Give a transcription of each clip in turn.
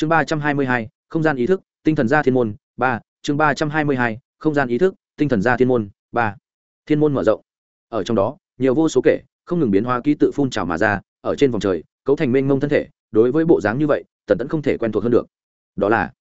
chương ba trăm hai mươi hai, không gian ý thức, tinh thần gia thiên môn, ba. Chương ba trăm hai mươi hai, không gian ý thức, tinh thần gia thiên môn, ba. Thiên môn mở rộng. Ở trong đó, nhiều vô số kể, không ngừng biến hóa ký tự phun trào mà ra, ở trên vòng trời, cấu thành mênh mông thân thể, đối với bộ dáng như vậy, tần tẫn không thể quen thuộc hơn được. Đó là,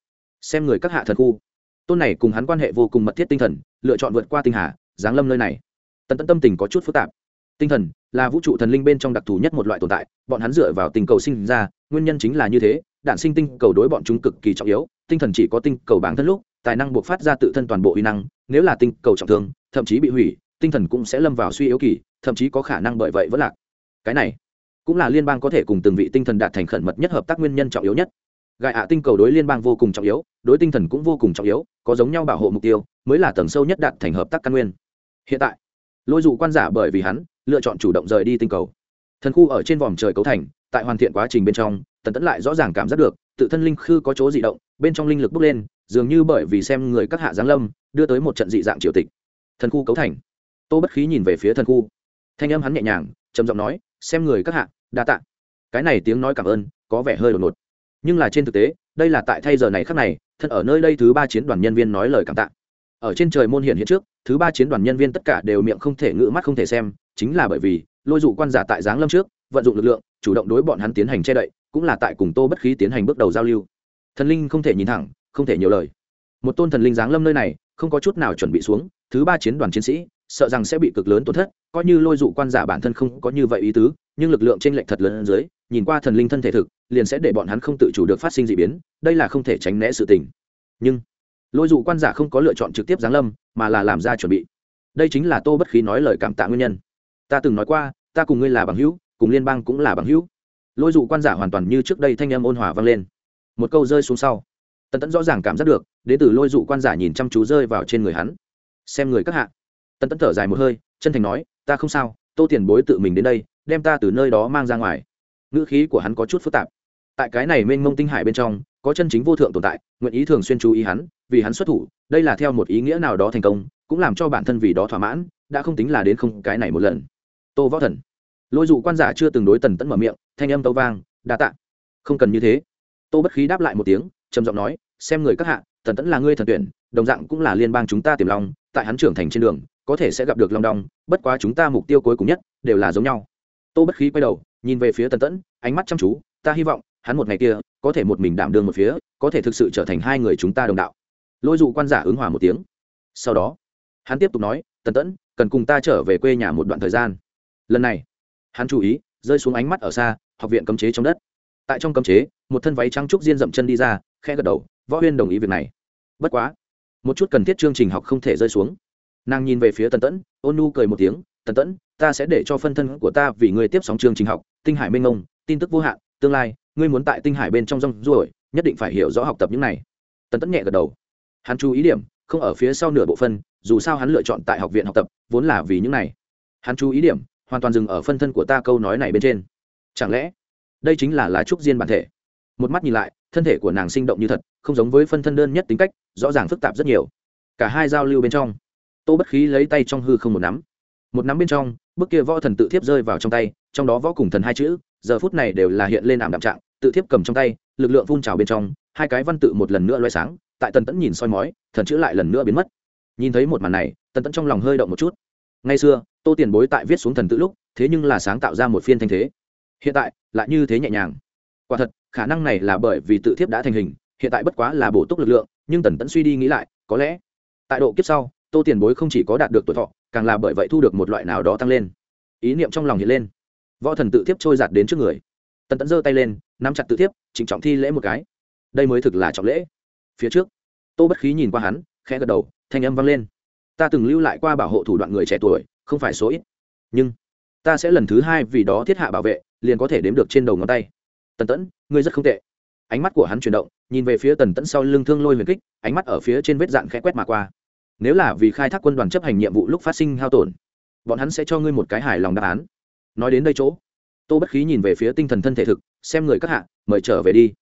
xem người các hạ thần khu. Tôn này cùng hắn quan hệ vô cùng mật thiết tinh thần, lựa chọn vượt qua tinh hà, giáng lâm nơi này. Tần tẫn tâm tình có chút phức tạp. Tinh thần là vũ trụ thần linh bên trong đặc thù nhất một loại tồn tại, bọn hắn dựa vào tình cầu sinh ra, nguyên nhân chính là như thế đạn sinh tinh cầu đối bọn chúng cực kỳ trọng yếu, tinh thần chỉ có tinh cầu bản thân lúc, tài năng buộc phát ra tự thân toàn bộ uy năng, nếu là tinh cầu trọng thương, thậm chí bị hủy, tinh thần cũng sẽ lâm vào suy yếu kỳ, thậm chí có khả năng bởi vậy vẫn lạc. Cái này cũng là liên bang có thể cùng từng vị tinh thần đạt thành khẩn mật nhất hợp tác nguyên nhân trọng yếu nhất. Gại ạ tinh cầu đối liên bang vô cùng trọng yếu, đối tinh thần cũng vô cùng trọng yếu, có giống nhau bảo hộ mục tiêu, mới là tầng sâu nhất đạt thành hợp tác căn nguyên. Hiện tại, lôi dụ quan giả bởi vì hắn, lựa chọn chủ động rời đi tinh cầu. Thần khu ở trên vòm trời cấu thành tại hoàn thiện quá trình bên trong, tần tẫn lại rõ ràng cảm giác được, tự thân linh khư có chỗ dị động, bên trong linh lực bốc lên, dường như bởi vì xem người các hạ giáng lâm, đưa tới một trận dị dạng triều tịch. Thần khu cấu thành. Tô bất khí nhìn về phía thần khu. Thanh âm hắn nhẹ nhàng, trầm giọng nói, xem người các hạ, đa tạ. Cái này tiếng nói cảm ơn, có vẻ hơi đột ngột. Nhưng là trên thực tế, đây là tại thay giờ này khác này, thân ở nơi đây thứ ba chiến đoàn nhân viên nói lời cảm tạ. Ở trên trời môn hiện hiện trước, thứ ba chiến đoàn nhân viên tất cả đều miệng không thể ngự mắt không thể xem, chính là bởi vì, lôi dụ quan giả tại giáng lâm trước, vận dụng lực lượng chủ động đối bọn hắn tiến hành che đậy, cũng là tại cùng tô bất khí tiến hành bước đầu giao lưu. Thần linh không thể nhìn thẳng, không thể nhiều lời. Một tôn thần linh giáng lâm nơi này, không có chút nào chuẩn bị xuống, thứ ba chiến đoàn chiến sĩ, sợ rằng sẽ bị cực lớn tổn thất, coi như lôi dụ quan giả bản thân không có như vậy ý tứ, nhưng lực lượng trên lệnh thật lớn dưới, nhìn qua thần linh thân thể thực, liền sẽ để bọn hắn không tự chủ được phát sinh d ị biến, đây là không thể tránh né sự tình. Nhưng, lôi dụ quan giả không có lựa chọn trực tiếp giáng lâm, mà là làm ra chuẩn bị. Đây chính là tô bất khí nói lời cảm tạ nguyên nhân. Ta từng nói qua, ta cùng ngươi là bằng hữu cùng liên bang cũng là bằng hữu. Lôi dụ quan giả hoàn toàn như trước đây thanh âm ôn hòa vang lên. Một câu rơi xuống sau, tần tẫn rõ ràng cảm giác được đến từ lôi dụ quan giả nhìn chăm chú rơi vào trên người hắn. Xem người các hạ. Tần tẫn thở dài một hơi, chân thành nói, ta không sao, tô tiền bối tự mình đến đây, đem ta từ nơi đó mang ra ngoài. Ngữ khí của hắn có chút phức tạp. Tại cái này mênh mông tinh hải bên trong, có chân chính vô thượng tồn tại, nguyện ý thường xuyên chú ý hắn, vì hắn xuất thủ, đây là theo một ý nghĩa nào đó thành công, cũng làm cho bản thân vì đó thỏa mãn, đã không tính là đến không cái này một lần. Tô võ thần lôi dụ quan giả chưa từng đối tần tẫn mở miệng, thanh âm tâu vang, đa tạ. Không cần như thế. Tô bất khí đáp lại một tiếng, trầm giọng nói, xem người các hạ, tần tẫn là ngươi thần tuyển, đồng dạng cũng là liên bang chúng ta tiềm long, tại hắn trưởng thành trên đường, có thể sẽ gặp được long đong, bất quá chúng ta mục tiêu cuối cùng nhất đều là giống nhau. Tô bất khí quay đầu, nhìn về phía tần tẫn, ánh mắt chăm chú, ta hy vọng, hắn một ngày kia, có thể một mình đảm đương một phía, có thể thực sự trở thành hai người chúng ta đồng đạo. Lôi dụ quan giả ứng hòa một tiếng. Sau đó, hắn tiếp tục nói, tần tẫn, cần cùng ta trở về quê nhà một đoạn thời gian. Lần này hắn chú ý, rơi xuống ánh mắt ở xa, học viện cấm chế trong đất. Tại trong cấm chế, một thân váy trắng trúc diên dậm chân đi ra khe gật đầu, võ huyên đồng ý việc này. Bất quá, một chút cần thiết chương trình học không thể rơi xuống. Nàng nhìn về phía tần tẫn, ôn nu cười một tiếng, tần tẫn, ta sẽ để cho phân thân của ta vì ngươi tiếp sóng chương trình học, tinh hải minh ông tin tức vô hạn, tương lai, ngươi muốn tại tinh hải bên trong rong ruổi, nhất định phải hiểu rõ học tập những này. Tần tẫn nhẹ gật đầu. Hắn chú ý điểm, không ở phía sau nửa bộ phân, dù sao hắn lựa chọn tại học viện học tập, vốn là vì những này. Hắn chú ý điểm hoàn toàn dừng ở phân thân của ta câu nói này bên trên. Chẳng lẽ, đây chính là lá trúc diên bản thể? Một mắt nhìn lại, thân thể của nàng sinh động như thật, không giống với phân thân đơn nhất tính cách, rõ ràng phức tạp rất nhiều. Cả hai giao lưu bên trong, tô bất khí lấy tay trong hư không một nắm. Một nắm bên trong bức kia võ thần tự thiếp rơi vào trong tay, trong đó võ cùng thần hai chữ, giờ phút này đều là hiện lên ảm đạm trạng, tự thiếp cầm trong tay, lực lượng phun trào bên trong, hai cái văn tự một lần nữa loay sáng, tại tần tẫn nhìn soi mói, thần chữ lại lần nữa biến mất. Nhìn thấy một màn này, tần tẫn trong lòng hơi động một chút ngay xưa, tô tiền bối tại viết xuống thần tự lúc, thế nhưng là sáng tạo ra một phiên thanh thế. Hiện tại, lại như thế nhẹ nhàng. Quả thật, khả năng này là bởi vì tự thiếp đã thành hình, hiện tại bất quá là bổ túc lực lượng, nhưng tần tẫn suy đi nghĩ lại, có lẽ tại độ kiếp sau, tô tiền bối không chỉ có đạt được tuổi thọ, càng là bởi vậy thu được một loại nào đó tăng lên. Ý niệm trong lòng hiện lên. Võ thần tự thiếp trôi giạt đến trước người. Tần tẫn giơ tay lên, nắm chặt tự thiếp trịnh trọng thi lễ một cái. Đây mới thực là trọng lễ. Phía trước, tô bất khí nhìn qua hắn, khẽ gật đầu, thanh âm vang lên ta từng lưu lại qua bảo hộ thủ đoạn người trẻ tuổi, không phải số ít. Nhưng, ta sẽ lần thứ hai vì đó thiết hạ bảo vệ, liền có thể đếm được trên đầu ngón tay. Tần tẫn, ngươi rất không tệ. Ánh mắt của hắn chuyển động, nhìn về phía tần tẫn sau lưng thương lôi huyền kích, ánh mắt ở phía trên vết dạn khẽ quét mà qua. Nếu là vì khai thác quân đoàn chấp hành nhiệm vụ lúc phát sinh hao tổn, bọn hắn sẽ cho ngươi một cái hài lòng đáp án. Nói đến đây chỗ, tô bất khí nhìn về phía tinh thần thân thể thực, xem người các hạ, mời trở về đi.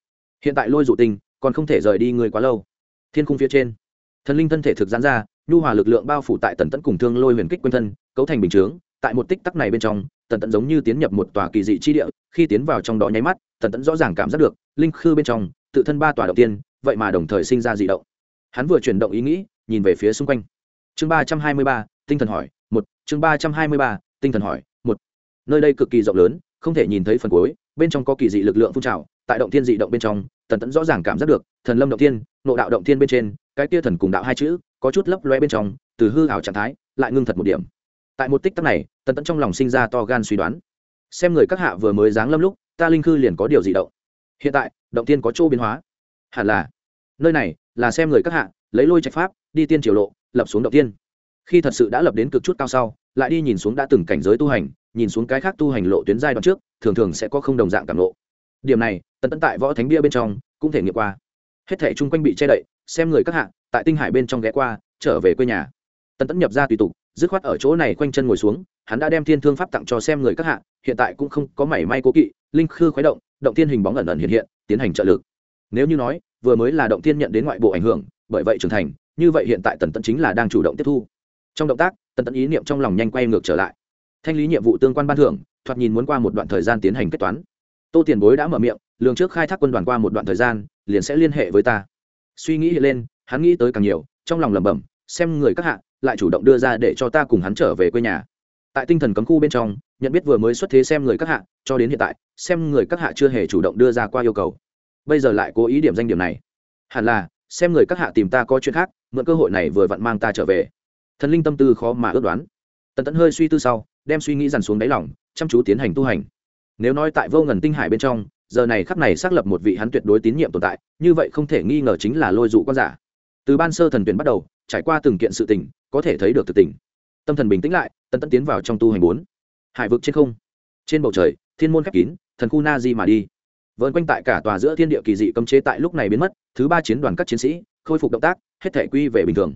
Hiện tại lôi dụ tinh còn không thể rời đi người quá lâu. Thiên khung phía trên, thần linh thân thể thực gián ra nhu hòa lực lượng bao phủ tại tần tẫn cùng thương lôi huyền kích quanh thân, cấu thành bình chướng, tại một tích tắc này bên trong, tần tẫn giống như tiến nhập một tòa kỳ dị chi địa, khi tiến vào trong đó nháy mắt, tần tẫn rõ ràng cảm giác được, linh khư bên trong, tự thân ba tòa động tiên, vậy mà đồng thời sinh ra dị động. Hắn vừa chuyển động ý nghĩ, nhìn về phía xung quanh. Chương ba trăm hai mươi ba, tinh thần hỏi, một, chương ba trăm hai mươi ba, tinh thần hỏi, một. Nơi đây cực kỳ rộng lớn, không thể nhìn thấy phần cuối, bên trong có kỳ dị lực lượng phun trào, tại động thiên dị động bên trong, tần tẫn rõ ràng cảm giác được, thần lâm động thiên, nộ đạo động thiên bên trên, cái tia thần cùng đạo hai chữ có chút lấp loe bên trong, từ hư hảo trạng thái, lại ngưng thật một điểm. Tại một tích tắc này, tần tẫn trong lòng sinh ra to gan suy đoán. Xem người các hạ vừa mới giáng lâm lúc, ta linh khư liền có điều gì động. Hiện tại, động tiên có chỗ biến hóa. Hẳn là, nơi này là xem người các hạ, lấy lôi trạch pháp, đi tiên triều lộ, lập xuống động tiên. Khi thật sự đã lập đến cực chút cao sau, lại đi nhìn xuống đã từng cảnh giới tu hành, nhìn xuống cái khác tu hành lộ tuyến giai đoạn trước, thường thường sẽ có không đồng dạng cảm lộ. Điểm này, tần tẫn tại võ thánh bia bên trong cũng thể nghiệm qua. Hết thể chung quanh bị che đậy, xem người các hạ tại tinh hải bên trong ghé qua, trở về quê nhà. Tần tẫn nhập ra tùy tục, dứt khoát ở chỗ này quanh chân ngồi xuống, hắn đã đem thiên thương pháp tặng cho xem người các hạ, hiện tại cũng không có mảy may cố kỵ, linh khư khuấy động động tiên hình bóng ẩn ẩn hiện hiện, tiến hành trợ lực. Nếu như nói, vừa mới là động tiên nhận đến ngoại bộ ảnh hưởng, bởi vậy trưởng thành, như vậy hiện tại tần tẫn chính là đang chủ động tiếp thu. Trong động tác, tần tẫn ý niệm trong lòng nhanh quay ngược trở lại. Thanh lý nhiệm vụ tương quan ban thưởng, thoạt nhìn muốn qua một đoạn thời gian tiến hành kết toán. Tô tiền bối đã mở miệng, lường trước khai thác quân đoàn qua một đoạn thời gian, liền sẽ liên hệ với ta. Suy nghĩ lên hắn nghĩ tới càng nhiều, trong lòng lẩm bẩm, xem người các hạ, lại chủ động đưa ra để cho ta cùng hắn trở về quê nhà. Tại tinh thần cấm khu bên trong, nhận biết vừa mới xuất thế xem người các hạ, cho đến hiện tại, xem người các hạ chưa hề chủ động đưa ra qua yêu cầu. Bây giờ lại cố ý điểm danh điểm này. Hẳn là, xem người các hạ tìm ta có chuyện khác, mượn cơ hội này vừa vặn mang ta trở về. Thần linh tâm tư khó mà ước đoán. Tần tẫn hơi suy tư sau, đem suy nghĩ dằn xuống đáy lòng, chăm chú tiến hành tu hành. Nếu nói tại vô ngần tinh hải bên trong, giờ này khắp này xác lập một vị hắn tuyệt đối tín nhiệm tồn tại, như vậy không thể nghi ngờ chính là lôi dụ quan giả từ ban sơ thần tuyển bắt đầu, trải qua từng kiện sự tình, có thể thấy được thực tình. Tâm thần bình tĩnh lại, tần tẫn tiến vào trong tu hành bốn. Hải vực trên không. Trên bầu trời, thiên môn khép kín, thần khu na di mà đi. Vợn quanh tại cả tòa giữa thiên địa kỳ dị cấm chế tại lúc này biến mất, thứ ba chiến đoàn các chiến sĩ, khôi phục động tác, hết thể quy về bình thường.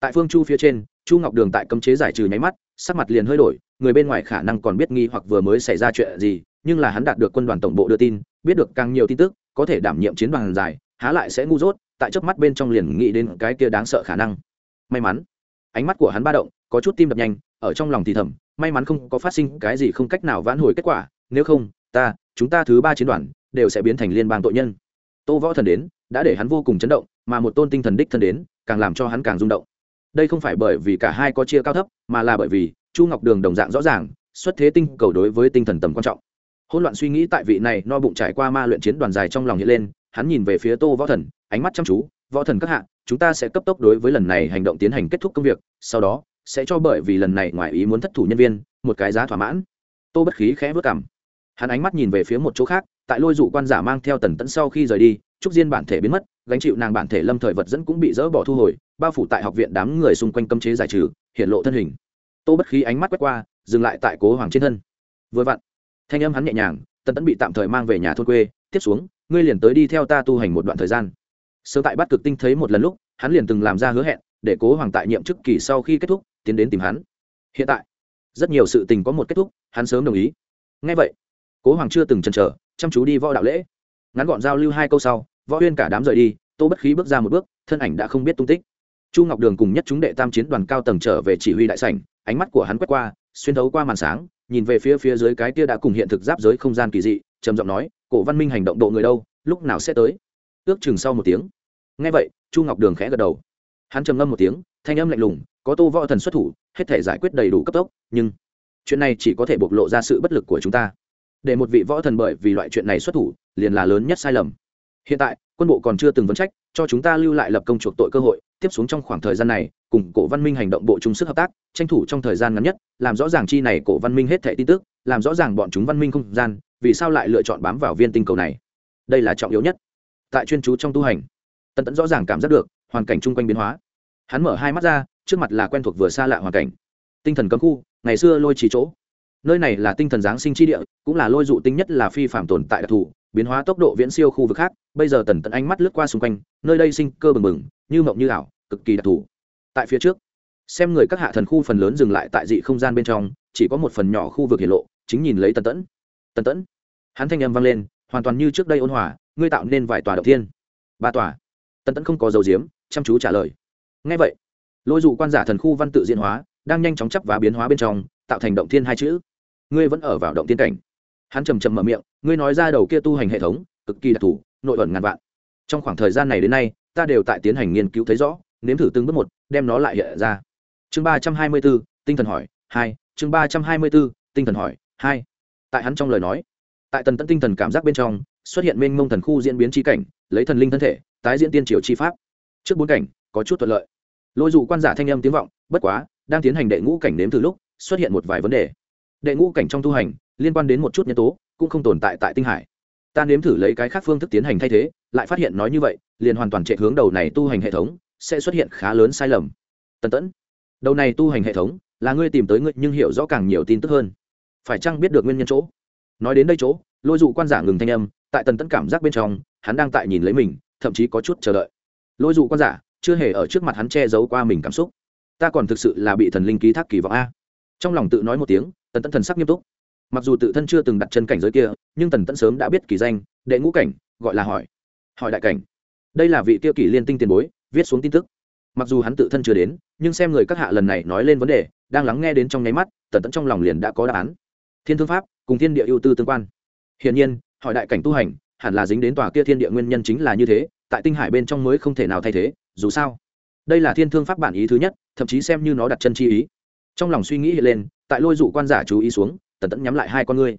Tại phương chu phía trên, chu ngọc đường tại cấm chế giải trừ nháy mắt, sắc mặt liền hơi đổi, người bên ngoài khả năng còn biết nghi hoặc vừa mới xảy ra chuyện gì, nhưng là hắn đạt được quân đoàn tổng bộ đưa tin, biết được càng nhiều tin tức, có thể đảm nhiệm chiến đoàn dài há lại sẽ ngu dốt, tại chớp mắt bên trong liền nghĩ đến cái kia đáng sợ khả năng. May mắn, ánh mắt của hắn ba động, có chút tim đập nhanh, ở trong lòng thì thầm, may mắn không có phát sinh cái gì không cách nào vãn hồi kết quả, nếu không, ta, chúng ta thứ ba chiến đoàn, đều sẽ biến thành liên bang tội nhân. Tô võ thần đến, đã để hắn vô cùng chấn động, mà một tôn tinh thần đích thân đến, càng làm cho hắn càng rung động. Đây không phải bởi vì cả hai có chia cao thấp, mà là bởi vì chu ngọc đường đồng dạng rõ ràng, xuất thế tinh cầu đối với tinh thần tầm quan trọng. Hỗn loạn suy nghĩ tại vị này no bụng trải qua ma luyện chiến đoàn dài trong lòng hiện lên hắn nhìn về phía tô võ thần, ánh mắt chăm chú, võ thần các hạ, chúng ta sẽ cấp tốc đối với lần này hành động tiến hành kết thúc công việc, sau đó sẽ cho bởi vì lần này ngoài ý muốn thất thủ nhân viên một cái giá thỏa mãn. Tô bất khí khẽ vớt cảm hắn ánh mắt nhìn về phía một chỗ khác, tại lôi dụ quan giả mang theo tần tẫn sau khi rời đi, trúc diên bản thể biến mất, gánh chịu nàng bản thể lâm thời vật dẫn cũng bị dỡ bỏ thu hồi, bao phủ tại học viện đám người xung quanh cấm chế giải trừ, hiện lộ thân hình. Tô bất khí ánh mắt quét qua, dừng lại tại cố hoàng trên thân. Vừa vặn, thanh âm hắn nhẹ nhàng, tần tẫn bị tạm thời mang về nhà thôn quê, tiếp xuống ngươi liền tới đi theo ta tu hành một đoạn thời gian. Sớm tại bắt cực tinh thấy một lần lúc, hắn liền từng làm ra hứa hẹn, để cố hoàng tại nhiệm chức kỳ sau khi kết thúc, tiến đến tìm hắn. Hiện tại, rất nhiều sự tình có một kết thúc, hắn sớm đồng ý. Ngay vậy, cố hoàng chưa từng chần chờ, chăm chú đi võ đạo lễ. Ngắn gọn giao lưu hai câu sau, võ huyên cả đám rời đi, tô bất khí bước ra một bước, thân ảnh đã không biết tung tích. Chu ngọc đường cùng nhất chúng đệ tam chiến đoàn cao tầng trở về chỉ huy đại sảnh, ánh mắt của hắn quét qua, xuyên thấu qua màn sáng, nhìn về phía phía dưới cái kia đã cùng hiện thực giáp giới không gian kỳ dị, trầm giọng nói cổ văn minh hành động độ người đâu, lúc nào sẽ tới? Ước chừng sau một tiếng. Ngay vậy, chu ngọc đường khẽ gật đầu. Hắn trầm ngâm một tiếng, thanh âm lạnh lùng, có tô võ thần xuất thủ, hết thể giải quyết đầy đủ cấp tốc, nhưng chuyện này chỉ có thể bộc lộ ra sự bất lực của chúng ta. Để một vị võ thần bởi vì loại chuyện này xuất thủ, liền là lớn nhất sai lầm. Hiện tại, quân bộ còn chưa từng vấn trách, cho chúng ta lưu lại lập công chuộc tội cơ hội, tiếp xuống trong khoảng thời gian này, cùng cổ văn minh hành động bộ chung sức hợp tác, tranh thủ trong thời gian ngắn nhất, làm rõ ràng chi này cổ văn minh hết thẻ tin tức, làm rõ ràng bọn chúng văn minh không gian vì sao lại lựa chọn bám vào viên tinh cầu này? Đây là trọng yếu nhất. Tại chuyên chú trong tu hành, tần tẫn rõ ràng cảm giác được hoàn cảnh chung quanh biến hóa. Hắn mở hai mắt ra, trước mặt là quen thuộc vừa xa lạ hoàn cảnh. Tinh thần cấm khu, ngày xưa lôi trì chỗ. Nơi này là tinh thần giáng sinh tri địa, cũng là lôi dụ tinh nhất là phi phạm tồn tại đặc thù, biến hóa tốc độ viễn siêu khu vực khác. Bây giờ tần tẫn ánh mắt lướt qua xung quanh, nơi đây sinh cơ bừng bừng, như mộng như ảo, cực kỳ đặc thù. Tại phía trước, xem người các hạ thần khu phần lớn dừng lại tại dị không gian bên trong, chỉ có một phần nhỏ khu vực hiển lộ, chính nhìn lấy tần tẫn. Tần tẫn hắn thanh âm vang lên, hoàn toàn như trước đây ôn hòa, ngươi tạo nên vài tòa đầu tiên ba tòa. Tần tẫn không có dấu diếm chăm chú trả lời. Ngay vậy, lôi dụ quan giả thần khu văn tự diễn hóa, đang nhanh chóng chấp và biến hóa bên trong, tạo thành động thiên hai chữ. Ngươi vẫn ở vào động tiên cảnh. Hắn trầm trầm mở miệng, ngươi nói ra đầu kia tu hành hệ thống, cực kỳ đặc thù, nội ẩn ngàn vạn. Trong khoảng thời gian này đến nay, ta đều tại tiến hành nghiên cứu thấy rõ, nếm thử từng bước một, đem nó lại hiện ra. Chương ba trăm hai mươi b ố tinh thần hỏi, hai, chương ba trăm hai mươi b ố tinh thần hỏi, hai. Tại hắn trong lời nói tại tần tẫn tinh thần cảm giác bên trong, xuất hiện mênh mông thần khu diễn biến tri cảnh, lấy thần linh thân thể, tái diễn tiên triều chi pháp. Trước bốn cảnh, có chút thuận lợi. Lôi dụ quan giả thanh âm tiếng vọng, bất quá, đang tiến hành đệ ngũ cảnh nếm từ lúc, xuất hiện một vài vấn đề. Đệ ngũ cảnh trong tu hành, liên quan đến một chút nhân tố, cũng không tồn tại tại tinh hải. Ta nếm thử lấy cái khác phương thức tiến hành thay thế, lại phát hiện nói như vậy, liền hoàn toàn chạy hướng đầu này tu hành hệ thống, sẽ xuất hiện khá lớn sai lầm. Tần tẫn, đầu này tu hành hệ thống, là ngươi tìm tới ngươi nhưng hiểu rõ càng nhiều tin tức hơn. Phải chăng biết được nguyên nhân chỗ? Nói đến đây chỗ, lôi dụ quan giả ngừng thanh âm, tại tần tẫn cảm giác bên trong, hắn đang tại nhìn lấy mình, thậm chí có chút chờ đợi. Lôi dụ quan giả, chưa hề ở trước mặt hắn che giấu qua mình cảm xúc. Ta còn thực sự là bị thần linh ký thác kỳ vọng a. Trong lòng tự nói một tiếng, tần tẫn thần sắc nghiêm túc. Mặc dù tự thân chưa từng đặt chân cảnh giới kia, nhưng tần tẫn sớm đã biết kỳ danh, đệ ngũ cảnh, gọi là hỏi. Hỏi đại cảnh. Đây là vị tiêu kỷ liên tinh tiền bối, viết xuống tin tức. Mặc dù hắn tự thân chưa đến, nhưng xem người các hạ lần này nói lên vấn đề, đang lắng nghe đến trong nháy mắt, tần tẫn trong lòng liền đã có đáp án. Thiên thương pháp cùng thiên địa ưu tư tương quan. Hiển nhiên, hỏi đại cảnh tu hành, hẳn là dính đến tòa kia thiên địa nguyên nhân chính là như thế, tại tinh hải bên trong mới không thể nào thay thế, dù sao, đây là thiên thương pháp bản ý thứ nhất, thậm chí xem như nó đặt chân chi ý. Trong lòng suy nghĩ hiện lên, tại lôi dụ quan giả chú ý xuống, tần tẫn nhắm lại hai con ngươi.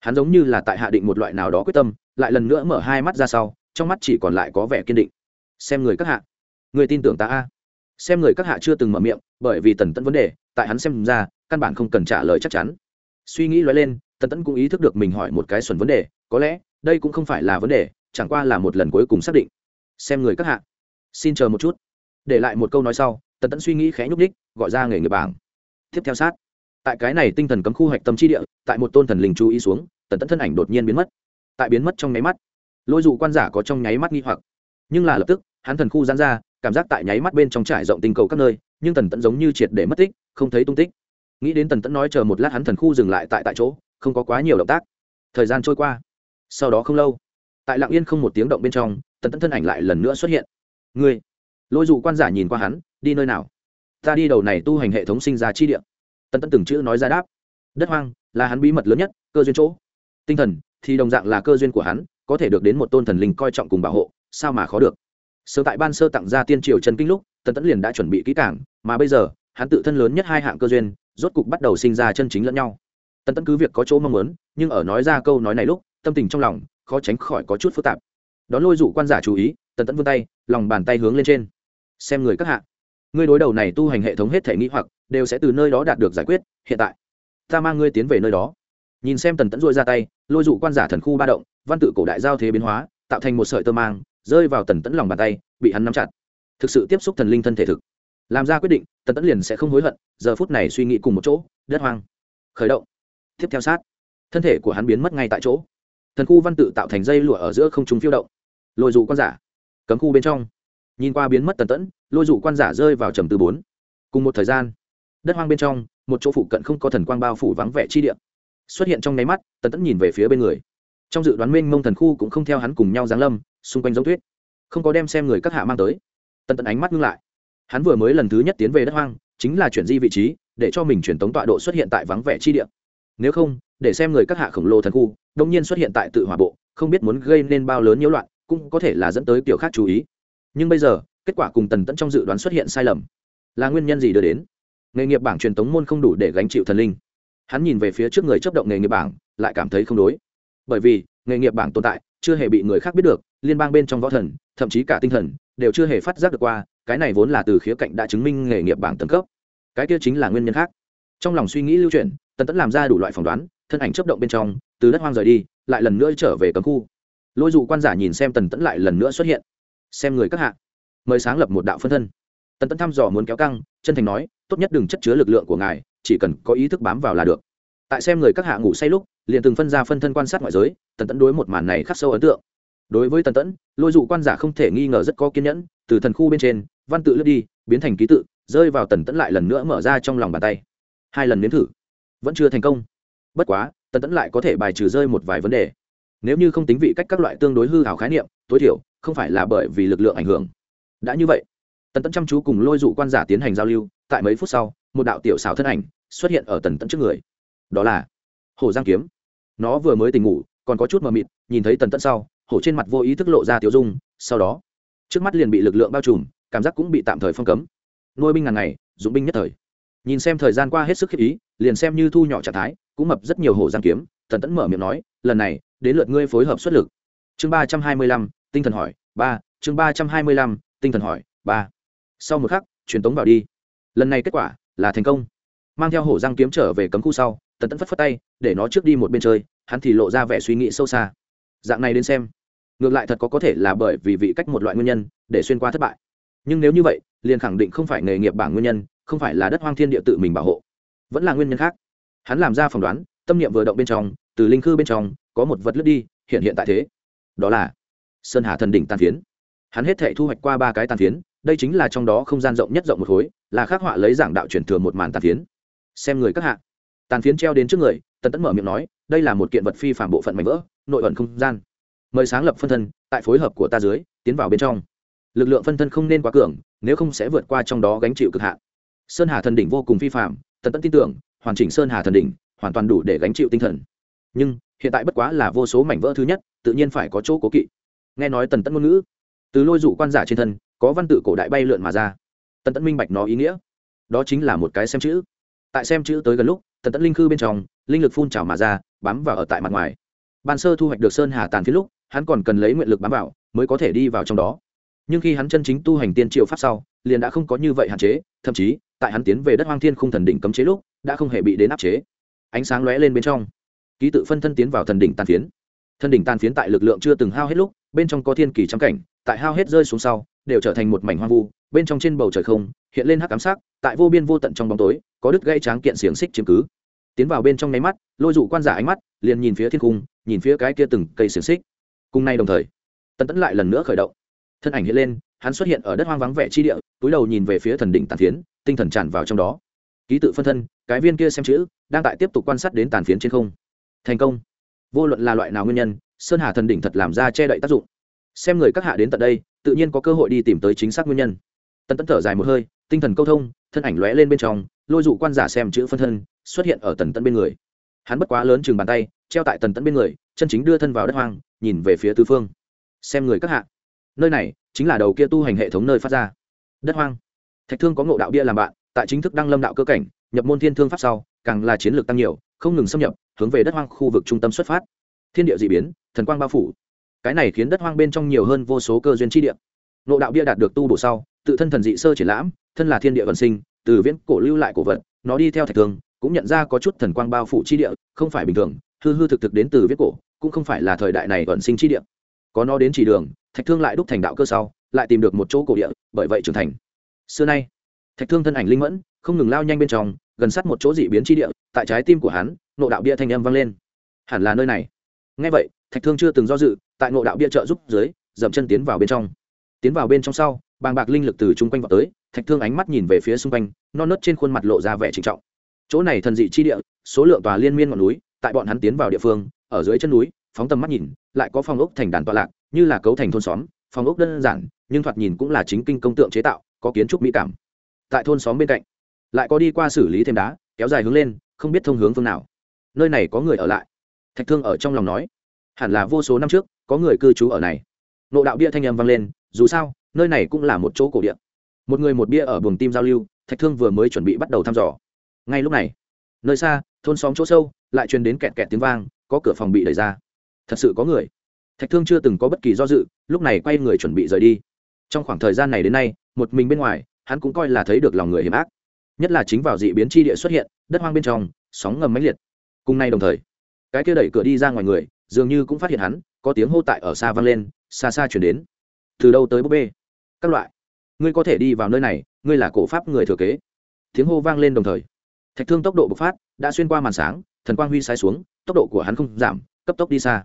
Hắn giống như là tại hạ định một loại nào đó quyết tâm, lại lần nữa mở hai mắt ra sau, trong mắt chỉ còn lại có vẻ kiên định. Xem người các hạ. Người tin tưởng ta a? Xem người các hạ chưa từng mở miệng, bởi vì tần tẫn vấn đề, tại hắn xem ra, căn bản không cần trả lời chắc chắn. Suy nghĩ lóe lên tần tẫn cũng ý thức được mình hỏi một cái xuẩn vấn đề, có lẽ, đây cũng không phải là vấn đề, chẳng qua là một lần cuối cùng xác định. Xem người các hạ. Xin chờ một chút. Để lại một câu nói sau, tần tẫn suy nghĩ khẽ nhúc ních gọi ra nghề nghiệp bảng. Tiếp theo sát. Tại cái này tinh thần cấm khu hạch tâm trí địa, tại một tôn thần linh chú ý xuống, tần tẫn thân ảnh đột nhiên biến mất. Tại biến mất trong nháy mắt, lôi dụ quan giả có trong nháy mắt nghi hoặc. Nhưng là lập tức, hắn thần khu giãn ra, cảm giác tại nháy mắt bên trong trải rộng tinh cầu các nơi, nhưng tần tẫn giống như triệt để mất tích, không thấy tung tích. Nghĩ đến tần tẫn nói chờ một lát hắn thần khu dừng lại tại tại chỗ không có quá nhiều động tác. Thời gian trôi qua. Sau đó không lâu, tại lạng yên không một tiếng động bên trong, tần tẫn thân ảnh lại lần nữa xuất hiện. Ngươi. Lôi dụ quan giả nhìn qua hắn, đi nơi nào? Ta đi đầu này tu hành hệ thống sinh ra chi địa. Tần tẫn từng chữ nói ra đáp. Đất hoang, là hắn bí mật lớn nhất, cơ duyên chỗ. Tinh thần, thì đồng dạng là cơ duyên của hắn, có thể được đến một tôn thần linh coi trọng cùng bảo hộ, sao mà khó được? Sớm tại ban sơ tặng ra tiên triều chân kinh lúc, tần tẫn liền đã chuẩn bị kỹ cảng mà bây giờ, hắn tự thân lớn nhất hai hạng cơ duyên, rốt cục bắt đầu sinh ra chân chính lẫn nhau tần tẫn cứ việc có chỗ mong muốn, nhưng ở nói ra câu nói này lúc, tâm tình trong lòng khó tránh khỏi có chút phức tạp. Đón lôi dụ quan giả chú ý, tần tẫn vươn tay, lòng bàn tay hướng lên trên. Xem người các hạ. Ngươi đối đầu này tu hành hệ thống hết thể nghĩ hoặc, đều sẽ từ nơi đó đạt được giải quyết, hiện tại. Ta mang ngươi tiến về nơi đó. Nhìn xem tần tẫn dội ra tay, lôi dụ quan giả thần khu ba động, văn tự cổ đại giao thế biến hóa, tạo thành một sợi tơ mang, rơi vào tần tẫn lòng bàn tay, bị hắn nắm chặt. Thực sự tiếp xúc thần linh thân thể thực. Làm ra quyết định, tần tẫn liền sẽ không hối hận, giờ phút này suy nghĩ cùng một chỗ, đất hoang. Khởi động tiếp theo sát. Thân thể của hắn biến mất ngay tại chỗ. Thần khu văn tự tạo thành dây lụa ở giữa không chúng phiêu động. Lôi dụ quan giả. Cấm khu bên trong. Nhìn qua biến mất tần tẫn, lôi dụ quan giả rơi vào trầm từ bốn. Cùng một thời gian, đất hoang bên trong, một chỗ phụ cận không có thần quang bao phủ vắng vẻ chi địa. Xuất hiện trong nháy mắt, tần tẫn nhìn về phía bên người. Trong dự đoán minh mông thần khu cũng không theo hắn cùng nhau giáng lâm, xung quanh giống tuyết. Không có đem xem người các hạ mang tới. Tần tẫn ánh mắt ngưng lại. Hắn vừa mới lần thứ nhất tiến về đất hoang, chính là chuyển di vị trí, để cho mình chuyển tống tọa độ xuất hiện tại vắng vẻ chi địa nếu không, để xem người các hạ khổng lồ thần khu đông nhiên xuất hiện tại tự hỏa bộ, không biết muốn gây nên bao lớn nhiễu loạn, cũng có thể là dẫn tới kiểu khác chú ý. Nhưng bây giờ, kết quả cùng tần tẫn trong dự đoán xuất hiện sai lầm. Là nguyên nhân gì đưa đến? Nghề nghiệp bảng truyền tống môn không đủ để gánh chịu thần linh. Hắn nhìn về phía trước người chấp động nghề nghiệp bảng, lại cảm thấy không đối. Bởi vì, nghề nghiệp bảng tồn tại, chưa hề bị người khác biết được, liên bang bên trong võ thần, thậm chí cả tinh thần, đều chưa hề phát giác được qua, cái này vốn là từ khía cạnh đã chứng minh nghề nghiệp bảng tầng cấp. Cái kia chính là nguyên nhân khác. Trong lòng suy nghĩ lưu chuyển tần tẫn làm ra đủ loại phỏng đoán, thân ảnh chấp động bên trong, từ đất hoang rời đi, lại lần nữa trở về cấm khu. Lôi dụ quan giả nhìn xem tần tẫn lại lần nữa xuất hiện. Xem người các hạ. Mời sáng lập một đạo phân thân. Tần tẫn thăm dò muốn kéo căng, chân thành nói, tốt nhất đừng chất chứa lực lượng của ngài, chỉ cần có ý thức bám vào là được. Tại xem người các hạ ngủ say lúc, liền từng phân ra phân thân quan sát ngoại giới, tần tẫn đối một màn này khắc sâu ấn tượng. Đối với tần tẫn lôi dụ quan giả không thể nghi ngờ rất có kiên nhẫn, từ thần khu bên trên, văn tự lướt đi, biến thành ký tự, rơi vào tần tẫn lại lần nữa mở ra trong lòng bàn tay. Hai lần nếm thử vẫn chưa thành công. Bất quá, tần tẫn lại có thể bài trừ rơi một vài vấn đề. Nếu như không tính vị cách các loại tương đối hư hảo khái niệm, tối thiểu, không phải là bởi vì lực lượng ảnh hưởng. Đã như vậy, tần tẫn chăm chú cùng lôi dụ quan giả tiến hành giao lưu, tại mấy phút sau, một đạo tiểu xảo thân ảnh xuất hiện ở tần tẫn trước người. Đó là hồ giang kiếm. Nó vừa mới tỉnh ngủ, còn có chút mờ mịt, nhìn thấy tần tẫn sau, hổ trên mặt vô ý thức lộ ra tiểu dung, sau đó, trước mắt liền bị lực lượng bao trùm, cảm giác cũng bị tạm thời phong cấm. Nuôi binh ngàn ngày, dụng binh nhất thời nhìn xem thời gian qua hết sức khiếp ý, liền xem như thu nhỏ trạng thái, cũng mập rất nhiều hổ giang kiếm, thần tẫn mở miệng nói, lần này, đến lượt ngươi phối hợp xuất lực. Chương ba trăm hai mươi lăm, tinh thần hỏi, ba, chương ba trăm hai mươi lăm, tinh thần hỏi, ba. Sau một khắc, truyền tống vào đi. Lần này kết quả là thành công. Mang theo hổ giang kiếm trở về cấm khu sau tần tẫn phất phất tay, để nó trước đi một bên chơi, hắn thì lộ ra vẻ suy nghĩ sâu xa. Dạng này đến xem, ngược lại thật có có thể là bởi vì vị cách một loại nguyên nhân, để xuyên qua thất bại. Nhưng nếu như vậy, liền khẳng định không phải nghề nghiệp bảng nguyên nhân không phải là đất hoang thiên địa tự mình bảo hộ, vẫn là nguyên nhân khác. Hắn làm ra phỏng đoán, tâm niệm vừa động bên trong, từ linh khư bên trong, có một vật lướt đi, hiện hiện tại thế. Đó là sơn hà thần đỉnh tàn phiến. Hắn hết thể thu hoạch qua ba cái tàn phiến, đây chính là trong đó không gian rộng nhất rộng một khối, là khắc họa lấy giảng đạo truyền thừa một màn tàn phiến. Xem người các hạ. Tàn phiến treo đến trước người, tần tẫn mở miệng nói, đây là một kiện vật phi phạm bộ phận mảnh vỡ, nội ẩn không gian. Mời sáng lập phân thân, tại phối hợp của ta dưới, tiến vào bên trong. Lực lượng phân thân không nên quá cường, nếu không sẽ vượt qua trong đó gánh chịu cực hạn sơn hà thần đỉnh vô cùng phi phạm tần tẫn tin tưởng, hoàn chỉnh sơn hà thần đỉnh, hoàn toàn đủ để gánh chịu tinh thần. Nhưng, hiện tại bất quá là vô số mảnh vỡ thứ nhất, tự nhiên phải có chỗ cố kỵ. Nghe nói tần tẫn ngôn ngữ, từ lôi dụ quan giả trên thân, có văn tự cổ đại bay lượn mà ra. Tần tẫn minh bạch nó ý nghĩa. Đó chính là một cái xem chữ. Tại xem chữ tới gần lúc, tần tẫn linh khư bên trong, linh lực phun trào mà ra, bám vào ở tại mặt ngoài. Ban sơ thu hoạch được sơn hà tàn phía lúc, hắn còn cần lấy nguyện lực bám vào, mới có thể đi vào trong đó. Nhưng khi hắn chân chính tu hành tiên triệu pháp sau, liền đã không có như vậy hạn chế, thậm chí tại hắn tiến về đất hoang thiên khung thần đỉnh cấm chế lúc, đã không hề bị đến áp chế. Ánh sáng lóe lên bên trong. Ký tự phân thân tiến vào thần đỉnh tàn phiến. Thần đỉnh tàn phiến tại lực lượng chưa từng hao hết lúc, bên trong có thiên kỳ trăm cảnh, tại hao hết rơi xuống sau, đều trở thành một mảnh hoang vu, bên trong trên bầu trời không, hiện lên hắc ám sắc, tại vô biên vô tận trong bóng tối, có đứt gây tráng kiện xiềng xích chiếm cứ. Tiến vào bên trong nháy mắt, lôi dụ quan giả ánh mắt, liền nhìn phía thiên cung nhìn phía cái kia từng cây xiềng xích. Cùng nay đồng thời, tần tẫn lại lần nữa khởi động. Thân ảnh hiện lên, hắn xuất hiện ở đất hoang vắng vẻ chi địa, túi đầu nhìn về phía thần đỉnh tàn phiến tinh thần tràn vào trong đó. Ký tự phân thân, cái viên kia xem chữ, đang tại tiếp tục quan sát đến tàn phiến trên không. Thành công. Vô luận là loại nào nguyên nhân, sơn hà thần đỉnh thật làm ra che đậy tác dụng. Xem người các hạ đến tận đây, tự nhiên có cơ hội đi tìm tới chính xác nguyên nhân. Tần tẫn thở dài một hơi, tinh thần câu thông, thân ảnh lóe lên bên trong, lôi dụ quan giả xem chữ phân thân, xuất hiện ở tần tẫn bên người. Hắn bất quá lớn chừng bàn tay, treo tại tần tẫn bên người, chân chính đưa thân vào đất hoang, nhìn về phía tư phương. Xem người các hạ. Nơi này chính là đầu kia tu hành hệ thống nơi phát ra. Đất hoang thạch thương có ngộ đạo bia làm bạn, tại chính thức đăng lâm đạo cơ cảnh, nhập môn thiên thương pháp sau, càng là chiến lược tăng nhiều, không ngừng xâm nhập, hướng về đất hoang khu vực trung tâm xuất phát. Thiên địa d ị biến, thần quang bao phủ. Cái này khiến đất hoang bên trong nhiều hơn vô số cơ duyên chi địa. Ngộ đạo bia đạt được tu bổ sau, tự thân thần dị sơ triển lãm, thân là thiên địa vận sinh, từ viễn cổ lưu lại cổ vật, nó đi theo thạch thương, cũng nhận ra có chút thần quang bao phủ chi địa, không phải bình thường, hư hư thực thực đến từ viết cổ, cũng không phải là thời đại này vận sinh chi địa. Có nó đến chỉ đường, thạch thương lại đúc thành đạo cơ sau, lại tìm được một chỗ cổ địa, bởi vậy trưởng thành xưa nay, thạch thương thân ảnh linh mẫn, không ngừng lao nhanh bên trong, gần sát một chỗ dị biến chi địa, tại trái tim của hắn nộ đạo bia thanh âm vang lên. Hẳn là nơi này. Ngay vậy, thạch thương chưa từng do dự, tại nộ đạo bia trợ giúp dưới, dậm chân tiến vào bên trong. Tiến vào bên trong sau, bàng bạc linh lực từ chung quanh vào tới, thạch thương ánh mắt nhìn về phía xung quanh, non nớt trên khuôn mặt lộ ra vẻ trịnh trọng. Chỗ này thần dị chi địa, số lượng tòa liên miên ngọn núi, tại bọn hắn tiến vào địa phương, ở dưới chân núi, phóng tầm mắt nhìn, lại có phòng ốc thành đàn tọa lạc, như là cấu thành thôn xóm phòng ốc đơn giản, nhưng thoạt nhìn cũng là chính kinh công tượng chế tạo có kiến trúc mỹ cảm. Tại thôn xóm bên cạnh, lại có đi qua xử lý thêm đá, kéo dài hướng lên, không biết thông hướng phương nào. Nơi này có người ở lại. Thạch thương ở trong lòng nói, hẳn là vô số năm trước, có người cư trú ở này. Nộ đạo bia thanh âm vang lên, dù sao, nơi này cũng là một chỗ cổ điện một người một bia ở buồng tim giao lưu, thạch thương vừa mới chuẩn bị bắt đầu thăm dò. Ngay lúc này, nơi xa, thôn xóm chỗ sâu, lại truyền đến kẹt kẹt tiếng vang, có cửa phòng bị đẩy ra. Thật sự có người. Thạch thương chưa từng có bất kỳ do dự, lúc này quay người chuẩn bị rời đi. Trong khoảng thời gian này đến nay một mình bên ngoài, hắn cũng coi là thấy được lòng người hiểm ác. Nhất là chính vào dị biến tri địa xuất hiện, đất hoang bên trong, sóng ngầm mãnh liệt. Cùng nay đồng thời, cái kia đẩy cửa đi ra ngoài người, dường như cũng phát hiện hắn, có tiếng hô tại ở xa vang lên, xa xa chuyển đến. Từ đâu tới búp bê? Các loại. Ngươi có thể đi vào nơi này, ngươi là cổ pháp người thừa kế. Tiếng hô vang lên đồng thời. Thạch thương tốc độ bộc phát, đã xuyên qua màn sáng, thần quang huy sai xuống, tốc độ của hắn không giảm, cấp tốc đi xa.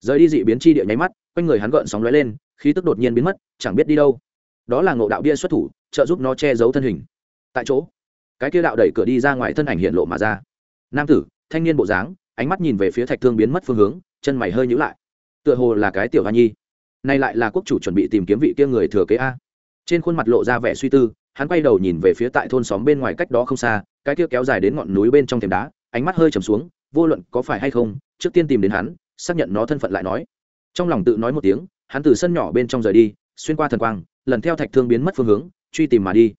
Rời đi dị biến chi địa nháy mắt, quanh người hắn gợn sóng lóe lên, khí tức đột nhiên biến mất, chẳng biết đi đâu đó là ngộ đạo bia xuất thủ, trợ giúp nó che giấu thân hình. Tại chỗ, cái kia đạo đẩy cửa đi ra ngoài thân ảnh hiện lộ mà ra. Nam tử, thanh niên bộ dáng, ánh mắt nhìn về phía thạch thương biến mất phương hướng, chân mày hơi nhữ lại. Tựa hồ là cái tiểu hoa nhi. Nay lại là quốc chủ chuẩn bị tìm kiếm vị kia người thừa kế a. Trên khuôn mặt lộ ra vẻ suy tư, hắn quay đầu nhìn về phía tại thôn xóm bên ngoài cách đó không xa, cái kia kéo dài đến ngọn núi bên trong thềm đá, ánh mắt hơi trầm xuống, vô luận có phải hay không, trước tiên tìm đến hắn, xác nhận nó thân phận lại nói. Trong lòng tự nói một tiếng, hắn từ sân nhỏ bên trong rời đi, xuyên qua thần quang lần theo thạch thương biến mất phương hướng, truy tìm mà đi.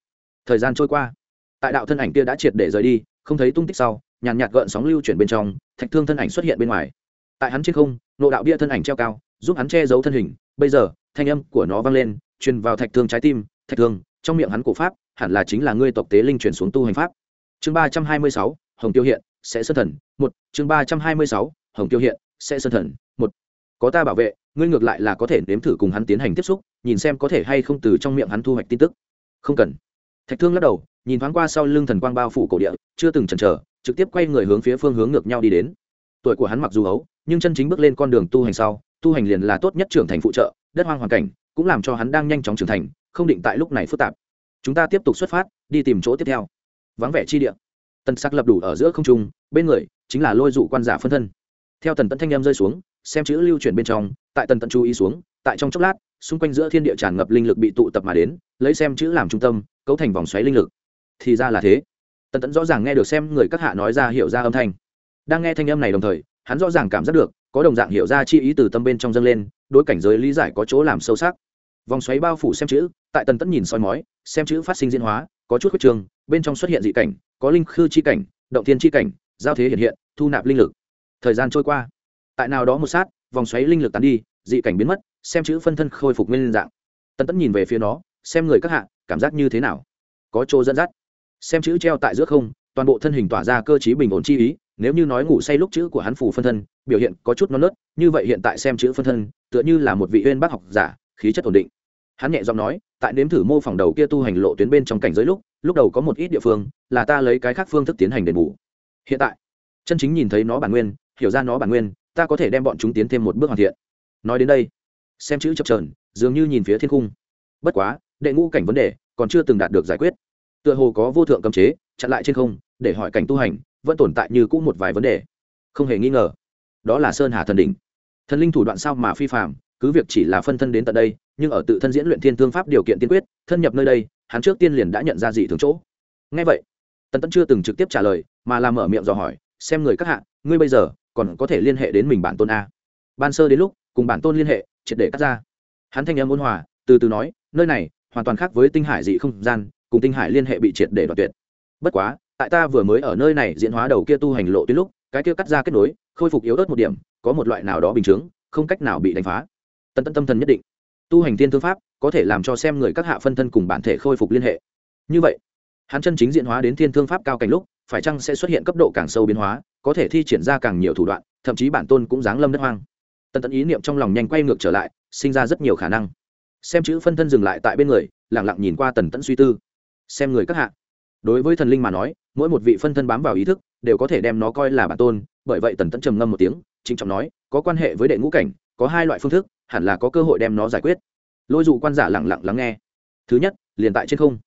Thời gian trôi qua. Tại đạo thân ảnh kia đã triệt để rời đi, không thấy tung tích sau, nhàn nhạt gợn sóng lưu chuyển bên trong, thạch thương thân ảnh xuất hiện bên ngoài. Tại hắn trên không, nộ đạo bia thân ảnh treo cao, giúp hắn che giấu thân hình. Bây giờ, thanh âm của nó vang lên, truyền vào thạch thương trái tim. Thạch thương, trong miệng hắn cổ pháp, hẳn là chính là ngươi tộc tế linh chuyển xuống tu hành pháp. Chương ba trăm hai mươi sáu, hồng tiêu hiện, sẽ sơn thần. Một, chương ba trăm hai mươi sáu, hồng tiêu hiện, sẽ sơn thần. Một, có ta bảo vệ ngươi ngược lại là có thể nếm thử cùng hắn tiến hành tiếp xúc, nhìn xem có thể hay không từ trong miệng hắn thu hoạch tin tức. Không cần. Thạch thương lắc đầu, nhìn thoáng qua sau lưng thần quang bao phủ cổ địa, chưa từng chần chờ, trực tiếp quay người hướng phía phương hướng ngược nhau đi đến. Tuổi của hắn mặc dù ấu, nhưng chân chính bước lên con đường tu hành sau, tu hành liền là tốt nhất trưởng thành phụ trợ, đất hoang hoàn cảnh cũng làm cho hắn đang nhanh chóng trưởng thành, không định tại lúc này phức tạp. Chúng ta tiếp tục xuất phát, đi tìm chỗ tiếp theo. Vắng vẻ chi địa. Tần sắc lập đủ ở giữa không trung, bên người chính là lôi dụ quan giả phân thân. Theo tần tẫn thanh em rơi xuống xem chữ lưu chuyển bên trong, tại tần tận chú ý xuống, tại trong chốc lát, xung quanh giữa thiên địa tràn ngập linh lực bị tụ tập mà đến, lấy xem chữ làm trung tâm, cấu thành vòng xoáy linh lực. Thì ra là thế. Tần tận rõ ràng nghe được xem người các hạ nói ra hiểu ra âm thanh. Đang nghe thanh âm này đồng thời, hắn rõ ràng cảm giác được, có đồng dạng hiểu ra chi ý từ tâm bên trong dâng lên, đối cảnh giới lý giải có chỗ làm sâu sắc. Vòng xoáy bao phủ xem chữ, tại tần tẫn nhìn soi mói, xem chữ phát sinh diễn hóa, có chút khuyết trường, bên trong xuất hiện dị cảnh, có linh khư chi cảnh, động thiên chi cảnh, giao thế hiện hiện, thu nạp linh lực. Thời gian trôi qua tại nào đó một sát, vòng xoáy linh lực tán đi, dị cảnh biến mất, xem chữ phân thân khôi phục nguyên dạng. Tần tẫn nhìn về phía nó, xem người các hạ, cảm giác như thế nào? Có chỗ dẫn dắt. Xem chữ treo tại giữa không, toàn bộ thân hình tỏa ra cơ chí bình ổn chi ý, nếu như nói ngủ say lúc chữ của hắn phủ phân thân, biểu hiện có chút non nớt, như vậy hiện tại xem chữ phân thân, tựa như là một vị uyên bác học giả, khí chất ổn định. Hắn nhẹ giọng nói, tại nếm thử mô phỏng đầu kia tu hành lộ tuyến bên trong cảnh giới lúc lúc đầu có một ít địa phương là ta lấy cái khác phương thức tiến hành đền bù. Hiện tại, chân chính nhìn thấy nó bản nguyên, hiểu ra nó bản nguyên ta có thể đem bọn chúng tiến thêm một bước hoàn thiện. Nói đến đây, xem chữ chập trờn dường như nhìn phía thiên cung bất quá, đệ ngũ cảnh vấn đề còn chưa từng đạt được giải quyết. Tựa hồ có vô thượng cấm chế, chặn lại trên không, để hỏi cảnh tu hành, vẫn tồn tại như cũ một vài vấn đề. Không hề nghi ngờ, đó là sơn hà thần đỉnh. Thần linh thủ đoạn sao mà phi phạm cứ việc chỉ là phân thân đến tận đây, nhưng ở tự thân diễn luyện thiên thương pháp điều kiện tiên quyết, thân nhập nơi đây, hắn trước tiên liền đã nhận ra dị thường chỗ. Ngay vậy, tần tẫn chưa từng trực tiếp trả lời, mà làm mở miệng dò hỏi, xem người các hạ, ngươi bây giờ còn có thể liên hệ đến mình bản tôn a. Ban sơ đến lúc, cùng bản tôn liên hệ, triệt để cắt ra. Hắn thanh âm ôn hòa, từ từ nói, nơi này, hoàn toàn khác với tinh hải dị không gian, cùng tinh hải liên hệ bị triệt để đoạt tuyệt. Bất quá, tại ta vừa mới ở nơi này diễn hóa đầu kia tu hành lộ tuyến lúc, cái kia cắt ra kết nối, khôi phục yếu ớt một điểm, có một loại nào đó bình chướng, không cách nào bị đánh phá. Tân tân tâm thần nhất định. Tu hành tiên thương pháp, có thể làm cho xem người các hạ phân thân cùng bản thể khôi phục liên hệ. Như vậy hắn chân chính diện hóa đến thiên thương pháp cao cảnh lúc, phải chăng sẽ xuất hiện cấp độ càng sâu biến hóa, có thể thi triển ra càng nhiều thủ đoạn, thậm chí bản tôn cũng giáng lâm đất hoang. Tần tẫn ý niệm trong lòng nhanh quay ngược trở lại, sinh ra rất nhiều khả năng. Xem chữ phân thân dừng lại tại bên người lẳng lặng nhìn qua tần tẫn suy tư. Xem người các hạ. Đối với thần linh mà nói, mỗi một vị phân thân bám vào ý thức, đều có thể đem nó coi là bản tôn, bởi vậy tần tẫn trầm ngâm một tiếng chính trọng nói, có quan hệ với đệ ngũ cảnh, có hai loại phương thức, hẳn là có cơ hội đem nó giải quyết. Lôi dụ quan giả lẳng lặng lắng nghe. Thứ nhất, liền tại trên không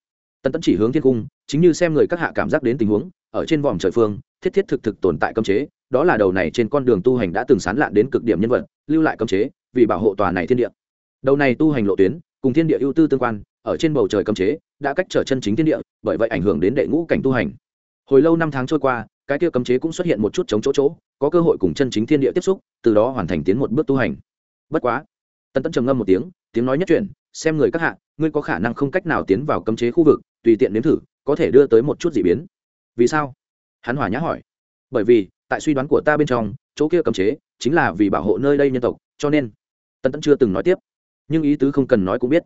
tần tẫn chỉ hướng thiên cung, chính như xem người các hạ cảm giác đến tình huống, ở trên vòm trời phương, thiết thiết thực thực tồn tại cấm chế, đó là đầu này trên con đường tu hành đã từng sán lạn đến cực điểm nhân vật, lưu lại cấm chế, vì bảo hộ tòa này thiên địa. Đầu này tu hành lộ tuyến, cùng thiên địa ưu tư tương quan, ở trên bầu trời cấm chế, đã cách trở chân chính thiên địa, bởi vậy ảnh hưởng đến đệ ngũ cảnh tu hành. Hồi lâu năm tháng trôi qua, cái kia cấm chế cũng xuất hiện một chút chống chỗ chỗ, có cơ hội cùng chân chính thiên địa tiếp xúc, từ đó hoàn thành tiến một bước tu hành. Bất quá tân tấn trầm ngâm một tiếng tiếng nói nhất chuyển, xem người các hạ ngươi có khả năng không cách nào tiến vào cấm chế khu vực, tùy tiện nếm thử, có thể đưa tới một chút d ị biến. Vì sao? Hắn hòa nhã hỏi. Bởi vì, tại suy đoán của ta bên trong, chỗ kia cấm chế chính là vì bảo hộ nơi đây nhân tộc, cho nên tân Tẫn chưa từng nói tiếp. Nhưng ý tứ không cần nói cũng biết.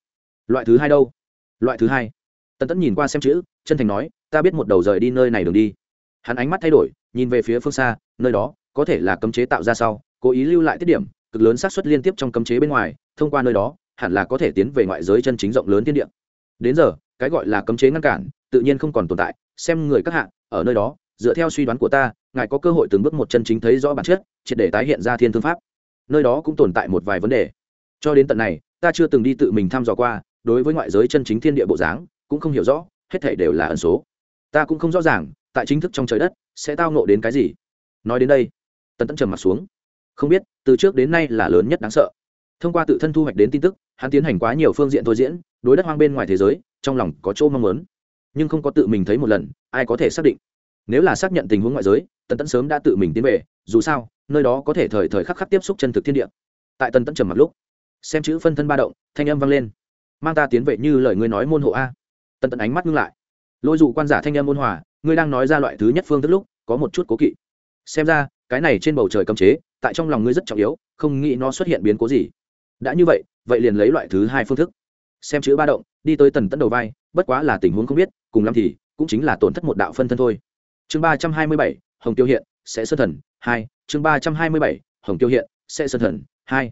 Loại thứ hai đâu? Loại thứ hai. Tân Tẫn nhìn qua xem chữ, chân thành nói, ta biết một đầu rời đi nơi này đường đi. Hắn ánh mắt thay đổi, nhìn về phía phương xa, nơi đó, có thể là cấm chế tạo ra sau, cố ý lưu lại tiết điểm, cực lớn xác suất liên tiếp trong cấm chế bên ngoài, thông qua nơi đó hẳn là có thể tiến về ngoại giới chân chính rộng lớn thiên địa. Đến giờ, cái gọi là cấm chế ngăn cản, tự nhiên không còn tồn tại, xem người các hạ, ở nơi đó, dựa theo suy đoán của ta, ngài có cơ hội từng bước một chân chính thấy rõ bản chất, triệt để tái hiện ra thiên thương pháp. Nơi đó cũng tồn tại một vài vấn đề. Cho đến tận này, ta chưa từng đi tự mình thăm dò qua, đối với ngoại giới chân chính thiên địa bộ dáng, cũng không hiểu rõ, hết thảy đều là ẩn số. Ta cũng không rõ ràng, tại chính thức trong trời đất, sẽ tao nộ đến cái gì. Nói đến đây, tần tẫn trầm mặt xuống. Không biết, từ trước đến nay là lớn nhất đáng sợ. Thông qua tự thân thu hoạch đến tin tức hắn tiến hành quá nhiều phương diện thôi diễn, đối đất hoang bên ngoài thế giới, trong lòng có chỗ mong muốn. Nhưng không có tự mình thấy một lần, ai có thể xác định? Nếu là xác nhận tình huống ngoại giới, tần tẫn sớm đã tự mình tiến về, dù sao, nơi đó có thể thời thời khắc khắc tiếp xúc chân thực thiên địa. Tại tần tẫn trầm mặt lúc, xem chữ phân thân ba động, thanh âm vang lên. Mang ta tiến về như lời ngươi nói môn hộ a. Tần Tẫn ánh mắt ngưng lại. Lôi dụ quan giả thanh âm ôn hòa, ngươi đang nói ra loại thứ nhất phương thức lúc, có một chút cố kỵ. Xem ra, cái này trên bầu trời cấm chế, tại trong lòng ngươi rất trọng yếu, không nghĩ nó xuất hiện biến cố gì. Đã như vậy vậy liền lấy loại thứ hai phương thức. Xem chữ ba động, đi tới tần tẫn đầu vai, bất quá là tình huống không biết, cùng lắm thì cũng chính là tổn thất một đạo phân thân thôi. Chương ba trăm hai mươi bảy, hồng tiêu hiện, sẽ sơ thần, hai. Chương ba trăm hai mươi bảy, hồng tiêu hiện, sẽ sơ thần, hai.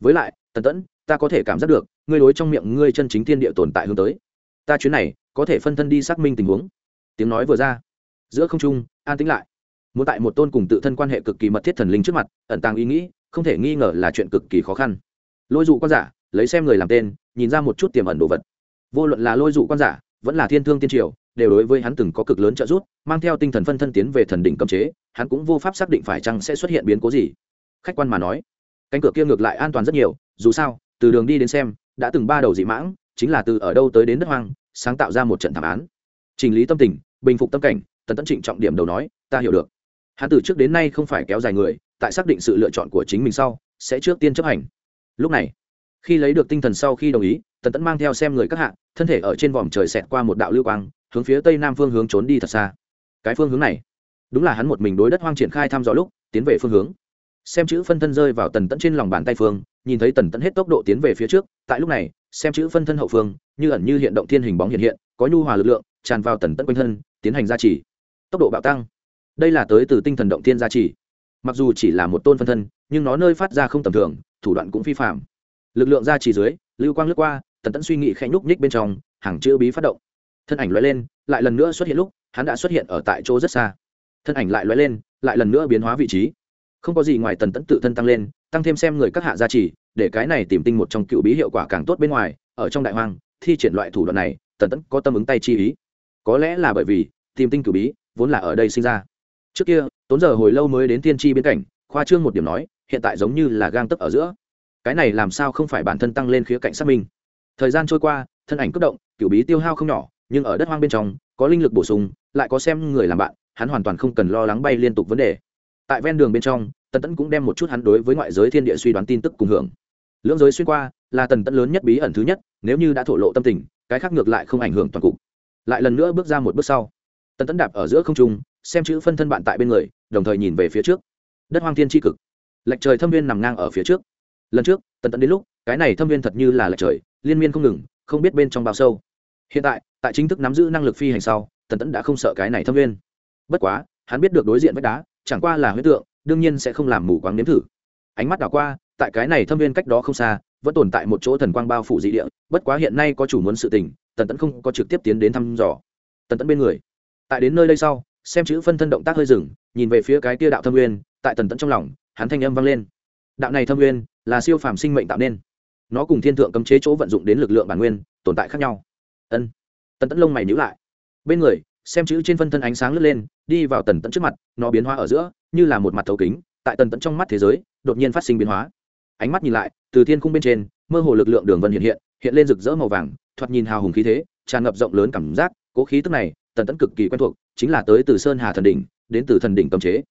Với lại, tần tẫn, ta có thể cảm giác được, ngươi đối trong miệng ngươi chân chính thiên địa tồn tại hướng tới. Ta chuyến này, có thể phân thân đi xác minh tình huống. Tiếng nói vừa ra, giữa không trung, an tĩnh lại. Muốn tại một tôn cùng tự thân quan hệ cực kỳ mật thiết thần linh trước mặt, ẩn tàng ý nghĩ, không thể nghi ngờ là chuyện cực kỳ khó khăn lôi dụ quan giả, lấy xem người làm tên, nhìn ra một chút tiềm ẩn đồ vật. Vô luận là lôi dụ quan giả, vẫn là thiên thương tiên triều, đều đối với hắn từng có cực lớn trợ giúp, mang theo tinh thần phân thân tiến về thần đỉnh cấm chế, hắn cũng vô pháp xác định phải chăng sẽ xuất hiện biến cố gì. Khách quan mà nói, cánh cửa kia ngược lại an toàn rất nhiều, dù sao, từ đường đi đến xem, đã từng ba đầu dị mãng, chính là từ ở đâu tới đến đất hoang, sáng tạo ra một trận thảm án. Chỉnh lý tâm tình, bình phục tâm cảnh, tần tấn trịnh trọng điểm đầu nói, ta hiểu được. Hắn từ trước đến nay không phải kéo dài người, tại xác định sự lựa chọn của chính mình sau, sẽ trước tiên chấp hành lúc này, khi lấy được tinh thần sau khi đồng ý, tần tẫn mang theo xem người các hạ, thân thể ở trên vòm trời xẹt qua một đạo lưu quang, hướng phía tây nam phương hướng trốn đi thật xa. Cái phương hướng này, đúng là hắn một mình đối đất hoang triển khai thăm dò lúc, tiến về phương hướng. Xem chữ phân thân rơi vào tần tẫn trên lòng bàn tay phương, nhìn thấy tần tẫn hết tốc độ tiến về phía trước, tại lúc này, xem chữ phân thân hậu phương, như ẩn như hiện động thiên hình bóng hiện hiện, có nhu hòa lực lượng, tràn vào tần tẫn quanh thân, tiến hành gia trì. Tốc độ bạo tăng. Đây là tới từ tinh thần động thiên gia trì. Mặc dù chỉ là một tôn phân thân, nhưng nó nơi phát ra không tầm thường thủ đoạn cũng phi phạm. Lực lượng gia trì dưới, lưu quang lướt qua, tần tẫn suy nghĩ khẽ nhúc nhích bên trong, hàng chữ bí phát động. Thân ảnh loại lên, lại lần nữa xuất hiện lúc, hắn đã xuất hiện ở tại chỗ rất xa. Thân ảnh lại loại lên, lại lần nữa biến hóa vị trí. Không có gì ngoài tần tẫn tự thân tăng lên, tăng thêm xem người các hạ gia trì, để cái này tìm tinh một trong cựu bí hiệu quả càng tốt bên ngoài, ở trong đại hoang, thi triển loại thủ đoạn này, tần tẫn có tâm ứng tay chi ý. Có lẽ là bởi vì, tìm tinh cựu bí vốn là ở đây sinh ra. Trước kia, tốn giờ hồi lâu mới đến tiên tri bên cạnh, khoa trương một điểm nói hiện tại giống như là gang tấp ở giữa. Cái này làm sao không phải bản thân tăng lên khía cạnh xác minh? Thời gian trôi qua, thân ảnh cất động cựu bí tiêu hao không nhỏ, nhưng ở đất hoang bên trong, có linh lực bổ sung, lại có xem người làm bạn, hắn hoàn toàn không cần lo lắng bay liên tục vấn đề. Tại ven đường bên trong, tần tẫn cũng đem một chút hắn đối với ngoại giới thiên địa suy đoán tin tức cùng hưởng. Lưỡng giới xuyên qua, là tần tẫn lớn nhất bí ẩn thứ nhất, nếu như đã thổ lộ tâm tình, cái khác ngược lại không ảnh hưởng toàn cục. Lại lần nữa bước ra một bước sau, tần tẫn đạp ở giữa không trung, xem chữ phân thân bạn tại bên người, đồng thời nhìn về phía trước. Đất hoang thiên tri cực lệch trời thâm viên nằm ngang ở phía trước. Lần trước, tần tẫn đến lúc, cái này thâm viên thật như là lệch trời, liên miên không ngừng, không biết bên trong bao sâu. Hiện tại tại chính thức nắm giữ năng lực phi hành sau, tần tẫn đã không sợ cái này thâm viên. Bất quá, hắn biết được đối diện với đá, chẳng qua là huyết tượng, đương nhiên sẽ không làm mù quáng nếm thử. Ánh mắt đảo qua, tại cái này thâm viên cách đó không xa, vẫn tồn tại một chỗ thần quang bao phủ dị địa, bất quá hiện nay có chủ muốn sự tình, tần tẫn không có trực tiếp tiến đến thăm dò. Tần tẫn bên người. Tại đến nơi đây sau, xem chữ phân thân động tác hơi dừng, nhìn về phía cái tia đạo thâm nguyên tại tần tẫn trong lòng hắn thanh âm vang lên. Đạo này thâm nguyên, là siêu phàm sinh mệnh tạo nên. Nó cùng thiên thượng cấm chế chỗ vận dụng đến lực lượng bản nguyên, tồn tại khác nhau. Ân. Tần tẫn lông mày nhữ lại. Bên người, xem chữ trên phân thân ánh sáng lướt lên, đi vào tần tẫn trước mặt, nó biến hóa ở giữa, như là một mặt thấu kính, tại tần tẫn trong mắt thế giới, đột nhiên phát sinh biến hóa. Ánh mắt nhìn lại, từ thiên cung bên trên, mơ hồ lực lượng đường vân hiện hiện hiện lên rực rỡ màu vàng, thoạt nhìn hào hùng khí thế, tràn ngập rộng lớn cảm giác, cố khí tức này, tần tẫn cực kỳ quen thuộc, chính là tới từ sơn hà thần đỉnh, đến từ thần đỉnh cấm chế.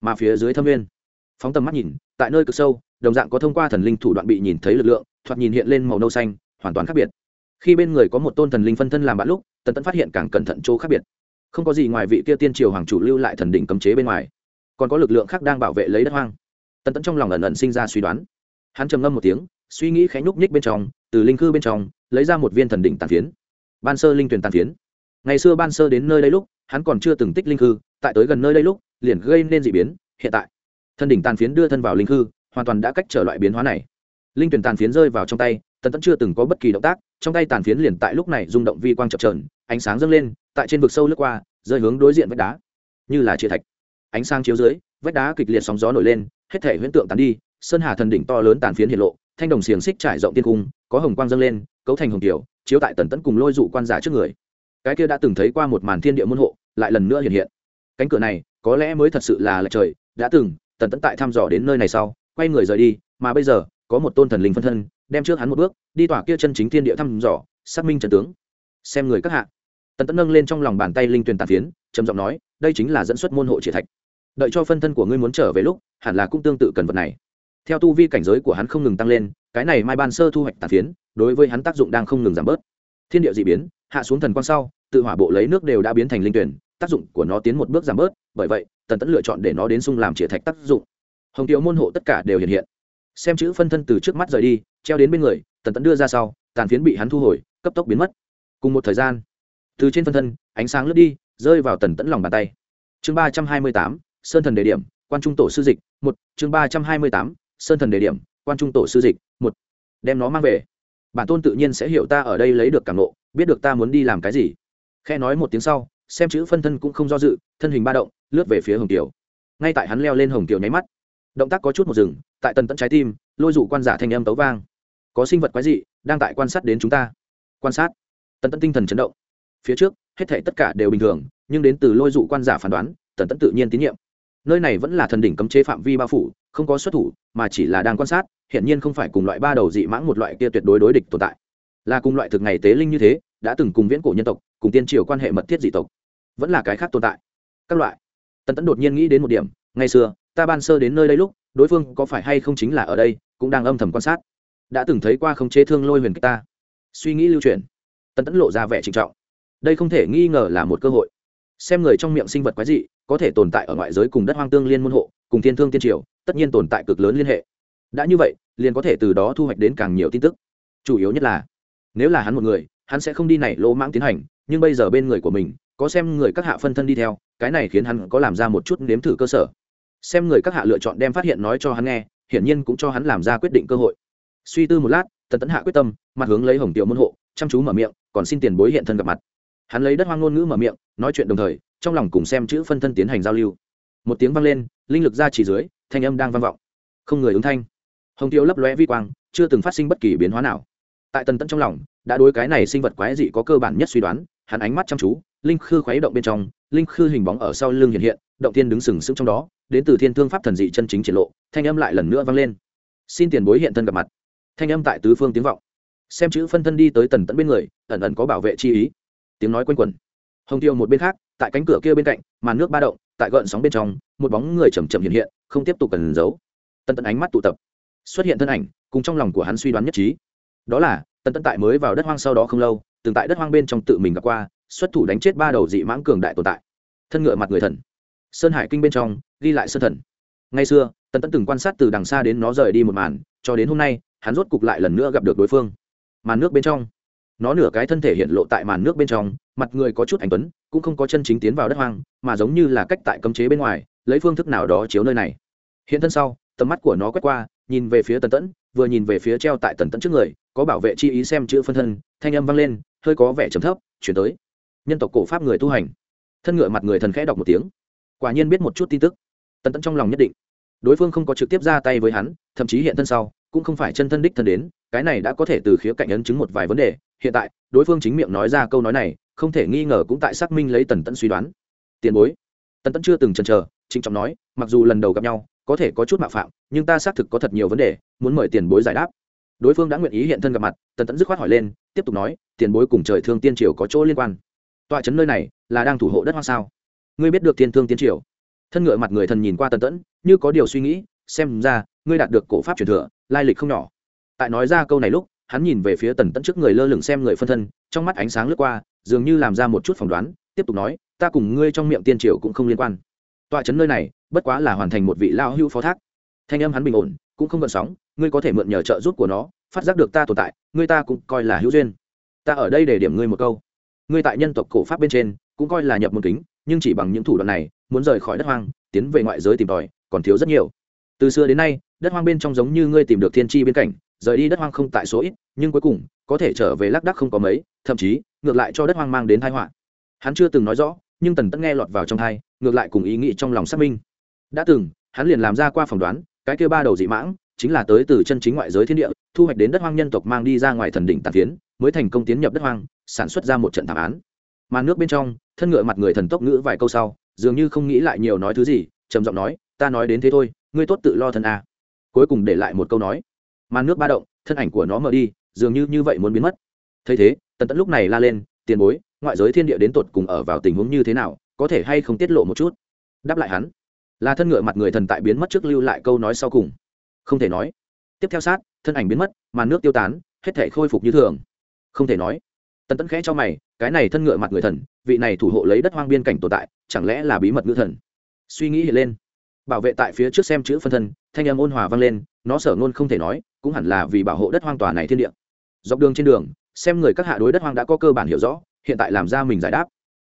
Mà phía dưới thâm nguyên phóng tầm mắt nhìn, tại nơi cực sâu, đồng dạng có thông qua thần linh thủ đoạn bị nhìn thấy lực lượng, thoạt nhìn hiện lên màu nâu xanh, hoàn toàn khác biệt. Khi bên người có một tôn thần linh phân thân làm bạn lúc, tần tẫn phát hiện càng cẩn thận chỗ khác biệt. Không có gì ngoài vị kia tiên triều hoàng chủ lưu lại thần đỉnh cấm chế bên ngoài, còn có lực lượng khác đang bảo vệ lấy đất hoang. Tần tẫn trong lòng ẩn ẩn sinh ra suy đoán. Hắn trầm ngâm một tiếng, suy nghĩ khẽ nhúc nhích bên trong, từ linh khư bên trong, lấy ra một viên thần đỉnh tàn phiến. Ban sơ linh tuyển tàn phiến. Ngày xưa ban sơ đến nơi đây lúc, hắn còn chưa từng tích linh khư tại tới gần nơi đây lúc, liền gây nên d ị biến, hiện tại thần đỉnh tàn phiến đưa thân vào linh hư, hoàn toàn đã cách trở loại biến hóa này. Linh tuyển tàn phiến rơi vào trong tay tần tẫn chưa từng có bất kỳ động tác trong tay tàn phiến liền tại lúc này rung động vi quang chập trờn ánh sáng dâng lên tại trên vực sâu lướt qua rơi hướng đối diện vách đá. Như là chia thạch. Ánh sáng chiếu dưới vách đá kịch liệt sóng gió nổi lên hết thể huyễn tượng tàn đi sơn hà thần đỉnh to lớn tàn phiến hiện lộ thanh đồng xiềng xích trải rộng tiên cung có hồng quang dâng lên cấu thành hồng tiểu chiếu tại tần tẫn cùng lôi dụ quan giả trước người. Cái kia đã từng thấy qua một màn thiên địa môn hộ lại lần nữa hiện hiện. Cánh cửa này có lẽ mới thật sự là lệch trời đã từng tần tẫn tại thăm dò đến nơi này sau, quay người rời đi, mà bây giờ, có một tôn thần linh phân thân, đem trước hắn một bước, đi tỏa kia chân chính thiên địa thăm dò, xác minh trần tướng. Xem người các hạ. Tần tẫn nâng lên trong lòng bàn tay linh tuyền tàn phiến, trầm giọng nói, đây chính là dẫn xuất môn hộ triệt thạch. Đợi cho phân thân của ngươi muốn trở về lúc, hẳn là cũng tương tự cần vật này. Theo tu vi cảnh giới của hắn không ngừng tăng lên, cái này mai ban sơ thu hoạch tàn phiến, đối với hắn tác dụng đang không ngừng giảm bớt. Thiên địa d ị biến, hạ xuống thần quang sau, tự hỏa bộ lấy nước đều đã biến thành linh tuyển, tác dụng của nó tiến một bước giảm bớt, bởi vậy tần tẫn lựa chọn để nó đến sung làm chĩa thạch tác dụng. Hồng tiểu môn hộ tất cả đều hiện hiện. Xem chữ phân thân từ trước mắt rời đi, treo đến bên người, tần tẫn đưa ra sau, tàn phiến bị hắn thu hồi, cấp tốc biến mất. Cùng một thời gian, từ trên phân thân, ánh sáng lướt đi, rơi vào tần tẫn lòng bàn tay. Chương ba trăm hai mươi tám, sơn thần đề điểm, quan trung tổ sư dịch, một. Chương ba trăm hai mươi tám, sơn thần đề điểm, quan trung tổ sư dịch, một. Đem nó mang về. Bản tôn tự nhiên sẽ hiểu ta ở đây lấy được cảm nộ biết được ta muốn đi làm cái gì. Khe nói một tiếng sau xem chữ phân thân cũng không do dự, thân hình ba động, lướt về phía hồng tiểu ngay tại hắn leo lên hồng tiểu nháy mắt, động tác có chút một rừng tại tần tận trái tim, lôi dụ quan giả thanh âm tấu vang. Có sinh vật quái dị đang tại quan sát đến chúng ta. Quan sát. Tần tận tinh thần chấn động. Phía trước, hết thể tất cả đều bình thường, nhưng đến từ lôi dụ quan giả phán đoán, tần tận tự nhiên tín nhiệm. Nơi này vẫn là thần đỉnh cấm chế phạm vi bao phủ, không có xuất thủ, mà chỉ là đang quan sát hiện nhiên không phải cùng loại ba đầu dị mãng một loại kia tuyệt đối đối địch tồn tại. Là cùng loại thực ngày tế linh như thế, đã từng cùng viễn cổ nhân tộc, cùng tiên triều quan hệ mật thiết dị tộc vẫn là cái khác tồn tại. Các loại. Tần tẫn đột nhiên nghĩ đến một điểm, ngày xưa, ta ban sơ đến nơi đây lúc, đối phương có phải hay không chính là ở đây, cũng đang âm thầm quan sát. Đã từng thấy qua không chế thương lôi huyền kích ta. Suy nghĩ lưu truyền, tần tẫn lộ ra vẻ trịnh trọng. Đây không thể nghi ngờ là một cơ hội. Xem người trong miệng sinh vật quái dị, có thể tồn tại ở ngoại giới cùng đất hoang tương liên môn hộ, cùng thiên thương tiên triều, tất nhiên tồn tại cực lớn liên hệ. Đã như vậy, liền có thể từ đó thu hoạch đến càng nhiều tin tức. Chủ yếu nhất là, nếu là hắn một người, hắn sẽ không đi này lỗ mãng tiến hành nhưng bây giờ bên người của mình, có xem người các hạ phân thân đi theo, cái này khiến hắn có làm ra một chút nếm thử cơ sở. Xem người các hạ lựa chọn đem phát hiện nói cho hắn nghe, hiển nhiên cũng cho hắn làm ra quyết định cơ hội. Suy tư một lát, tần tấn hạ quyết tâm, mặt hướng lấy hồng tiểu môn hộ, chăm chú mở miệng, còn xin tiền bối hiện thân gặp mặt. Hắn lấy đất hoang ngôn ngữ mở miệng, nói chuyện đồng thời, trong lòng cùng xem chữ phân thân tiến hành giao lưu. Một tiếng vang lên, linh lực ra chỉ dưới, thanh âm đang vang vọng. Không người ứng thanh. Hồng tiêu lấp lóe vi quang, chưa từng phát sinh bất kỳ biến hóa nào. Tại tần tẫn trong lòng, đã đối cái này sinh vật quái dị có cơ bản nhất suy đoán hắn ánh mắt chăm chú, linh khư khuấy động bên trong, linh khư hình bóng ở sau lưng hiện hiện, động tiên đứng sừng sững trong đó, đến từ thiên thương pháp thần dị chân chính triển lộ, thanh âm lại lần nữa vang lên. Xin tiền bối hiện thân gặp mặt. Thanh âm tại tứ phương tiếng vọng. Xem chữ phân thân đi tới tần tẫn bên người, ẩn ẩn có bảo vệ chi ý. Tiếng nói quanh quẩn. Hồng tiêu một bên khác, tại cánh cửa kia bên cạnh, màn nước ba động, tại gợn sóng bên trong, một bóng người chầm chậm hiện hiện, không tiếp tục cần giấu. Tần tẫn ánh mắt tụ tập. Xuất hiện thân ảnh, cùng trong lòng của hắn suy đoán nhất trí. Đó là tần tẫn tại mới vào đất hoang sau đó không lâu, từng tại đất hoang bên trong tự mình gặp qua, xuất thủ đánh chết ba đầu dị mãng cường đại tồn tại. Thân ngựa mặt người thần. Sơn hải kinh bên trong, ghi lại sơn thần. Ngay xưa, tần tẫn từng quan sát từ đằng xa đến nó rời đi một màn, cho đến hôm nay, hắn rốt cục lại lần nữa gặp được đối phương. Màn nước bên trong. Nó nửa cái thân thể hiện lộ tại màn nước bên trong, mặt người có chút ảnh tuấn, cũng không có chân chính tiến vào đất hoang, mà giống như là cách tại cấm chế bên ngoài, lấy phương thức nào đó chiếu nơi này. Hiện thân sau, tầm mắt của nó quét qua, nhìn về phía tần tẫn vừa nhìn về phía treo tại tần tẫn trước người, có bảo vệ chi ý xem chữ phân thân, thanh âm vang lên, hơi có vẻ trầm thấp, chuyển tới. Nhân tộc cổ pháp người tu hành. Thân ngựa mặt người thần khẽ đọc một tiếng. Quả nhiên biết một chút tin tức. Tần tẫn trong lòng nhất định. Đối phương không có trực tiếp ra tay với hắn, thậm chí hiện thân sau, cũng không phải chân thân đích thân đến, cái này đã có thể từ khía cạnh ấn chứng một vài vấn đề. Hiện tại, đối phương chính miệng nói ra câu nói này, không thể nghi ngờ cũng tại xác minh lấy tần tẫn suy đoán. Tiền bối. Tần tẫn chưa từng chần chờ, trịnh trọng nói, mặc dù lần đầu gặp nhau, có thể có chút mạo phạm nhưng ta xác thực có thật nhiều vấn đề, muốn mời tiền bối giải đáp. Đối phương đã nguyện ý hiện thân gặp mặt, tần tẫn dứt khoát hỏi lên, tiếp tục nói, tiền bối cùng trời thương tiên triều có chỗ liên quan. Tọa trấn nơi này là đang thủ hộ đất hoang sao? Ngươi biết được thiên thương tiên triều? Thân ngựa mặt người thần nhìn qua tần tẫn, như có điều suy nghĩ, xem ra, ngươi đạt được cổ pháp truyền thừa, lai lịch không nhỏ. Tại nói ra câu này lúc, hắn nhìn về phía tần tẫn trước người lơ lửng xem người phân thân, trong mắt ánh sáng lướt qua, dường như làm ra một chút phỏng đoán, tiếp tục nói, ta cùng ngươi trong miệng tiên triều cũng không liên quan. Tọa trấn nơi này, bất quá là hoàn thành một vị lao hữu phó thác thanh âm hắn bình ổn, cũng không gợn sóng, ngươi có thể mượn nhờ trợ giúp của nó, phát giác được ta tồn tại, ngươi ta cũng coi là hữu duyên. Ta ở đây để điểm ngươi một câu. Ngươi tại nhân tộc cổ pháp bên trên, cũng coi là nhập môn kính, nhưng chỉ bằng những thủ đoạn này, muốn rời khỏi đất hoang, tiến về ngoại giới tìm tòi, còn thiếu rất nhiều. Từ xưa đến nay, đất hoang bên trong giống như ngươi tìm được thiên tri bên cạnh rời đi đất hoang không tại số ít, nhưng cuối cùng, có thể trở về lác đắc không có mấy, thậm chí, ngược lại cho đất hoang mang đến thái họa. Hắn chưa từng nói rõ, nhưng tần tất nghe lọt vào trong thai ngược lại cùng ý nghĩ trong lòng xác minh. Đã từng, hắn liền làm ra qua phỏng đoán cái kia ba đầu dị mãng chính là tới từ chân chính ngoại giới thiên địa, thu hoạch đến đất hoang nhân tộc mang đi ra ngoài thần đỉnh tàn phiến, mới thành công tiến nhập đất hoang, sản xuất ra một trận thảm án. Mà nước bên trong, thân ngựa mặt người thần tốc ngữ vài câu sau, dường như không nghĩ lại nhiều nói thứ gì, trầm giọng nói, ta nói đến thế thôi, ngươi tốt tự lo thân a. À. cuối cùng để lại một câu nói. Mà nước ba động, thân ảnh của nó mở đi, dường như như vậy muốn biến mất. Thấy thế, tần tẫn lúc này la lên, tiền bối, ngoại giới thiên địa đến tột cùng ở vào tình huống như thế nào, có thể hay không tiết lộ một chút? Đáp lại hắn là thân ngựa mặt người thần tại biến mất trước lưu lại câu nói sau cùng. Không thể nói. Tiếp theo sát, thân ảnh biến mất, màn nước tiêu tán, hết thể khôi phục như thường. Không thể nói. Tần tẫn khẽ cho mày, cái này thân ngựa mặt người thần, vị này thủ hộ lấy đất hoang biên cảnh tồn tại, chẳng lẽ là bí mật ngữ thần? Suy nghĩ hiện lên. Bảo vệ tại phía trước xem chữ phân thân, thanh âm ôn hòa vang lên, nó sở ngôn không thể nói, cũng hẳn là vì bảo hộ đất hoang tòa này thiên địa. Dọc đường trên đường, xem người các hạ đối đất hoang đã có cơ bản hiểu rõ, hiện tại làm ra mình giải đáp.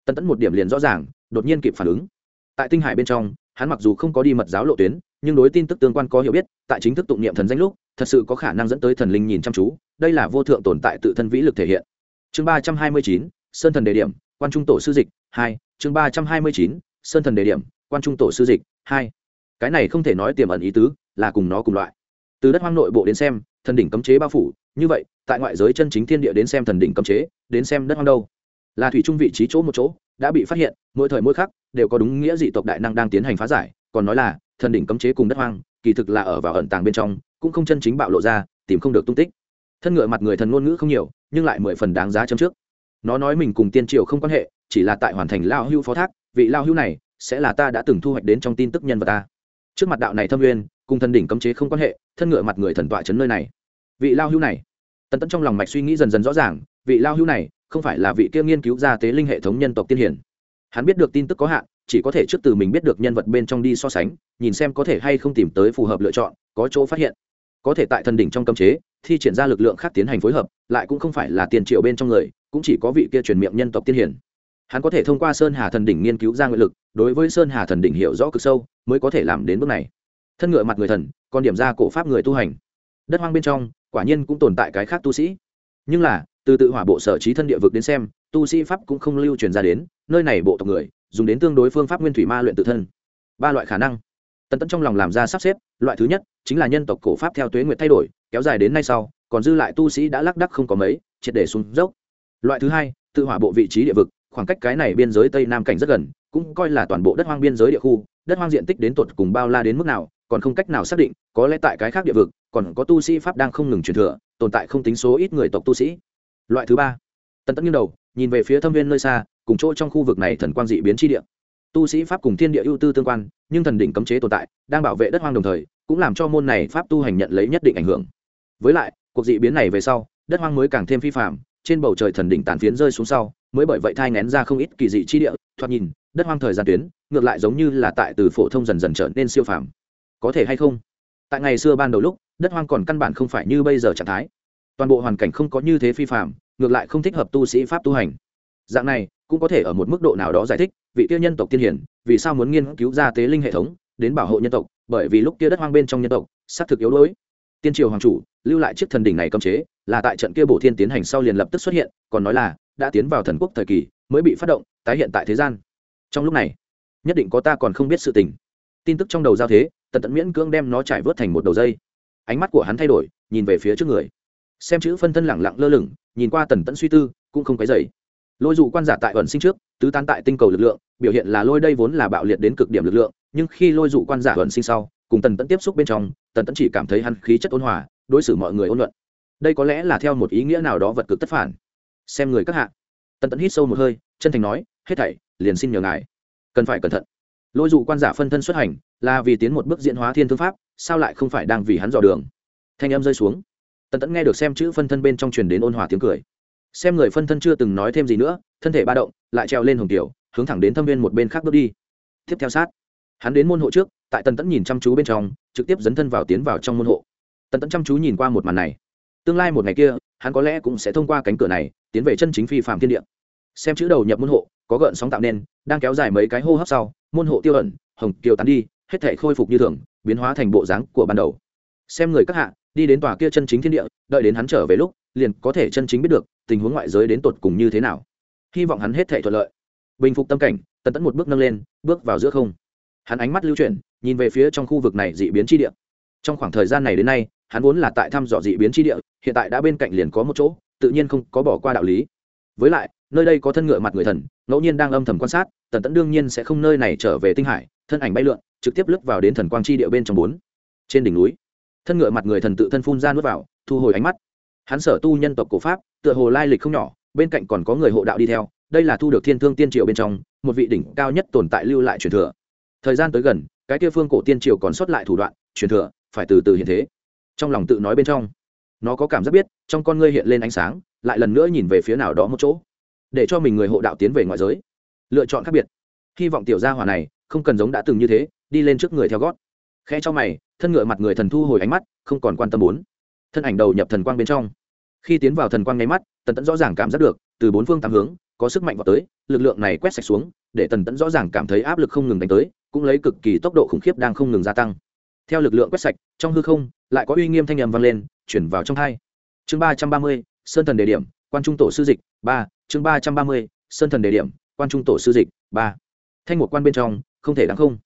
Tần tẫn một điểm liền rõ ràng, đột nhiên kịp phản ứng. Tại tinh hải bên trong hắn mặc dù không có đi mật giáo lộ tuyến, nhưng đối tin tức tương quan có hiểu biết, tại chính thức tụng niệm thần danh lúc, thật sự có khả năng dẫn tới thần linh nhìn chăm chú, đây là vô thượng tồn tại tự thân vĩ lực thể hiện. Chương ba trăm hai mươi chín, sơn thần đề điểm, quan trung tổ sư dịch, hai, chương ba trăm hai mươi chín, sơn thần đề điểm, quan trung tổ sư dịch, hai. Cái này không thể nói tiềm ẩn ý tứ, là cùng nó cùng loại. Từ đất hoang nội bộ đến xem, thần đỉnh cấm chế bao phủ, như vậy, tại ngoại giới chân chính thiên địa đến xem thần đỉnh cấm chế, đến xem đất hoang đâu? Là thủy trung vị trí chỗ một chỗ đã bị phát hiện, mỗi thời mỗi khắc đều có đúng nghĩa dị tộc đại năng đang tiến hành phá giải, còn nói là thần đỉnh cấm chế cùng đất hoang, kỳ thực là ở vào ẩn tàng bên trong, cũng không chân chính bạo lộ ra, tìm không được tung tích. Thân ngựa mặt người thần ngôn ngữ không nhiều, nhưng lại mười phần đáng giá chấm trước. Nó nói mình cùng tiên triều không quan hệ, chỉ là tại hoàn thành lao hưu phó thác, vị lao hưu này sẽ là ta đã từng thu hoạch đến trong tin tức nhân vật ta. Trước mặt đạo này thâm nguyên, cùng thần đỉnh cấm chế không quan hệ, thân ngựa mặt người thần tọa chấn nơi này. Vị lao hưu này, tần tẫn trong lòng mạch suy nghĩ dần dần rõ ràng, vị lao hưu này không phải là vị kia nghiên cứu ra tế linh hệ thống nhân tộc tiên hiển hắn biết được tin tức có hạn, chỉ có thể trước từ mình biết được nhân vật bên trong đi so sánh, nhìn xem có thể hay không tìm tới phù hợp lựa chọn, có chỗ phát hiện. Có thể tại thần đỉnh trong cấm chế, thi triển ra lực lượng khác tiến hành phối hợp, lại cũng không phải là tiền triệu bên trong người, cũng chỉ có vị kia truyền miệng nhân tộc tiên hiển hắn có thể thông qua sơn hà thần đỉnh nghiên cứu ra nguyện lực, đối với sơn hà thần đỉnh hiểu rõ cực sâu, mới có thể làm đến bước này. Thân ngựa mặt người thần, còn điểm ra cổ pháp người tu hành. Đất hoang bên trong, quả nhiên cũng tồn tại cái khác tu sĩ. Nhưng là từ tự hỏa bộ sở trí thân địa vực đến xem, tu sĩ pháp cũng không lưu truyền ra đến, nơi này bộ tộc người, dùng đến tương đối phương pháp nguyên thủy ma luyện tự thân. Ba loại khả năng. Tần tẫn trong lòng làm ra sắp xếp, loại thứ nhất, chính là nhân tộc cổ pháp theo tuế nguyệt thay đổi, kéo dài đến nay sau, còn dư lại tu sĩ đã lác đắc không có mấy, triệt để xuống dốc. Loại thứ hai, tự hỏa bộ vị trí địa vực, khoảng cách cái này biên giới tây nam cảnh rất gần, cũng coi là toàn bộ đất hoang biên giới địa khu, đất hoang diện tích đến tột cùng bao la đến mức nào, còn không cách nào xác định, có lẽ tại cái khác địa vực, còn có tu sĩ pháp đang không ngừng truyền thừa, tồn tại không tính số ít người tộc tu sĩ loại thứ ba. Tần tẫn nghiêng đầu, nhìn về phía thâm viên nơi xa, cùng chỗ trong khu vực này thần quang dị biến tri địa. Tu sĩ pháp cùng thiên địa ưu tư tương quan, nhưng thần đỉnh cấm chế tồn tại, đang bảo vệ đất hoang đồng thời, cũng làm cho môn này pháp tu hành nhận lấy nhất định ảnh hưởng. Với lại, cuộc dị biến này về sau, đất hoang mới càng thêm phi phạm trên bầu trời thần đỉnh tàn phiến rơi xuống sau, mới bởi vậy thai ngén ra không ít kỳ dị chi địa, thoạt nhìn, đất hoang thời gian tuyến, ngược lại giống như là tại từ phổ thông dần dần trở nên siêu phàm. Có thể hay không? Tại ngày xưa ban đầu lúc, đất hoang còn căn bản không phải như bây giờ trạng thái toàn bộ hoàn cảnh không có như thế phi phạm, ngược lại không thích hợp tu sĩ pháp tu hành. Dạng này, cũng có thể ở một mức độ nào đó giải thích vị kia nhân tộc tiên hiển, vì sao muốn nghiên cứu ra tế linh hệ thống, đến bảo hộ nhân tộc, bởi vì lúc kia đất hoang bên trong nhân tộc, xác thực yếu đuối. Tiên triều hoàng chủ, lưu lại chiếc thần đỉnh này cấm chế, là tại trận kia bổ thiên tiến hành sau liền lập tức xuất hiện, còn nói là, đã tiến vào thần quốc thời kỳ, mới bị phát động, tái hiện tại thế gian. Trong lúc này, nhất định có ta còn không biết sự tình. Tin tức trong đầu giao thế, tần tận miễn cưỡng đem nó trải vớt thành một đầu dây. Ánh mắt của hắn thay đổi, nhìn về phía trước người xem chữ phân thân lẳng lặng lơ lửng, nhìn qua tần tẫn suy tư, cũng không cái dày lôi dụ quan giả tại ẩn sinh trước, tứ tán tại tinh cầu lực lượng, biểu hiện là lôi đây vốn là bạo liệt đến cực điểm lực lượng, nhưng khi lôi dụ quan giả ẩn sinh sau, cùng tần tẫn tiếp xúc bên trong, tần tẫn chỉ cảm thấy hắn khí chất ôn hòa, đối xử mọi người ôn luận. Đây có lẽ là theo một ý nghĩa nào đó vật cực tất phản. Xem người các hạ. Tần tẫn hít sâu một hơi, chân thành nói, hết thảy, liền xin nhờ ngài. Cần phải cẩn thận. Lôi dụ quan giả phân thân xuất hành, là vì tiến một bước diễn hóa thiên thương pháp, sao lại không phải đang vì hắn dò đường? Thanh em rơi xuống tần tẫn nghe được xem chữ phân thân bên trong truyền đến ôn hòa tiếng cười. Xem người phân thân chưa từng nói thêm gì nữa, thân thể ba động, lại treo lên hồng tiểu, hướng thẳng đến thâm viên một bên khác bước đi. Tiếp theo sát. Hắn đến môn hộ trước, tại tần tẫn nhìn chăm chú bên trong, trực tiếp dấn thân vào tiến vào trong môn hộ. Tần tẫn chăm chú nhìn qua một màn này. Tương lai một ngày kia, hắn có lẽ cũng sẽ thông qua cánh cửa này, tiến về chân chính phi phạm thiên địa. Xem chữ đầu nhập môn hộ, có gợn sóng tạo nên, đang kéo dài mấy cái hô hấp sau, môn hộ tiêu ẩn, hồng kiều tán đi, hết thể khôi phục như thường, biến hóa thành bộ dáng của ban đầu. Xem người các hạ đi đến tòa kia chân chính thiên địa, đợi đến hắn trở về lúc, liền có thể chân chính biết được tình huống ngoại giới đến tột cùng như thế nào. Hy vọng hắn hết thể thuận lợi. Bình phục tâm cảnh, tần tẫn một bước nâng lên, bước vào giữa không. Hắn ánh mắt lưu chuyển, nhìn về phía trong khu vực này dị biến chi địa. Trong khoảng thời gian này đến nay, hắn vốn là tại thăm dò dị biến chi địa, hiện tại đã bên cạnh liền có một chỗ, tự nhiên không có bỏ qua đạo lý. Với lại, nơi đây có thân ngựa mặt người thần, ngẫu nhiên đang âm thầm quan sát, tần tẫn đương nhiên sẽ không nơi này trở về tinh hải, thân ảnh bay lượn, trực tiếp lướt vào đến thần quang chi địa bên trong bốn. Trên đỉnh núi thân ngựa mặt người thần tự thân phun ra nuốt vào, thu hồi ánh mắt. Hắn sở tu nhân tộc cổ pháp, tựa hồ lai lịch không nhỏ, bên cạnh còn có người hộ đạo đi theo, đây là thu được thiên thương tiên triều bên trong, một vị đỉnh cao nhất tồn tại lưu lại truyền thừa. Thời gian tới gần, cái kia phương cổ tiên triều còn sót lại thủ đoạn, truyền thừa, phải từ từ hiện thế. Trong lòng tự nói bên trong, nó có cảm giác biết, trong con ngươi hiện lên ánh sáng, lại lần nữa nhìn về phía nào đó một chỗ. Để cho mình người hộ đạo tiến về ngoại giới. Lựa chọn khác biệt. Hy vọng tiểu gia hỏa này không cần giống đã từng như thế, đi lên trước người theo gót. Khe cho mày thân ngựa mặt người thần thu hồi ánh mắt, không còn quan tâm bốn. Thân ảnh đầu nhập thần quang bên trong. Khi tiến vào thần quang nháy mắt, tần tẫn rõ ràng cảm giác được, từ bốn phương tám hướng, có sức mạnh vào tới, lực lượng này quét sạch xuống, để tần tẫn rõ ràng cảm thấy áp lực không ngừng đánh tới, cũng lấy cực kỳ tốc độ khủng khiếp đang không ngừng gia tăng. Theo lực lượng quét sạch, trong hư không, lại có uy nghiêm thanh nhầm vang lên, chuyển vào trong thai chương ba trăm ba mươi, sơn thần đề điểm, quan trung tổ sư dịch, ba. Chương ba trăm ba mươi, sơn thần đề điểm, quan trung tổ sư dịch, ba. Thanh một quan bên trong, không thể đáng không.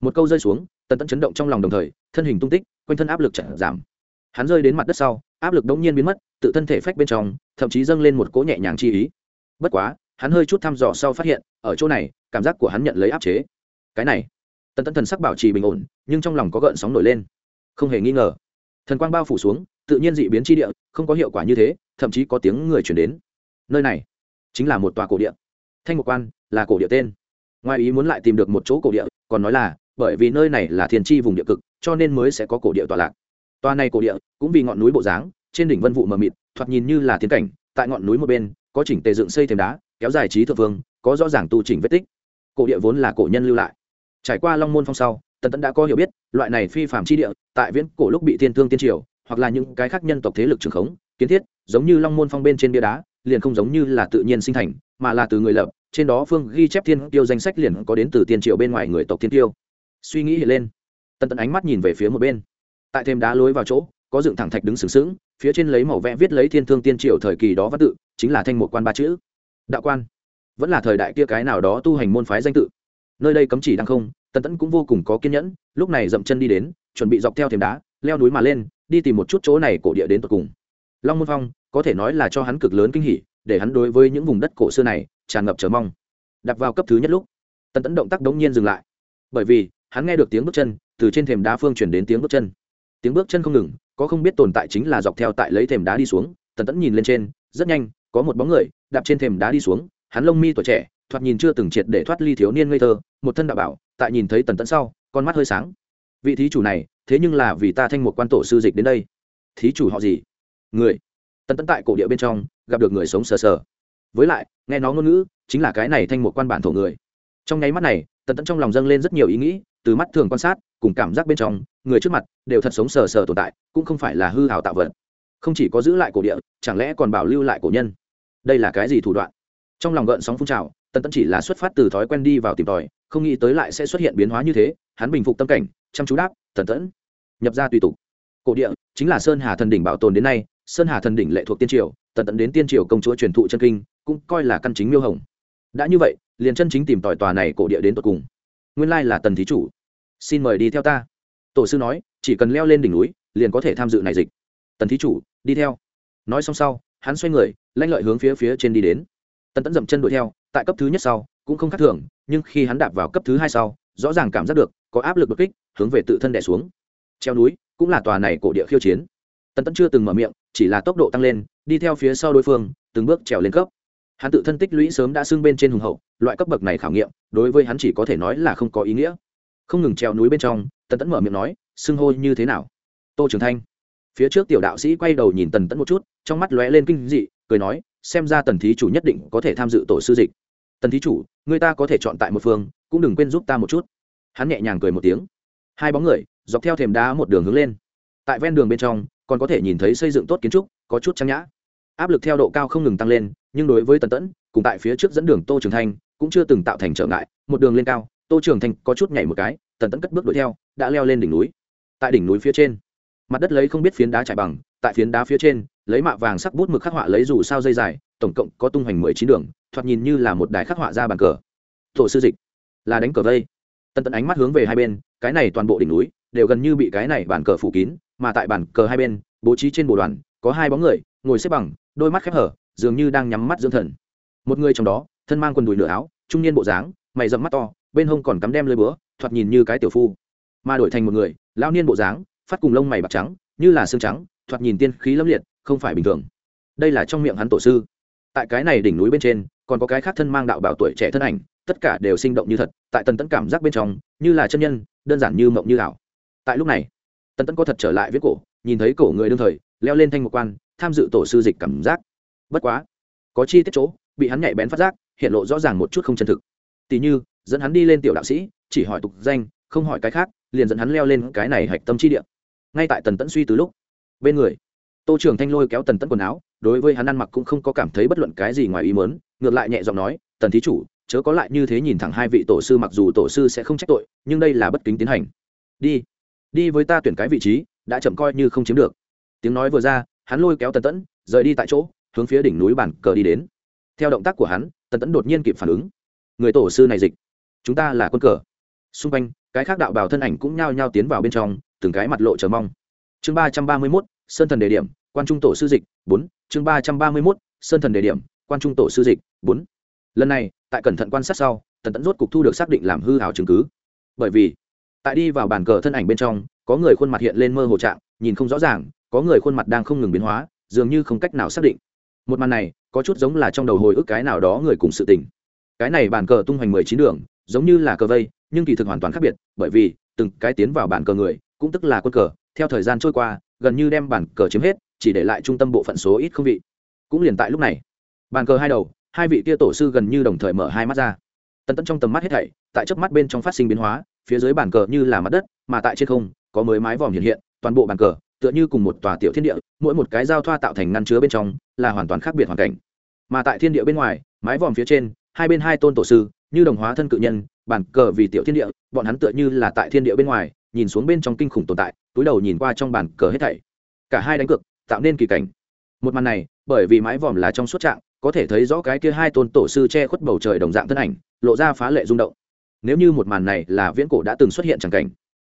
Một câu rơi xuống tần tẫn chấn động trong lòng đồng thời, thân hình tung tích, quanh thân áp lực chậm giảm. Hắn rơi đến mặt đất sau, áp lực đống nhiên biến mất, tự thân thể phách bên trong, thậm chí dâng lên một cỗ nhẹ nhàng chi ý. Bất quá, hắn hơi chút thăm dò sau phát hiện, ở chỗ này, cảm giác của hắn nhận lấy áp chế. Cái này, tần tẫn thần sắc bảo trì bình ổn, nhưng trong lòng có gợn sóng nổi lên. Không hề nghi ngờ, thần quang bao phủ xuống, tự nhiên dị biến chi địa, không có hiệu quả như thế, thậm chí có tiếng người chuyển đến. Nơi này, chính là một tòa cổ địa. Thanh một quan là cổ địa tên. Ngoài ý muốn lại tìm được một chỗ cổ địa, còn nói là bởi vì nơi này là thiên tri vùng địa cực, cho nên mới sẽ có cổ địa tọa lạc. Tòa này cổ địa cũng vì ngọn núi bộ dáng, trên đỉnh vân vụ mờ mịt, thoạt nhìn như là tiến cảnh, tại ngọn núi một bên, có chỉnh tề dựng xây thềm đá, kéo dài trí thượng vương, có rõ ràng tu chỉnh vết tích. Cổ địa vốn là cổ nhân lưu lại. Trải qua long môn phong sau, tần tẫn đã có hiểu biết, loại này phi phạm chi địa, tại viễn cổ lúc bị thiên thương tiên triều, hoặc là những cái khác nhân tộc thế lực trường khống, kiến thiết, giống như long môn phong bên trên bia đá, liền không giống như là tự nhiên sinh thành, mà là từ người lập, trên đó phương ghi chép thiên tiêu danh sách liền có đến từ tiên triều bên ngoài người tộc thiên tiêu suy nghĩ hiện lên. Tần tẫn ánh mắt nhìn về phía một bên. Tại thêm đá lối vào chỗ, có dựng thẳng thạch đứng sừng sững, phía trên lấy màu vẽ viết lấy thiên thương tiên triều thời kỳ đó văn tự, chính là thanh một quan ba chữ. Đạo quan. Vẫn là thời đại kia cái nào đó tu hành môn phái danh tự. Nơi đây cấm chỉ đang không, tần tẫn cũng vô cùng có kiên nhẫn, lúc này dậm chân đi đến, chuẩn bị dọc theo thềm đá, leo núi mà lên, đi tìm một chút chỗ này cổ địa đến tận cùng. Long môn phong, có thể nói là cho hắn cực lớn kinh hỉ, để hắn đối với những vùng đất cổ xưa này tràn ngập chờ mong. Đặt vào cấp thứ nhất lúc, tần tẫn động tác đống nhiên dừng lại. Bởi vì hắn nghe được tiếng bước chân, từ trên thềm đá phương chuyển đến tiếng bước chân. Tiếng bước chân không ngừng, có không biết tồn tại chính là dọc theo tại lấy thềm đá đi xuống, tần tẫn nhìn lên trên, rất nhanh, có một bóng người đạp trên thềm đá đi xuống, hắn lông mi tuổi trẻ, thoạt nhìn chưa từng triệt để thoát ly thiếu niên ngây thơ, một thân đạo bảo, tại nhìn thấy tần tẫn sau, con mắt hơi sáng. Vị thí chủ này, thế nhưng là vì ta thanh một quan tổ sư dịch đến đây. Thí chủ họ gì? Người. Tần tẫn tại cổ địa bên trong, gặp được người sống sờ sờ. Với lại, nghe nó ngôn ngữ, chính là cái này thanh một quan bản thổ người trong nháy mắt này, tần tẫn trong lòng dâng lên rất nhiều ý nghĩ, từ mắt thường quan sát, cùng cảm giác bên trong, người trước mặt đều thật sống sờ sờ tồn tại, cũng không phải là hư hào tạo vật. Không chỉ có giữ lại cổ địa, chẳng lẽ còn bảo lưu lại cổ nhân? Đây là cái gì thủ đoạn? Trong lòng gợn sóng phun trào, tần tẫn chỉ là xuất phát từ thói quen đi vào tìm tòi, không nghĩ tới lại sẽ xuất hiện biến hóa như thế, hắn bình phục tâm cảnh, chăm chú đáp, tần tẫn, nhập ra tùy tục. Cổ địa chính là sơn hà thần đỉnh bảo tồn đến nay, sơn hà thần đỉnh lệ thuộc tiên triều, tần tẫn đến tiên triều công chúa truyền thụ chân kinh, cũng coi là căn chính miêu hồng. Đã như vậy liền chân chính tìm tòi tòa này cổ địa đến tột cùng. Nguyên lai là tần thí chủ. Xin mời đi theo ta. Tổ sư nói, chỉ cần leo lên đỉnh núi, liền có thể tham dự này dịch. Tần thí chủ, đi theo. Nói xong sau, hắn xoay người, lanh lợi hướng phía phía trên đi đến. Tần tẫn dậm chân đuổi theo, tại cấp thứ nhất sau, cũng không khác thường, nhưng khi hắn đạp vào cấp thứ hai sau, rõ ràng cảm giác được, có áp lực đột kích, hướng về tự thân đẻ xuống. Treo núi, cũng là tòa này cổ địa khiêu chiến. Tần tẫn chưa từng mở miệng, chỉ là tốc độ tăng lên, đi theo phía sau đối phương, từng bước trèo lên cấp hắn tự thân tích lũy sớm đã xưng bên trên hùng hậu, loại cấp bậc này khảo nghiệm, đối với hắn chỉ có thể nói là không có ý nghĩa. Không ngừng trèo núi bên trong, tần tẫn mở miệng nói, xưng hô như thế nào? Tô trường thanh. Phía trước tiểu đạo sĩ quay đầu nhìn tần tẫn một chút, trong mắt lóe lên kinh dị, cười nói, xem ra tần thí chủ nhất định có thể tham dự tổ sư dịch. Tần thí chủ, người ta có thể chọn tại một phương, cũng đừng quên giúp ta một chút. Hắn nhẹ nhàng cười một tiếng. Hai bóng người, dọc theo thềm đá một đường hướng lên. Tại ven đường bên trong, còn có thể nhìn thấy xây dựng tốt kiến trúc, có chút trang nhã. Áp lực theo độ cao không ngừng tăng lên nhưng đối với tần tẫn, cùng tại phía trước dẫn đường tô trường thanh cũng chưa từng tạo thành trở ngại. Một đường lên cao, tô trường thanh có chút nhảy một cái, tần tẫn cất bước đuổi theo, đã leo lên đỉnh núi. Tại đỉnh núi phía trên, mặt đất lấy không biết phiến đá trải bằng, tại phiến đá phía trên, lấy mạ vàng sắc bút mực khắc họa lấy dù sao dây dài, tổng cộng có tung hoành mười chín đường, thoạt nhìn như là một đài khắc họa ra bàn cờ. Tổ sư dịch, là đánh cờ vây. Tần tẫn ánh mắt hướng về hai bên, cái này toàn bộ đỉnh núi đều gần như bị cái này bàn cờ phủ kín, mà tại bàn cờ hai bên, bố trí trên bộ đoàn, có hai bóng người, ngồi xếp bằng, đôi mắt khép hở dường như đang nhắm mắt dưỡng thần. Một người trong đó, thân mang quần đùi nửa áo, trung niên bộ dáng, mày rậm mắt to, bên hông còn cắm đem lơi búa, thoạt nhìn như cái tiểu phu. Mà đổi thành một người lao niên bộ dáng, phát cùng lông mày bạc trắng, như là xương trắng, thoạt nhìn tiên khí lâm liệt, không phải bình thường. Đây là trong miệng hắn tổ sư. Tại cái này đỉnh núi bên trên, còn có cái khác thân mang đạo bảo tuổi trẻ thân ảnh, tất cả đều sinh động như thật, tại tần tẫn cảm giác bên trong, như là chân nhân, đơn giản như mộng như ảo. Tại lúc này, tần tẫn có thật trở lại viết cổ, nhìn thấy cổ người đương thời, leo lên thanh một quan, tham dự tổ sư dịch cảm giác bất quá, có chi tiết chỗ, bị hắn nhạy bén phát giác, hiện lộ rõ ràng một chút không chân thực. Tỉ như, dẫn hắn đi lên tiểu đạo sĩ, chỉ hỏi tục danh, không hỏi cái khác, liền dẫn hắn leo lên cái này hạch tâm chi địa. Ngay tại tần tẫn suy từ lúc, bên người, tô trưởng thanh lôi kéo tần tẫn quần áo, đối với hắn ăn mặc cũng không có cảm thấy bất luận cái gì ngoài ý mớn ngược lại nhẹ giọng nói, tần thí chủ, chớ có lại như thế nhìn thẳng hai vị tổ sư mặc dù tổ sư sẽ không trách tội, nhưng đây là bất kính tiến hành. Đi đi với ta tuyển cái vị trí, đã chậm coi như không chiếm được. Tiếng nói vừa ra, hắn lôi kéo tần tẫn, rời đi tại chỗ hướng phía đỉnh núi bản cờ đi đến. Theo động tác của hắn, tần tẫn đột nhiên kịp phản ứng. Người tổ sư này dịch. Chúng ta là quân cờ. Xung quanh, cái khác đạo bào thân ảnh cũng nhao nhao tiến vào bên trong, từng cái mặt lộ chờ mong. Chương ba trăm ba mươi mốt, sơn thần đề điểm, quan trung tổ sư dịch, bốn. Chương ba trăm ba mươi mốt, sơn thần đề điểm, quan trung tổ sư dịch, bốn. Lần này, tại cẩn thận quan sát sau, tần tẫn rốt cục thu được xác định làm hư hảo chứng cứ. Bởi vì, tại đi vào bàn cờ thân ảnh bên trong, có người khuôn mặt hiện lên mơ hồ trạng, nhìn không rõ ràng, có người khuôn mặt đang không ngừng biến hóa, dường như không cách nào xác định một màn này có chút giống là trong đầu hồi ức cái nào đó người cùng sự tình. Cái này bàn cờ tung hoành mười chín đường, giống như là cờ vây, nhưng kỳ thực hoàn toàn khác biệt, bởi vì từng cái tiến vào bàn cờ người, cũng tức là quân cờ, theo thời gian trôi qua, gần như đem bàn cờ chiếm hết, chỉ để lại trung tâm bộ phận số ít không vị. Cũng liền tại lúc này, bàn cờ hai đầu, hai vị kia tổ sư gần như đồng thời mở hai mắt ra. Tận tận trong tầm mắt hết thảy, tại trước mắt bên trong phát sinh biến hóa, phía dưới bàn cờ như là mặt đất, mà tại trên không, có mới mái vòm hiện hiện, toàn bộ bàn cờ tựa như cùng một tòa tiểu thiên địa, mỗi một cái giao thoa tạo thành ngăn chứa bên trong, là hoàn toàn khác biệt hoàn cảnh. Mà tại thiên địa bên ngoài, mái vòm phía trên, hai bên hai tôn tổ sư, như đồng hóa thân cự nhân bàn cờ vì tiểu thiên địa, bọn hắn tựa như là tại thiên địa bên ngoài, nhìn xuống bên trong kinh khủng tồn tại, túi đầu nhìn qua trong bàn cờ hết thảy. Cả hai đánh cược, tạo nên kỳ cảnh. Một màn này, bởi vì mái vòm là trong suốt trạng, có thể thấy rõ cái kia hai tôn tổ sư che khuất bầu trời đồng dạng thân ảnh, lộ ra phá lệ rung động. Nếu như một màn này là viễn cổ đã từng xuất hiện chẳng cảnh.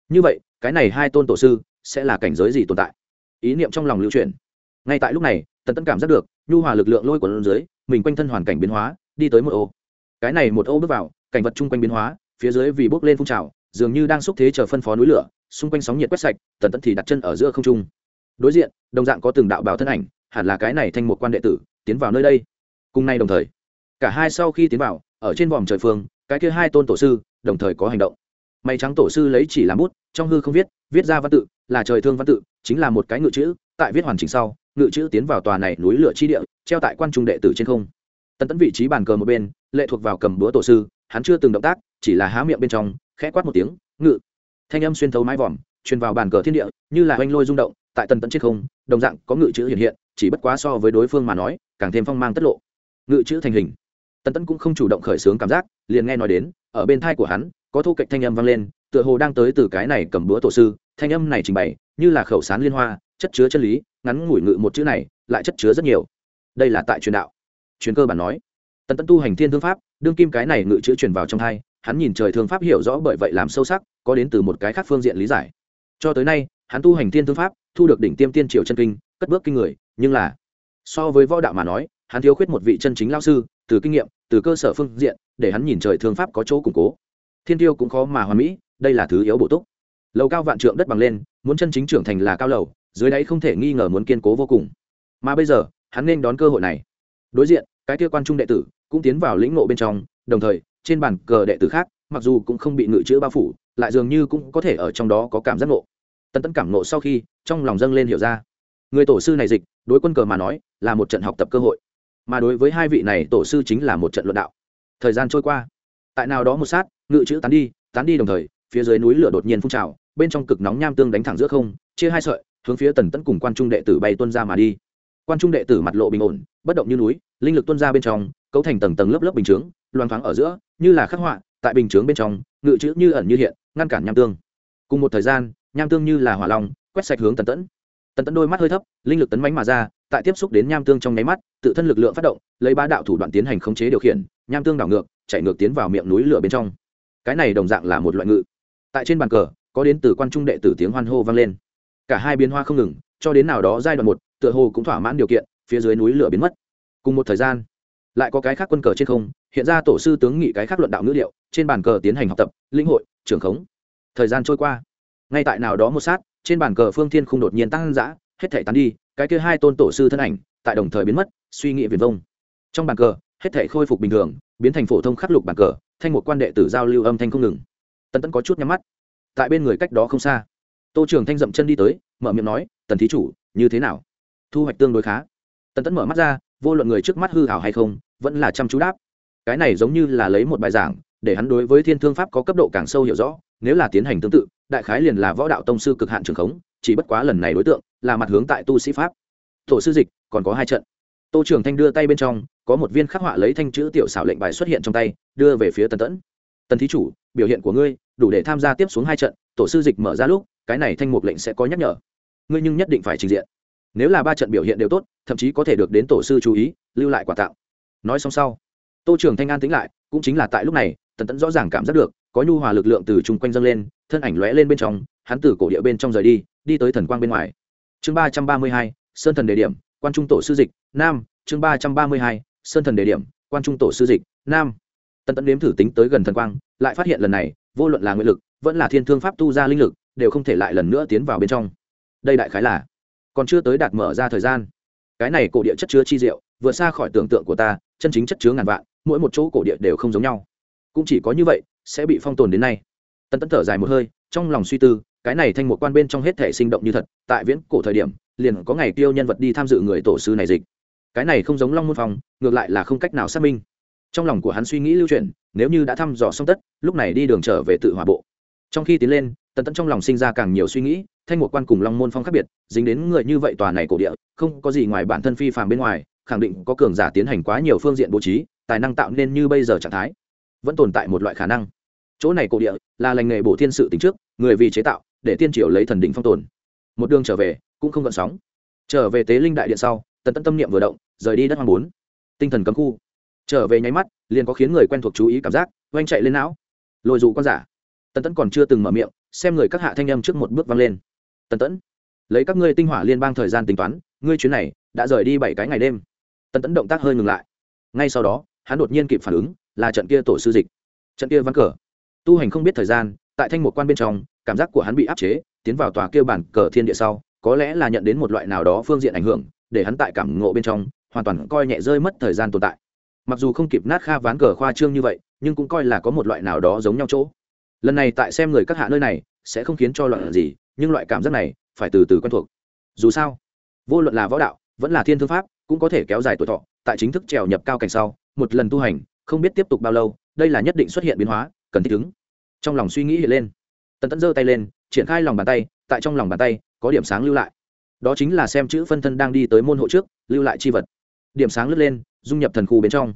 Như vậy, cái này hai tôn tổ sư sẽ là cảnh giới gì tồn tại? Ý niệm trong lòng lưu truyền ngay tại lúc này, tần tẫn cảm giác được, nhu hòa lực lượng lôi của dưới, mình quanh thân hoàn cảnh biến hóa, đi tới một ô. Cái này một ô bước vào, cảnh vật chung quanh biến hóa, phía dưới vì bước lên phun trào, dường như đang xúc thế chờ phân phó núi lửa, xung quanh sóng nhiệt quét sạch, tần tẫn thì đặt chân ở giữa không trung. Đối diện, đồng dạng có từng đạo bảo thân ảnh, hẳn là cái này thành một quan đệ tử, tiến vào nơi đây. Cùng nay đồng thời, cả hai sau khi tiến vào, ở trên vòm trời phương, cái kia hai tôn tổ sư, đồng thời có hành động. May trắng tổ sư lấy chỉ làm bút, trong hư không viết viết ra văn tự là trời thương văn tự, chính là một cái ngự chữ, tại viết hoàn chỉnh sau, ngự chữ tiến vào tòa này núi lửa chi địa, treo tại quan trung đệ tử trên không. Tần tẫn vị trí bàn cờ một bên, lệ thuộc vào cầm búa tổ sư, hắn chưa từng động tác, chỉ là há miệng bên trong, khẽ quát một tiếng, ngự! Thanh âm xuyên thấu mái vòm, truyền vào bàn cờ thiên địa, như là oanh lôi rung động, tại tần tẫn trên không, đồng dạng có ngự chữ hiện hiện, chỉ bất quá so với đối phương mà nói, càng thêm phong mang tất lộ. Ngự chữ thành hình. Tần tẫn cũng không chủ động khởi xướng cảm giác, liền nghe nói đến, ở bên thai của hắn, có thu cạnh thanh âm vang lên tựa hồ đang tới từ cái này cầm búa tổ sư, thanh âm này trình bày, như là khẩu sán liên hoa, chất chứa chân lý, ngắn ngủi ngự một chữ này, lại chất chứa rất nhiều. Đây là tại truyền đạo. Truyền cơ bản nói, tần tẫn tu hành thiên thương pháp, đương kim cái này ngự chữ truyền vào trong hai, hắn nhìn trời thương pháp hiểu rõ bởi vậy làm sâu sắc, có đến từ một cái khác phương diện lý giải. Cho tới nay, hắn tu hành thiên thương pháp, thu được đỉnh tiêm tiên triều chân kinh, cất bước kinh người, nhưng là, so với võ đạo mà nói, hắn thiếu khuyết một vị chân chính lao sư, từ kinh nghiệm, từ cơ sở phương diện, để hắn nhìn trời thương pháp có chỗ củng cố. Thiên tiêu cũng khó mà hoàn mỹ đây là thứ yếu bổ túc. Lầu cao vạn trượng đất bằng lên, muốn chân chính trưởng thành là cao lầu, dưới đáy không thể nghi ngờ muốn kiên cố vô cùng. Mà bây giờ, hắn nên đón cơ hội này. Đối diện, cái kia quan trung đệ tử cũng tiến vào lĩnh ngộ bên trong, đồng thời, trên bàn cờ đệ tử khác, mặc dù cũng không bị ngự chữ bao phủ, lại dường như cũng có thể ở trong đó có cảm giác ngộ. Tân tấn cảm ngộ sau khi, trong lòng dâng lên hiểu ra. Người tổ sư này dịch, đối quân cờ mà nói, là một trận học tập cơ hội. Mà đối với hai vị này, tổ sư chính là một trận luận đạo. Thời gian trôi qua. Tại nào đó một sát, ngự chữ tán đi tán đi đồng thời phía dưới núi lửa đột nhiên phun trào, bên trong cực nóng nham tương đánh thẳng giữa không, chia hai sợi, hướng phía tần tấn cùng quan trung đệ tử bay tuân ra mà đi. Quan trung đệ tử mặt lộ bình ổn, bất động như núi, linh lực tuân ra bên trong, cấu thành tầng tầng lớp lớp bình chướng, loang thoáng ở giữa, như là khắc họa, tại bình chướng bên trong, ngự chữ như ẩn như hiện, ngăn cản nham tương. Cùng một thời gian, nham tương như là hỏa long, quét sạch hướng tần tẫn tần tẫn đôi mắt hơi thấp, linh lực tấn mánh mà ra, tại tiếp xúc đến nham tương trong nháy mắt, tự thân lực lượng phát động, lấy ba đạo thủ đoạn tiến hành khống chế điều khiển, nham tương đảo ngược, chạy ngược tiến vào miệng núi lửa bên trong. Cái này đồng dạng là một loại ngự tại trên bàn cờ, có đến từ quan trung đệ tử tiếng hoan hô vang lên. Cả hai biến hoa không ngừng, cho đến nào đó giai đoạn một, tựa hồ cũng thỏa mãn điều kiện, phía dưới núi lửa biến mất. Cùng một thời gian, lại có cái khác quân cờ trên không, hiện ra tổ sư tướng nghị cái khác luận đạo ngữ liệu, trên bàn cờ tiến hành học tập, lĩnh hội, trưởng khống. Thời gian trôi qua. Ngay tại nào đó một sát, trên bàn cờ phương thiên không đột nhiên tăng dã, hết thể tán đi, cái kia hai tôn tổ sư thân ảnh, tại đồng thời biến mất, suy nghĩ viền vông. Trong bàn cờ, hết thể khôi phục bình thường, biến thành phổ thông khắc lục bàn cờ, thanh một quan đệ tử giao lưu âm thanh không ngừng. Tần Tẫn có chút nhắm mắt. Tại bên người cách đó không xa, tô trường thanh dậm chân đi tới, mở miệng nói, tần thí chủ, như thế nào? Thu hoạch tương đối khá. Tần tẫn mở mắt ra, vô luận người trước mắt hư hảo hay không, vẫn là chăm chú đáp. Cái này giống như là lấy một bài giảng, để hắn đối với thiên thương pháp có cấp độ càng sâu hiểu rõ, nếu là tiến hành tương tự, đại khái liền là võ đạo tông sư cực hạn trường khống, chỉ bất quá lần này đối tượng, là mặt hướng tại tu sĩ pháp. Tổ sư dịch, còn có hai trận. Tô trường thanh đưa tay bên trong, có một viên khắc họa lấy thanh chữ tiểu xảo lệnh bài xuất hiện trong tay, đưa về phía tần tẫn. Tần thí chủ biểu hiện của ngươi, đủ để tham gia tiếp xuống hai trận, tổ sư dịch mở ra lúc, cái này thanh mục lệnh sẽ có nhắc nhở. Ngươi nhưng nhất định phải trình diện. Nếu là ba trận biểu hiện đều tốt, thậm chí có thể được đến tổ sư chú ý, lưu lại quà tặng nói xong sau, tô trường thanh an tính lại, cũng chính là tại lúc này, tần tẫn rõ ràng cảm giác được, có nhu hòa lực lượng từ chung quanh dâng lên, thân ảnh lóe lên bên trong, hắn từ cổ địa bên trong rời đi đi tới thần quang bên ngoài. Chương ba trăm ba mươi hai, sơn thần đề điểm, quan trung tổ sư dịch, nam, chương ba trăm ba mươi hai, sơn thần đề điểm, quan trung tổ sư dịch, nam tần tẫn nếm thử tính tới gần thần quang, lại phát hiện lần này, vô luận là nguyện lực, vẫn là thiên thương pháp tu ra linh lực, đều không thể lại lần nữa tiến vào bên trong. Đây đại khái là, còn chưa tới đạt mở ra thời gian. Cái này cổ địa chất chứa chi diệu, vượt xa khỏi tưởng tượng của ta, chân chính chất chứa ngàn vạn, mỗi một chỗ cổ địa đều không giống nhau. Cũng chỉ có như vậy, sẽ bị phong tồn đến nay. Tân tấn thở dài một hơi, trong lòng suy tư, cái này thanh một quan bên trong hết thể sinh động như thật, tại viễn cổ thời điểm, liền có ngày tiêu nhân vật đi tham dự người tổ sư này dịch. Cái này không giống long môn phong, ngược lại là không cách nào xác minh trong lòng của hắn suy nghĩ lưu truyền nếu như đã thăm dò xong tất, lúc này đi đường trở về tự hỏa bộ. Trong khi tiến lên, tần tẫn trong lòng sinh ra càng nhiều suy nghĩ, thanh một quan cùng long môn phong khác biệt, dính đến người như vậy tòa này cổ địa, không có gì ngoài bản thân phi phàm bên ngoài, khẳng định có cường giả tiến hành quá nhiều phương diện bố trí, tài năng tạo nên như bây giờ trạng thái, vẫn tồn tại một loại khả năng. Chỗ này cổ địa là lành nghề bổ thiên sự tính trước, người vì chế tạo, để tiên triều lấy thần đỉnh phong tồn. Một đường trở về, cũng không gợn sóng. Trở về tế linh đại điện sau, tần tẫn tâm niệm vừa động, rời đi đất hoang bốn. Tinh thần cấm khu trở về nháy mắt, liền có khiến người quen thuộc chú ý cảm giác, oanh chạy lên não. Lôi dụ con giả. Tần tẫn còn chưa từng mở miệng, xem người các hạ thanh âm trước một bước vang lên. Tần tẫn, lấy các ngươi tinh hỏa liên bang thời gian tính toán, ngươi chuyến này đã rời đi bảy cái ngày đêm. Tần tẫn động tác hơi ngừng lại. Ngay sau đó, hắn đột nhiên kịp phản ứng, là trận kia tổ sư dịch. Trận kia vắng cờ. Tu hành không biết thời gian, tại thanh một quan bên trong, cảm giác của hắn bị áp chế, tiến vào tòa kia bản cờ thiên địa sau, có lẽ là nhận đến một loại nào đó phương diện ảnh hưởng, để hắn tại cảm ngộ bên trong, hoàn toàn coi nhẹ rơi mất thời gian tồn tại mặc dù không kịp nát kha ván cờ khoa trương như vậy, nhưng cũng coi là có một loại nào đó giống nhau chỗ. Lần này tại xem người các hạ nơi này, sẽ không khiến cho loạn gì, nhưng loại cảm giác này, phải từ từ quen thuộc. Dù sao, vô luận là võ đạo, vẫn là thiên thương pháp, cũng có thể kéo dài tuổi thọ, tại chính thức trèo nhập cao cảnh sau, một lần tu hành, không biết tiếp tục bao lâu, đây là nhất định xuất hiện biến hóa, cần thích ứng. Trong lòng suy nghĩ hiện lên, tần tẫn giơ tay lên, triển khai lòng bàn tay, tại trong lòng bàn tay, có điểm sáng lưu lại. Đó chính là xem chữ phân thân đang đi tới môn hộ trước, lưu lại chi vật. Điểm sáng lướt lên dung nhập thần khu bên trong.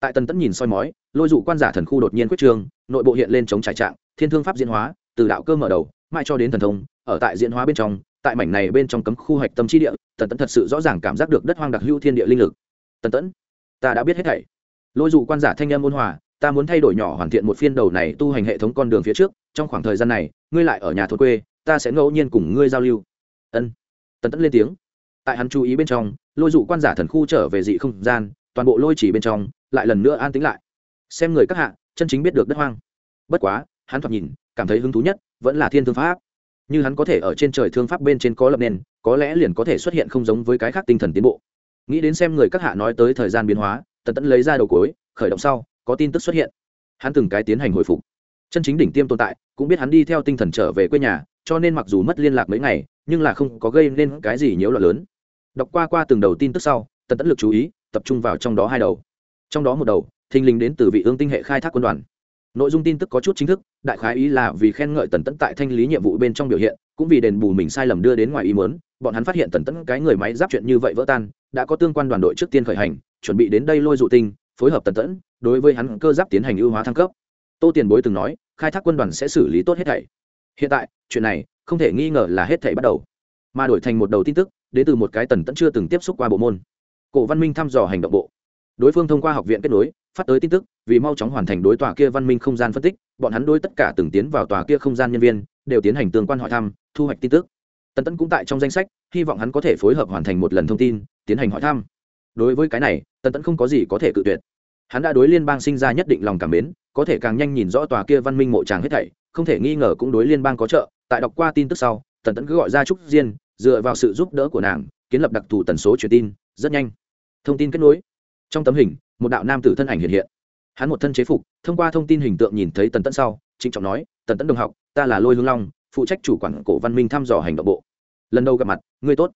Tại tần tẫn nhìn soi mói, lôi dụ quan giả thần khu đột nhiên quyết trường, nội bộ hiện lên chống trải trạng, thiên thương pháp diễn hóa, từ đạo cơ mở đầu, mãi cho đến thần thông, ở tại diễn hóa bên trong, tại mảnh này bên trong cấm khu hạch tâm trí địa, tần tẫn thật sự rõ ràng cảm giác được đất hoang đặc hữu thiên địa linh lực. Tần tẫn, ta đã biết hết thảy. Lôi dụ quan giả thanh em ôn hòa, ta muốn thay đổi nhỏ hoàn thiện một phiên đầu này tu hành hệ thống con đường phía trước, trong khoảng thời gian này, ngươi lại ở nhà thôn quê, ta sẽ ngẫu nhiên cùng ngươi giao lưu. Ân. Tần tẫn lên tiếng. Tại hắn chú ý bên trong, lôi dụ quan giả thần khu trở về dị không gian toàn bộ lôi chỉ bên trong, lại lần nữa an tính lại. Xem người các hạ, chân chính biết được đất hoang. Bất quá, hắn thoạt nhìn, cảm thấy hứng thú nhất vẫn là thiên thương pháp. Như hắn có thể ở trên trời thương pháp bên trên có lập nền, có lẽ liền có thể xuất hiện không giống với cái khác tinh thần tiến bộ. Nghĩ đến xem người các hạ nói tới thời gian biến hóa, tần tẫn lấy ra đầu cối khởi động sau, có tin tức xuất hiện. Hắn từng cái tiến hành hồi phục. Chân chính đỉnh tiêm tồn tại, cũng biết hắn đi theo tinh thần trở về quê nhà, cho nên mặc dù mất liên lạc mấy ngày, nhưng là không có gây nên cái gì nhiễu loạn lớn. Đọc qua qua từng đầu tin tức sau, tần tẫn lực chú ý tập trung vào trong đó hai đầu. Trong đó một đầu, thình lình đến từ vị ương tinh hệ khai thác quân đoàn. Nội dung tin tức có chút chính thức, đại khái ý là vì khen ngợi tần tẫn tại thanh lý nhiệm vụ bên trong biểu hiện, cũng vì đền bù mình sai lầm đưa đến ngoài ý mớn bọn hắn phát hiện tần tẫn cái người máy giáp chuyện như vậy vỡ tan, đã có tương quan đoàn đội trước tiên khởi hành, chuẩn bị đến đây lôi dụ tinh, phối hợp tần tẫn, đối với hắn cơ giáp tiến hành ưu hóa thăng cấp. Tô tiền bối từng nói, khai thác quân đoàn sẽ xử lý tốt hết thảy. Hiện tại, chuyện này không thể nghi ngờ là hết thảy bắt đầu. Mà đổi thành một đầu tin tức, đến từ một cái tần tẫn chưa từng tiếp xúc qua bộ môn cổ văn minh thăm dò hành động bộ. Đối phương thông qua học viện kết nối, phát tới tin tức, vì mau chóng hoàn thành đối tòa kia văn minh không gian phân tích, bọn hắn đối tất cả từng tiến vào tòa kia không gian nhân viên, đều tiến hành tương quan hỏi thăm, thu hoạch tin tức. Tần tẫn cũng tại trong danh sách, hy vọng hắn có thể phối hợp hoàn thành một lần thông tin, tiến hành hỏi thăm. Đối với cái này, tần tẫn không có gì có thể cự tuyệt. Hắn đã đối liên bang sinh ra nhất định lòng cảm mến, có thể càng nhanh nhìn rõ tòa kia văn minh mộ tràng hết thảy, không thể nghi ngờ cũng đối liên bang có trợ. Tại đọc qua tin tức sau, tần tẫn cứ gọi ra trúc diên, dựa vào sự giúp đỡ của nàng, kiến lập đặc thù tần số truyền tin, rất nhanh thông tin kết nối. Trong tấm hình, một đạo nam tử thân ảnh hiện hiện. Hắn một thân chế phục, thông qua thông tin hình tượng nhìn thấy tần tẫn sau, trịnh trọng nói, tần tẫn đồng học, ta là lôi hương long, phụ trách chủ quản cổ văn minh thăm dò hành động bộ. Lần đầu gặp mặt, ngươi tốt.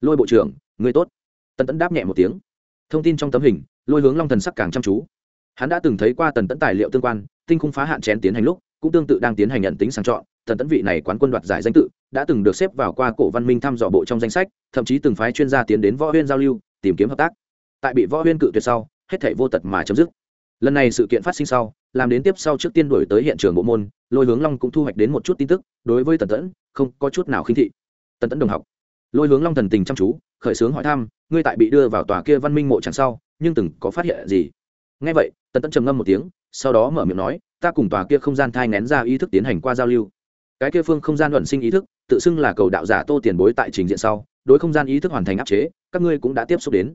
Lôi bộ trưởng, ngươi tốt. Tần tẫn đáp nhẹ một tiếng. Thông tin trong tấm hình, lôi hướng long thần sắc càng chăm chú. Hắn đã từng thấy qua tần tẫn tài liệu tương quan, tinh khung phá hạn chén tiến hành lúc, cũng tương tự đang tiến hành nhận tính sang chọn. Tần tẫn vị này quán quân đoạt giải danh tự, đã từng được xếp vào qua cổ văn minh thăm dò bộ trong danh sách, thậm chí từng phái chuyên gia tiến đến võ huyên giao lưu, tìm kiếm hợp tác tại bị võ huyên cự tuyệt sau, hết thể vô tật mà chấm dứt. Lần này sự kiện phát sinh sau, làm đến tiếp sau trước tiên đổi tới hiện trường bộ môn, lôi hướng long cũng thu hoạch đến một chút tin tức, đối với tần tẫn, không có chút nào khinh thị. Tần tẫn đồng học. Lôi hướng long thần tình chăm chú, khởi xướng hỏi thăm, ngươi tại bị đưa vào tòa kia văn minh mộ chẳng sau, nhưng từng có phát hiện gì? Ngay vậy, tần tẫn trầm ngâm một tiếng, sau đó mở miệng nói, ta cùng tòa kia không gian thai ngén ra ý thức tiến hành qua giao lưu. Cái kia phương không gian luận sinh ý thức, tự xưng là cầu đạo giả tô tiền bối tại trình diện sau, đối không gian ý thức hoàn thành áp chế, các ngươi cũng đã tiếp xúc đến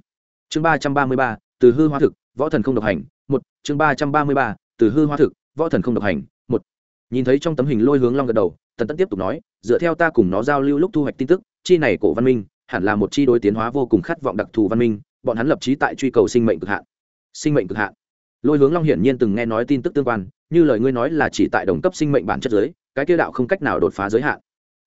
chương ba trăm ba mươi ba, từ hư hóa thực, võ thần không độc hành, một. Chương ba trăm ba mươi ba, từ hư hóa thực, võ thần không độc hành, một. Nhìn thấy trong tấm hình lôi hướng long gật đầu, tần tẫn tiếp tục nói, dựa theo ta cùng nó giao lưu lúc thu hoạch tin tức, chi này cổ văn minh, hẳn là một chi đối tiến hóa vô cùng khát vọng đặc thù văn minh, bọn hắn lập trí tại truy cầu sinh mệnh cực hạn. Sinh mệnh cực hạn. Lôi hướng long hiển nhiên từng nghe nói tin tức tương quan, như lời ngươi nói là chỉ tại đồng cấp sinh mệnh bản chất giới, cái kia đạo không cách nào đột phá giới hạn.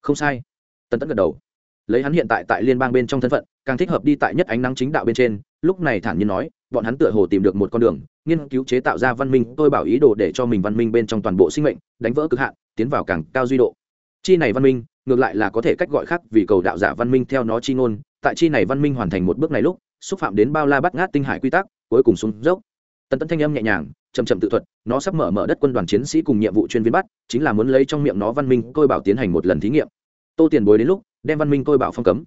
Không sai. Tần tẫn gật đầu. Lấy hắn hiện tại tại liên bang bên trong thân phận càng thích hợp đi tại nhất ánh nắng chính đạo bên trên, lúc này thản nhiên nói, bọn hắn tựa hồ tìm được một con đường, nghiên cứu chế tạo ra văn minh, tôi bảo ý đồ để cho mình văn minh bên trong toàn bộ sinh mệnh, đánh vỡ cực hạn, tiến vào càng cao duy độ. Chi này văn minh, ngược lại là có thể cách gọi khác vì cầu đạo giả văn minh theo nó chi ngôn, tại chi này văn minh hoàn thành một bước này lúc, xúc phạm đến bao la bắt ngát tinh hải quy tắc, cuối cùng xuống dốc. Tần tấn thanh âm nhẹ nhàng chầm chậm tự thuật, nó sắp mở mở đất quân đoàn chiến sĩ cùng nhiệm vụ chuyên viên bắt, chính là muốn lấy trong miệng nó văn minh tôi bảo tiến hành một lần thí nghiệm. Tô tiền bối đến lúc, đem văn minh tôi bảo phong cấm.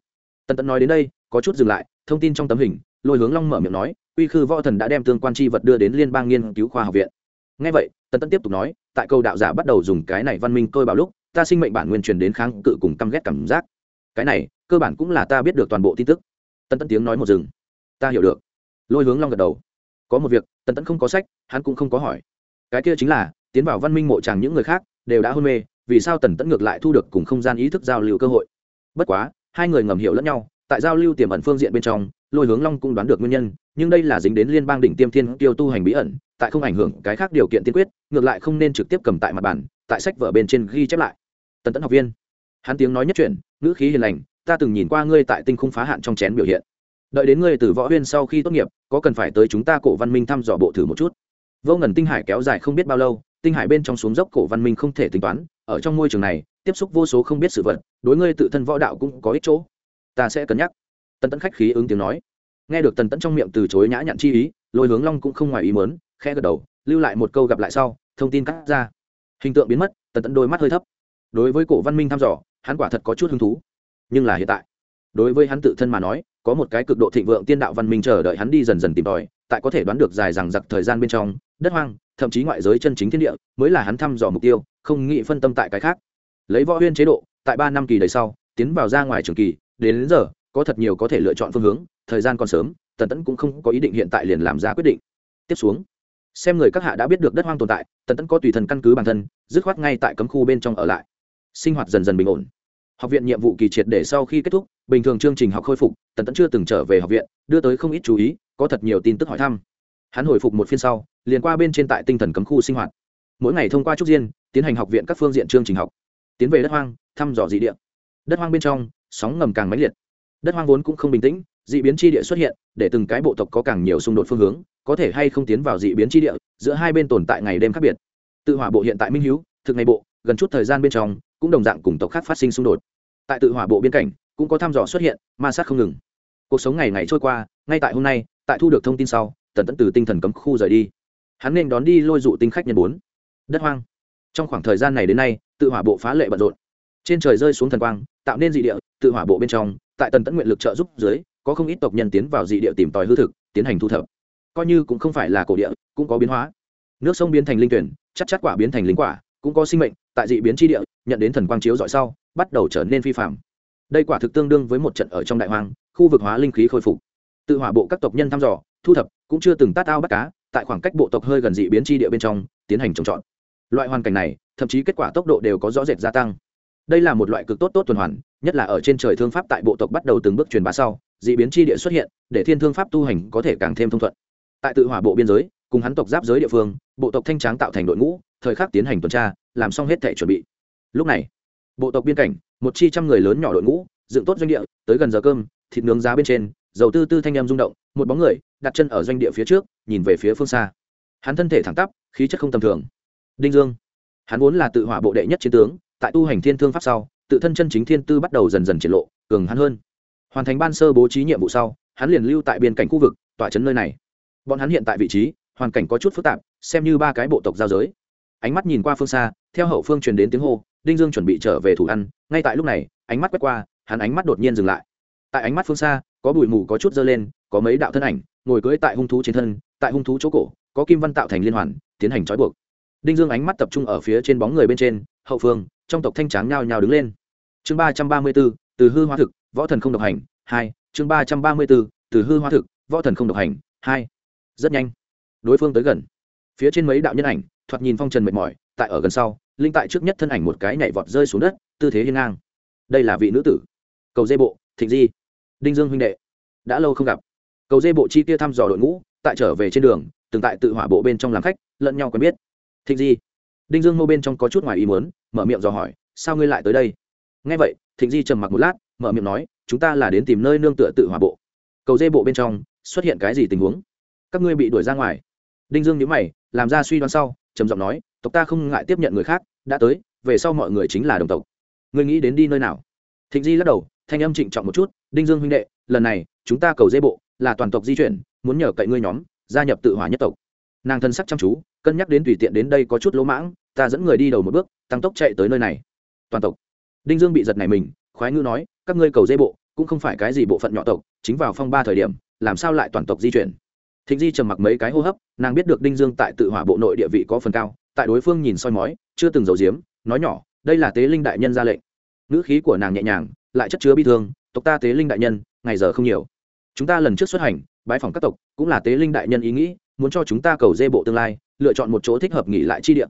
Tần tấn nói đến đây có chút dừng lại, thông tin trong tấm hình, lôi hướng long mở miệng nói uy khư võ thần đã đem tương quan chi vật đưa đến liên bang nghiên cứu khoa học viện. Ngay vậy, tần tân tiếp tục nói, tại câu đạo giả bắt đầu dùng cái này văn minh tôi bảo lúc, ta sinh mệnh bản nguyên truyền đến kháng cự cùng căm ghét cảm giác. Cái này, cơ bản cũng là ta biết được toàn bộ tin tức. Tân tiếng nói một rừng ta hiểu được. Lôi hướng long gật đầu. Có một việc, tần tẫn không có sách, hắn cũng không có hỏi. Cái kia chính là, tiến vào văn minh mộ tràng những người khác đều đã hôn mê, vì sao tần tẫn ngược lại thu được cùng không gian ý thức giao lưu cơ hội? Bất quá, hai người ngầm hiểu lẫn nhau tại giao lưu tiềm ẩn phương diện bên trong, lôi hướng long cũng đoán được nguyên nhân, nhưng đây là dính đến liên bang đỉnh tiêm thiên tiêu tu hành bí ẩn, tại không ảnh hưởng cái khác điều kiện tiên quyết, ngược lại không nên trực tiếp cầm tại mặt bản tại sách vở bên trên ghi chép lại. Tần tấn học viên. Hắn tiếng nói nhất chuyển, ngữ khí hiền lành, ta từng nhìn qua ngươi tại tinh khung phá hạn trong chén biểu hiện. Đợi đến ngươi từ võ huyên sau khi tốt nghiệp, có cần phải tới chúng ta cổ văn minh thăm dò bộ thử một chút? Vô ngần tinh hải kéo dài không biết bao lâu, tinh hải bên trong xuống dốc cổ văn minh không thể tính toán, ở trong môi trường này, tiếp xúc vô số không biết sự vật, đối ngươi tự thân võ đạo cũng có ích chỗ ta sẽ cân nhắc. Tần tấn khách khí ứng tiếng nói. Nghe được tần tấn trong miệng từ chối nhã nhặn chi ý, lôi hướng long cũng không ngoài ý mớn khe gật đầu, lưu lại một câu gặp lại sau, thông tin cắt ra. Hình tượng biến mất, tần tấn đôi mắt hơi thấp. Đối với cổ văn minh thăm dò, hắn quả thật có chút hứng thú. Nhưng là hiện tại, đối với hắn tự thân mà nói, có một cái cực độ thịnh vượng tiên đạo văn minh chờ đợi hắn đi dần dần tìm tòi, tại có thể đoán được dài rằng giặc thời gian bên trong, đất hoang, thậm chí ngoại giới chân chính thiên địa, mới là hắn thăm dò mục tiêu, không nghĩ phân tâm tại cái khác. Lấy võ huyên chế độ, tại ba năm kỳ đầy sau, tiến vào ra ngoài trường kỳ đến, đến giờ có thật nhiều có thể lựa chọn phương hướng thời gian còn sớm tần tẫn cũng không có ý định hiện tại liền làm ra quyết định. Tiếp xuống xem người các hạ đã biết được đất hoang tồn tại tần tẫn có tùy thần căn cứ bản thân dứt khoát ngay tại cấm khu bên trong ở lại. Sinh hoạt dần dần bình ổn. Học viện nhiệm vụ kỳ triệt để sau khi kết thúc bình thường chương trình học khôi phục tần tẫn chưa từng trở về học viện đưa tới không ít chú ý có thật nhiều tin tức hỏi thăm. Hắn hồi phục một phiên sau liền qua bên trên tại tinh thần cấm khu sinh hoạt. Mỗi ngày thông qua trúc diên tiến hành học viện các phương diện chương trình học. Tiến về đất hoang thăm dò dị địa. Đất hoang bên trong sóng ngầm càng mãnh liệt. Đất hoang vốn cũng không bình tĩnh, dị biến tri địa xuất hiện, để từng cái bộ tộc có càng nhiều xung đột phương hướng, có thể hay không tiến vào dị biến tri địa, giữa hai bên tồn tại ngày đêm khác biệt. Tự hỏa bộ hiện tại minh hữu thực ngày bộ, gần chút thời gian bên trong, cũng đồng dạng cùng tộc khác phát sinh xung đột. Tại tự hỏa bộ biên cảnh, cũng có thăm dò xuất hiện, ma sát không ngừng. Cuộc sống ngày ngày trôi qua, ngay tại hôm nay, tại thu được thông tin sau, tần tẫn từ tinh thần cấm khu rời đi. Hắn nên đón đi lôi dụ tinh khách nhân bốn. Đất hoang. Trong khoảng thời gian này đến nay, tự hỏa bộ phá lệ bận rộn trên trời rơi xuống thần quang, tạo nên dị địa, tự hỏa bộ bên trong, tại tần tẫn nguyện lực trợ giúp dưới, có không ít tộc nhân tiến vào dị địa tìm tòi hư thực, tiến hành thu thập. Coi như cũng không phải là cổ địa, cũng có biến hóa. Nước sông biến thành linh tuyển, chắc chắc quả biến thành linh quả, cũng có sinh mệnh, tại dị biến tri địa, nhận đến thần quang chiếu dọi sau, bắt đầu trở nên phi phạm đây quả thực tương đương với một trận ở trong đại hoang, khu vực hóa linh khí khôi phục. Tự hỏa bộ các tộc nhân thăm dò, thu thập, cũng chưa từng tát ao bắt cá, tại khoảng cách bộ tộc hơi gần dị biến tri địa bên trong, tiến hành trồng trọt. Loại hoàn cảnh này, thậm chí kết quả tốc độ đều có rõ rệt gia tăng đây là một loại cực tốt tốt tuần hoàn, nhất là ở trên trời thương pháp tại bộ tộc bắt đầu từng bước truyền bá sau, dị biến tri địa xuất hiện, để thiên thương pháp tu hành có thể càng thêm thông thuận. Tại tự hỏa bộ biên giới, cùng hắn tộc giáp giới địa phương, bộ tộc thanh tráng tạo thành đội ngũ, thời khắc tiến hành tuần tra, làm xong hết thể chuẩn bị. Lúc này, bộ tộc biên cảnh, một chi trăm người lớn nhỏ đội ngũ, dựng tốt doanh địa, tới gần giờ cơm, thịt nướng giá bên trên, dầu tư tư thanh em rung động, một bóng người, đặt chân ở doanh địa phía trước, nhìn về phía phương xa. Hắn thân thể thẳng tắp, khí chất không tầm thường. Đinh dương, hắn vốn là tự hỏa bộ đệ nhất chiến tướng tại tu hành thiên thương pháp sau, tự thân chân chính thiên tư bắt đầu dần dần triển lộ, cường hắn hơn. Hoàn thành ban sơ bố trí nhiệm vụ sau, hắn liền lưu tại biên cảnh khu vực, tỏa chấn nơi này. Bọn hắn hiện tại vị trí, hoàn cảnh có chút phức tạp, xem như ba cái bộ tộc giao giới. Ánh mắt nhìn qua phương xa, theo hậu phương truyền đến tiếng hô, đinh dương chuẩn bị trở về thủ ăn, ngay tại lúc này, ánh mắt quét qua, hắn ánh mắt đột nhiên dừng lại. Tại ánh mắt phương xa, có bụi mù có chút dơ lên, có mấy đạo thân ảnh, ngồi cưỡi tại hung thú trên thân, tại hung thú chỗ cổ, có kim văn tạo thành liên hoàn, tiến hành trói buộc. Đinh dương ánh mắt tập trung ở phía trên bóng người bên trên hậu phương, trong tộc thanh tráng nhao nhao đứng lên. Chương ba trăm ba mươi b ố từ hư hóa thực, võ thần không độc hành, hai, chương ba trăm ba mươi b ố từ hư hóa thực, võ thần không độc hành, hai. Rất nhanh, đối phương tới gần. Phía trên mấy đạo nhân ảnh, thoạt nhìn phong trần mệt mỏi, tại ở gần sau, linh tại trước nhất thân ảnh một cái nhảy vọt rơi xuống đất, tư thế hiên ngang. Đây là vị nữ tử. Cầu dây bộ, thịnh di, đinh dương huynh đệ. Đã lâu không gặp. Cầu dây bộ chi tiêu thăm dò đội ngũ, tại trở về trên đường, từng tại tự hỏa bộ bên trong làm khách, lẫn nhau quen biết. Thịnh di đinh dương mô bên trong có chút ngoài ý muốn, mở miệng dò hỏi, sao ngươi lại tới đây? Ngay vậy, thịnh di trầm mặc một lát, mở miệng nói, chúng ta là đến tìm nơi nương tựa tự hỏa bộ. Cầu dê bộ bên trong, xuất hiện cái gì tình huống? Các ngươi bị đuổi ra ngoài. Đinh dương nhíu mày, làm ra suy đoán sau, trầm giọng nói, tộc ta không ngại tiếp nhận người khác, đã tới, về sau mọi người chính là đồng tộc. Ngươi nghĩ đến đi nơi nào? Thịnh di lắc đầu, thanh âm trịnh trọng một chút, đinh dương huynh đệ, lần này, chúng ta cầu dê bộ là toàn tộc di chuyển, muốn nhờ cậy ngươi nhóm, gia nhập tự hỏa nhất tộc. Nàng thân sắc chăm chú cân nhắc đến tùy tiện đến đây có chút lỗ mãng, ta dẫn người đi đầu một bước, tăng tốc chạy tới nơi này. Toàn tộc. Đinh dương bị giật này mình, khoái ngữ nói, các ngươi cầu dây bộ, cũng không phải cái gì bộ phận nhỏ tộc, chính vào phong ba thời điểm, làm sao lại toàn tộc di chuyển? Thịnh di trầm mặc mấy cái hô hấp, nàng biết được đinh dương tại tự hỏa bộ nội địa vị có phần cao, tại đối phương nhìn soi mói, chưa từng giấu giếm, nói nhỏ, đây là tế linh đại nhân ra lệnh. Ngữ khí của nàng nhẹ nhàng, lại chất chứa bi thương, tộc ta tế linh đại nhân, ngày giờ không nhiều. Chúng ta lần trước xuất hành, bái phòng các tộc, cũng là tế linh đại nhân ý nghĩ, muốn cho chúng ta cầu dê bộ tương lai lựa chọn một chỗ thích hợp nghỉ lại chi điện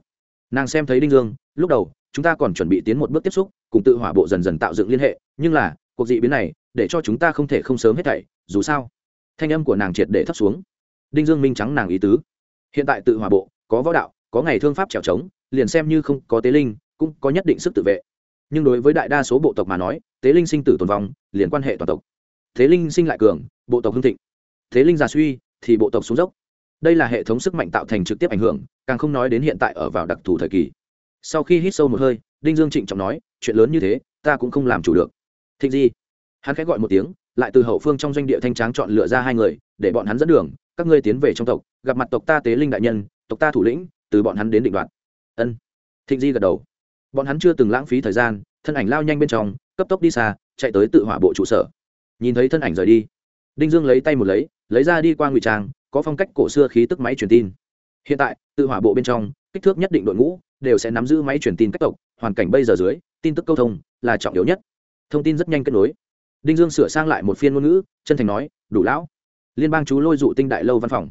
nàng xem thấy đinh dương, lúc đầu, chúng ta còn chuẩn bị tiến một bước tiếp xúc, cùng tự hỏa bộ dần dần tạo dựng liên hệ, nhưng là, cuộc dị biến này, để cho chúng ta không thể không sớm hết thảy, dù sao. Thanh âm của nàng triệt để thấp xuống. Đinh dương minh trắng nàng ý tứ. Hiện tại tự hỏa bộ, có võ đạo, có ngày thương pháp trèo trống, liền xem như không có tế linh, cũng có nhất định sức tự vệ. Nhưng đối với đại đa số bộ tộc mà nói, tế linh sinh tử tồn vong, liền quan hệ toàn tộc. Thế linh sinh lại cường, bộ tộc hưng thịnh. Thế linh già suy, thì bộ tộc xuống dốc đây là hệ thống sức mạnh tạo thành trực tiếp ảnh hưởng, càng không nói đến hiện tại ở vào đặc thù thời kỳ. Sau khi hít sâu một hơi, đinh dương trịnh trọng nói, chuyện lớn như thế, ta cũng không làm chủ được. Thịnh di hắn khẽ gọi một tiếng, lại từ hậu phương trong doanh địa thanh tráng chọn lựa ra hai người, để bọn hắn dẫn đường, các ngươi tiến về trong tộc, gặp mặt tộc ta tế linh đại nhân, tộc ta thủ lĩnh, từ bọn hắn đến định đoạn ân. Thịnh di gật đầu. Bọn hắn chưa từng lãng phí thời gian, thân ảnh lao nhanh bên trong, cấp tốc đi xa, chạy tới tự hỏa bộ trụ sở. Nhìn thấy thân ảnh rời đi, đinh dương lấy tay một lấy lấy ra đi qua ngụy trang có phong cách cổ xưa khí tức máy truyền tin. Hiện tại, tự hỏa bộ bên trong, kích thước nhất định đội ngũ, đều sẽ nắm giữ máy truyền tin cách tộc, hoàn cảnh bây giờ dưới, tin tức câu thông là trọng yếu nhất. Thông tin rất nhanh kết nối. Đinh dương sửa sang lại một phiên ngôn ngữ, chân thành nói, đủ lão. Liên bang chú lôi dụ tinh đại lâu văn phòng.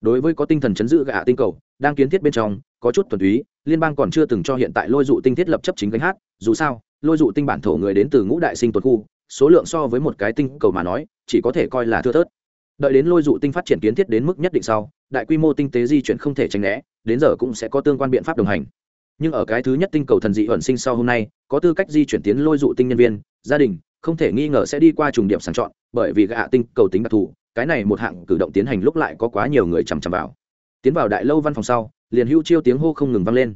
Đối với có tinh thần chấn giữ gạ tinh cầu, đang kiến thiết bên trong, có chút thuần túy, liên bang còn chưa từng cho hiện tại lôi dụ tinh thiết lập chấp chính gánh hát, dù sao, lôi dụ tinh bản thổ người đến từ ngũ đại sinh tuần khu, số lượng so với một cái tinh cầu mà nói, chỉ có thể coi là thưa thớt đợi đến lôi dụ tinh phát triển kiến thiết đến mức nhất định sau, đại quy mô tinh tế di chuyển không thể tránh né, đến giờ cũng sẽ có tương quan biện pháp đồng hành. Nhưng ở cái thứ nhất tinh cầu thần dị ẩn sinh sau hôm nay, có tư cách di chuyển tiến lôi dụ tinh nhân viên, gia đình, không thể nghi ngờ sẽ đi qua trùng điểm sàng chọn, bởi vì gạ tinh cầu tính đặc thù, cái này một hạng cử động tiến hành lúc lại có quá nhiều người chằm chằm vào. Tiến vào đại lâu văn phòng sau, liền hưu chiêu tiếng hô không ngừng vang lên.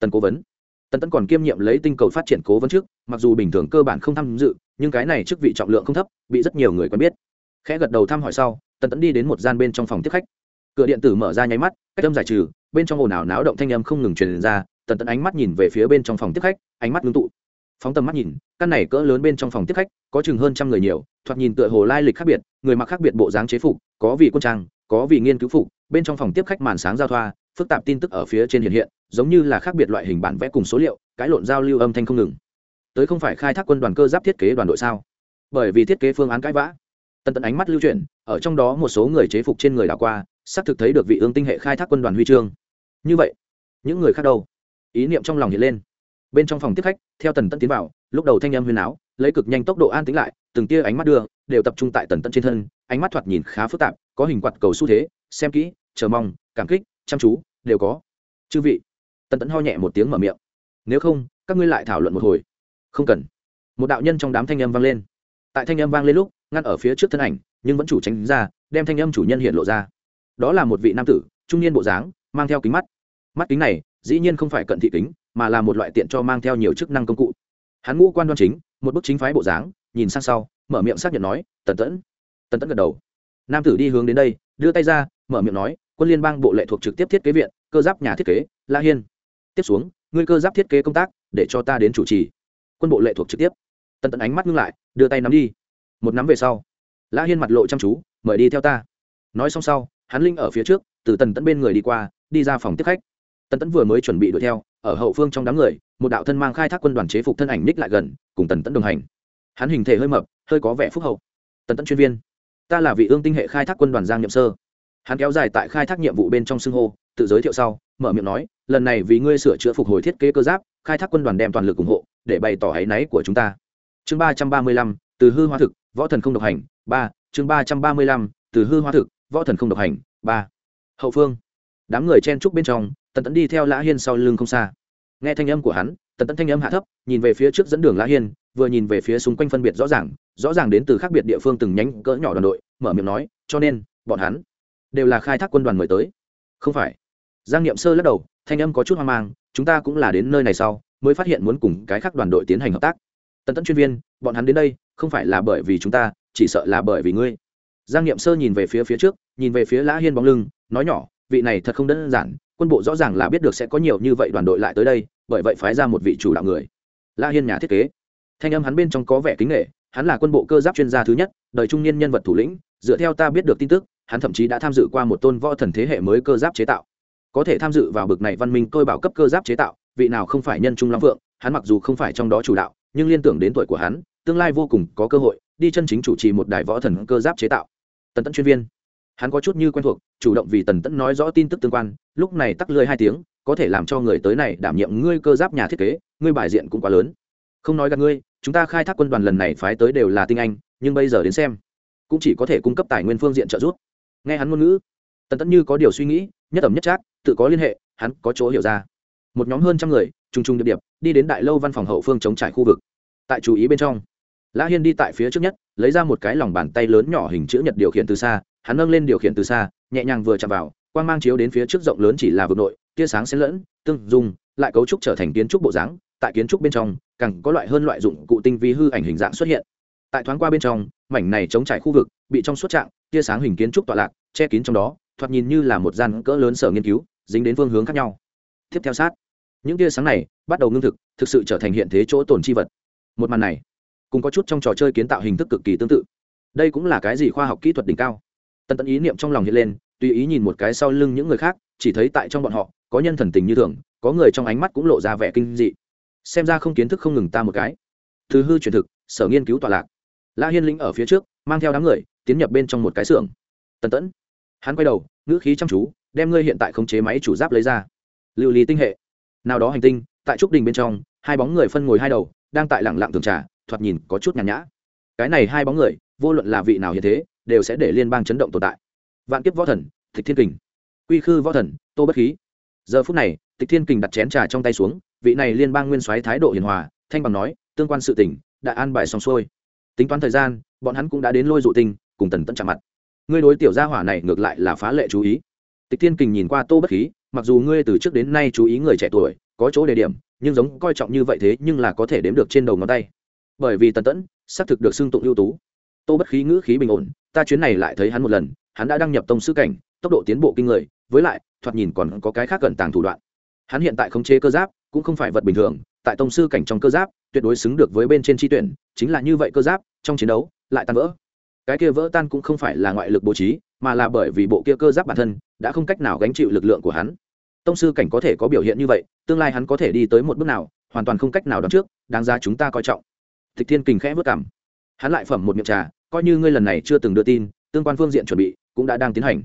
Tần cố vấn. Tần tấn còn kiêm nhiệm lấy tinh cầu phát triển cố vấn trước, mặc dù bình thường cơ bản không tham dự, nhưng cái này chức vị trọng lượng không thấp, bị rất nhiều người quen biết khẽ gật đầu thăm hỏi sau, tần tẫn đi đến một gian bên trong phòng tiếp khách. Cửa điện tử mở ra nháy mắt, cách âm giải trừ, bên trong ồn ào náo động thanh âm không ngừng truyền ra, tần tẫn ánh mắt nhìn về phía bên trong phòng tiếp khách, ánh mắt ngưng tụ. Phóng tầm mắt nhìn, căn này cỡ lớn bên trong phòng tiếp khách, có chừng hơn trăm người nhiều, thoạt nhìn tựa hồ lai lịch khác biệt, người mặc khác biệt bộ dáng chế phục, có vị quân trang, có vị nghiên cứu phục, bên trong phòng tiếp khách màn sáng giao thoa, phức tạp tin tức ở phía trên hiện hiện, giống như là khác biệt loại hình bản vẽ cùng số liệu cãi lộn giao lưu âm thanh không ngừng. Tới không phải khai thác quân đoàn cơ giáp thiết kế đoàn đội sao? Bởi vì thiết kế phương án cãi vã tần tần ánh mắt lưu chuyển, ở trong đó một số người chế phục trên người đảo qua, xác thực thấy được vị ương tinh hệ khai thác quân đoàn huy chương. Như vậy, những người khác đâu? Ý niệm trong lòng hiện lên. Bên trong phòng tiếp khách, theo tần Tẫn tiến vào, lúc đầu thanh âm huyền áo, lấy cực nhanh tốc độ an tính lại, từng tia ánh mắt đưa, đều tập trung tại tần Tẫn trên thân, ánh mắt thoạt nhìn khá phức tạp, có hình quạt cầu xu thế, xem kỹ, chờ mong, cảm kích, chăm chú, đều có. Chư vị, tần Tẫn ho nhẹ một tiếng mở miệng. Nếu không, các ngươi lại thảo luận một hồi. Không cần. Một đạo nhân trong đám thanh âm vang lên tại thanh âm vang lên lúc, ngăn ở phía trước thân ảnh, nhưng vẫn chủ tránh ra, đem thanh âm chủ nhân hiện lộ ra. Đó là một vị nam tử, trung niên bộ dáng, mang theo kính mắt. Mắt kính này, dĩ nhiên không phải cận thị kính, mà là một loại tiện cho mang theo nhiều chức năng công cụ. Hắn ngũ quan đoan chính, một bức chính phái bộ dáng, nhìn sang sau, mở miệng xác nhận nói, tần tẫn. Tần tẫn gật đầu. Nam tử đi hướng đến đây, đưa tay ra, mở miệng nói, quân liên bang bộ lệ thuộc trực tiếp thiết kế viện, cơ giáp nhà thiết kế, la hiên. Tiếp xuống, ngươi cơ giáp thiết kế công tác, để cho ta đến chủ trì. Quân bộ lệ thuộc trực tiếp tần tẫn ánh mắt ngưng lại, đưa tay nắm đi. Một nắm về sau, lã hiên mặt lộ chăm chú, mời đi theo ta. Nói xong sau, hắn linh ở phía trước, từ tần tẫn bên người đi qua, đi ra phòng tiếp khách. Tần tẫn vừa mới chuẩn bị đuổi theo, ở hậu phương trong đám người, một đạo thân mang khai thác quân đoàn chế phục thân ảnh ních lại gần, cùng tần tẫn đồng hành. Hắn hình thể hơi mập, hơi có vẻ phúc hậu. Tần tẫn chuyên viên, ta là vị ương tinh hệ khai thác quân đoàn giang nhậm sơ. Hắn kéo dài tại khai thác nhiệm vụ bên trong xưng hô, tự giới thiệu sau, mở miệng nói, lần này vì ngươi sửa chữa phục hồi thiết kế cơ giáp, khai thác quân đoàn đem toàn lực ủng hộ, để bày tỏ áy náy của chúng ta chương ba trăm ba mươi lăm, từ hư hóa thực, võ thần không độc hành, ba. Chương ba trăm ba mươi lăm, từ hư hóa thực, võ thần không độc hành, ba. Hậu phương. Đám người chen trúc bên trong, tần tẫn đi theo lã hiên sau lưng không xa. Nghe thanh âm của hắn, tần tẫn thanh âm hạ thấp, nhìn về phía trước dẫn đường lã hiên, vừa nhìn về phía xung quanh phân biệt rõ ràng rõ ràng đến từ khác biệt địa phương từng nhánh cỡ nhỏ đoàn đội, mở miệng nói, cho nên, bọn hắn đều là khai thác quân đoàn mời tới. Không phải. Giang n i ệ m sơ lắc đầu, thanh âm có chút hoang mang, chúng ta cũng là đến nơi này sau, mới phát hiện muốn cùng cái khác đoàn đội tiến hành hợp tác tần tẫn chuyên viên, bọn hắn đến đây, không phải là bởi vì chúng ta, chỉ sợ là bởi vì ngươi. Giang n i ệ m sơ nhìn về phía phía trước, nhìn về phía lã hiên bóng lưng, nói nhỏ, vị này thật không đơn giản, quân bộ rõ ràng là biết được sẽ có nhiều như vậy đoàn đội lại tới đây, bởi vậy phái ra một vị chủ đạo người. La hiên nhà thiết kế. Thanh âm hắn bên trong có vẻ kính nghệ hắn là quân bộ cơ giáp chuyên gia thứ nhất, đời trung niên nhân vật thủ lĩnh, dựa theo ta biết được tin tức, hắn thậm chí đã tham dự qua một tôn võ thần thế hệ mới cơ giáp chế tạo. Có thể tham dự vào bực này văn minh tôi bảo cấp cơ giáp chế tạo, vị nào không phải nhân trung long vượng hắn mặc dù không phải trong đó chủ đạo nhưng liên tưởng đến tuổi của hắn, tương lai vô cùng có cơ hội, đi chân chính chủ trì một đài võ thần cơ giáp chế tạo. Tần tẫn chuyên viên. Hắn có chút như quen thuộc, chủ động vì tần tẫn nói rõ tin tức tương quan, lúc này tắc lơi hai tiếng, có thể làm cho người tới này đảm nhiệm ngươi cơ giáp nhà thiết kế, ngươi bài diện cũng quá lớn. Không nói gặp ngươi, chúng ta khai thác quân đoàn lần này phái tới đều là tinh anh, nhưng bây giờ đến xem, cũng chỉ có thể cung cấp tài nguyên phương diện trợ giúp. Nghe hắn ngôn ngữ, tần tẫn như có điều suy nghĩ, nhất ẩm nhất trác, tự có liên hệ, hắn có chỗ hiểu ra. Một nhóm hơn trăm người t r u n g t r u n g điệp điệp, đi đến đại lâu văn phòng hậu phương chống trải khu vực. Tại chú ý bên trong, lã hiên đi tại phía trước nhất, lấy ra một cái lòng bàn tay lớn nhỏ hình chữ nhật điều khiển từ xa, hắn nâng lên điều khiển từ xa, nhẹ nhàng vừa chạm vào quan g mang chiếu đến phía trước rộng lớn chỉ là vực nội, tia sáng xen lẫn, tương dung, lại cấu trúc trở thành kiến trúc bộ dáng, tại kiến trúc bên trong, càng có loại hơn loại dụng cụ tinh vi hư ảnh hình dạng xuất hiện. Tại thoáng qua bên trong, mảnh này chống trải khu vực bị trong suốt trạng, tia sáng hình kiến trúc tọa lạc, che kín trong đó, thoạt nhìn như là một gian cỡ lớn sở nghiên cứu, dính đến phương hướng khác nhau. Tiếp theo sát những tia sáng này bắt đầu ngưng thực thực sự trở thành hiện thế chỗ tồn chi vật. Một màn này cũng có chút trong trò chơi kiến tạo hình thức cực kỳ tương tự. Đây cũng là cái gì khoa học kỹ thuật đỉnh cao? Tần tẫn ý niệm trong lòng hiện lên, tùy ý nhìn một cái sau lưng những người khác, chỉ thấy tại trong bọn họ, có nhân thần tình như thường, có người trong ánh mắt cũng lộ ra vẻ kinh dị. Xem ra không kiến thức không ngừng ta một cái. Thứ hư truyền thực, sở nghiên cứu tọa lạc. La hiên lĩnh ở phía trước, mang theo đám người, tiến nhập bên trong một cái xưởng. Tần tẫn hắn quay đầu, ngữ khí chăm chú, đem ngươi hiện tại khống chế máy chủ giáp lấy ra. Lưu lý tinh hệ nào đó hành tinh, tại trúc đình bên trong, hai bóng người phân ngồi hai đầu, đang tại lẳng lặng tường trà, thoạt nhìn có chút nhàn nhã. Cái này hai bóng người, vô luận là vị nào hiện thế, đều sẽ để liên bang chấn động tồn tại. Vạn kiếp võ thần, tịch thiên kình. Quy khư võ thần, tô bất khí. Giờ phút này, tịch thiên kình đặt chén trà trong tay xuống, vị này liên bang nguyên soái thái độ hiền hòa, thanh bằng nói, tương quan sự tỉnh đã an bài xong xuôi. Tính toán thời gian, bọn hắn cũng đã đến lôi dụ tinh, cùng tần tận chạm mặt. Ngươi đối tiểu gia hỏa này ngược lại là phá lệ chú ý. Tịch thiên kình nhìn qua tô bất khí mặc dù ngươi từ trước đến nay chú ý người trẻ tuổi, có chỗ đề điểm, nhưng giống coi trọng như vậy thế nhưng là có thể đếm được trên đầu ngón tay. Bởi vì tần tẫn, xác thực được xưng tụng ưu tú. Tô bất khí ngữ khí bình ổn, ta chuyến này lại thấy hắn một lần, hắn đã đăng nhập tông sư cảnh, tốc độ tiến bộ kinh người, với lại, thoạt nhìn còn có cái khác cẩn tàng thủ đoạn. Hắn hiện tại khống chế cơ giáp, cũng không phải vật bình thường, tại tông sư cảnh trong cơ giáp, tuyệt đối xứng được với bên trên tri tuyển, chính là như vậy cơ giáp, trong chiến đấu, lại tan vỡ. Cái kia vỡ tan cũng không phải là ngoại lực bố trí, mà là bởi vì bộ kia cơ giáp bản thân, đã không cách nào gánh chịu lực lượng của hắn tông sư cảnh có thể có biểu hiện như vậy, tương lai hắn có thể đi tới một bước nào, hoàn toàn không cách nào đón trước, đáng ra chúng ta coi trọng. Tịch thiên kình khẽ vất cảm. Hắn lại phẩm một miệng trà, coi như ngươi lần này chưa từng đưa tin, tương quan phương diện chuẩn bị cũng đã đang tiến hành.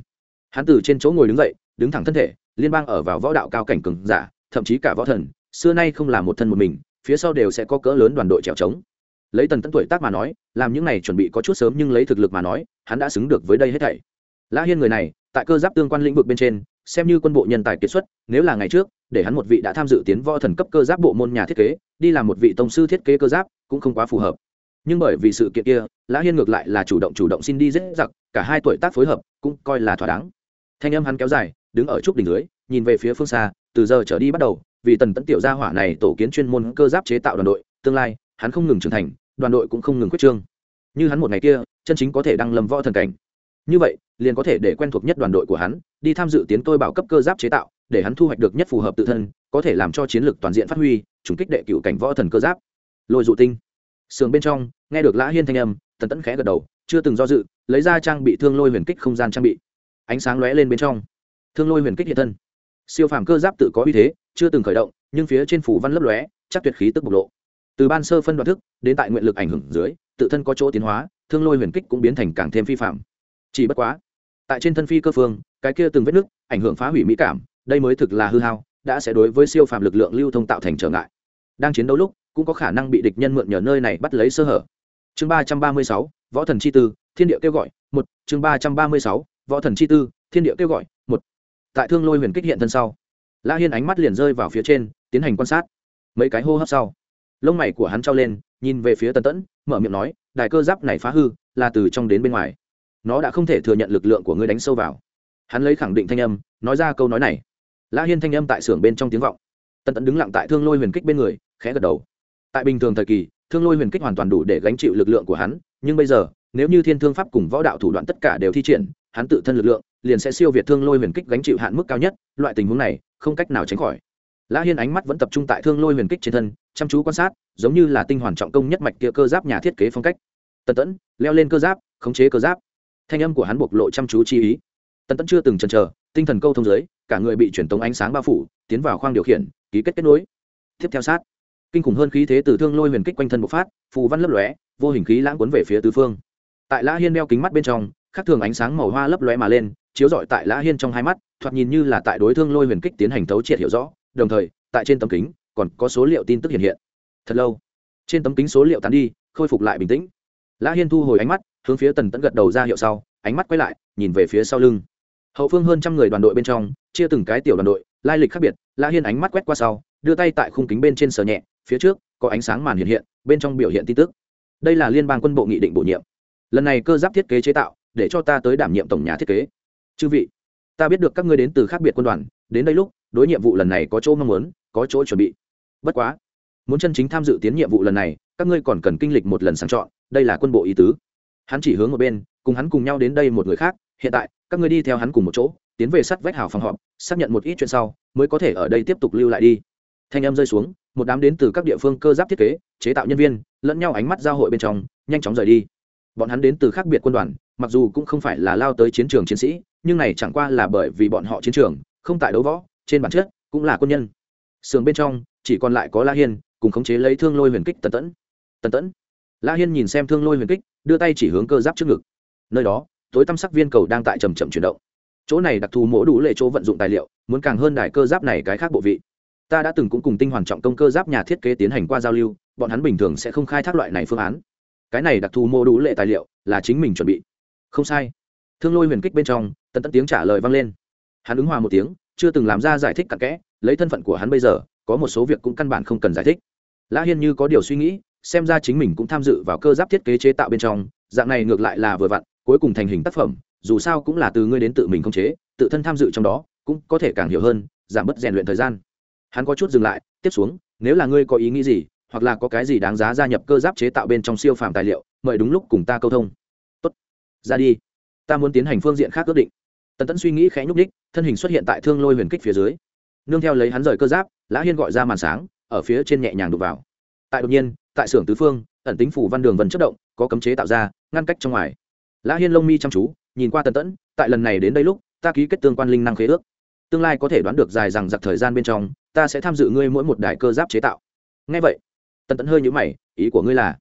Hắn từ trên chỗ ngồi đứng dậy, đứng thẳng thân thể, liên bang ở vào võ đạo cao cảnh cường giả, thậm chí cả võ thần, xưa nay không là một thân một mình, phía sau đều sẽ có cỡ lớn đoàn đội trèo trống. Lấy tần tấn tuổi tác mà nói, làm những này chuẩn bị có chút sớm nhưng lấy thực lực mà nói, hắn đã xứng được với đây hết thảy. Lã hiên người này, tại cơ giáp tương quan lĩnh vực bên trên xem như quân bộ nhân tài kiệt xuất, nếu là ngày trước, để hắn một vị đã tham dự tiến võ thần cấp cơ giáp bộ môn nhà thiết kế, đi làm một vị tông sư thiết kế cơ giáp, cũng không quá phù hợp. Nhưng bởi vì sự kiện kia, lã hiên ngược lại là chủ động chủ động xin đi dễ giặc, cả hai tuổi tác phối hợp, cũng coi là thỏa đáng. Thanh âm hắn kéo dài, đứng ở trúc đỉnh dưới, nhìn về phía phương xa, từ giờ trở đi bắt đầu, vì tần tẫn tiểu gia hỏa này tổ kiến chuyên môn cơ giáp chế tạo đoàn đội, tương lai, hắn không ngừng trưởng thành, đoàn đội cũng không ngừng quyết trương. Như hắn một ngày kia, chân chính có thể đăng lâm võ thần cảnh. Như vậy liền có thể để quen thuộc nhất đoàn đội của hắn, đi tham dự tiến tôi bảo cấp cơ giáp chế tạo, để hắn thu hoạch được nhất phù hợp tự thân, có thể làm cho chiến lược toàn diện phát huy, trùng kích đệ cựu cảnh võ thần cơ giáp. Lôi dụ tinh. Sườn bên trong, nghe được lã hiên thanh âm, tần tẫn khẽ gật đầu, chưa từng do dự, lấy ra trang bị thương lôi huyền kích không gian trang bị. Ánh sáng lóe lên bên trong. Thương lôi huyền kích hiện thân. Siêu phàm cơ giáp tự có uy thế, chưa từng khởi động, nhưng phía trên phủ văn lấp lóe, chắc tuyệt khí tức bộc lộ. Từ ban sơ phân đoạn thức, đến tại nguyện lực ảnh hưởng dưới, tự thân có chỗ tiến hóa, thương lôi huyền kích cũng biến thành càng thêm phi phạm chỉ bất quá tại trên thân phi cơ phương, cái kia từng vết nứt, ảnh hưởng phá hủy mỹ cảm, đây mới thực là hư hao, đã sẽ đối với siêu phàm lực lượng lưu thông tạo thành trở ngại. Đang chiến đấu lúc, cũng có khả năng bị địch nhân mượn nhờ nơi này bắt lấy sơ hở. Chương ba trăm ba mươi sáu, võ thần chi tư, thiên địa kêu gọi, một. Chương ba trăm ba mươi sáu, võ thần chi tư, thiên địa kêu gọi, một. Tại thương lôi huyền kích hiện thân sau la hiên ánh mắt liền rơi vào phía trên, tiến hành quan sát. Mấy cái hô hấp sau, lông mày của hắn trao lên, nhìn về phía tần tẫn, mở miệng nói, đài cơ giáp này phá hư, là từ trong đến bên ngoài nó đã không thể thừa nhận lực lượng của ngươi đánh sâu vào. Hắn lấy khẳng định thanh âm, nói ra câu nói này. La hiên thanh âm tại xưởng bên trong tiếng vọng. Tần tẫn đứng lặng tại thương lôi huyền kích bên người, khẽ gật đầu. Tại bình thường thời kỳ, thương lôi huyền kích hoàn toàn đủ để gánh chịu lực lượng của hắn, nhưng bây giờ, nếu như thiên thương pháp cùng võ đạo thủ đoạn tất cả đều thi triển, hắn tự thân lực lượng liền sẽ siêu việt thương lôi huyền kích gánh chịu hạn mức cao nhất, loại tình huống này, không cách nào tránh khỏi. Lã hiên ánh mắt vẫn tập trung tại thương lôi huyền kích trên thân, chăm chú quan sát, giống như là tinh hoàn trọng công nhất mạch kia cơ giáp nhà thiết kế phong cách. Tần tẫn leo lên cơ giáp, khống chế cơ giáp thanh âm của hắn bộc lộ chăm chú chi ý. Tần tẫn chưa từng chần chờ, tinh thần câu thông giới, cả người bị truyền tống ánh sáng bao phủ, tiến vào khoang điều khiển, ký kết kết nối. Tiếp theo sát. Kinh khủng hơn khí thế từ thương lôi huyền kích quanh thân bộc phát, phù văn lấp lóe, vô hình khí lãng cuốn về phía tứ phương. Tại lã hiên đeo kính mắt bên trong, khắc thường ánh sáng màu hoa lấp lóe mà lên, chiếu rọi tại lã hiên trong hai mắt, thoạt nhìn như là tại đối thương lôi huyền kích tiến hành thấu triệt hiểu rõ, đồng thời, tại trên tấm kính, còn có số liệu tin tức hiện hiện. Thật lâu. Trên tấm kính số liệu tán đi, khôi phục lại bình tĩnh lã hiên thu hồi ánh mắt, hướng phía tần tẫn gật đầu ra hiệu sau, ánh mắt quay lại, nhìn về phía sau lưng. Hậu phương hơn trăm người đoàn đội bên trong, chia từng cái tiểu đoàn đội, lai lịch khác biệt, lã hiên ánh mắt quét qua sau, đưa tay tại khung kính bên trên sờ nhẹ, phía trước, có ánh sáng màn hiện hiện, bên trong biểu hiện tin tức. Đây là liên bang quân bộ nghị định bổ nhiệm. Lần này cơ giáp thiết kế chế tạo, để cho ta tới đảm nhiệm tổng nhà thiết kế. Chư vị, ta biết được các ngươi đến từ khác biệt quân đoàn, đến đây lúc, đối nhiệm vụ lần này có chỗ mong muốn, có chỗ chuẩn bị. Bất quá, muốn chân chính tham dự tiến nhiệm vụ lần này các ngươi còn cần kinh lịch một lần sàng chọn, đây là quân bộ ý tứ. Hắn chỉ hướng một bên, cùng hắn cùng nhau đến đây một người khác, hiện tại, các ngươi đi theo hắn cùng một chỗ, tiến về sắt vách hào phòng họp, xác nhận một ít chuyện sau, mới có thể ở đây tiếp tục lưu lại đi. Thanh em rơi xuống, một đám đến từ các địa phương cơ giáp thiết kế, chế tạo nhân viên, lẫn nhau ánh mắt giao hội bên trong, nhanh chóng rời đi. Bọn hắn đến từ khác biệt quân đoàn, mặc dù cũng không phải là lao tới chiến trường chiến sĩ, nhưng này chẳng qua là bởi vì bọn họ chiến trường, không tại đấu võ, trên bản chất cũng là quân nhân. Sườn bên trong, chỉ còn lại có la hiên, cùng khống chế lấy thương lôi huyền kích tần tẫn tần tẫn. La hiên nhìn xem thương lôi huyền kích, đưa tay chỉ hướng cơ giáp trước ngực. Nơi đó, tối tăm sắc viên cầu đang tại trầm trầm chuyển động. Chỗ này đặc thù mỗ đủ lệ chỗ vận dụng tài liệu, muốn càng hơn đài cơ giáp này cái khác bộ vị. Ta đã từng cũng cùng tinh hoàn trọng công cơ giáp nhà thiết kế tiến hành qua giao lưu, bọn hắn bình thường sẽ không khai thác loại này phương án. Cái này đặc thù mô đủ lệ tài liệu, là chính mình chuẩn bị. Không sai. Thương lôi huyền kích bên trong, tần tẫn tiếng trả lời vang lên. Hắn ứng hòa một tiếng, chưa từng làm ra giải thích cặn kẽ, lấy thân phận của hắn bây giờ, có một số việc cũng căn bản không cần giải thích. La hiên như có điều suy nghĩ xem ra chính mình cũng tham dự vào cơ giáp thiết kế chế tạo bên trong, dạng này ngược lại là vừa vặn, cuối cùng thành hình tác phẩm, dù sao cũng là từ ngươi đến tự mình không chế, tự thân tham dự trong đó, cũng có thể càng hiểu hơn, giảm bớt rèn luyện thời gian. Hắn có chút dừng lại, tiếp xuống, nếu là ngươi có ý nghĩ gì, hoặc là có cái gì đáng giá gia nhập cơ giáp chế tạo bên trong siêu phàm tài liệu, mời đúng lúc cùng ta câu thông. Tốt. Ra đi. Ta muốn tiến hành phương diện khác ước định. Tần tẫn suy nghĩ khẽ nhúc ních thân hình xuất hiện tại thương lôi huyền kích phía dưới. Nương theo lấy hắn rời cơ giáp, lã hiên gọi ra màn sáng, ở phía trên nhẹ nhàng đục vào. Tại đột nhiên tại xưởng tứ phương, ẩn tính phủ văn đường vần chất động, có cấm chế tạo ra, ngăn cách trong ngoài. Lã hiên lông mi chăm chú, nhìn qua tần tẫn, tại lần này đến đây lúc, ta ký kết tương quan linh năng khế ước. Tương lai có thể đoán được dài rằng giặc thời gian bên trong, ta sẽ tham dự ngươi mỗi một đài cơ giáp chế tạo. Ngay vậy, tần tẫn hơi nhữ mày, ý của ngươi là,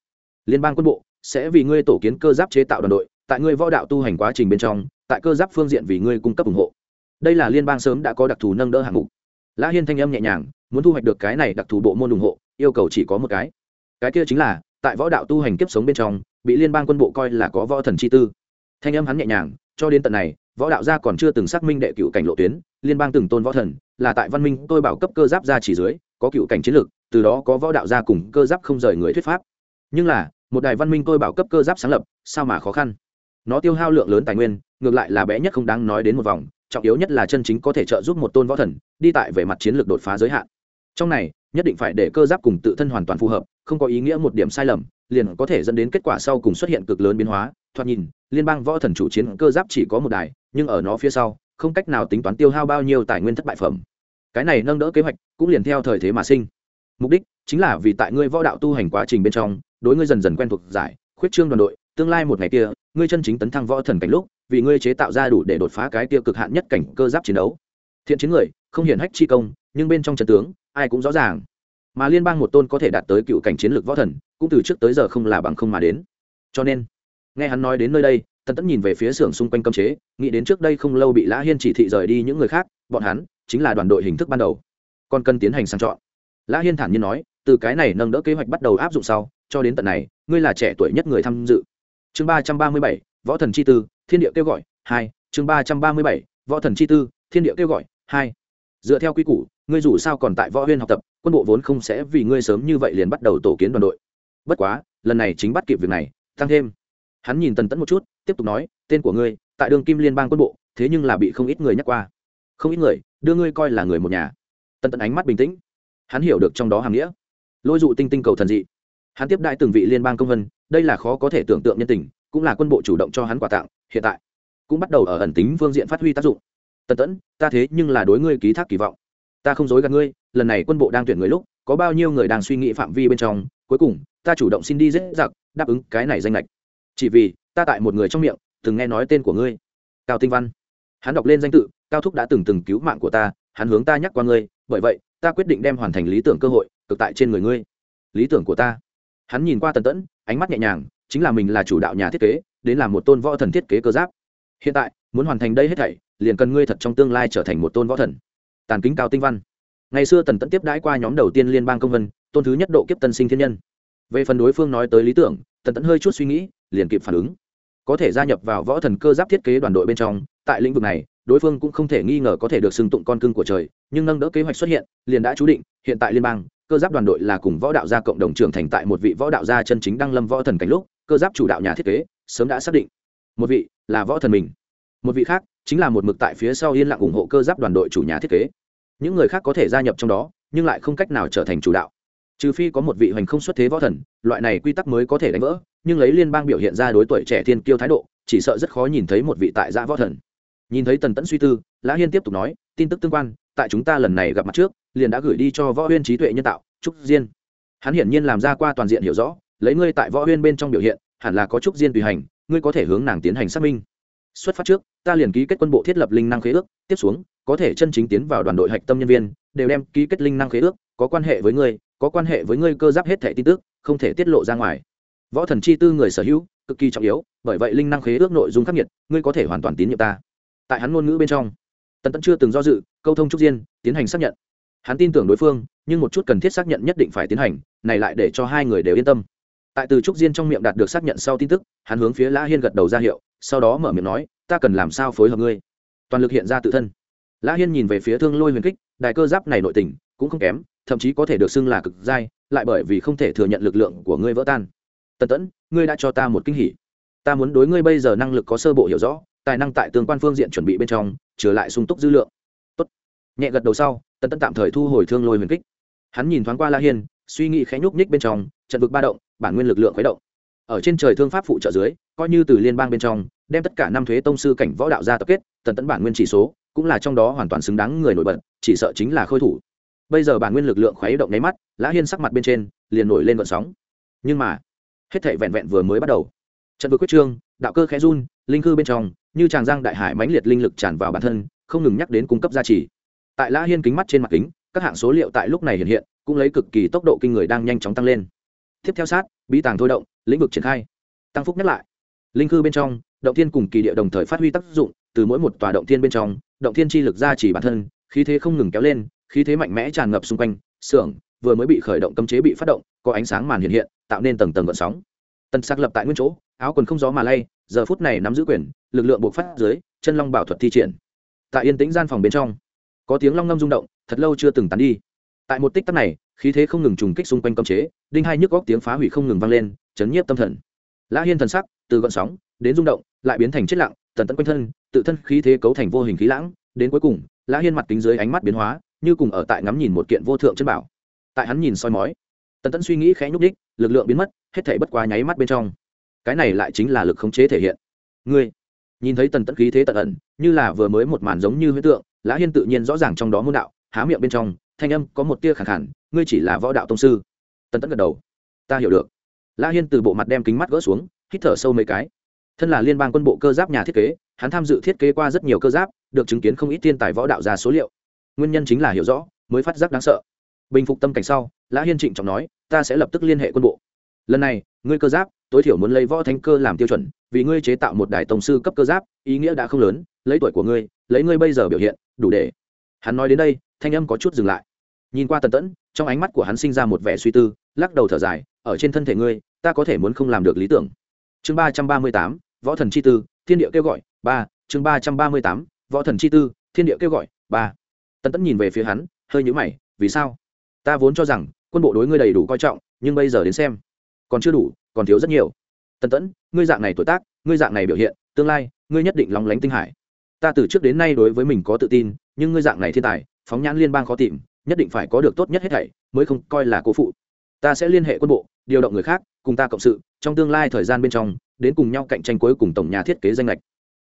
liên bang quân bộ sẽ vì ngươi tổ kiến cơ giáp chế tạo đoàn đội, tại ngươi võ đạo tu hành quá trình bên trong, tại cơ giáp phương diện vì ngươi cung cấp ủng hộ. Đây là liên bang sớm đã có đặc thù nâng đỡ hạng mục. Lã hiên thanh âm nhẹ nhàng, muốn thu hoạch được cái này đặc thù bộ môn ủng hộ, yêu cầu chỉ có một cái cái kia chính là, tại võ đạo tu hành kiếp sống bên trong, bị liên bang quân bộ coi là có võ thần chi tư. Thanh âm hắn nhẹ nhàng, cho đến tận này, võ đạo gia còn chưa từng xác minh đệ cựu cảnh lộ tuyến, liên bang từng tôn võ thần, là tại văn minh tôi bảo cấp cơ giáp ra chỉ dưới, có cựu cảnh chiến lược, từ đó có võ đạo gia cùng cơ giáp không rời người thuyết pháp. Nhưng là, một đài văn minh tôi bảo cấp cơ giáp sáng lập, sao mà khó khăn? Nó tiêu hao lượng lớn tài nguyên, ngược lại là bé nhất không đáng nói đến một vòng, trọng yếu nhất là chân chính có thể trợ giúp một tôn võ thần, đi tại về mặt chiến lược đột phá giới hạn. Trong này, nhất định phải để cơ giáp cùng tự thân hoàn toàn phù hợp không có ý nghĩa một điểm sai lầm, liền có thể dẫn đến kết quả sau cùng xuất hiện cực lớn biến hóa. Thoạt nhìn, liên bang võ thần chủ chiến cơ giáp chỉ có một đài, nhưng ở nó phía sau, không cách nào tính toán tiêu hao bao nhiêu tài nguyên thất bại phẩm. Cái này nâng đỡ kế hoạch cũng liền theo thời thế mà sinh. Mục đích chính là vì tại ngươi võ đạo tu hành quá trình bên trong, đối ngươi dần dần quen thuộc, giải, khuyết trương đoàn đội, tương lai một ngày kia, ngươi chân chính tấn thăng võ thần cảnh lúc, vì ngươi chế tạo ra đủ để đột phá cái tiêu cực hạn nhất cảnh cơ giáp chiến đấu. Thiện chiến người, không hiển hách chi công, nhưng bên trong trận tướng, ai cũng rõ ràng mà liên bang một tôn có thể đạt tới cựu cảnh chiến lược võ thần, cũng từ trước tới giờ không là bằng không mà đến. Cho nên, nghe hắn nói đến nơi đây, tần tẫn nhìn về phía xưởng xung quanh cấm chế, nghĩ đến trước đây không lâu bị lã hiên chỉ thị rời đi những người khác, bọn hắn chính là đoàn đội hình thức ban đầu. Còn cần tiến hành sang chọn. Lã hiên thản nhiên nói, từ cái này nâng đỡ kế hoạch bắt đầu áp dụng sau, cho đến tận này, ngươi là trẻ tuổi nhất người tham dự. Chương ba trăm ba mươi bảy, võ thần chi tư, thiên địa kêu gọi, hai. Chương ba trăm ba mươi bảy, võ thần chi tư, thiên địa kêu gọi, hai dựa theo quy củ, ngươi dù sao còn tại võ huyên học tập, quân bộ vốn không sẽ vì ngươi sớm như vậy liền bắt đầu tổ kiến đoàn đội. Bất quá, lần này chính bắt kịp việc này, tăng thêm. Hắn nhìn tần tẫn một chút, tiếp tục nói, tên của ngươi, tại đường kim liên bang quân bộ, thế nhưng là bị không ít người nhắc qua. Không ít người, đưa ngươi coi là người một nhà. Tần tẫn ánh mắt bình tĩnh. Hắn hiểu được trong đó hàm nghĩa. Lôi dụ tinh tinh cầu thần dị. Hắn tiếp đại từng vị liên bang công vân, đây là khó có thể tưởng tượng nhân tình, cũng là quân bộ chủ động cho hắn quà tặng, hiện tại cũng bắt đầu ở ẩn tính phương diện phát huy tác dụng tần tẫn, ta thế nhưng là đối ngươi ký thác kỳ vọng. Ta không dối gạt ngươi, lần này quân bộ đang tuyển người lúc, có bao nhiêu người đang suy nghĩ phạm vi bên trong, cuối cùng, ta chủ động xin đi dễ dặc đáp ứng cái này danh lệch chỉ vì, ta tại một người trong miệng, từng nghe nói tên của ngươi. Cao tinh văn. Hắn đọc lên danh tự, cao thúc đã từng từng cứu mạng của ta, hắn hướng ta nhắc qua ngươi, bởi vậy, ta quyết định đem hoàn thành lý tưởng cơ hội, cực tại trên người ngươi. Lý tưởng của ta. Hắn nhìn qua tần tẫn, ánh mắt nhẹ nhàng, chính là mình là chủ đạo nhà thiết kế, đến làm một tôn võ thần thiết kế cơ giáp hiện tại, muốn hoàn thành đây hết thảy, liền cần ngươi thật trong tương lai trở thành một tôn võ thần. Tàn kính cao tinh văn. Ngày xưa tần tẫn tiếp đãi qua nhóm đầu tiên liên bang công vân, tôn thứ nhất độ kiếp tân sinh thiên nhân. Về phần đối phương nói tới lý tưởng, tần tẫn hơi chút suy nghĩ, liền kịp phản ứng. Có thể gia nhập vào võ thần cơ giáp thiết kế đoàn đội bên trong, tại lĩnh vực này, đối phương cũng không thể nghi ngờ có thể được xưng tụng con cưng của trời, nhưng nâng đỡ kế hoạch xuất hiện, liền đã chú định, hiện tại liên bang, cơ giáp đoàn đội là cùng võ đạo gia cộng đồng trưởng thành tại một vị võ đạo gia chân chính đăng lâm võ thần cảnh lúc, cơ giáp chủ đạo nhà thiết kế, sớm đã xác định một vị là võ thần mình, một vị khác chính là một mực tại phía sau yên lặng ủng hộ cơ giáp đoàn đội chủ nhà thiết kế. Những người khác có thể gia nhập trong đó, nhưng lại không cách nào trở thành chủ đạo. Trừ phi có một vị hoành không xuất thế võ thần, loại này quy tắc mới có thể đánh vỡ, nhưng lấy liên bang biểu hiện ra đối tuổi trẻ thiên kiêu thái độ, chỉ sợ rất khó nhìn thấy một vị tại giã võ thần. Nhìn thấy tần tẫn suy tư, lã hiên tiếp tục nói, tin tức tương quan, tại chúng ta lần này gặp mặt trước, liền đã gửi đi cho võ huyên trí tuệ nhân tạo, trúc diên. Hắn hiển nhiên làm ra qua toàn diện hiểu rõ, lấy ngươi tại võ huyên bên trong biểu hiện, hẳn là có trúc diên tùy hành ngươi có thể hướng nàng tiến hành xác minh. Xuất phát trước, ta liền ký kết quân bộ thiết lập linh năng khế ước, tiếp xuống, có thể chân chính tiến vào đoàn đội hạch tâm nhân viên, đều đem ký kết linh năng khế ước, có quan hệ với ngươi, có quan hệ với ngươi cơ giáp hết thẻ tin tức, không thể tiết lộ ra ngoài. Võ thần chi tư người sở hữu, cực kỳ trọng yếu, bởi vậy linh năng khế ước nội dung khắc nghiệt, ngươi có thể hoàn toàn tín nhiệm ta. Tại hắn ngôn ngữ bên trong, tần tẫn chưa từng do dự, câu thông trúc diên, tiến hành xác nhận. Hắn tin tưởng đối phương, nhưng một chút cần thiết xác nhận nhất định phải tiến hành, này lại để cho hai người đều yên tâm tại từ trúc diên trong miệng đạt được xác nhận sau tin tức, hắn hướng phía lã hiên gật đầu ra hiệu, sau đó mở miệng nói, ta cần làm sao phối hợp ngươi? Toàn lực hiện ra tự thân. Lã hiên nhìn về phía thương lôi huyền kích đại cơ giáp này nội tình cũng không kém, thậm chí có thể được xưng là cực dai lại bởi vì không thể thừa nhận lực lượng của ngươi vỡ tan. Tần tẫn, ngươi đã cho ta một kinh hỉ. Ta muốn đối ngươi bây giờ năng lực có sơ bộ hiểu rõ, tài năng tại tương quan phương diện chuẩn bị bên trong trở lại sung túc dư lượng. Tốt. nhẹ gật đầu sau, tần tẫn tạm thời thu hồi thương lôi huyền kích. Hắn nhìn thoáng qua la hiên, suy nghĩ khẽ nhúc nhích bên trong, trận vực ba động bản nguyên lực lượng khuấy động. Ở trên trời thương pháp phụ trợ dưới, coi như từ liên bang bên trong, đem tất cả năm thuế tông sư cảnh võ đạo ra tập kết tần tẫn bản nguyên chỉ số, cũng là trong đó hoàn toàn xứng đáng người nổi bật, chỉ sợ chính là khôi thủ. Bây giờ bản nguyên lực lượng khuấy động nháy mắt, lã hiên sắc mặt bên trên, liền nổi lên vận sóng. Nhưng mà, hết thể vẹn vẹn vừa mới bắt đầu. Trận vừa quyết trương, đạo cơ khẽ run, linh cư bên trong, như tràng giang đại hải mãnh liệt linh lực tràn vào bản thân, không ngừng nhắc đến cung cấp gia trì. Tại lã hiên kính mắt trên mặt kính, các hạng số liệu tại lúc này hiện hiện, cũng lấy cực kỳ tốc độ kinh người đang nhanh chóng tăng lên tiếp theo sát, bí tàng thôi động, lĩnh vực triển khai. Tăng phúc nhắc lại. Linh cư bên trong, động thiên cùng kỳ địa đồng thời phát huy tác dụng, từ mỗi một tòa động thiên bên trong, động thiên chi lực ra chỉ bản thân, khí thế không ngừng kéo lên, khí thế mạnh mẽ tràn ngập xung quanh, xưởng vừa mới bị khởi động cấm chế bị phát động, có ánh sáng màn hiện hiện, tạo nên tầng tầng gợn sóng. Tần sắc lập tại nguyên chỗ, áo quần không gió mà lay, giờ phút này nắm giữ quyền, lực lượng buộc phát dưới, chân long bảo thuật thi triển. Tại yên tĩnh gian phòng bên trong, có tiếng long ngâm rung động, thật lâu chưa từng tán đi. Tại một tích tắc này khí thế không ngừng trùng kích xung quanh cấm chế, đinh hai nhức góc tiếng phá hủy không ngừng vang lên, chấn nhiếp tâm thần. Lã hiên thần sắc, từ gọn sóng đến rung động, lại biến thành chết lặng, tần tẫn quanh thân, tự thân khí thế cấu thành vô hình khí lãng, đến cuối cùng, lã hiên mặt kính dưới ánh mắt biến hóa, như cùng ở tại ngắm nhìn một kiện vô thượng chân bảo. Tại hắn nhìn soi mói, tần tẫn suy nghĩ khẽ nhúc đích lực lượng biến mất, hết thể bất quá nháy mắt bên trong. Cái này lại chính là lực khống chế thể hiện. Ngươi, nhìn thấy tần tẫn khí thế tận ẩn, như là vừa mới một màn giống như huyết tượng, lã hiên tự nhiên rõ ràng trong đó môn đạo, há miệng bên trong thanh âm có một tia khẳng khẳng, ngươi chỉ là võ đạo tông sư. Tần tẫn gật đầu. Ta hiểu được. La hiên từ bộ mặt đem kính mắt gỡ xuống, hít thở sâu mấy cái. Thân là liên bang quân bộ cơ giáp nhà thiết kế, hắn tham dự thiết kế qua rất nhiều cơ giáp, được chứng kiến không ít thiên tài võ đạo ra số liệu. Nguyên nhân chính là hiểu rõ, mới phát giác đáng sợ. Bình phục tâm cảnh sau lã hiên trịnh trọng nói, ta sẽ lập tức liên hệ quân bộ. Lần này, ngươi cơ giáp, tối thiểu muốn lấy võ thánh cơ làm tiêu chuẩn, vì ngươi chế tạo một đài tổng sư cấp cơ giáp, ý nghĩa đã không lớn, lấy tuổi của ngươi, lấy ngươi bây giờ biểu hiện, đủ để. Hắn nói đến đây, thanh âm có chút dừng lại nhìn qua tần tẫn, trong ánh mắt của hắn sinh ra một vẻ suy tư, lắc đầu thở dài, ở trên thân thể ngươi, ta có thể muốn không làm được lý tưởng. Chương ba trăm ba mươi tám, võ thần chi tư, thiên địa kêu gọi, ba, chương ba trăm ba mươi tám, võ thần chi tư, thiên địa kêu gọi, ba. Tần tẫn nhìn về phía hắn, hơi nhũ mày, vì sao? Ta vốn cho rằng quân bộ đối ngươi đầy đủ coi trọng, nhưng bây giờ đến xem, còn chưa đủ, còn thiếu rất nhiều. Tần tẫn, ngươi dạng này tuổi tác, ngươi dạng này biểu hiện, tương lai, ngươi nhất định lóng lánh tinh hải. Ta từ trước đến nay đối với mình có tự tin, nhưng ngươi dạng này thiên tài, phóng nhãn liên bang khó tìm nhất định phải có được tốt nhất hết thảy, mới không coi là cố phụ. Ta sẽ liên hệ quân bộ, điều động người khác, cùng ta cộng sự, trong tương lai thời gian bên trong, đến cùng nhau cạnh tranh cuối cùng tổng nhà thiết kế danh lệch.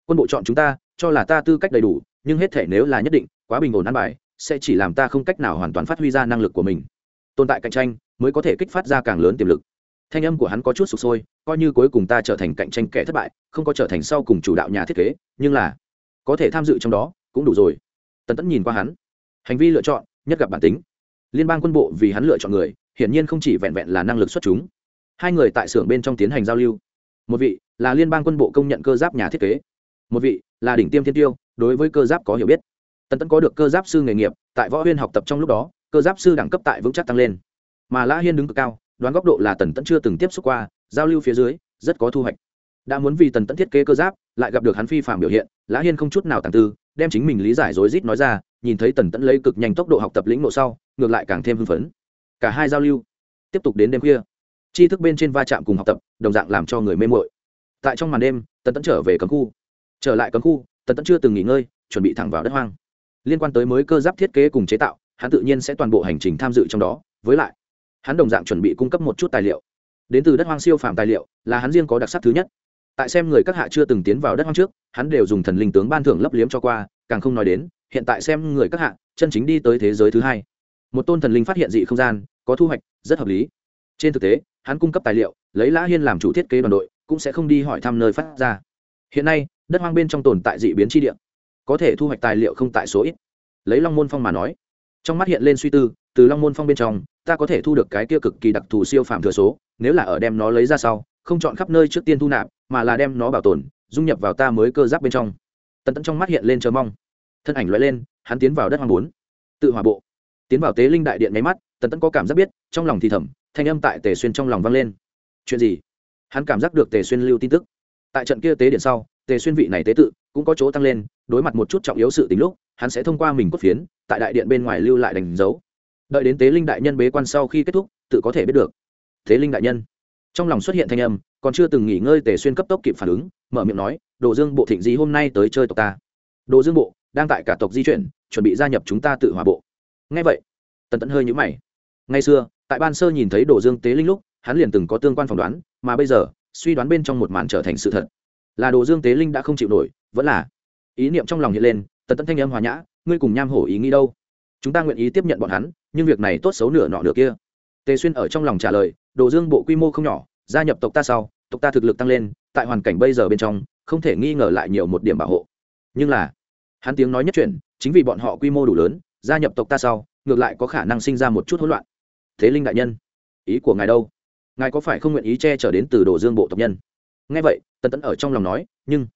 Quân bộ chọn chúng ta, cho là ta tư cách đầy đủ, nhưng hết thể nếu là nhất định, quá bình ổn ăn bài, sẽ chỉ làm ta không cách nào hoàn toàn phát huy ra năng lực của mình. Tồn tại cạnh tranh, mới có thể kích phát ra càng lớn tiềm lực. Thanh âm của hắn có chút sụp sôi, coi như cuối cùng ta trở thành cạnh tranh kẻ thất bại, không có trở thành sau cùng chủ đạo nhà thiết kế, nhưng là, có thể tham dự trong đó, cũng đủ rồi. Tần tẫn nhìn qua hắn. Hành vi lựa chọn nhất gặp bản tính. Liên bang quân bộ vì hắn lựa chọn người, hiển nhiên không chỉ vẹn vẹn là năng lực xuất chúng. Hai người tại xưởng bên trong tiến hành giao lưu. Một vị là liên bang quân bộ công nhận cơ giáp nhà thiết kế. Một vị là đỉnh tiêm thiên tiêu, đối với cơ giáp có hiểu biết. Tần tẫn có được cơ giáp sư nghề nghiệp, tại võ huyên học tập trong lúc đó, cơ giáp sư đẳng cấp tại vững chắc tăng lên. Mà lã hiên đứng cực cao, đoán góc độ là tần tẫn chưa từng tiếp xúc qua, giao lưu phía dưới, rất có thu hoạch. Đã muốn vì tần tẫn thiết kế cơ giáp, lại gặp được hắn phi phạm biểu hiện, lã hiên không chút nào tàng tư, đem chính mình lý giải rối rít nói ra nhìn thấy tần tẫn lấy cực nhanh tốc độ học tập lĩnh nộ sau, ngược lại càng thêm hưng phấn. Cả hai giao lưu, tiếp tục đến đêm khuya. Tri thức bên trên va chạm cùng học tập, đồng dạng làm cho người mê mội tại trong màn đêm, tần tẫn trở về cấm khu. Trở lại cấm khu, tần tẫn chưa từng nghỉ ngơi, chuẩn bị thẳng vào đất hoang. Liên quan tới mới cơ giáp thiết kế cùng chế tạo, hắn tự nhiên sẽ toàn bộ hành trình tham dự trong đó. Với lại, hắn đồng dạng chuẩn bị cung cấp một chút tài liệu. Đến từ đất hoang siêu phàm tài liệu, là hắn riêng có đặc sắc thứ nhất. Tại xem người các hạ chưa từng tiến vào đất hoang trước, hắn đều dùng thần linh tướng ban thưởng lấp liếm cho qua, càng không nói đến hiện tại xem người các hạ, chân chính đi tới thế giới thứ hai. Một tôn thần linh phát hiện dị không gian, có thu hoạch, rất hợp lý. Trên thực tế, hắn cung cấp tài liệu, lấy lã hiên làm chủ thiết kế đoàn đội, cũng sẽ không đi hỏi thăm nơi phát ra. Hiện nay, đất hoang bên trong tồn tại dị biến tri địa. Có thể thu hoạch tài liệu không tại số ít. Lấy long môn phong mà nói, trong mắt hiện lên suy tư, từ long môn phong bên trong, ta có thể thu được cái kia cực kỳ đặc thù siêu phạm thừa số, nếu là ở đem nó lấy ra sau, không chọn khắp nơi trước tiên thu nạp, mà là đem nó bảo tồn, dung nhập vào ta mới cơ giáp bên trong. Tần tẫn trong mắt hiện lên chờ mong thân ảnh loại lên, hắn tiến vào đất hoang bốn. Tự hòa bộ. Tiến vào tế linh đại điện nháy mắt, tần tẫn có cảm giác biết, trong lòng thì thầm, thanh âm tại tề xuyên trong lòng vang lên. Chuyện gì? Hắn cảm giác được tề xuyên lưu tin tức. Tại trận kia tế điện sau, tề xuyên vị này tế tự cũng có chỗ tăng lên, đối mặt một chút trọng yếu sự tính lúc, hắn sẽ thông qua mình cốt phiến, tại đại điện bên ngoài lưu lại đánh dấu. Đợi đến tế linh đại nhân bế quan sau khi kết thúc, tự có thể biết được. Tế linh đại nhân. Trong lòng xuất hiện thanh âm, còn chưa từng nghỉ ngơi tề xuyên cấp tốc kịp phản ứng, mở miệng nói, đồ dương, bộ thịnh di hôm nay tới chơi tộc ta. Đồ dương bộ đang tại cả tộc di chuyển, chuẩn bị gia nhập chúng ta tự hòa bộ. Ngay vậy, tần tẫn hơi nhũ mày. Ngay xưa, tại ban sơ nhìn thấy đồ dương tế linh lúc, hắn liền từng có tương quan phỏng đoán, mà bây giờ, suy đoán bên trong một màn trở thành sự thật. Là đồ dương tế linh đã không chịu nổi, vẫn là ý niệm trong lòng hiện lên, tần tẫn thanh âm hòa nhã, ngươi cùng nham hổ ý nghĩ đâu? Chúng ta nguyện ý tiếp nhận bọn hắn, nhưng việc này tốt xấu nửa nọ nửa kia. Tề xuyên ở trong lòng trả lời, đồ dương, bộ quy mô không nhỏ, gia nhập tộc ta sau, tộc ta thực lực tăng lên, tại hoàn cảnh bây giờ bên trong, không thể nghi ngờ lại nhiều một điểm bảo hộ. Nhưng là hắn tiếng nói nhất chuyển, chính vì bọn họ quy mô đủ lớn, gia nhập tộc ta sau, ngược lại có khả năng sinh ra một chút hỗn loạn. Thế linh đại nhân, ý của ngài đâu? Ngài có phải không nguyện ý che trở đến từ đồ dương bộ tộc nhân? Nghe vậy, tần tẫn ở trong lòng nói, nhưng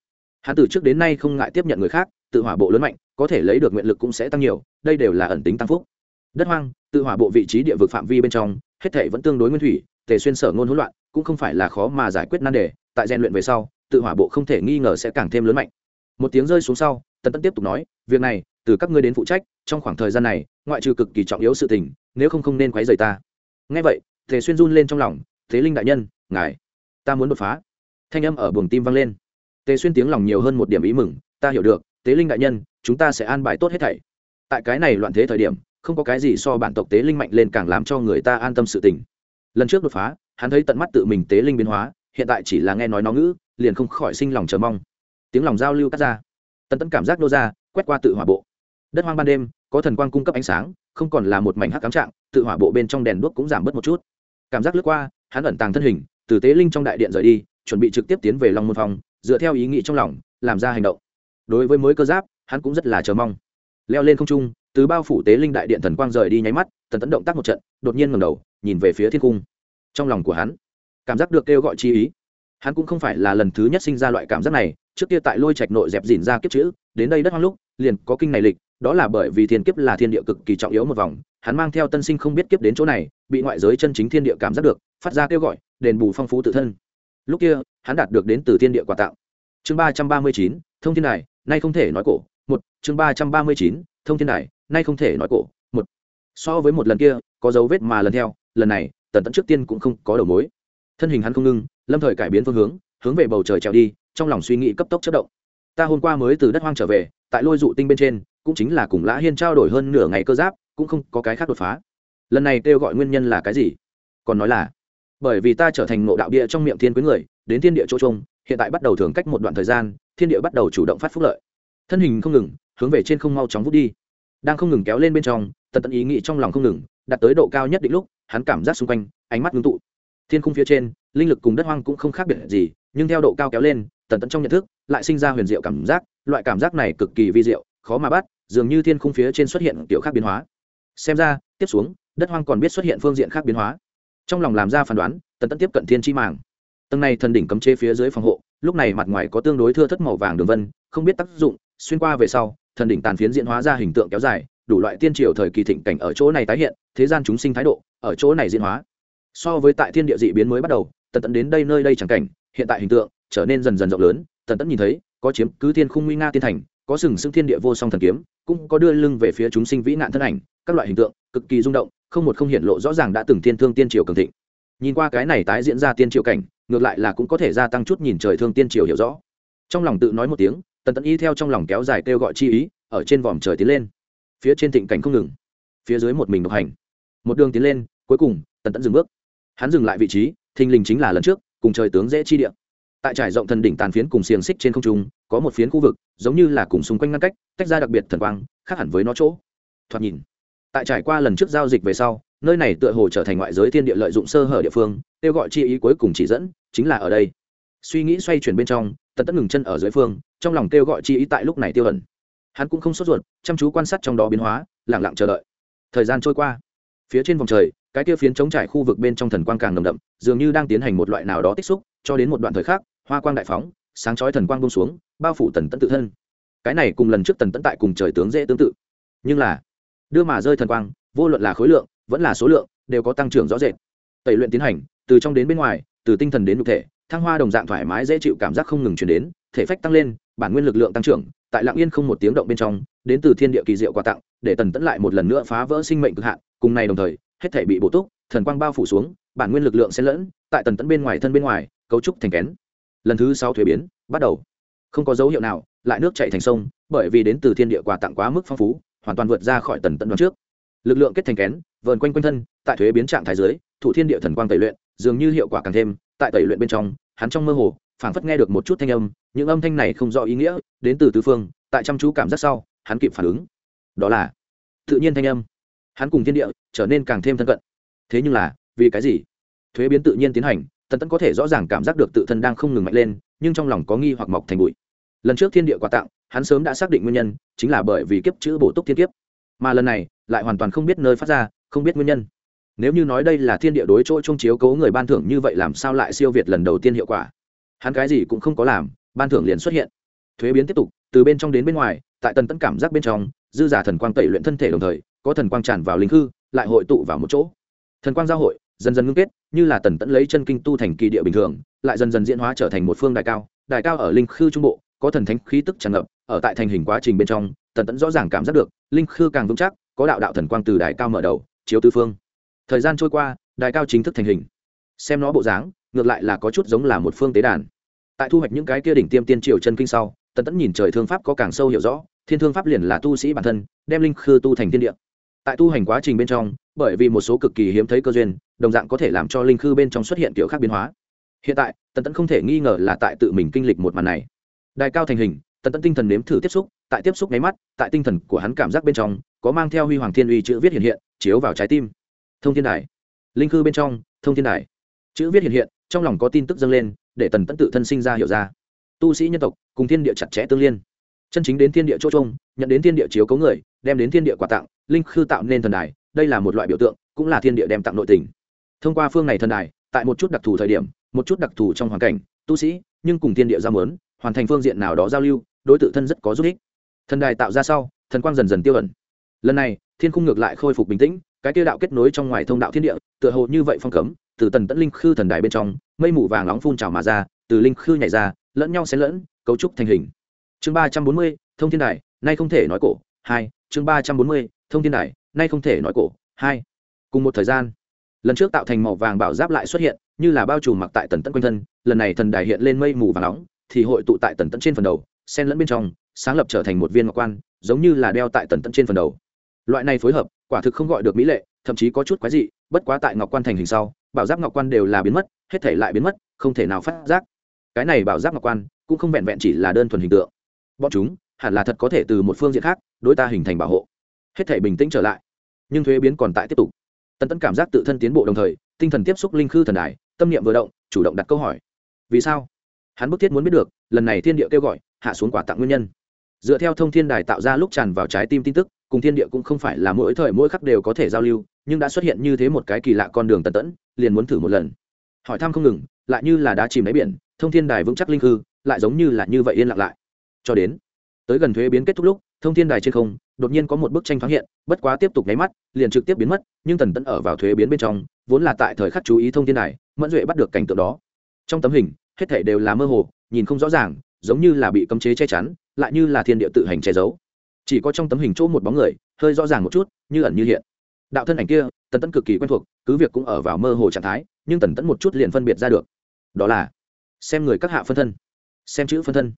hắn từ trước đến nay không ngại tiếp nhận người khác, tự hỏa bộ lớn mạnh, có thể lấy được nguyện lực cũng sẽ tăng nhiều, đây đều là ẩn tính tăng phúc. Đất hoang, tự hỏa bộ vị trí địa vực phạm vi bên trong, hết thể vẫn tương đối nguyên thủy, tề xuyên sở ngôn hỗn loạn, cũng không phải là khó mà giải quyết nan đề, tại rèn luyện về sau, tự hỏa bộ không thể nghi ngờ sẽ càng thêm lớn mạnh một tiếng rơi xuống sau, tần tẫn tiếp tục nói, việc này, từ các ngươi đến phụ trách, trong khoảng thời gian này, ngoại trừ cực kỳ trọng yếu sự tình, nếu không không nên quấy rầy ta. Ngay vậy thế xuyên run lên trong lòng, thế linh đại nhân, ngài, ta muốn đột phá. Thanh âm ở buồng tim vang lên. Tề xuyên tiếng lòng nhiều hơn một điểm ý mừng, ta hiểu được tế linh đại nhân, chúng ta sẽ an bài tốt hết thảy. Tại cái này loạn thế thời điểm, không có cái gì so bản tộc tế linh mạnh lên càng làm cho người ta an tâm sự tình. Lần trước đột phá, hắn thấy tận mắt tự mình tế linh biến hóa, hiện tại chỉ là nghe nói nó ngữ, liền không khỏi sinh lòng chờ mong tiếng lòng giao lưu cắt ra. Tần tẫn cảm giác nô ra quét qua tự hỏa bộ. Đất hoang ban đêm có thần quang cung cấp ánh sáng không còn là một mảnh hắc cám trạng tự hỏa bộ bên trong đèn đuốc cũng giảm bớt một chút. Cảm giác lướt qua hắn ẩn tàng thân hình từ tế linh trong đại điện rời đi chuẩn bị trực tiếp tiến về long môn phòng, dựa theo ý nghĩ trong lòng làm ra hành động. Đối với mới cơ giáp hắn cũng rất là chờ mong. Leo lên không trung từ bao phủ tế linh đại điện thần quang rời đi nháy mắt tần tẫn động tác một trận đột nhiên ngầm đầu nhìn về phía thiên cung. Trong lòng của hắn cảm giác được kêu gọi chi ý. Hắn cũng không phải là lần thứ nhất sinh ra loại cảm giác này trước kia tại lôi trạch nội dẹp dìn ra kiếp chữ, đến đây đất hoang lúc, liền có kinh này lịch, đó là bởi vì thiên kiếp là thiên địa cực kỳ trọng yếu một vòng, hắn mang theo tân sinh không biết kiếp đến chỗ này, bị ngoại giới chân chính thiên địa cảm giác được, phát ra kêu gọi, đền bù phong phú tự thân. Lúc kia, hắn đạt được đến từ thiên địa quà tạo. Chương ba trăm ba mươi chín, thông thiên này nay không thể nói cổ, một, chương ba trăm ba mươi chín, thông thiên này nay không thể nói cổ, một. So với một lần kia, có dấu vết mà lần theo, lần này, tần tẫn trước tiên cũng không có đầu mối. Thân hình hắn không ngưng lâm thời cải biến phương hướng hướng về bầu trời trèo đi trong lòng suy nghĩ cấp tốc chất động. Ta hôm qua mới từ đất hoang trở về, tại lôi dụ tinh bên trên, cũng chính là cùng lã hiên trao đổi hơn nửa ngày cơ giáp, cũng không có cái khác đột phá. Lần này kêu gọi nguyên nhân là cái gì? Còn nói là, bởi vì ta trở thành nộ đạo địa trong miệng thiên quý người, đến thiên địa chỗ trông, hiện tại bắt đầu thường cách một đoạn thời gian, thiên địa bắt đầu chủ động phát phúc lợi. Thân hình không ngừng, hướng về trên không mau chóng vút đi. Đang không ngừng kéo lên bên trong, tần tận ý nghĩ trong lòng không ngừng, đạt tới độ cao nhất định lúc, hắn cảm giác xung quanh, ánh mắt ngưng tụ thiên khung phía trên, linh lực cùng đất hoang cũng không khác biệt gì, nhưng theo độ cao kéo lên, tần tẫn trong nhận thức, lại sinh ra huyền diệu cảm giác, loại cảm giác này cực kỳ vi diệu, khó mà bắt, dường như thiên khung phía trên xuất hiện kiểu khác biến hóa. Xem ra, tiếp xuống, đất hoang còn biết xuất hiện phương diện khác biến hóa. Trong lòng làm ra phán đoán, tần tẫn tiếp cận thiên chi màng. Tầng này thần đỉnh cấm chế phía dưới phòng hộ, lúc này mặt ngoài có tương đối thưa thất màu vàng đường vân, không biết tác dụng, xuyên qua về sau, thần đỉnh tàn phiến diễn hóa ra hình tượng kéo dài, đủ loại tiên triều thời kỳ thịnh cảnh ở chỗ này tái hiện, thế gian chúng sinh thái độ, ở chỗ này diễn hóa so với tại thiên địa dị biến mới bắt đầu, tần tận đến đây nơi đây chẳng cảnh, hiện tại hình tượng trở nên dần dần rộng lớn. Tần tận nhìn thấy, có chiếm cứ thiên khung nguy nga tiên thành, có sừng sững thiên địa vô song thần kiếm, cũng có đưa lưng về phía chúng sinh vĩ nạn thân ảnh, các loại hình tượng, cực kỳ rung động, không một không hiện lộ rõ ràng đã từng thiên thương tiên triều cường thịnh. Nhìn qua cái này tái diễn ra tiên triều cảnh, ngược lại là cũng có thể gia tăng chút nhìn trời thương tiên triều hiểu rõ. Trong lòng tự nói một tiếng, tần tận y theo trong lòng kéo dài kêu gọi chi ý, ở trên vòm trời tiến lên. Phía trên thịnh cảnh không ngừng, phía dưới một mình độc hành. Một đường tiến lên, cuối cùng, tần tận dừng bước hắn dừng lại vị trí, thình lình chính là lần trước, cùng trời tướng dễ chi địa. Tại trải rộng thần đỉnh tàn phiến cùng xiềng xích trên không trung, có một phiến khu vực, giống như là cùng xung quanh ngăn cách, tách ra đặc biệt thần quang, khác hẳn với nó chỗ. Thoạt nhìn, tại trải qua lần trước giao dịch về sau, nơi này tựa hồ trở thành ngoại giới thiên địa lợi dụng sơ hở địa phương, kêu gọi chi ý cuối cùng chỉ dẫn, chính là ở đây. Suy nghĩ xoay chuyển bên trong, tần tất ngừng chân ở dưới phương, trong lòng kêu gọi chi ý tại lúc này tiêu ẩn. Hắn cũng không sốt ruột, chăm chú quan sát trong đó biến hóa lẳng lặng chờ đợi. Thời gian trôi qua. Phía trên vòng trời cái kia phiến chống trải khu vực bên trong thần quang càng nồng đậm, dường như đang tiến hành một loại nào đó tích xúc, cho đến một đoạn thời khác hoa quang đại phóng, sáng chói thần quang bông xuống, bao phủ tần tẫn tự thân. Cái này cùng lần trước tần tẫn tại cùng trời tướng dễ tương tự. Nhưng là, đưa mà rơi thần quang, vô luận là khối lượng, vẫn là số lượng, đều có tăng trưởng rõ rệt. Tẩy luyện tiến hành, từ trong đến bên ngoài, từ tinh thần đến nhục thể, thăng hoa đồng dạng thoải mái dễ chịu cảm giác không ngừng chuyển đến, thể phách tăng lên, bản nguyên lực lượng tăng trưởng, tại lạng yên không một tiếng động bên trong, đến từ thiên địa kỳ diệu quà tặng, để tần tẫn lại một lần nữa phá vỡ sinh mệnh cực hạn, cùng này đồng thời hết thể bị bổ túc, thần quang bao phủ xuống, bản nguyên lực lượng xen lẫn, tại tần tẫn bên ngoài thân bên ngoài, cấu trúc thành kén. Lần thứ sáu thuế biến, bắt đầu. Không có dấu hiệu nào, lại nước chạy thành sông, bởi vì đến từ thiên địa quà tặng quá mức phong phú, hoàn toàn vượt ra khỏi tần tận đoạn trước. Lực lượng kết thành kén, vờn quanh quanh thân, tại thuế biến trạng thái dưới, thủ thiên địa thần quang tẩy luyện, dường như hiệu quả càng thêm, tại tẩy luyện bên trong, hắn trong mơ hồ, phảng phất nghe được một chút thanh âm, những âm thanh này không rõ ý nghĩa, đến từ tứ phương, tại chăm chú cảm giác sau, hắn kịp phản ứng. Đó là tự nhiên thanh âm hắn cùng thiên địa trở nên càng thêm thân cận. Thế nhưng là, vì cái gì? Thuế biến tự nhiên tiến hành, tần tẫn có thể rõ ràng cảm giác được tự thân đang không ngừng mạnh lên, nhưng trong lòng có nghi hoặc mọc thành bụi. Lần trước thiên địa quà tặng, hắn sớm đã xác định nguyên nhân, chính là bởi vì kiếp chữ bổ túc thiên kiếp. Mà lần này, lại hoàn toàn không biết nơi phát ra, không biết nguyên nhân. Nếu như nói đây là thiên địa đối chỗ trung chiếu cố người ban thưởng như vậy làm sao lại siêu việt lần đầu tiên hiệu quả? Hắn cái gì cũng không có làm, ban thưởng liền xuất hiện. Thuế biến tiếp tục, từ bên trong đến bên ngoài, tại tần tẫn cảm giác bên trong, dư giả thần quang tẩy luyện thân thể đồng thời có thần quang tràn vào linh hư, lại hội tụ vào một chỗ. Thần quang giao hội, dần dần ngưng kết, như là tần tẫn lấy chân kinh tu thành kỳ địa bình thường, lại dần dần diễn hóa trở thành một phương đài cao. Đài cao ở linh khư trung bộ, có thần thánh khí tức tràn ngập, ở tại thành hình quá trình bên trong, tần tẫn rõ ràng cảm giác được, linh khư càng vững chắc, có đạo đạo thần quang từ đài cao mở đầu, chiếu tư phương. Thời gian trôi qua, đài cao chính thức thành hình. Xem nó bộ dáng, ngược lại là có chút giống là một phương tế đàn. Tại thu hoạch những cái kia đỉnh tiêm tiên triều chân kinh sau, tần tẫn nhìn trời thương pháp có càng sâu hiểu rõ, thiên thương pháp liền là tu sĩ bản thân, đem linh khư tu thành thiên địa tại tu hành quá trình bên trong, bởi vì một số cực kỳ hiếm thấy cơ duyên, đồng dạng có thể làm cho linh khư bên trong xuất hiện kiểu khác biến hóa. Hiện tại, tần tẫn không thể nghi ngờ là tại tự mình kinh lịch một màn này. Đài cao thành hình, tần tẫn tinh thần nếm thử tiếp xúc, tại tiếp xúc nháy mắt, tại tinh thần của hắn cảm giác bên trong, có mang theo huy hoàng thiên uy chữ viết hiện hiện, chiếu vào trái tim. Thông thiên đài. Linh khư bên trong, thông thiên đài. Chữ viết hiện hiện, trong lòng có tin tức dâng lên, để tần tẫn tự thân sinh ra hiểu ra. Tu sĩ nhân tộc, cùng thiên địa chặt chẽ tương liên. Chân chính đến thiên địa chỗ trông, nhận đến thiên địa chiếu cấu người, đem đến thiên địa quà tặng linh khư tạo nên thần đài, đây là một loại biểu tượng, cũng là thiên địa đem tặng nội tình. Thông qua phương này thần đài, tại một chút đặc thù thời điểm, một chút đặc thù trong hoàn cảnh, tu sĩ, nhưng cùng thiên địa giao mớn, hoàn thành phương diện nào đó giao lưu, đối tự thân rất có giúp ích. Thần đài tạo ra sau, thần quang dần dần tiêu ẩn. Lần này, thiên khung ngược lại khôi phục bình tĩnh, cái tiêu đạo kết nối trong ngoài thông đạo thiên địa, tựa hồ như vậy phong cấm, từ tần tẫn linh khư thần đài bên trong, mây mù vàng nóng phun trào mà ra, từ linh khư nhảy ra, lẫn nhau xen lẫn, cấu trúc thành hình. Chương ba trăm bốn mươi, thông thiên đài, nay không thể nói cổ hai, chương ba trăm bốn mươi, thông thiên đài, nay không thể nói cổ, hai. Cùng một thời gian, lần trước tạo thành màu vàng bảo giáp lại xuất hiện, như là bao trùm mặc tại tần tẫn quanh thân, lần này thần đài hiện lên mây mù vàng nóng, thì hội tụ tại tần tẫn trên phần đầu sen lẫn bên trong, sáng lập trở thành một viên ngọc quan, giống như là đeo tại tần tẫn trên phần đầu. Loại này phối hợp, quả thực không gọi được mỹ lệ, thậm chí có chút quái dị, bất quá tại ngọc quan thành hình sau, bảo giáp ngọc quan đều là biến mất, hết thể lại biến mất, không thể nào phát giác. Cái này bảo giáp ngọc quan, cũng không vẹn vẹn chỉ là đơn thuần hình tượng. Bọn chúng hẳn là thật có thể từ một phương diện khác, đối ta hình thành bảo hộ. Hết thể bình tĩnh trở lại. Nhưng thuế biến còn tại tiếp tục. Tần tẫn cảm giác tự thân tiến bộ đồng thời, tinh thần tiếp xúc linh khư thần đài, tâm niệm vừa động, chủ động đặt câu hỏi. Vì sao? Hắn bức thiết muốn biết được, lần này thiên địa kêu gọi, hạ xuống quả tặng nguyên nhân. Dựa theo thông thiên đài tạo ra lúc tràn vào trái tim tin tức, cùng thiên địa cũng không phải là mỗi thời mỗi khắc đều có thể giao lưu, nhưng đã xuất hiện như thế một cái kỳ lạ con đường tần tẫn, liền muốn thử một lần. Hỏi thăm không ngừng, lại như là đá chìm đáy biển, thông thiên đài vững chắc linh hư lại giống như là như vậy yên lặng lại. Cho đến tới gần thuế biến kết thúc lúc, thông thiên đài trên không, đột nhiên có một bức tranh thoáng hiện, bất quá tiếp tục nháy mắt, liền trực tiếp biến mất, nhưng tần tẫn ở vào thuế biến bên trong, vốn là tại thời khắc chú ý thông thiên đài, mẫn duệ bắt được cảnh tượng đó. Trong tấm hình, hết thể đều là mơ hồ, nhìn không rõ ràng, giống như là bị cấm chế che chắn, lại như là thiên địa tự hành che giấu. Chỉ có trong tấm hình chỗ một bóng người, hơi rõ ràng một chút, như ẩn như hiện. Đạo thân ảnh kia, tần tẫn cực kỳ quen thuộc, cứ việc cũng ở vào mơ hồ trạng thái, nhưng tần tẫn một chút liền phân biệt ra được. Đó là, xem người các hạ phân thân, xem chữ phân thân.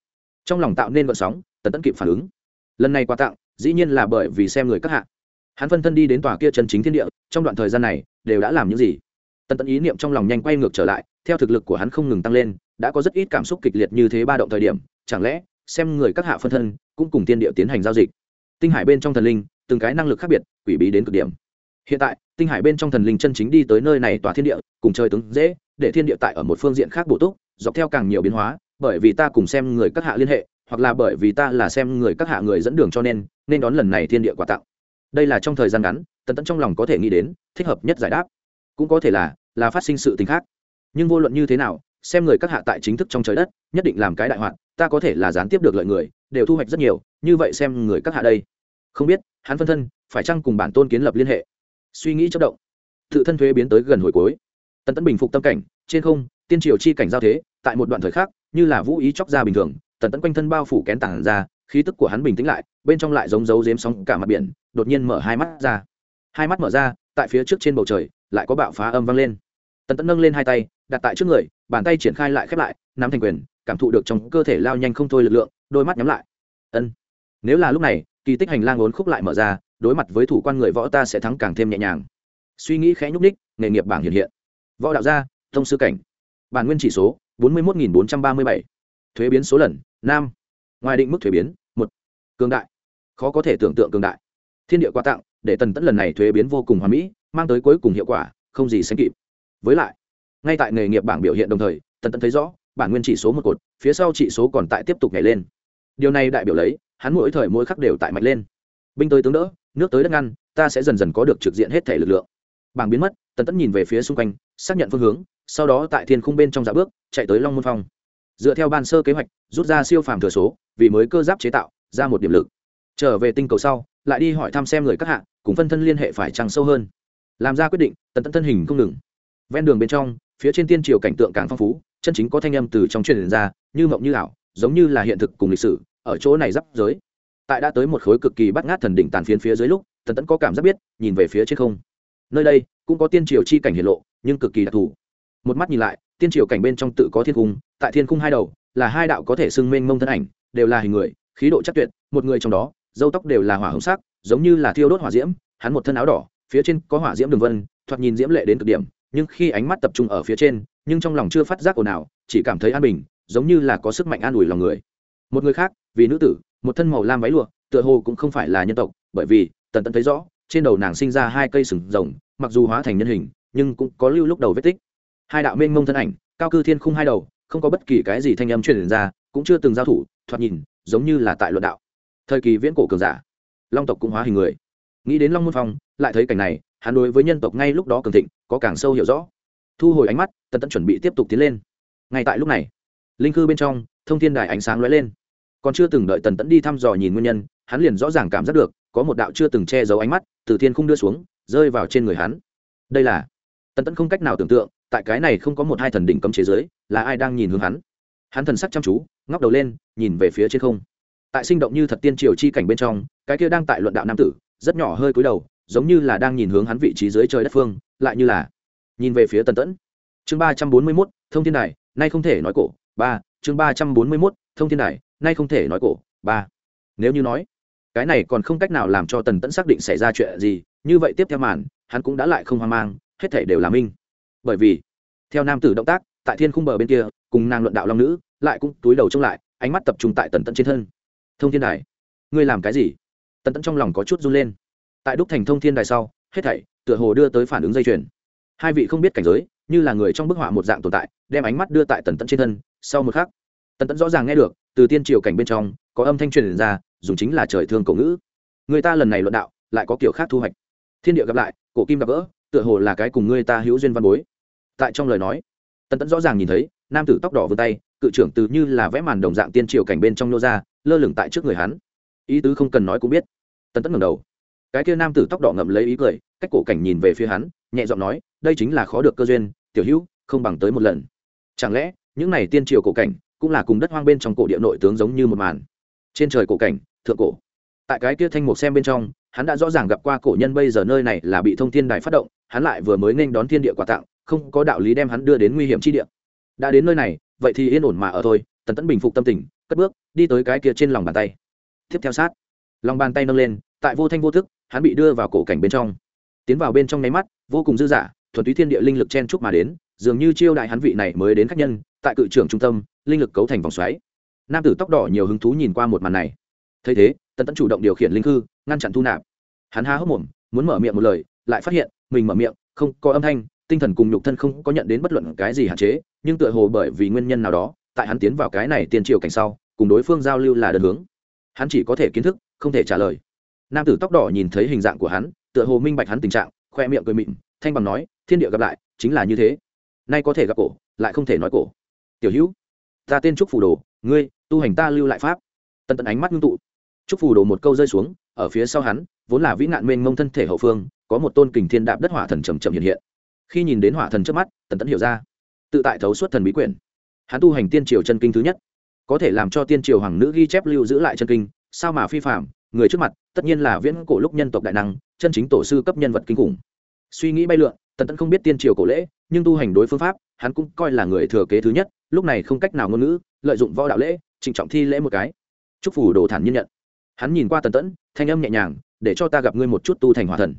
Trong lòng tạo nên vận sóng tần tẫn kịp phản ứng. Lần này quà tặng, dĩ nhiên là bởi vì xem người các hạ. Hắn phân thân đi đến tòa kia chân chính thiên địa, trong đoạn thời gian này, đều đã làm những gì? Tần tẫn ý niệm trong lòng nhanh quay ngược trở lại, theo thực lực của hắn không ngừng tăng lên, đã có rất ít cảm xúc kịch liệt như thế ba động thời điểm, chẳng lẽ, xem người các hạ phân thân, cũng cùng tiên địa tiến hành giao dịch? Tinh hải bên trong thần linh, từng cái năng lực khác biệt, quỷ bí đến cực điểm. Hiện tại, tinh hải bên trong thần linh chân chính đi tới nơi này tòa thiên địa, cùng chơi tướng dễ, để thiên địa tại ở một phương diện khác bổ túc, dọc theo càng nhiều biến hóa, bởi vì ta cùng xem người các hạ liên hệ hoặc là bởi vì ta là xem người các hạ người dẫn đường cho nên nên đón lần này thiên địa quà tặng. Đây là trong thời gian ngắn, tần tẫn trong lòng có thể nghĩ đến, thích hợp nhất giải đáp. Cũng có thể là là phát sinh sự tình khác. Nhưng vô luận như thế nào, xem người các hạ tại chính thức trong trời đất, nhất định làm cái đại hoạn ta có thể là gián tiếp được lợi người, đều thu hoạch rất nhiều, như vậy xem người các hạ đây. Không biết, hắn phân thân, phải chăng cùng bản tôn kiến lập liên hệ? Suy nghĩ chất động. Tự thân thuế biến tới gần hồi cuối. Tần tẫn bình phục tâm cảnh, trên không, tiên triều chi cảnh giao thế, tại một đoạn thời khắc, như là vũ ý chóc ra bình thường tần Tẫn quanh thân bao phủ kén tảng ra, khí tức của hắn bình tĩnh lại, bên trong lại giống dấu dếm sóng cả mặt biển, đột nhiên mở hai mắt ra. Hai mắt mở ra, tại phía trước trên bầu trời, lại có bạo phá âm vang lên. Tần Tẫn nâng lên hai tay, đặt tại trước người, bàn tay triển khai lại khép lại, nắm thành quyền, cảm thụ được trong cơ thể lao nhanh không thôi lực lượng, đôi mắt nhắm lại. Ân. Nếu là lúc này, kỳ tích hành lang ốn khúc lại mở ra, đối mặt với thủ quan người võ ta sẽ thắng càng thêm nhẹ nhàng. Suy nghĩ khẽ nhúc ních nghề nghiệp bảng hiện hiện. Võ đạo gia, thông sư cảnh. Bản nguyên chỉ số, bốn mươi một bốn trăm ba mươi bảy. Thuế biến số lần nam. Ngoài định mức thuế biến, một. Cường đại. Khó có thể tưởng tượng cường đại. Thiên địa quà tặng, để tần tẫn lần này thuế biến vô cùng hoàn mỹ, mang tới cuối cùng hiệu quả, không gì sánh kịp. Với lại, ngay tại nghề nghiệp bảng biểu hiện đồng thời, tần tẫn thấy rõ, bản nguyên chỉ số một cột, phía sau chỉ số còn tại tiếp tục nhảy lên. Điều này đại biểu lấy, hắn mỗi thời mỗi khắc đều tại mạnh lên. Binh tới tướng đỡ, nước tới đất ngăn, ta sẽ dần dần có được trực diện hết thể lực lượng. Bảng biến mất, tần tẫn nhìn về phía xung quanh, xác nhận phương hướng, sau đó tại thiên khung bên trong dạ bước, chạy tới long môn phong dựa theo ban sơ kế hoạch, rút ra siêu phàm thừa số, vì mới cơ giáp chế tạo, ra một điểm lực. Trở về tinh cầu sau, lại đi hỏi thăm xem người các hạ, cùng phân thân liên hệ phải trăng sâu hơn. Làm ra quyết định, tần tận thân hình không ngừng. Ven đường bên trong, phía trên tiên triều cảnh tượng càng phong phú, chân chính có thanh âm từ trong truyền ra, như mộng như ảo, giống như là hiện thực cùng lịch sử, ở chỗ này giáp giới. Tại đã tới một khối cực kỳ bắt ngát thần đỉnh tàn phiến phía dưới lúc, tần tẫn có cảm giác biết, nhìn về phía trên không. Nơi đây, cũng có tiên triều chi cảnh hiện lộ, nhưng cực kỳ đặc thù. Một mắt nhìn lại tiên triều cảnh bên trong tự có thiên cung tại thiên cung hai đầu, là hai đạo có thể xưng mênh mông thân ảnh, đều là hình người, khí độ chắc tuyệt, một người trong đó dâu tóc đều là hỏa hồng sắc, giống như là thiêu đốt hỏa diễm, hắn một thân áo đỏ, phía trên có hỏa diễm đường vân, thoạt nhìn diễm lệ đến cực điểm, nhưng khi ánh mắt tập trung ở phía trên, nhưng trong lòng chưa phát giác ồn nào chỉ cảm thấy an bình, giống như là có sức mạnh an ủi lòng người. Một người khác, vì nữ tử, một thân màu lam váy lụa, tựa hồ cũng không phải là nhân tộc, bởi vì, tần tẫn thấy rõ, trên đầu nàng sinh ra hai cây sừng rồng, mặc dù hóa thành nhân hình, nhưng cũng có lưu lúc đầu vết tích hai đạo mênh mông thân ảnh, cao cư thiên khung hai đầu, không có bất kỳ cái gì thanh âm truyền ra, cũng chưa từng giao thủ, thoạt nhìn, giống như là tại luận đạo. Thời kỳ viễn cổ cường giả. Long tộc cũng hóa hình người. Nghĩ đến long môn phong, lại thấy cảnh này, hắn đối với nhân tộc ngay lúc đó cường thịnh, có càng sâu hiểu rõ. Thu hồi ánh mắt, tần tẫn chuẩn bị tiếp tục tiến lên. Ngay tại lúc này, linh cư bên trong, thông thiên đài ánh sáng lóe lên. Còn chưa từng đợi tần tẫn đi thăm dò nhìn nguyên nhân, hắn liền rõ ràng cảm giác được, có một đạo chưa từng che giấu ánh mắt từ thiên khung đưa xuống, rơi vào trên người hắn. Đây là, tần tẫn không cách nào tưởng tượng tại cái này không có một hai thần đỉnh cấm chế giới, là ai đang nhìn hướng hắn? Hắn thần sắc chăm chú, ngóc đầu lên, nhìn về phía trên không. Tại sinh động như thật tiên triều chi cảnh bên trong, cái kia đang tại luận đạo nam tử, rất nhỏ hơi cúi đầu, giống như là đang nhìn hướng hắn vị trí dưới trời đất phương, lại như là nhìn về phía tần tẫn. Chương ba trăm bốn mươi mốt, thông thiên đài, nay không thể nói cổ, ba, chương ba trăm bốn mươi mốt, thông thiên đài, nay không thể nói cổ, ba. Nếu như nói, cái này còn không cách nào làm cho tần tẫn xác định xảy ra chuyện gì, như vậy tiếp theo màn, hắn cũng đã lại không hoang mang, hết thể đều là minh bởi vì, theo nam tử động tác, tại thiên khung bờ bên kia, cùng nàng luận đạo long nữ, lại cũng túi đầu trông lại, ánh mắt tập trung tại tần tẫn trên thân. Thông thiên đài, ngươi làm cái gì? Tần tẫn trong lòng có chút run lên. Tại đúc thành thông thiên đài sau, hết thảy, tựa hồ đưa tới phản ứng dây chuyền. Hai vị không biết cảnh giới, như là người trong bức họa một dạng tồn tại, đem ánh mắt đưa tại tần tẫn trên thân. Sau một khắc, tần tẫn rõ ràng nghe được, từ tiên triều cảnh bên trong, có âm thanh truyền ra, dùng chính là trời thương cổ ngữ. Người ta lần này luận đạo, lại có kiểu khác thu hoạch. Thiên địa gặp lại, cổ kim gặp gỡ, tựa hồ là cái cùng người ta hữu duyên văn bối tại trong lời nói. Tần tẫn rõ ràng nhìn thấy, nam tử tóc đỏ vươn tay, cự trưởng từ như là vẽ màn đồng dạng tiên triều cảnh bên trong nô ra, lơ lửng tại trước người hắn. Ý tứ không cần nói cũng biết. Tần tẫn ngẩng đầu. Cái kia nam tử tóc đỏ ngậm lấy ý cười, cách cổ cảnh nhìn về phía hắn, nhẹ giọng nói, đây chính là khó được cơ duyên, tiểu hữu, không bằng tới một lần. Chẳng lẽ, những này tiên triều cổ cảnh cũng là cùng đất hoang bên trong cổ địa nội tướng giống như một màn? Trên trời cổ cảnh, thượng cổ. Tại cái kia thanh mục xem bên trong, hắn đã rõ ràng gặp qua cổ nhân bây giờ nơi này là bị thông thiên đài phát động, hắn lại vừa mới nên đón thiên địa quà tặng không có đạo lý đem hắn đưa đến nguy hiểm chi địa. Đã đến nơi này, vậy thì yên ổn mà ở thôi, tần tẫn bình phục tâm tình, cất bước, đi tới cái kia trên lòng bàn tay. Tiếp theo sát, lòng bàn tay nâng lên, tại vô thanh vô thức, hắn bị đưa vào cổ cảnh bên trong. Tiến vào bên trong nháy mắt, vô cùng dư dả, thuần túy thiên địa linh lực chen chúc mà đến, dường như chiêu đại hắn vị này mới đến khách nhân, tại cự trưởng trung tâm, linh lực cấu thành vòng xoáy. Nam tử tóc đỏ nhiều hứng thú nhìn qua một màn này. Thấy thế, tần tẫn chủ động điều khiển linh hư ngăn chặn thu nạp. Hắn há hốc mồm, muốn mở miệng một lời, lại phát hiện, mình mở miệng, không có âm thanh tinh thần cùng nhục thân không có nhận đến bất luận cái gì hạn chế, nhưng tựa hồ bởi vì nguyên nhân nào đó, tại hắn tiến vào cái này tiên triều cảnh sau, cùng đối phương giao lưu là đơn hướng. Hắn chỉ có thể kiến thức, không thể trả lời. Nam tử tóc đỏ nhìn thấy hình dạng của hắn, tựa hồ minh bạch hắn tình trạng, khoe miệng cười mịn, thanh bằng nói, thiên địa gặp lại, chính là như thế. Nay có thể gặp cổ, lại không thể nói cổ. Tiểu hữu, ta tên trúc phù đồ, ngươi, tu hành ta lưu lại pháp. Tận tận ánh mắt ngưng tụ. Trúc phù đồ một câu rơi xuống, ở phía sau hắn, vốn là vĩ nạn mênh mông thân thể hậu phương, có một tôn kình thiên đạp đất hỏa thần trầm trầm hiện hiện khi nhìn đến hỏa thần trước mắt, tần tẫn hiểu ra, tự tại thấu suốt thần bí quyển. Hắn tu hành tiên triều chân kinh thứ nhất, có thể làm cho tiên triều hoàng nữ ghi chép lưu giữ lại chân kinh, sao mà phi phạm người trước mặt, tất nhiên là viễn cổ lúc nhân tộc đại năng, chân chính tổ sư cấp nhân vật kinh khủng. Suy nghĩ bay lượn, tần tẫn không biết tiên triều cổ lễ, nhưng tu hành đối phương pháp, hắn cũng coi là người thừa kế thứ nhất, lúc này không cách nào ngôn ngữ, lợi dụng võ đạo lễ, trịnh trọng thi lễ một cái. Chúc phủ đồ thản nhiên nhận. Hắn nhìn qua tần tẫn, thanh âm nhẹ nhàng, để cho ta gặp ngươi một chút tu thành hòa thần.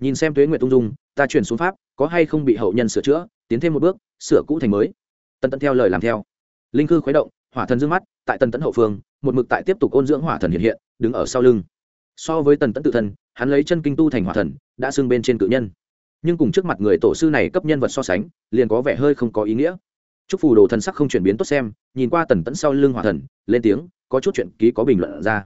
Nhìn xem tuế nguyện tung dung ta chuyển xuống pháp, có hay không bị hậu nhân sửa chữa, tiến thêm một bước, sửa cũ thành mới. Tần tẫn theo lời làm theo. Linh cư khuấy động, hỏa thần d mắt, tại tần tẫn hậu phương, một mực tại tiếp tục ôn dưỡng hỏa thần hiện hiện, đứng ở sau lưng. So với tần tẫn tự thân, hắn lấy chân kinh tu thành hỏa thần, đã xưng bên trên cự nhân. Nhưng cùng trước mặt người tổ sư này cấp nhân vật so sánh, liền có vẻ hơi không có ý nghĩa. Chúc phù đồ thần sắc không chuyển biến tốt xem, nhìn qua tần tẫn sau lưng hỏa thần, lên tiếng, có chút chuyện ký có bình luận ra.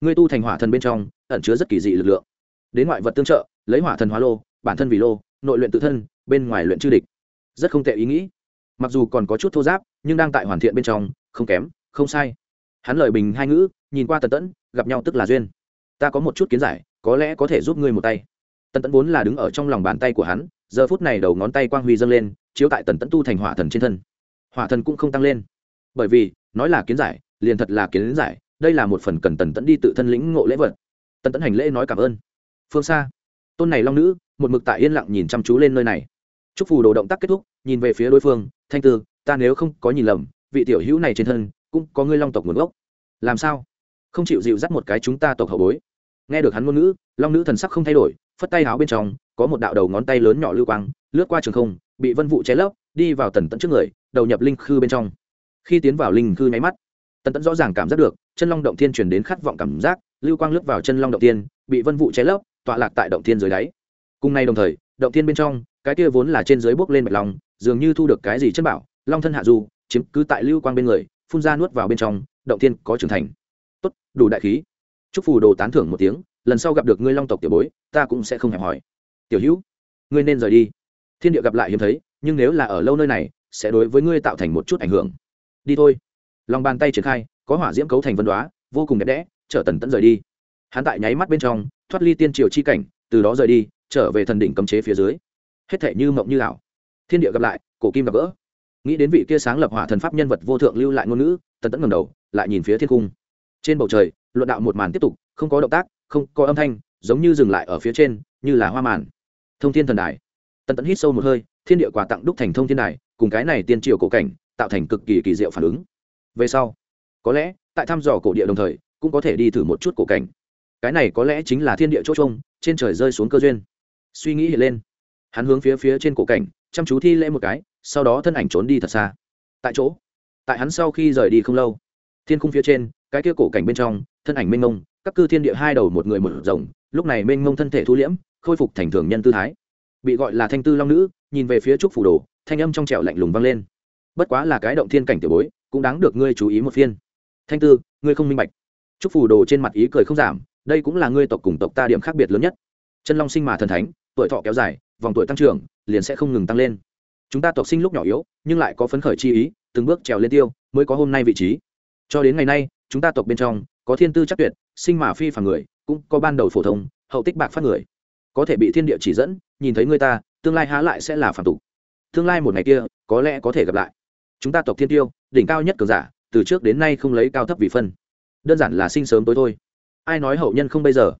Ngươi tu thành hỏa thần bên trong, ẩn chứa rất kỳ dị lực lượng. Đến ngoại vật tương trợ, lấy hỏa thần hóa lô bản thân vì lô, nội luyện tự thân, bên ngoài luyện chư địch. Rất không tệ ý nghĩ. Mặc dù còn có chút thô giáp, nhưng đang tại hoàn thiện bên trong, không kém, không sai. Hắn lời bình hai ngữ, nhìn qua tần tẫn, gặp nhau tức là duyên. Ta có một chút kiến giải, có lẽ có thể giúp ngươi một tay. Tần tẫn vốn là đứng ở trong lòng bàn tay của hắn, giờ phút này đầu ngón tay quang huy dâng lên, chiếu tại tần tẫn tu thành hỏa thần trên thân. Hỏa thần cũng không tăng lên. Bởi vì, nói là kiến giải, liền thật là kiến giải, đây là một phần cần tần tẫn đi tự thân lĩnh ngộ lễ vật. Tần tẫn hành lễ nói cảm ơn. Phương xa. Tôn này long nữ một mực tại yên lặng nhìn chăm chú lên nơi này. Chúc phù đồ động tác kết thúc, nhìn về phía đối phương, thanh tư, ta nếu không có nhìn lầm, vị tiểu hữu này trên thân cũng có ngươi long tộc nguồn gốc. Làm sao? Không chịu dịu dắt một cái chúng ta tộc hậu bối. Nghe được hắn ngôn ngữ, long nữ thần sắc không thay đổi, phất tay háo bên trong, có một đạo đầu ngón tay lớn nhỏ lưu quang, lướt qua trường không, bị vân vụ cháy lấp, đi vào tần tận trước người, đầu nhập linh khư bên trong. Khi tiến vào linh khư nháy mắt, tần tận rõ ràng cảm giác được, chân long động thiên truyền đến khát vọng cảm giác, lưu quang lướt vào chân long động tiên bị vân vụ cháy lấp, tọa lạc tại động thiên dưới đáy cùng nay đồng thời, động thiên bên trong, cái kia vốn là trên dưới bốc lên bạch long, dường như thu được cái gì chất bảo, long thân hạ du, chiếm cứ tại lưu quang bên người, phun ra nuốt vào bên trong, động thiên có trưởng thành. Tốt, đủ đại khí. Chúc phù đồ tán thưởng một tiếng, lần sau gặp được ngươi long tộc tiểu bối, ta cũng sẽ không hẹp hỏi. Tiểu hữu, ngươi nên rời đi. Thiên địa gặp lại hiếm thấy, nhưng nếu là ở lâu nơi này, sẽ đối với ngươi tạo thành một chút ảnh hưởng. Đi thôi. Lòng bàn tay triển khai, có hỏa diễm cấu thành vân đoá, vô cùng đẹp đẽ chở tần tẫn rời đi. Hắn tại nháy mắt bên trong, thoát ly tiên triều chi cảnh, từ đó rời đi trở về thần đỉnh cấm chế phía dưới. Hết thể như mộng như ảo. Thiên địa gặp lại, cổ kim gặp gỡ. Nghĩ đến vị kia sáng lập hỏa thần pháp nhân vật vô thượng lưu lại ngôn ngữ, tần tẫn ngầm đầu, lại nhìn phía thiên cung. Trên bầu trời, luận đạo một màn tiếp tục, không có động tác, không có âm thanh, giống như dừng lại ở phía trên, như là hoa màn. Thông thiên thần đài. Tần tẫn hít sâu một hơi, thiên địa quà tặng đúc thành thông thiên đài, cùng cái này tiên triều cổ cảnh, tạo thành cực kỳ kỳ diệu phản ứng. Về sau, có lẽ, tại thăm dò cổ địa đồng thời, cũng có thể đi thử một chút cổ cảnh. Cái này có lẽ chính là thiên địa chỗ trông, trên trời rơi xuống cơ duyên suy nghĩ hiện lên. Hắn hướng phía phía trên cổ cảnh, chăm chú thi lễ một cái, sau đó thân ảnh trốn đi thật xa. Tại chỗ, tại hắn sau khi rời đi không lâu, thiên khung phía trên, cái kia cổ cảnh bên trong, thân ảnh mênh mông, các cư thiên địa hai đầu một người một rồng, lúc này mênh mông thân thể thu liễm, khôi phục thành thường nhân tư thái. Bị gọi là thanh tư long nữ, nhìn về phía trúc phủ đồ, thanh âm trong trẻo lạnh lùng vang lên. Bất quá là cái động thiên cảnh tiểu bối, cũng đáng được ngươi chú ý một phiên. Thanh tư, ngươi không minh bạch. Trúc phủ đồ trên mặt ý cười không giảm, đây cũng là ngươi tộc cùng tộc ta điểm khác biệt lớn nhất. Chân long sinh mà thần thánh tuổi thọ kéo dài, vòng tuổi tăng trưởng liền sẽ không ngừng tăng lên. Chúng ta tộc sinh lúc nhỏ yếu, nhưng lại có phấn khởi chi ý, từng bước trèo lên tiêu, mới có hôm nay vị trí. Cho đến ngày nay, chúng ta tộc bên trong, có thiên tư chắc tuyệt, sinh mà phi phàm người, cũng có ban đầu phổ thông, hậu tích bạc phát người. Có thể bị thiên địa chỉ dẫn, nhìn thấy người ta, tương lai há lại sẽ là phản tục. Tương lai một ngày kia, có lẽ có thể gặp lại. Chúng ta tộc thiên tiêu, đỉnh cao nhất cường giả, từ trước đến nay không lấy cao thấp vì phân. Đơn giản là sinh sớm tối thôi. Ai nói hậu nhân không bây giờ?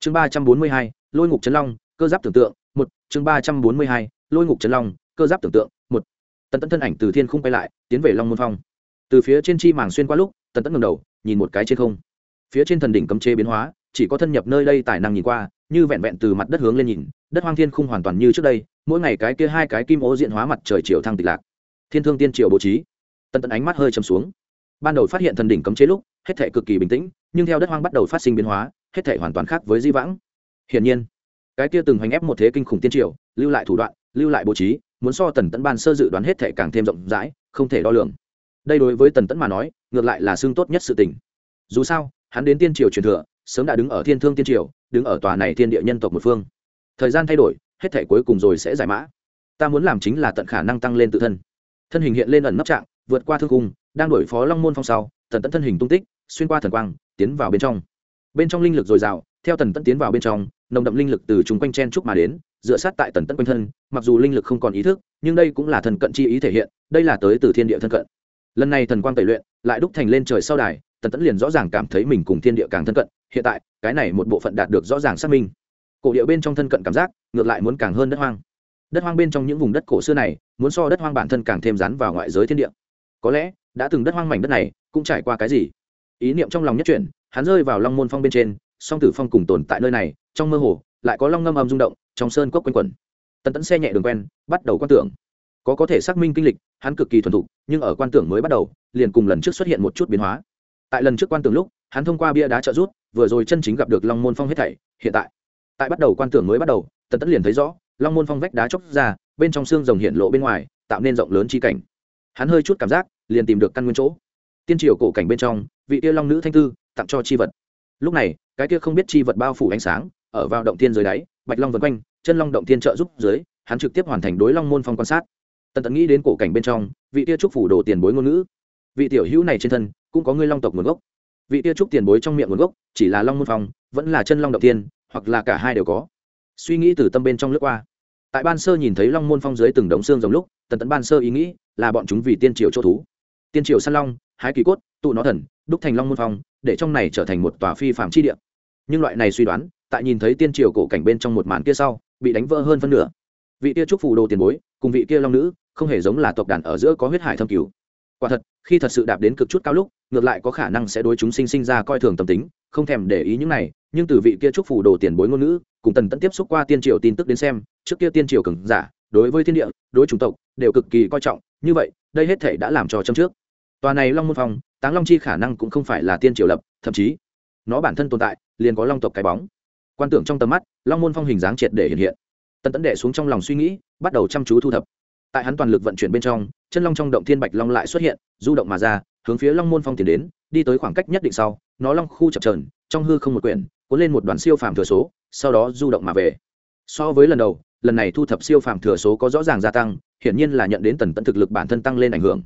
Chương ba trăm bốn mươi hai, lôi ngục trấn long cơ giáp tưởng tượng, một, chương ba trăm bốn mươi hai, lôi ngục trấn long, cơ giáp tưởng tượng, một. Tần tẫn thân ảnh từ thiên không bay lại, tiến về long môn phong. Từ phía trên chi màng xuyên qua lúc, tần tẫn ngầm đầu, nhìn một cái trên không. Phía trên thần đỉnh cấm chế biến hóa, chỉ có thân nhập nơi đây tài năng nhìn qua, như vẹn vẹn từ mặt đất hướng lên nhìn, đất hoang thiên không hoàn toàn như trước đây, mỗi ngày cái kia hai cái kim ô diện hóa mặt trời chiều thăng tịch lạc. Thiên thương tiên triều bố trí. Tần tẫn ánh mắt hơi chầm xuống. Ban đầu phát hiện thần đỉnh cấm chế lúc, hết thể cực kỳ bình tĩnh, nhưng theo đất hoang bắt đầu phát sinh biến hóa, hết thể hoàn toàn khác với di vãng. Hiển nhiên cái kia từng hành ép một thế kinh khủng tiên triều, lưu lại thủ đoạn, lưu lại bố trí, muốn so tần tẫn ban sơ dự đoán hết thể càng thêm rộng rãi, không thể đo lường. Đây đối với tần tẫn mà nói, ngược lại là xương tốt nhất sự tình. Dù sao, hắn đến tiên triều truyền thừa, sớm đã đứng ở thiên thương tiên triều, đứng ở tòa này thiên địa nhân tộc một phương. Thời gian thay đổi, hết thể cuối cùng rồi sẽ giải mã. Ta muốn làm chính là tận khả năng tăng lên tự thân. Thân hình hiện lên ẩn nấp trạng, vượt qua thương cung, đang đổi phó long môn phong sau, tần tẫn thân hình tung tích, xuyên qua thần quang, tiến vào bên trong. Bên trong linh lực dồi dào theo tần tẫn tiến vào bên trong, nồng đậm linh lực từ chung quanh chen trúc mà đến, dựa sát tại tần tẫn quanh thân, mặc dù linh lực không còn ý thức, nhưng đây cũng là thần cận chi ý thể hiện, đây là tới từ thiên địa thân cận. Lần này thần quang tẩy luyện, lại đúc thành lên trời sau đài, tần tẫn liền rõ ràng cảm thấy mình cùng thiên địa càng thân cận, hiện tại, cái này một bộ phận đạt được rõ ràng xác minh. Cổ địa bên trong thân cận cảm giác, ngược lại muốn càng hơn đất hoang. Đất hoang bên trong những vùng đất cổ xưa này, muốn so đất hoang bản thân càng thêm rắn vào ngoại giới thiên địa. Có lẽ, đã từng đất hoang mảnh đất này, cũng trải qua cái gì? Ý niệm trong lòng nhất chuyển, hắn rơi vào long môn phong bên trên song tử phong cùng tồn tại nơi này, trong mơ hồ, lại có long ngâm âm rung động, trong sơn cốc quanh quẩn. Tần tẫn xe nhẹ đường quen, bắt đầu quan tưởng. Có có thể xác minh kinh lịch, hắn cực kỳ thuần thục, nhưng ở quan tưởng mới bắt đầu, liền cùng lần trước xuất hiện một chút biến hóa. Tại lần trước quan tưởng lúc, hắn thông qua bia đá trợ rút vừa rồi chân chính gặp được long môn phong hết thảy, hiện tại. Tại bắt đầu quan tưởng mới bắt đầu, tần tẫn liền thấy rõ, long môn phong vách đá chóc ra, bên trong xương rồng hiện lộ bên ngoài, tạo nên rộng lớn chi cảnh. Hắn hơi chút cảm giác, liền tìm được căn nguyên chỗ. Tiên triều cổ cảnh bên trong, vị tia long nữ thanh tư, tặng cho chi vật. Lúc này cái kia không biết chi vật bao phủ ánh sáng, ở vào động thiên dưới đáy, bạch long vân quanh, chân long động thiên trợ giúp dưới, hắn trực tiếp hoàn thành đối long môn phong quan sát. Tần tần nghĩ đến cổ cảnh bên trong, vị tia trúc phủ đồ tiền bối ngôn ngữ. Vị tiểu hữu này trên thân, cũng có ngươi long tộc nguồn gốc. Vị tia trúc tiền bối trong miệng nguồn gốc, chỉ là long môn phong, vẫn là chân long động tiên hoặc là cả hai đều có. Suy nghĩ từ tâm bên trong lướt qua. Tại ban sơ nhìn thấy long môn phong dưới từng đống xương giống lúc, tần tấn ban sơ ý nghĩ là bọn chúng vì tiên triều chỗ thú. Tiên triều săn long, hái kỳ cốt, tụ nó thần, đúc thành long môn phong, để trong này trở thành một tòa phi phạm chi địa nhưng loại này suy đoán, tại nhìn thấy tiên triều cổ cảnh bên trong một màn kia sau, bị đánh vỡ hơn phân nửa. Vị kia trúc phù đồ tiền bối, cùng vị kia long nữ, không hề giống là tộc đàn ở giữa có huyết hải thâm cứu quả thật, khi thật sự đạp đến cực chút cao lúc, ngược lại có khả năng sẽ đối chúng sinh sinh ra coi thường tâm tính, không thèm để ý những này, nhưng từ vị kia trúc phù đồ tiền bối ngôn ngữ, cùng tần tẫn tiếp xúc qua tiên triều tin tức đến xem, trước kia tiên triều cường giả, đối với thiên địa, đối chủng tộc, đều cực kỳ coi trọng, như vậy, đây hết thể đã làm cho châm trước. Tòa này long môn phong, táng long chi khả năng cũng không phải là tiên triều lập, thậm chí, nó bản thân tồn tại liền có long tộc cái bóng. Quan tưởng trong tầm mắt, long môn phong hình dáng triệt để hiện hiện. Tần tẫn đệ xuống trong lòng suy nghĩ, bắt đầu chăm chú thu thập. Tại hắn toàn lực vận chuyển bên trong, chân long trong động thiên bạch long lại xuất hiện, du động mà ra, hướng phía long môn phong tiến đến, đi tới khoảng cách nhất định sau, nó long khu chập trờn trong hư không một quyển, cuốn lên một đoàn siêu phàm thừa số, sau đó du động mà về. So với lần đầu, lần này thu thập siêu phàm thừa số có rõ ràng gia tăng, hiển nhiên là nhận đến tần tận thực lực bản thân tăng lên ảnh hưởng.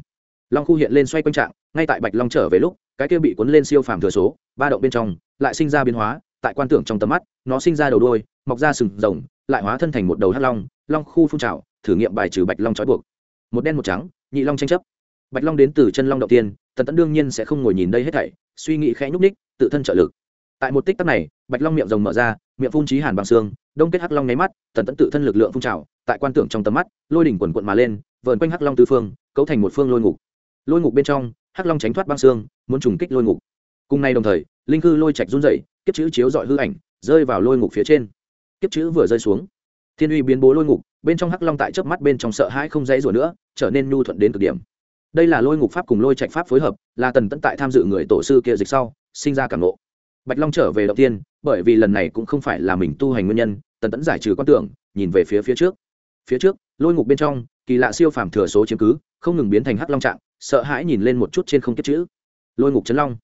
Long khu hiện lên xoay quanh trạng, ngay tại bạch long trở về lúc cái kia bị cuốn lên siêu phàm thừa số, ba động bên trong, lại sinh ra biến hóa, tại quan tưởng trong tầm mắt, nó sinh ra đầu đôi mọc ra sừng rồng, lại hóa thân thành một đầu hắc long long khu phun trào, thử nghiệm bài trừ bạch long trói buộc. Một đen một trắng, nhị long tranh chấp. Bạch long đến từ chân long đầu tiên, tần tẫn đương nhiên sẽ không ngồi nhìn đây hết thảy, suy nghĩ khẽ nhúc ních tự thân trợ lực. Tại một tích tắc này, bạch long miệng rồng mở ra, miệng phun trí hàn bằng xương, đông kết hắc long nháy mắt, tần tẫn tự thân lực lượng phun trào, tại quan tưởng trong tầm mắt, lôi đỉnh quần quận mà lên, vờn quanh hắc long tư phương, cấu thành một phương lôi ngục. Lôi ngục bên trong hắc long tránh thoát băng xương, muốn trùng kích lôi ngục. Cùng nay đồng thời, linh cư lôi trạch run dậy kiếp chữ chiếu dọi hư ảnh, rơi vào lôi ngục phía trên. Kiếp chữ vừa rơi xuống, thiên uy biến bố lôi ngục, bên trong hắc long tại chớp mắt bên trong sợ hãi không dãy rủa nữa, trở nên nhu thuận đến cực điểm. Đây là lôi ngục pháp cùng lôi trạch pháp phối hợp, là tần tẫn tại tham dự người tổ sư kia dịch sau, sinh ra cảm ngộ. Bạch long trở về đầu tiên bởi vì lần này cũng không phải là mình tu hành nguyên nhân, tần tẫn giải trừ quan tưởng, nhìn về phía phía trước. Phía trước, lôi ngục bên trong, kỳ lạ siêu phàm thừa số chiếm cứ, không ngừng biến thành hắc long trạng sợ hãi nhìn lên một chút trên không kết chữ. Lôi ngục chấn long.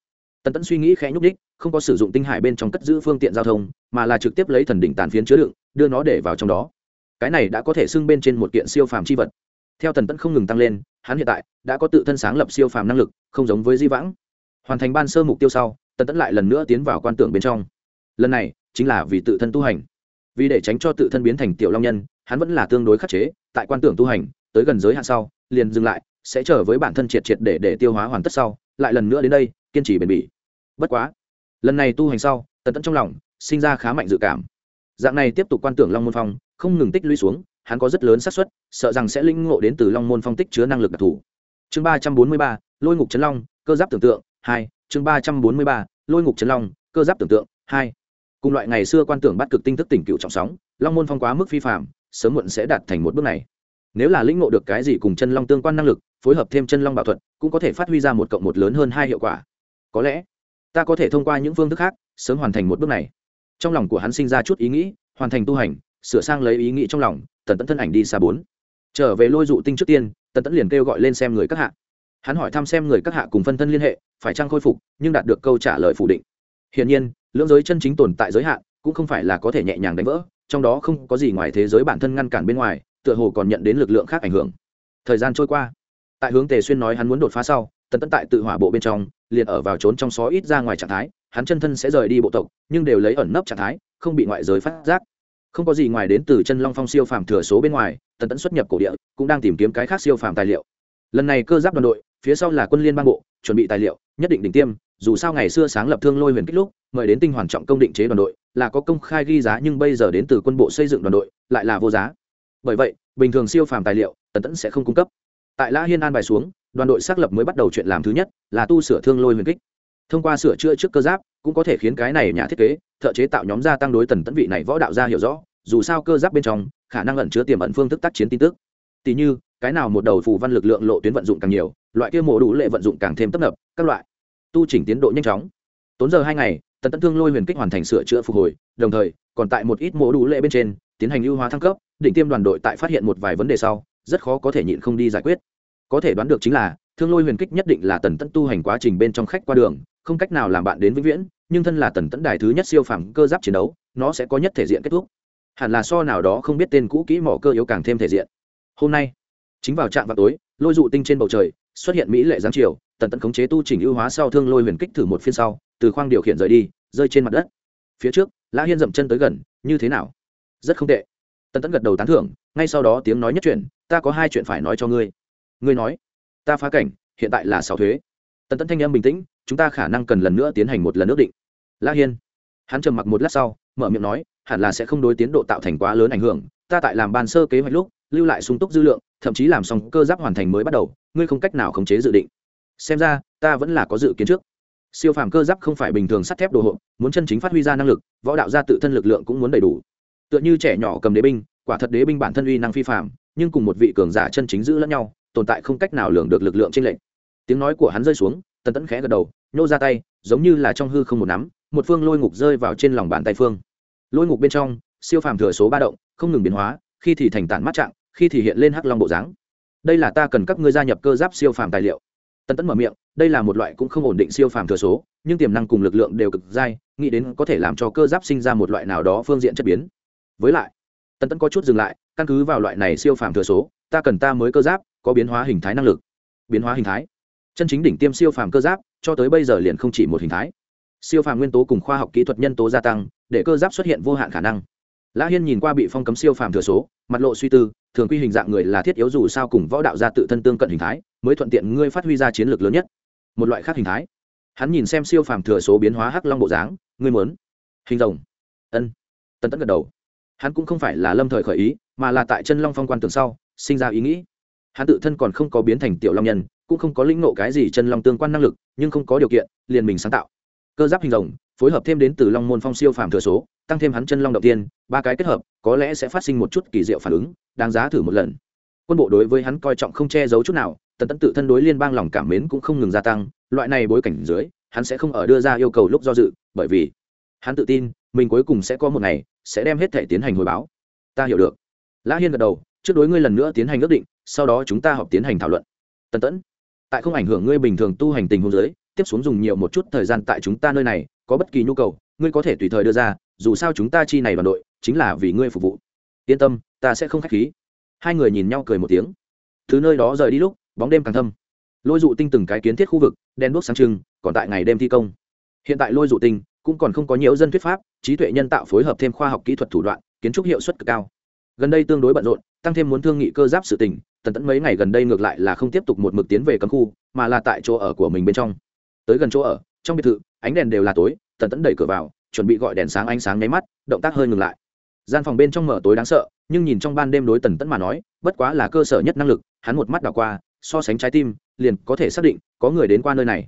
Tần tẫn suy nghĩ khẽ nhúc đích không có sử dụng tinh hải bên trong cất giữ phương tiện giao thông, mà là trực tiếp lấy thần đỉnh tàn phiến chứa đựng, đưa nó để vào trong đó. Cái này đã có thể xưng bên trên một kiện siêu phàm c h i vật. Theo tần tẫn không ngừng tăng lên, hắn hiện tại đã có tự thân sáng lập siêu phàm năng lực, không giống với di vãng. Hoàn thành ban sơ mục tiêu sau, tần tẫn lại lần nữa tiến vào quan tưởng bên trong. Lần này, chính là vì tự thân tu hành. Vì để tránh cho tự thân biến thành tiểu long nhân, hắn vẫn là tương đối khắc chế, tại quan tưởng tu hành, tới gần giới hạn sau, liền dừng lại sẽ trở với bản thân triệt triệt để để tiêu hóa hoàn tất sau, lại lần nữa đến đây, kiên trì bền bỉ. Bất quá, lần này tu hành sau, tần tẫn trong lòng sinh ra khá mạnh dự cảm. Dạng này tiếp tục quan tưởng long môn phong, không ngừng tích lũy xuống, hắn có rất lớn xác suất, sợ rằng sẽ linh ngộ đến từ long môn phong tích chứa năng lực đặc thù. Chương ba trăm bốn mươi ba, lôi ngục trấn long, cơ giáp tưởng tượng, hai. Chương ba trăm bốn mươi ba, lôi ngục trấn long, cơ giáp tưởng tượng, hai. Cùng loại ngày xưa quan tưởng bắt cực tinh thức tỉnh cựu trọng sóng, long môn phong quá mức phi phạm sớm muộn sẽ đạt thành một bước này nếu là lĩnh ngộ được cái gì cùng chân long tương quan năng lực, phối hợp thêm chân long bảo thuật, cũng có thể phát huy ra một cộng một lớn hơn hai hiệu quả. Có lẽ, ta có thể thông qua những phương thức khác, sớm hoàn thành một bước này. Trong lòng của hắn sinh ra chút ý nghĩ, hoàn thành tu hành, sửa sang lấy ý nghĩ trong lòng, tần tẫn thân ảnh đi xa bốn. Trở về lôi dụ tinh trước tiên, tần tẫn liền kêu gọi lên xem người các hạ. Hắn hỏi thăm xem người các hạ cùng phân thân liên hệ, phải trang khôi phục, nhưng đạt được câu trả lời phủ định. Hiển nhiên, lưỡng giới chân chính tồn tại giới hạn, cũng không phải là có thể nhẹ nhàng đánh vỡ, trong đó không có gì ngoài thế giới bản thân ngăn cản bên ngoài tựa hồ còn nhận đến lực lượng khác ảnh hưởng. Thời gian trôi qua, tại hướng tề xuyên nói hắn muốn đột phá sau, tần tẫn tại tự hỏa bộ bên trong, liền ở vào trốn trong xó ít ra ngoài trạng thái, hắn chân thân sẽ rời đi bộ tộc, nhưng đều lấy ẩn nấp trạng thái, không bị ngoại giới phát giác. Không có gì ngoài đến từ chân long phong siêu phàm thừa số bên ngoài, tần tẫn xuất nhập cổ địa, cũng đang tìm kiếm cái khác siêu phàm tài liệu. Lần này cơ giáp đoàn đội, phía sau là quân liên bang bộ, chuẩn bị tài liệu, nhất định đỉnh tiêm, dù sao ngày xưa sáng lập thương lôi huyền kích lúc, mời đến tinh hoàn trọng công định chế đoàn đội, là có công khai ghi giá, nhưng bây giờ đến từ quân bộ xây dựng đoàn đội, lại là vô giá bởi vậy, bình thường siêu phàm tài liệu, tần tẫn sẽ không cung cấp. Tại lã hiên an bài xuống, đoàn đội xác lập mới bắt đầu chuyện làm thứ nhất, là tu sửa thương lôi huyền kích. Thông qua sửa chữa trước cơ giáp, cũng có thể khiến cái này nhà thiết kế, thợ chế tạo nhóm gia tăng đối tần tẫn vị này võ đạo gia hiểu rõ, dù sao cơ giáp bên trong, khả năng ẩn chứa tiềm ẩn phương thức tác chiến tin tức. Tỷ như, cái nào một đầu phù văn lực lượng lộ tuyến vận dụng càng nhiều, loại kia mổ đủ lệ vận dụng càng thêm tấp nập, các loại. Tu chỉnh tiến độ nhanh chóng. Tốn giờ hai ngày, tần tẫn thương lôi huyền kích hoàn thành sửa chữa phục hồi, đồng thời, còn tại một ít mổ đủ lệ bên trên, tiến hành ưu hóa thăng cấp định tiêm đoàn đội tại phát hiện một vài vấn đề sau rất khó có thể nhịn không đi giải quyết. Có thể đoán được chính là thương lôi huyền kích nhất định là tần tẫn tu hành quá trình bên trong khách qua đường không cách nào làm bạn đến vĩnh viễn nhưng thân là tần tẫn đài thứ nhất siêu phẩm cơ giáp chiến đấu nó sẽ có nhất thể diện kết thúc. Hẳn là so nào đó không biết tên cũ kỹ mỏ cơ yếu càng thêm thể diện. Hôm nay chính vào trạm vào tối lôi dụ tinh trên bầu trời xuất hiện mỹ lệ giáng chiều, tần tẫn khống chế tu trình ưu hóa sau thương lôi huyền kích thử một phiên sau từ khoang điều khiển rời đi rơi trên mặt đất. Phía trước lã hiên dậm chân tới gần như thế nào? Rất không tệ tần tẫn gật đầu tán thưởng, ngay sau đó tiếng nói nhất chuyện ta có hai chuyện phải nói cho ngươi. Ngươi nói. Ta phá cảnh, hiện tại là sáu thuế. Tần tẫn thanh âm bình tĩnh, chúng ta khả năng cần lần nữa tiến hành một lần ước định. La hiên. Hắn trầm mặc một lát sau, mở miệng nói, hẳn là sẽ không đối tiến độ tạo thành quá lớn ảnh hưởng, ta tại làm ban sơ kế hoạch lúc, lưu lại sung túc dư lượng, thậm chí làm xong cơ giáp hoàn thành mới bắt đầu, ngươi không cách nào khống chế dự định. Xem ra, ta vẫn là có dự kiến trước. Siêu phàm cơ giáp không phải bình thường sắt thép đồ hộp muốn chân chính phát huy ra năng lực, võ đạo gia tự thân lực lượng cũng muốn đầy đủ tựa như trẻ nhỏ cầm đế binh, quả thật đế binh bản thân uy năng phi phàm, nhưng cùng một vị cường giả chân chính giữ lẫn nhau, tồn tại không cách nào lường được lực lượng trên lệnh tiếng nói của hắn rơi xuống, tần tẫn khẽ gật đầu, nhô ra tay, giống như là trong hư không một nắm, một phương lôi ngục rơi vào trên lòng bàn tay phương. Lôi ngục bên trong, siêu phàm thừa số ba động, không ngừng biến hóa, khi thì thành tản mắt trạng, khi thì hiện lên hắc long bộ dáng. Đây là ta cần các ngươi gia nhập cơ giáp siêu phàm tài liệu. Tần tẫn mở miệng, đây là một loại cũng không ổn định siêu phàm thừa số, nhưng tiềm năng cùng lực lượng đều cực dai, nghĩ đến có thể làm cho cơ giáp sinh ra một loại nào đó phương diện chất biến với lại, tần tẫn có chút dừng lại, căn cứ vào loại này siêu phàm thừa số, ta cần ta mới cơ giáp, có biến hóa hình thái năng lực. Biến hóa hình thái. Chân chính đỉnh tiêm siêu phàm cơ giáp, cho tới bây giờ liền không chỉ một hình thái. Siêu phàm nguyên tố cùng khoa học kỹ thuật nhân tố gia tăng, để cơ giáp xuất hiện vô hạn khả năng. Lã hiên nhìn qua bị phong cấm siêu phàm thừa số, mặt lộ suy tư, thường quy hình dạng người là thiết yếu dù sao cùng võ đạo gia tự thân tương cận hình thái, mới thuận tiện ngươi phát huy ra chiến lược lớn nhất. Một loại khác hình thái. Hắn nhìn xem siêu phàm thừa số biến hóa hắc long bộ dáng, ngươi muốn. Hình rồng. Ân. Tân tẫn gật đầu hắn cũng không phải là lâm thời khởi ý, mà là tại chân long phong quan tường sau, sinh ra ý nghĩ. Hắn tự thân còn không có biến thành tiểu long nhân, cũng không có lĩnh nộ cái gì chân long tương quan năng lực, nhưng không có điều kiện, liền mình sáng tạo. Cơ giáp hình rồng, phối hợp thêm đến từ long môn phong siêu phàm thừa số, tăng thêm hắn chân long đầu tiên, ba cái kết hợp, có lẽ sẽ phát sinh một chút kỳ diệu phản ứng, đáng giá thử một lần. Quân bộ đối với hắn coi trọng không che giấu chút nào, tần tẫn tự thân đối liên bang lòng cảm mến cũng không ngừng gia tăng, loại này bối cảnh dưới, hắn sẽ không ở đưa ra yêu cầu lúc do dự, bởi vì hắn tự tin, mình cuối cùng sẽ có một ngày sẽ đem hết thể tiến hành hồi báo. Ta hiểu được. Lã hiên gật đầu trước đối ngươi lần nữa tiến hành ước định sau đó chúng ta họp tiến hành thảo luận. Tần tẫn tại không ảnh hưởng ngươi bình thường tu hành tình hôn giới, tiếp xuống dùng nhiều một chút thời gian tại chúng ta nơi này có bất kỳ nhu cầu ngươi có thể tùy thời đưa ra dù sao chúng ta chi này đoàn đội chính là vì ngươi phục vụ. Yên tâm ta sẽ không k h á c h khí. Hai người nhìn nhau cười một tiếng. Thứ nơi đó rời đi lúc bóng đêm càng thâm. Lôi dụ tinh từng cái kiến thiết khu vực đen đuốc sáng trưng còn tại ngày đêm thi công. Hiện tại lôi dụ tinh cũng còn không có nhiều dân thuyết pháp, trí tuệ nhân tạo phối hợp thêm khoa học kỹ thuật thủ đoạn, kiến trúc hiệu suất cực cao. Gần đây tương đối bận rộn, tăng thêm muốn thương nghị cơ giáp sự tình, tần tẫn mấy ngày gần đây ngược lại là không tiếp tục một mực tiến về cấm khu, mà là tại chỗ ở của mình bên trong. Tới gần chỗ ở, trong biệt thự, ánh đèn đều là tối, tần tẫn đẩy cửa vào, chuẩn bị gọi đèn sáng ánh sáng nháy mắt, động tác hơi ngừng lại. Gian phòng bên trong mở tối đáng sợ, nhưng nhìn trong ban đêm đối tần tẫn mà nói, bất quá là cơ sở nhất năng lực, hắn một mắt đảo qua, so sánh trái tim, liền có thể xác định có người đến qua nơi này.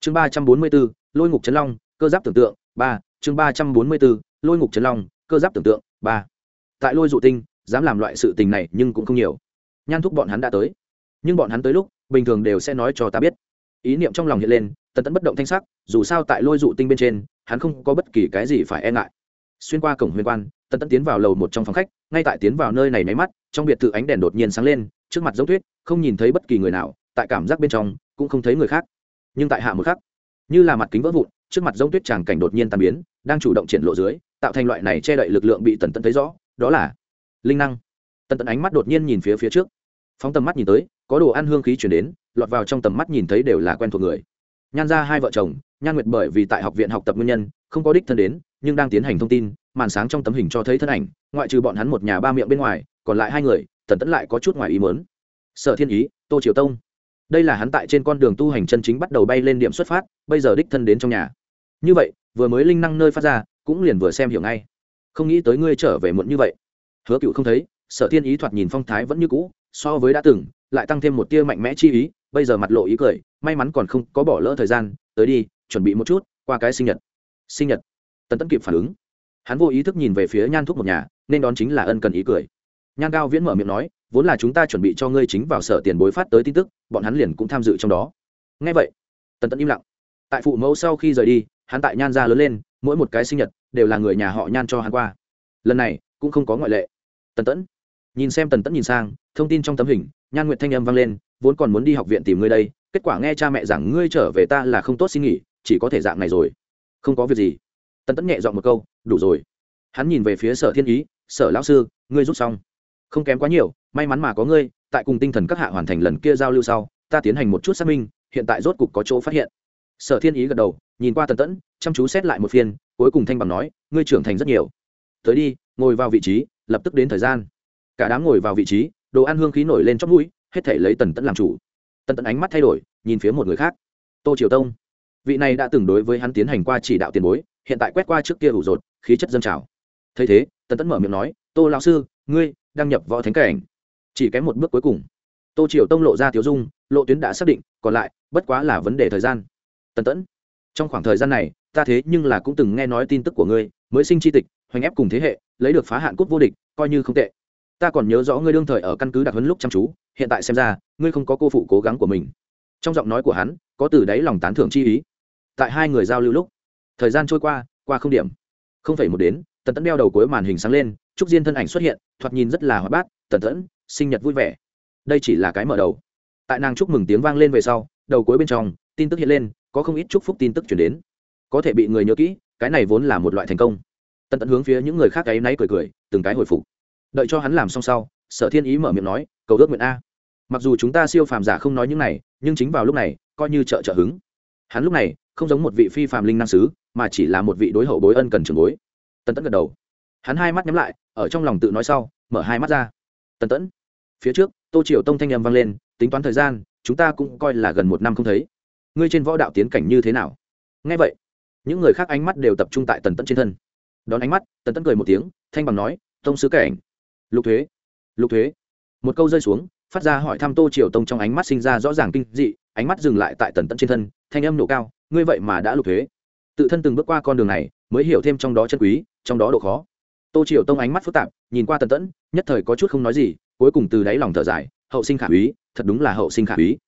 Chương ba trăm bốn mươi bốn, lôi ngục trấn long cơ giáp tưởng tượng, ba, chương ba trăm bốn mươi bốn, lôi ngục trấn long, cơ giáp tưởng tượng, ba. Tại lôi dụ tinh, dám làm loại sự tình này nhưng cũng không nhiều. Nhan thúc bọn hắn đã tới. Nhưng bọn hắn tới lúc, bình thường đều sẽ nói cho ta biết. Ý niệm trong lòng hiện lên, tần tẫn bất động thanh sắc, dù sao tại lôi dụ tinh bên trên, hắn không có bất kỳ cái gì phải e ngại. Xuyên qua cổng huyền quan, tần tẫn tiến vào lầu một trong phòng khách, ngay tại tiến vào nơi này máy mắt, trong biệt thự ánh đèn đột nhiên sáng lên, trước mặt giống tuyết, không nhìn thấy bất kỳ người nào, tại cảm giác bên trong, cũng không thấy người khác. Nhưng tại hạ một khắc, như là mặt kính vỡ vụn trước mặt giống tuyết tràng cảnh đột nhiên tan biến, đang chủ động triển lộ dưới, tạo thành loại này che đậy lực lượng bị tần tẫn thấy rõ, đó là linh năng. Tần tẫn ánh mắt đột nhiên nhìn phía phía trước. Phóng tầm mắt nhìn tới, có đồ ăn hương khí chuyển đến, lọt vào trong tầm mắt nhìn thấy đều là quen thuộc người. Nhan ra hai vợ chồng, nhan nguyệt bởi vì tại học viện học tập nguyên nhân, không có đích thân đến, nhưng đang tiến hành thông tin, màn sáng trong tấm hình cho thấy thân ảnh, ngoại trừ bọn hắn một nhà ba miệng bên ngoài, còn lại hai người, tần tẫn lại có chút ngoài ý mớn sở thiên ý, tô triều tông. Đây là hắn tại trên con đường tu hành chân chính bắt đầu bay lên điểm xuất phát, bây giờ đích thân đến trong nhà như vậy, vừa mới linh năng nơi phát ra, cũng liền vừa xem hiểu ngay. Không nghĩ tới ngươi trở về muộn như vậy. Hứa cựu không thấy, sở thiên ý thoạt nhìn phong thái vẫn như cũ, so với đã từng, lại tăng thêm một tia mạnh mẽ chi ý, bây giờ mặt lộ ý cười, may mắn còn không có bỏ lỡ thời gian, tới đi, chuẩn bị một chút, qua cái sinh nhật. Sinh nhật. Tần tẫn kịp phản ứng. Hắn vô ý thức nhìn về phía nhan thúc một nhà, nên đón chính là ân cần ý cười. Nhan cao viễn mở miệng nói, vốn là chúng ta chuẩn bị cho ngươi chính vào sở tiền bối phát tới tin tức, bọn hắn liền cũng tham dự trong đó. Ngay vậy, tần tẫn im lặng. Tại phụ mẫu sau khi rời đi hắn tại nhan gia lớn lên, mỗi một cái sinh nhật đều là người nhà họ nhan cho hắn qua. Lần này cũng không có ngoại lệ. Tần tẫn, nhìn xem tần tẫn nhìn sang, thông tin trong tấm hình, nhan nguyệt thanh âm vang lên, vốn còn muốn đi học viện tìm ngươi đây, kết quả nghe cha mẹ rằng ngươi trở về ta là không tốt xin nghỉ, chỉ có thể dạng này rồi. Không có việc gì. Tần tẫn nhẹ dọn một câu, đủ rồi. Hắn nhìn về phía sở thiên ý, sở lão sư, ngươi rút xong. Không kém quá nhiều, may mắn mà có ngươi, tại cùng tinh thần các hạ hoàn thành lần kia giao lưu sau, ta tiến hành một chút xác minh, hiện tại rốt cục có chỗ phát hiện sở thiên ý gật đầu, nhìn qua tần tẫn, chăm chú xét lại một phiên, cuối cùng thanh bằng nói, ngươi trưởng thành rất nhiều. Tới đi, ngồi vào vị trí, lập tức đến thời gian. Cả đám ngồi vào vị trí, đồ ăn hương khí nổi lên chót mũi, hết thể lấy tần tẫn làm chủ. Tần tẫn ánh mắt thay đổi, nhìn phía một người khác. Tô triều tông. Vị này đã từng đối với hắn tiến hành qua chỉ đạo tiền bối, hiện tại quét qua trước kia ủ rột, khí chất dân trào. Thấy thế, tần tẫn mở miệng nói, tô lão sư, ngươi đăng nhập võ thánh cảnh. Chỉ kém một bước cuối cùng, tô triều tông lộ ra tiếu dung, lộ tuyến đã xác định, còn lại, bất quá là vấn đề thời gian tần tẫn. Trong khoảng thời gian này, ta thế nhưng là cũng từng nghe nói tin tức của ngươi, mới sinh tri tịch, hoành ép cùng thế hệ, lấy được phá hạn cút vô địch, coi như không tệ. Ta còn nhớ rõ ngươi đương thời ở căn cứ đặc huấn lúc chăm chú, hiện tại xem ra, ngươi không có cô phụ cố gắng của mình. Trong giọng nói của hắn, có từ đáy lòng tán thưởng chi ý. Tại hai người giao lưu lúc, thời gian trôi qua qua không điểm. Không phải một đến, tần tẫn đeo đầu cuối màn hình sáng lên, trúc diên thân ảnh xuất hiện, thoạt nhìn rất là hoạt bát, tần tẫn, sinh nhật vui vẻ. Đây chỉ là cái mở đầu. Tại nàng chúc mừng tiếng vang lên về sau, đầu cuối bên trong, tin tức hiện lên có không ít chúc phúc tin tức chuyển đến. Có thể bị người nhớ kỹ, cái này vốn là một loại thành công. Tần tẫn hướng phía những người khác cái náy cười cười, từng cái hồi phục. Đợi cho hắn làm xong sau, sở thiên ý mở miệng nói, cầu ước nguyện a. Mặc dù chúng ta siêu phàm giả không nói những này, nhưng chính vào lúc này, coi như trợ trợ hứng. Hắn lúc này, không giống một vị phi phàm linh năng sứ, mà chỉ là một vị đối hậu bối ân cần trường bối. Tần tẫn gật đầu. Hắn hai mắt nhắm lại, ở trong lòng tự nói sau, mở hai mắt ra. Tần tẫn. Phía trước, tô triều tông thanh â m vang lên, tính toán thời gian, chúng ta cũng coi là gần một năm không thấy ngươi trên võ đạo tiến cảnh như thế nào? Ngay vậy, những người khác ánh mắt đều tập trung tại tần tẫn trên thân. Đón ánh mắt, tần tẫn cười một tiếng, thanh bằng nói, tông sứ cảnh. Lục thuế lục thuế. Một câu rơi xuống, phát ra hỏi thăm tô triều tông trong ánh mắt sinh ra rõ ràng kinh dị, ánh mắt dừng lại tại tần tẫn trên thân, thanh âm nổ cao, ngươi vậy mà đã lục thuế. Tự thân từng bước qua con đường này, mới hiểu thêm trong đó chân quý, trong đó độ khó. Tô triều tông ánh mắt phức tạp, nhìn qua tần tẫn, nhất thời có chút không nói gì, cuối cùng từ đáy lòng thở dài, hậu sinh khả úy, thật đúng là hậu sinh khả úy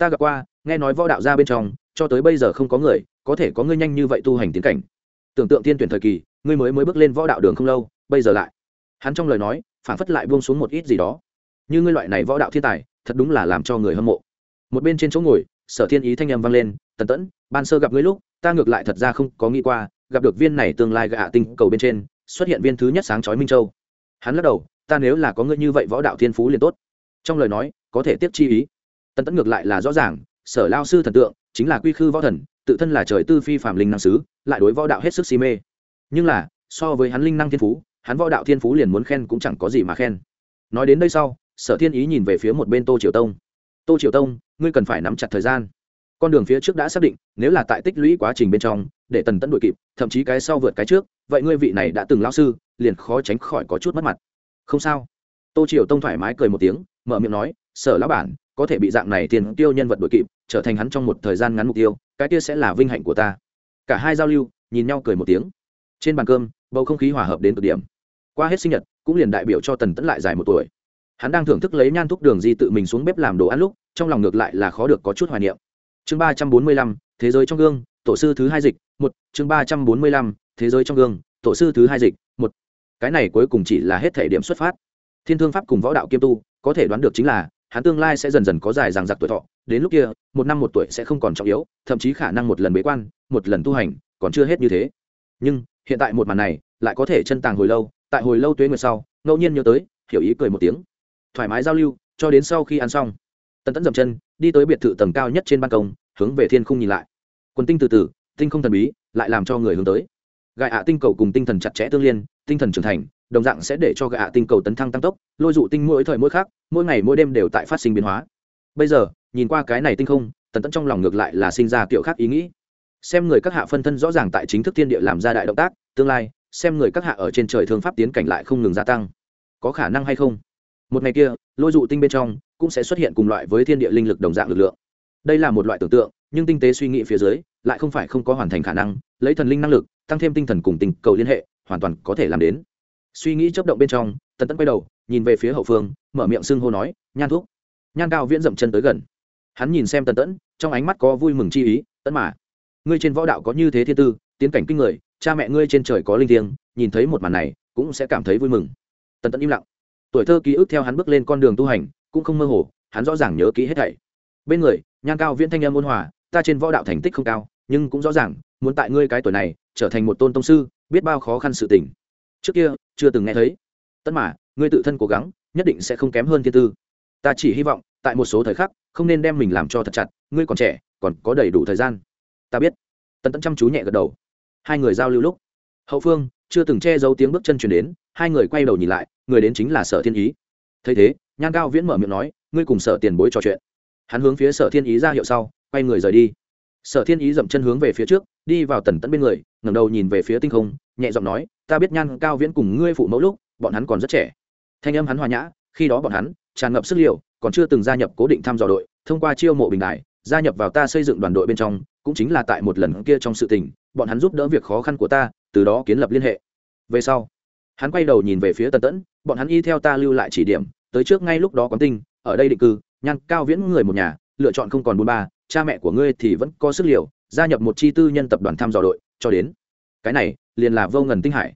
ta gặp qua, nghe nói võ đạo ra bên trong, cho tới bây giờ không có người có thể có ngươi nhanh như vậy tu hành tiến cảnh. Tưởng tượng tiên tuyển thời kỳ, ngươi mới mới bước lên võ đạo đường không lâu, bây giờ lại. Hắn trong lời nói phản phất lại buông xuống một ít gì đó. Như ngươi loại này võ đạo thiên tài, thật đúng là làm cho người hâm mộ. Một bên trên chỗ ngồi, sở thiên ý thanh â m vang lên, tần tẫn, ban sơ gặp ngươi lúc, ta ngược lại thật ra không có nghĩ qua, gặp được viên này tương lai gạ tinh cầu bên trên, xuất hiện viên thứ nhất sáng chói minh châu. Hắn lắc đầu, ta nếu là có ngươi như vậy võ đạo thiên phú liền tốt. Trong lời nói, có thể tiếp chi ý tần tẫn ngược lại là rõ ràng, sở lao sư thần tượng, chính là quy khư võ thần, tự thân là trời tư phi phạm linh năng sứ, lại đối võ đạo hết sức si mê. Nhưng là, so với hắn linh năng thiên phú, hắn võ đạo thiên phú liền muốn khen cũng chẳng có gì mà khen. Nói đến đây sau, sở thiên ý nhìn về phía một bên tô triều tông. Tô triều tông, ngươi cần phải nắm chặt thời gian. Con đường phía trước đã xác định, nếu là tại tích lũy quá trình bên trong, để tần tẫn đội kịp, thậm chí cái sau vượt cái trước, vậy ngươi vị này đã từng lao sư, liền khó tránh khỏi có chút mất mặt. Không sao. Tô triều tông thoải mái cười một tiếng, mở miệng nói, sở lão bản có thể bị dạng này tiền tiêu nhân vật đội kịp, trở thành hắn trong một thời gian ngắn mục tiêu, cái kia sẽ là vinh hạnh của ta. Cả hai giao lưu, nhìn nhau cười một tiếng. Trên bàn cơm, bầu không khí hòa hợp đến cực điểm. Qua hết sinh nhật, cũng liền đại biểu cho tần tẫn lại dài một tuổi. Hắn đang thưởng thức lấy nhan thuốc đường di tự mình xuống bếp làm đồ ăn lúc, trong lòng ngược lại là khó được có chút hoài niệm. Chương ba trăm bốn mươi lăm, thế giới trong gương, tổ sư thứ hai dịch, một. Chương ba trăm bốn mươi lăm, thế giới trong gương, tổ sư thứ hai dịch, một. Cái này cuối cùng chỉ là hết thể điểm xuất phát. Thiên thương pháp cùng võ đạo kiêm tu, có thể đoán được chính là hắn tương lai sẽ dần dần có dài ràng giặc tuổi thọ, đến lúc kia, một năm một tuổi sẽ không còn trọng yếu, thậm chí khả năng một lần bế quan, một lần tu hành, còn chưa hết như thế. Nhưng, hiện tại một màn này, lại có thể chân tàng hồi lâu, tại hồi lâu tuế nguyệt sau, ngẫu nhiên nhớ tới, hiểu ý cười một tiếng. Thoải mái giao lưu, cho đến sau khi ăn xong. Tần tẫn dậm chân, đi tới biệt thự tầng cao nhất trên ban công, hướng về thiên không nhìn lại. Quần tinh từ từ, tinh không thần bí, lại làm cho người hướng tới. Gại ạ tinh cầu cùng tinh thần chặt chẽ tương liên, tinh thần trưởng thành đồng dạng sẽ để cho gạ tinh cầu tấn thăng tăng tốc, lôi dụ tinh mỗi thời mỗi khác mỗi ngày mỗi đêm đều tại phát sinh biến hóa. Bây giờ, nhìn qua cái này tinh không, tần tẫn trong lòng ngược lại là sinh ra kiểu khác ý nghĩ. Xem người các hạ phân thân rõ ràng tại chính thức thiên địa làm ra đại động tác, tương lai, xem người các hạ ở trên trời thương pháp tiến cảnh lại không ngừng gia tăng. Có khả năng hay không? Một ngày kia, lôi dụ tinh bên trong cũng sẽ xuất hiện cùng loại với thiên địa linh lực đồng dạng lực lượng. Đây là một loại tưởng tượng, nhưng tinh tế suy nghĩ phía dưới, lại không phải không có hoàn thành khả năng, lấy thần linh năng lực, tăng thêm tinh thần cùng tình cầu liên hệ, hoàn toàn có thể làm đến suy nghĩ chấp động bên trong, tần tẫn quay đầu, nhìn về phía hậu phương, mở miệng xưng hô nói, nhan thuốc nhan cao viễn dậm chân tới gần. Hắn nhìn xem tần tẫn, trong ánh mắt có vui mừng chi ý, tẫn mà, ngươi trên võ đạo có như thế thiên tư, tiến cảnh kinh người, cha mẹ ngươi trên trời có linh thiêng, nhìn thấy một màn này, cũng sẽ cảm thấy vui mừng. Tần tẫn im lặng. Tuổi thơ ký ức theo hắn bước lên con đường tu hành, cũng không mơ hồ, hắn rõ ràng nhớ kỹ hết thảy. Bên người, nhan cao viễn thanh em ôn hòa, ta trên võ đạo thành tích không cao, nhưng cũng rõ ràng, muốn tại ngươi cái tuổi này, trở thành một tôn tông sư, biết bao khó khăn sự tình. Trước kia chưa từng nghe thấy. Tất mà, ngươi tự thân cố gắng, nhất định sẽ không kém hơn thiên tư. Ta chỉ hy vọng, tại một số thời khắc, không nên đem mình làm cho thật chặt, ngươi còn trẻ, còn có đầy đủ thời gian. Ta biết. Tần tẫn chăm chú nhẹ gật đầu. Hai người giao lưu lúc, hậu phương, chưa từng che giấu tiếng bước chân chuyển đến, hai người quay đầu nhìn lại, người đến chính là sở thiên ý. Thấy thế, nhan cao viễn mở miệng nói, ngươi cùng sở tiền bối trò chuyện. Hắn hướng phía sở thiên ý ra hiệu sau, quay người rời đi. Sở thiên ý dậm chân hướng về phía trước, đi vào tần tẫn bên người, ngẩng đầu nhìn về phía tinh không, nhẹ giọng nói ta biết nhan cao viễn cùng ngươi phụ mẫu lúc, bọn hắn còn rất trẻ. Thanh âm hắn hòa nhã, khi đó bọn hắn tràn ngập sức liệu còn chưa từng gia nhập cố định thăm dò đội, thông qua chiêu mộ bình đại, gia nhập vào ta xây dựng đoàn đội bên trong, cũng chính là tại một lần kia trong sự tình, bọn hắn giúp đỡ việc khó khăn của ta, từ đó kiến lập liên hệ. Về sau, hắn quay đầu nhìn về phía tần tẫn, bọn hắn y theo ta lưu lại chỉ điểm, tới trước ngay lúc đó quán tinh, ở đây định cư, nhan cao viễn người một nhà, lựa chọn không còn bốn ba, cha mẹ của ngươi thì vẫn có sức liều, gia nhập một chi tư nhân tập đoàn thăm dò đội, cho đến. Cái này liền là vô ngần tinh hải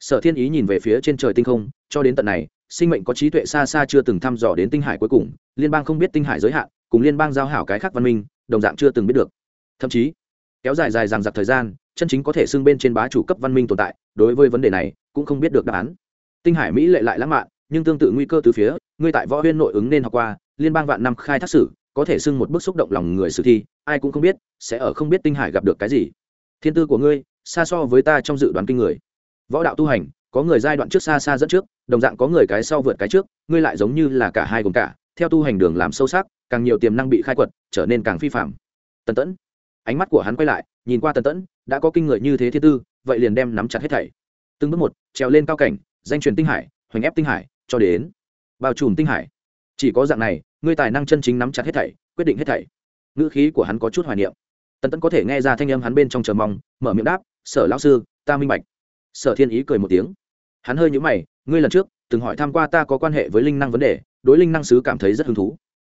sở thiên ý nhìn về phía trên trời tinh không, cho đến tận này, sinh mệnh có trí tuệ xa xa chưa từng thăm dò đến tinh hải cuối cùng, liên bang không biết tinh hải giới hạn, cùng liên bang giao hảo cái khác văn minh, đồng dạng chưa từng biết được. Thậm chí, kéo dài dài dằng dặc thời gian, chân chính có thể xưng bên trên bá chủ cấp văn minh tồn tại, đối với vấn đề này, cũng không biết được đáp án. Tinh hải mỹ lệ lại lãng mạn, nhưng tương tự nguy cơ từ phía, ngươi tại võ huyên nội ứng nên học qua, liên bang vạn năm khai thác sử, có thể xưng một bức xúc động lòng người sử thi, ai cũng không biết, sẽ ở không biết tinh hải gặp được cái gì. Thiên tư của ngươi, xa so với ta trong dự đoán kinh người võ đạo tu hành, có người giai đoạn trước xa xa dẫn trước, đồng dạng có người cái sau vượt cái trước, ngươi lại giống như là cả hai gồm cả, theo tu hành đường làm sâu sắc, càng nhiều tiềm năng bị khai quật, trở nên càng phi phạm. Tần tẫn. Ánh mắt của hắn quay lại, nhìn qua tần tẫn, đã có kinh người như thế thứ tư, vậy liền đem nắm chặt hết thảy. Từng bước một, trèo lên cao cảnh, danh truyền tinh hải, hoành ép tinh hải, cho đến bao trùm tinh hải. Chỉ có dạng này, ngươi tài năng chân chính nắm chặt hết thảy, quyết định hết thảy. Ngữ khí của hắn có chút hoài niệm. Tần tẫn có thể nghe ra thanh âm hắn bên trong chờ mong, mở miệng đáp, sở lão sư, ta minh bạch sở thiên ý cười một tiếng. Hắn hơi nhũ mày, ngươi lần trước từng hỏi tham q u a ta có quan hệ với linh năng vấn đề, đối linh năng sứ cảm thấy rất hứng thú.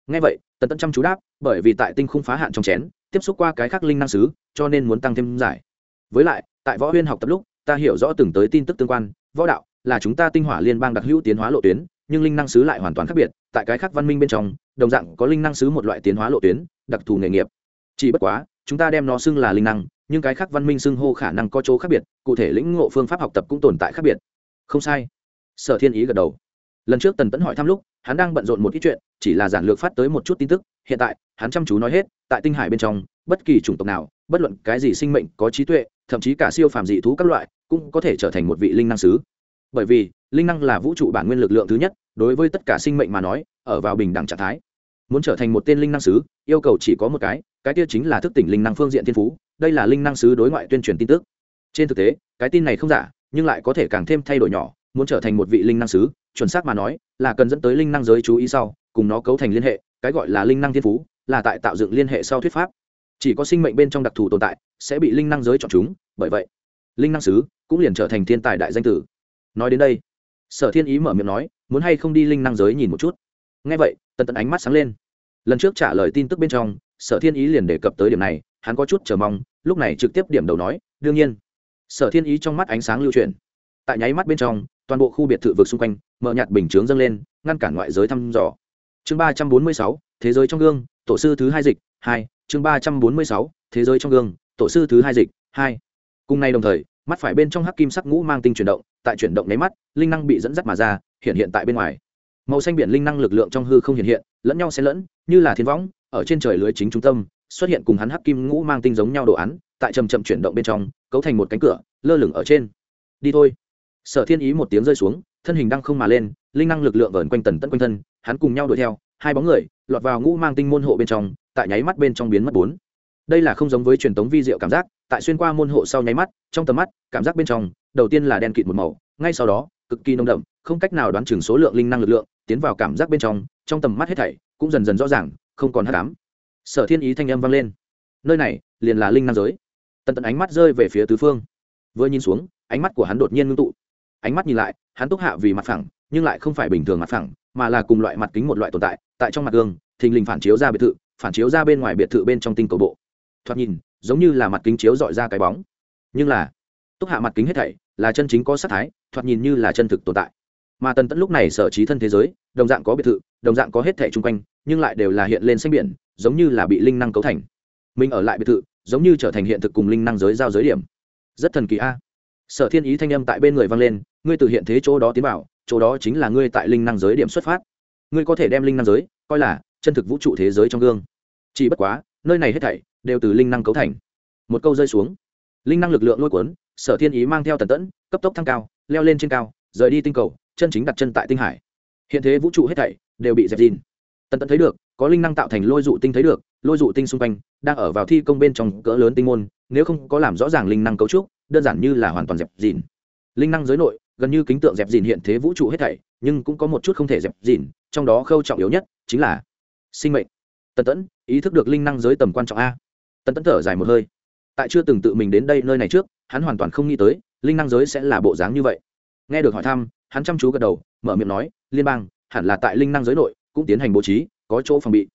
Ngay vậy, tần tẫn chăm chú đáp, bởi vì tại tinh khung phá hạn trong chén, tiếp xúc qua cái khác linh năng sứ, cho nên muốn tăng thêm giải. Với lại, tại võ huyên học tập lúc, ta hiểu rõ từng tới tin tức tương quan, võ đạo là chúng ta tinh hỏa liên bang đặc hữu tiến hóa lộ tuyến, nhưng linh năng sứ lại hoàn toàn khác biệt, tại cái khác văn minh bên trong, đồng dạng có linh năng sứ một loại tiến hóa lộ tuyến, đặc thù nghề nghiệp. Chỉ bất quá chúng ta đem nó xưng là linh năng, nhưng cái khác văn minh xưng hô khả năng có chỗ khác biệt, cụ thể lĩnh ngộ phương pháp học tập cũng tồn tại khác biệt. Không sai. Sở thiên ý gật đầu. Lần trước tần tẫn hỏi thăm lúc, hắn đang bận rộn một ít chuyện, chỉ là giản lược phát tới một chút tin tức, hiện tại, hắn chăm chú nói hết, tại tinh hải bên trong, bất kỳ chủng tộc nào, bất luận cái gì sinh mệnh có trí tuệ, thậm chí cả siêu phàm dị thú các loại, cũng có thể trở thành một vị linh năng sứ. Bởi vì, linh năng là vũ trụ bản nguyên lực lượng thứ nhất, đối với tất cả sinh mệnh mà nói, ở vào bình đẳng trạng thái muốn trở thành một tên linh năng sứ, yêu cầu chỉ có một cái cái kia chính là thức tỉnh linh năng phương diện thiên phú, đây là linh năng sứ đối ngoại tuyên truyền tin tức. Trên thực tế, cái tin này không giả, nhưng lại có thể càng thêm thay đổi nhỏ, muốn trở thành một vị linh năng sứ, chuẩn xác mà nói, là cần dẫn tới linh năng giới chú ý sau, cùng nó cấu thành liên hệ, cái gọi là linh năng thiên phú, là tại tạo dựng liên hệ sau thuyết pháp. Chỉ có sinh mệnh bên trong đặc thù tồn tại, sẽ bị linh năng giới chọn chúng, bởi vậy, linh năng sứ cũng liền trở thành thiên tài đại danh tử. Nói đến đây, sở thiên ý mở miệng nói, muốn hay không đi linh năng giới nhìn một chút? Ngay vậy tần tần ánh mắt sáng lên. Lần trước trả lời tin tức bên trong, sở thiên ý liền đề cập tới điểm này, hắn có chút chờ mong, lúc này trực tiếp điểm đầu nói, đương nhiên. Sở thiên ý trong mắt ánh sáng lưu truyền tại nháy mắt bên trong, toàn bộ khu biệt thự vực xung quanh mở nhạt bình chướng dâng lên, ngăn cản ngoại giới thăm dò. Chương ba trăm bốn mươi sáu, thế giới trong gương, tổ sư thứ hai dịch, hai. Chương ba trăm bốn mươi sáu, thế giới trong gương, tổ sư thứ hai dịch, hai. Cùng nay đồng thời, mắt phải bên trong hắc kim sắc ngũ mang tinh chuyển động, tại chuyển động nháy mắt, linh năng bị dẫn dắt mà ra, hiện hiện tại bên ngoài màu xanh biển linh năng lực lượng trong hư không hiện hiện, lẫn nhau xen lẫn, như là thiên võng, ở trên trời lưới chính trung tâm, xuất hiện cùng hắn hắc kim ngũ mang tinh giống nhau đồ án, tại chầm chậm chuyển động bên trong, cấu thành một cánh cửa, lơ lửng ở trên. Đi thôi. Sở thiên ý một tiếng rơi xuống, thân hình đang không mà lên, linh năng lực lượng vờn quanh tần tận quanh thân, hắn cùng nhau đuổi theo, hai bóng người, lọt vào ngũ mang tinh môn hộ bên trong, tại nháy mắt bên trong biến mất bốn. Đây là không giống với truyền thống vi diệu cảm giác, tại xuyên qua môn hộ sau nháy mắt, trong tầm mắt, cảm giác bên trong, đầu tiên là đen kịt một màu, ngay sau đó cực kỳ nồng đậm, không cách nào đoán chừng số lượng linh năng lực lượng tiến vào cảm giác bên trong trong tầm mắt hết thảy cũng dần dần rõ ràng, không còn hắc ám. Sở thiên ý thanh âm vang lên. Nơi này liền là linh năng giới. Tần tận ánh mắt rơi về phía tứ phương. Vừa nhìn xuống, ánh mắt của hắn đột nhiên ngưng tụ. Ánh mắt nhìn lại, hắn túc hạ vì mặt phẳng, nhưng lại không phải bình thường mặt phẳng, mà là cùng loại mặt kính một loại tồn tại tại trong mặt gương, thình lình phản chiếu ra biệt thự, phản chiếu ra bên ngoài biệt thự bên trong tinh cầu bộ. Thoạt nhìn, giống như là mặt kính chiếu dọi ra cái bóng. Nhưng là, túc hạ mặt kính hết thảy là chân chính có sát thái thoạt nhìn như là chân thực tồn tại. Mà tần tẫn lúc này sở trí thân thế giới đồng dạng có biệt thự đồng dạng có hết thảy chung quanh nhưng lại đều là hiện lên xanh biển giống như là bị linh năng cấu thành. Mình ở lại biệt thự giống như trở thành hiện thực cùng linh năng giới giao giới điểm. Rất thần kỳ a. Sở thiên ý thanh âm tại bên người vang lên ngươi từ hiện thế chỗ đó tiến bảo, chỗ đó chính là ngươi tại linh năng giới điểm xuất phát. Ngươi có thể đem linh năng giới coi là chân thực vũ trụ thế giới trong gương. Chỉ bất quá nơi này hết thảy đều từ linh năng cấu thành. Một câu rơi xuống. Linh năng lực lượng lôi cuốn sở thiên ý mang theo tần tẫn, cấp tốc thăng cao, leo lên trên cao, rời đi tinh cầu, chân chính đặt chân tại tinh hải. Hiện thế vũ trụ hết thảy đều bị dẹp dìn. Tần tẫn thấy được, có linh năng tạo thành lôi dụ tinh thấy được, lôi dụ tinh xung quanh, đang ở vào thi công bên trong cỡ lớn tinh môn, nếu không có làm rõ ràng linh năng cấu trúc, đơn giản như là hoàn toàn dẹp dìn. Linh năng giới nội, gần như kính tượng dẹp dìn hiện thế vũ trụ hết thảy, nhưng cũng có một chút không thể dẹp dìn, trong đó khâu trọng yếu nhất chính là sinh mệnh. Tần tẫn, ý thức được linh năng giới tầm quan trọng a. Tần tẫn thở dài một hơi. Tại chưa từng tự mình đến đây nơi này trước hắn hoàn toàn không nghĩ tới, linh năng giới sẽ là bộ dáng như vậy. Nghe được hỏi thăm, hắn chăm chú gật đầu, mở miệng nói, liên bang, hẳn là tại linh năng giới nội cũng tiến hành bố trí, có chỗ phòng bị.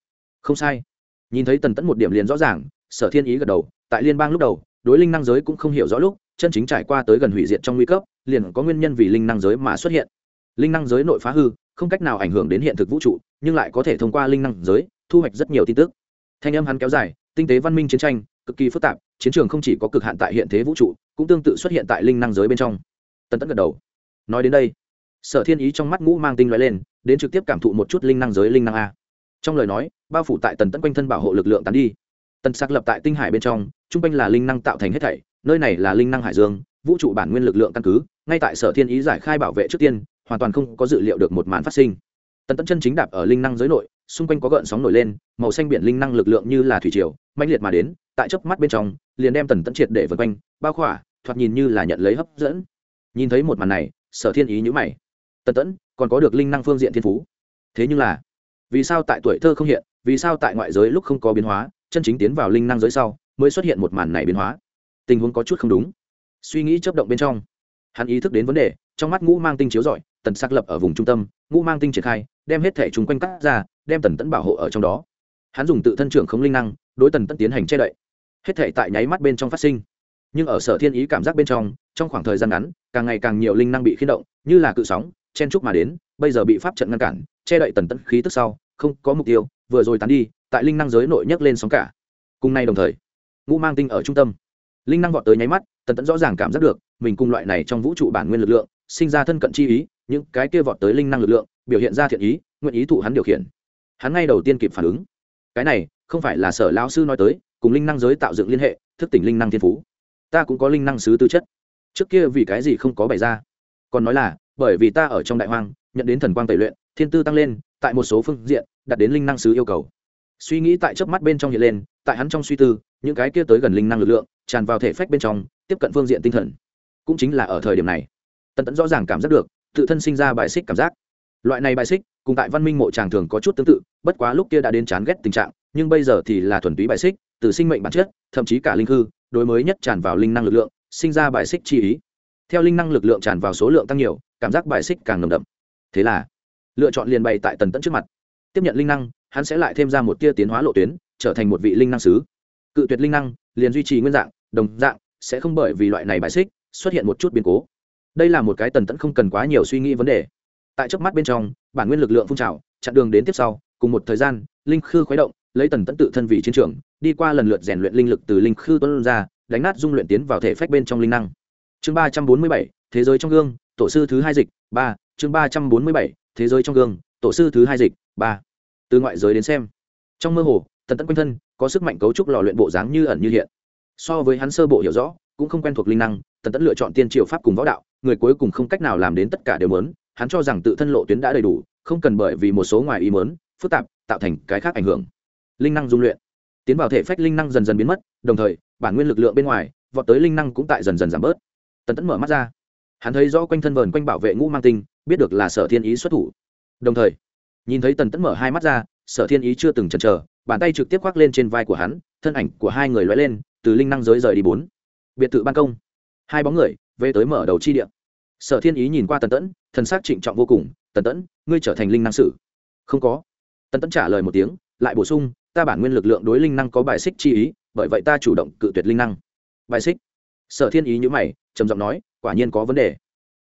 Không sai. Nhìn thấy tần tẫn một điểm liền rõ ràng, sở thiên ý gật đầu, tại liên bang lúc đầu, đối linh năng giới cũng không hiểu rõ lúc, chân chính trải qua tới gần hủy diệt trong nguy cấp, liền có nguyên nhân vì linh năng giới mà xuất hiện. Linh năng giới nội phá hư, không cách nào ảnh hưởng đến hiện thực vũ trụ, nhưng lại có thể thông qua linh năng giới thu hoạch rất nhiều tin tức. Thanh âm hắn kéo dài, tinh tế văn minh chiến tranh cực kỳ phức tạp, chiến trường không chỉ có cực hạn tại hiện thế vũ trụ, cũng tương tự xuất hiện tại linh năng giới bên trong. Tần tẫn gật đầu. Nói đến đây, sở thiên ý trong mắt ngũ mang tinh loại lên, đến trực tiếp cảm thụ một chút linh năng giới, linh năng a. Trong lời nói, bao phủ tại tần tẫn quanh thân bảo hộ lực lượng tán đi. Tần sạc lập tại tinh hải bên trong t r u n g quanh là linh năng tạo thành hết thảy, nơi này là linh năng hải dương, vũ trụ bản nguyên lực lượng căn cứ, ngay tại sở thiên ý giải khai bảo vệ trước tiên, hoàn toàn không có dự liệu được một màn phát sinh. Tần tẫn chân chính đạp ở linh năng giới nội, xung quanh có gợn sóng nổi lên, màu xanh biển linh năng lực lượng như là thủy triều mạnh liệt mà đến tại chớp mắt bên trong, liền đem tần tẫn triệt để vượt quanh, bao khỏa, thoạt nhìn như là nhận lấy hấp dẫn. Nhìn thấy một màn này, sở thiên ý nhữ mày. Tần tẫn, còn có được linh năng phương diện thiên phú. Thế nhưng là, vì sao tại tuổi thơ không hiện, vì sao tại ngoại giới lúc không có biến hóa, chân chính tiến vào linh năng giới sau mới xuất hiện một màn này biến hóa? Tình huống có chút không đúng. Suy nghĩ chấp động bên trong, hắn ý thức đến vấn đề, trong mắt ngũ mang tinh chiếu rọi, tần xác lập ở vùng trung tâm, ngũ mang tinh triển khai, đem hết thể chúng quanh cắt ra, đem tần tẫn bảo hộ ở trong đó. Hắn dùng tự thân trưởng không linh năng, đối tần tẫn tiến hành che đậy hết thể tại nháy mắt bên trong phát sinh. Nhưng ở sở thiên ý cảm giác bên trong trong khoảng thời gian ngắn, càng ngày càng nhiều linh năng bị khiến động, như là cự sóng, chen trúc mà đến, bây giờ bị pháp trận ngăn cản, che đậy tần tẫn khí tức sau, không có mục tiêu, vừa rồi tán đi, tại linh năng giới nội nhấc lên sóng cả. Cùng nay đồng thời, ngũ mang tinh ở trung tâm. Linh năng vọt tới nháy mắt, tần tẫn rõ ràng cảm giác được, mình cùng loại này trong vũ trụ bản nguyên lực lượng, sinh ra thân cận chi ý, những cái kia vọt tới linh năng lực lượng, biểu hiện ra thiện ý, nguyện ý thụ hắn điều khiển. Hắn ngay đầu tiên kịp phản ứng. Cái này, không phải là sở lão sư nói tới cùng linh năng giới tạo dựng liên hệ, thức tỉnh linh năng thiên phú. Ta cũng có linh năng sứ tư chất. Trước kia vì cái gì không có bày ra? Còn nói là, bởi vì ta ở trong đại hoang, nhận đến thần quang tẩy luyện, thiên tư tăng lên, tại một số phương diện, đạt đến linh năng sứ yêu cầu. Suy nghĩ tại chớp mắt bên trong hiện lên, tại hắn trong suy tư, những cái kia tới gần linh năng lực lượng, tràn vào thể phách bên trong, tiếp cận phương diện tinh thần. Cũng chính là ở thời điểm này. Tần tẫn rõ ràng cảm giác được, tự thân sinh ra bài xích cảm giác. Loại này bài xích, cùng tại văn minh mộ tràng thường có chút tương tự, bất quá lúc kia đã đến chán ghét tình trạng, nhưng bây giờ thì là thuần túy bài xích từ sinh mệnh bản chất, thậm chí cả linh hư, đối mới nhất tràn vào linh năng lực lượng, sinh ra bài xích chi ý. Theo linh năng lực lượng tràn vào số lượng tăng nhiều, cảm giác bài xích càng nồng đậm. Thế là, lựa chọn liền bày tại tần tẫn trước mặt. Tiếp nhận linh năng, hắn sẽ lại thêm ra một tia tiến hóa lộ tuyến, trở thành một vị linh năng sứ. Cự tuyệt linh năng, liền duy trì nguyên dạng, đồng dạng, sẽ không bởi vì loại này bài xích, xuất hiện một chút biến cố. Đây là một cái tần tẫn không cần quá nhiều suy nghĩ vấn đề. Tại trước mắt bên trong, bản nguyên lực lượng phun trào, chặn đường đến tiếp sau, cùng một thời gian, linh khư khuấy động, lấy tần tẫn tự thân vị chiến trường đi qua lần lượt rèn luyện linh lực từ linh khư tuân ra, đánh nát dung luyện tiến vào thể phách bên trong linh năng. Chương ba trăm bốn mươi bảy, thế giới trong gương, tổ sư thứ hai dịch, ba, chương ba trăm bốn mươi bảy, thế giới trong gương, tổ sư thứ hai dịch, ba. Từ ngoại giới đến xem, trong mơ hồ, tần tẫn quanh thân có sức mạnh cấu trúc lò luyện bộ dáng như ẩn như hiện. So với hắn sơ bộ hiểu rõ, cũng không quen thuộc linh năng, tần tẫn lựa chọn tiên triều pháp cùng võ đạo, người cuối cùng không cách nào làm đến tất cả đều mớn hắn cho rằng tự thân lộ tuyến đã đầy đủ, không cần bởi vì một số ngoài ý mớn phức tạp, tạo thành cái khác ảnh hưởng. Linh năng dung luyện tiến vào thể phách linh năng dần dần biến mất, đồng thời, bản nguyên lực lượng bên ngoài, vọt tới linh năng cũng tại dần dần giảm bớt. Tần tẫn mở mắt ra. Hắn thấy rõ quanh thân vờn quanh bảo vệ ngũ mang tinh, biết được là sở thiên ý xuất thủ. Đồng thời, nhìn thấy tần tẫn mở hai mắt ra, sở thiên ý chưa từng chần chờ, bàn tay trực tiếp khoác lên trên vai của hắn, thân ảnh của hai người lóe lên, từ linh năng giới rời đi bốn. Biệt thự ban công. Hai bóng người, về tới mở đầu chi điện sở thiên ý nhìn qua tần tẫn, thần s c trịnh trọng vô cùng, tần tẫn, ngươi trở thành linh năng sử. Không có. Tần tẫn trả lời một tiếng, lại bổ sung ta bản nguyên lực lượng đối linh năng có bài xích chi ý, bởi vậy ta chủ động cự tuyệt linh năng. Bài xích. Sở thiên ý nhữ mày, trầm giọng nói, quả nhiên có vấn đề.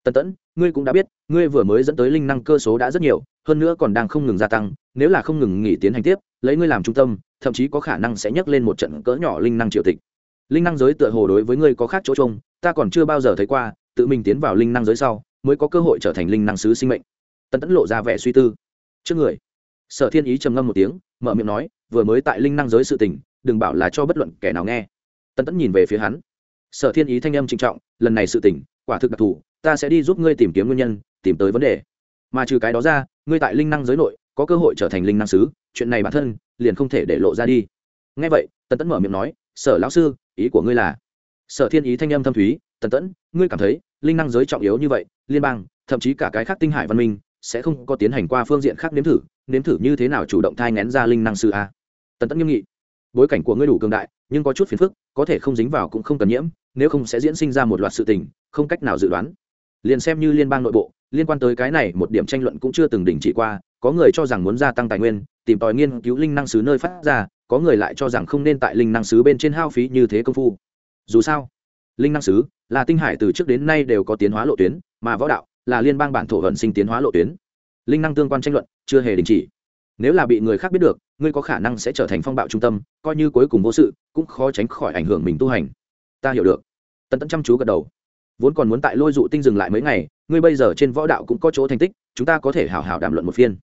Tần tẫn, ngươi cũng đã biết, ngươi vừa mới dẫn tới linh năng cơ số đã rất nhiều, hơn nữa còn đang không ngừng gia tăng, nếu là không ngừng nghỉ tiến hành tiếp, lấy ngươi làm trung tâm, thậm chí có khả năng sẽ nhấc lên một trận cỡ nhỏ linh năng triều tịch. Linh năng giới tựa hồ đối với ngươi có khác chỗ trông, ta còn chưa bao giờ thấy qua, tự mình tiến vào linh năng giới sau, mới có cơ hội trở thành linh năng sứ sinh mệnh. Tần tẫn lộ ra vẻ suy tư. Trước người, sở thiên ý trầm ngâm một tiếng mở miệng nói, vừa mới tại linh năng giới sự tình, đừng bảo là cho bất luận kẻ nào nghe. Tần tẫn nhìn về phía hắn. Sở thiên ý thanh âm trinh trọng, lần này sự tình, quả thực đặc thù, ta sẽ đi giúp ngươi tìm kiếm nguyên nhân, tìm tới vấn đề. Mà trừ cái đó ra, ngươi tại linh năng giới nội, có cơ hội trở thành linh năng sứ, chuyện này bản thân, liền không thể để lộ ra đi. Ngay vậy, tần tẫn mở miệng nói, sở lão sư, ý của ngươi là? Sở thiên ý thanh âm thâm thúy, tần tẫn, ngươi cảm thấy, linh năng giới trọng yếu như vậy, liên bang, thậm chí cả cái khác tinh hải văn minh, sẽ không có tiến hành qua phương diện khác nếm thử nếm thử như thế nào chủ động thai ngén ra linh năng sư a. Tần tẫn nghiêm nghị. Bối cảnh của ngươi đủ cường đại, nhưng có chút phiền phức, có thể không dính vào cũng không cần nhiễm, nếu không sẽ diễn sinh ra một loạt sự tình, không cách nào dự đoán. Liền xem như liên bang nội bộ, liên quan tới cái này một điểm tranh luận cũng chưa từng đình chỉ qua, có người cho rằng muốn gia tăng tài nguyên, tìm tòi nghiên cứu linh năng sứ nơi phát ra, có người lại cho rằng không nên tại linh năng sứ bên trên hao phí như thế công phu. Dù sao, linh năng sứ là tinh hải từ trước đến nay đều có tiến hóa lộ tuyến, mà võ đạo là liên bang bản thổ vận sinh tiến hóa lộ tuyến linh năng tương quan tranh luận chưa hề đình chỉ. Nếu là bị người khác biết được, ngươi có khả năng sẽ trở thành phong bạo trung tâm, coi như cuối cùng vô sự, cũng khó tránh khỏi ảnh hưởng mình tu hành. Ta hiểu được. Tần tẫn chăm chú gật đầu. Vốn còn muốn tại lôi dụ tinh dừng lại mấy ngày, ngươi bây giờ trên võ đạo cũng có chỗ thành tích, chúng ta có thể hào hào đàm luận một phiên.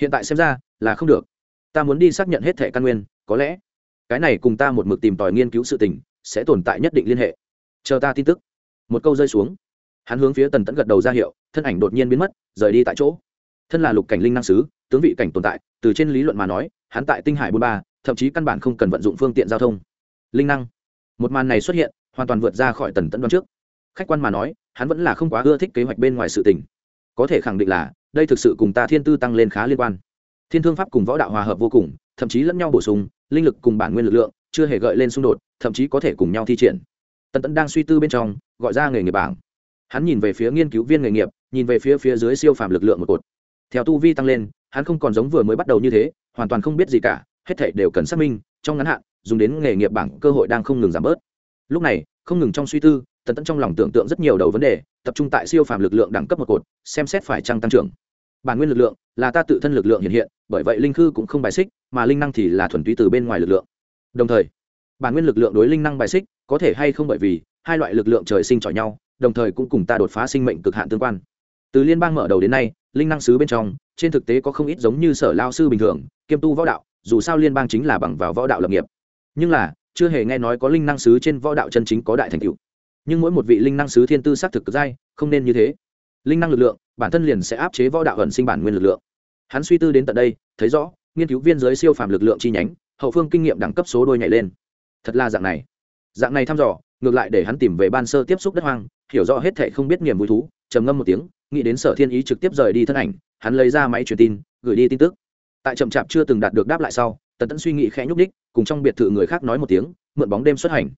Hiện tại xem ra, là không được. Ta muốn đi xác nhận hết thẻ căn nguyên, có lẽ cái này cùng ta một mực tìm tòi nghiên cứu sự tình, sẽ tồn tại nhất định liên hệ. Chờ ta tin tức. Một câu rơi xuống. Hắn hướng phía tần tẫn gật đầu ra hiệu, thân ảnh đột nhiên biến mất, rời đi tại chỗ thân là lục cảnh linh năng sứ, tướng vị cảnh tồn tại, từ trên lý luận mà nói, hắn tại tinh hải bôn ba, thậm chí căn bản không cần vận dụng phương tiện giao thông. Linh năng. Một màn này xuất hiện, hoàn toàn vượt ra khỏi tần tẫn đoán trước. Khách quan mà nói, hắn vẫn là không quá ưa thích kế hoạch bên ngoài sự tình. Có thể khẳng định là, đây thực sự cùng ta thiên tư tăng lên khá liên quan. Thiên thương pháp cùng võ đạo hòa hợp vô cùng, thậm chí lẫn nhau bổ sung, linh lực cùng bản nguyên lực lượng, chưa hề gợi lên xung đột, thậm chí có thể cùng nhau thi triển. Tần tẫn đang suy tư bên trong, gọi ra nghề nghiệp bảng. Hắn nhìn về phía nghiên cứu viên nghề nghiệp, nhìn về phía phía dưới siêu phàm lực lượng một cột theo tu vi tăng lên, hắn không còn giống vừa mới bắt đầu như thế, hoàn toàn không biết gì cả, hết thảy đều cần xác minh, trong ngắn hạn, dùng đến nghề nghiệp bảng cơ hội đang không ngừng giảm bớt. Lúc này, không ngừng trong suy tư tần tẫn trong lòng tưởng tượng rất nhiều đầu vấn đề, tập trung tại siêu phàm lực lượng đẳng cấp một cột, xem xét phải trăng tăng trưởng. Bản nguyên lực lượng là ta tự thân lực lượng hiện hiện, bởi vậy linh khư cũng không bài xích, mà linh năng thì là thuần túy từ bên ngoài lực lượng. Đồng thời, bản nguyên lực lượng đối linh năng bài xích có thể hay không bởi vì hai loại lực lượng trời sinh chọi nhau, đồng thời cũng cùng ta đột phá sinh mệnh cực hạn tương quan từ liên bang mở đầu đến nay, linh năng sứ bên trong, trên thực tế có không ít giống như sở lao sư bình thường, kiêm tu võ đạo, dù sao liên bang chính là bằng vào võ đạo lập nghiệp. Nhưng là, chưa hề nghe nói có linh năng sứ trên võ đạo chân chính có đại thành tựu. Nhưng mỗi một vị linh năng sứ thiên tư xác thực cực dai, không nên như thế. Linh năng lực lượng, bản thân liền sẽ áp chế võ đạo ẩn sinh bản nguyên lực lượng. Hắn suy tư đến tận đây, thấy rõ, nghiên cứu viên giới siêu phàm lực lượng chi nhánh, hậu phương kinh nghiệm đẳng cấp số đôi nhảy lên. Thật là dạng này. Dạng này thăm dò ngược lại để hắn tìm về ban sơ tiếp xúc đất hoang, hiểu rõ hết thệ không biết niềm vui thú, trầm ngâm một tiếng, nghĩ đến sở thiên ý trực tiếp rời đi thân ảnh, hắn lấy ra máy truyền tin, gửi đi tin tức. Tại chậm chạp chưa từng đạt được đáp lại sau, tần tẫn suy nghĩ khẽ nhúc đích cùng trong biệt thự người khác nói một tiếng, mượn bóng đêm xuất hành.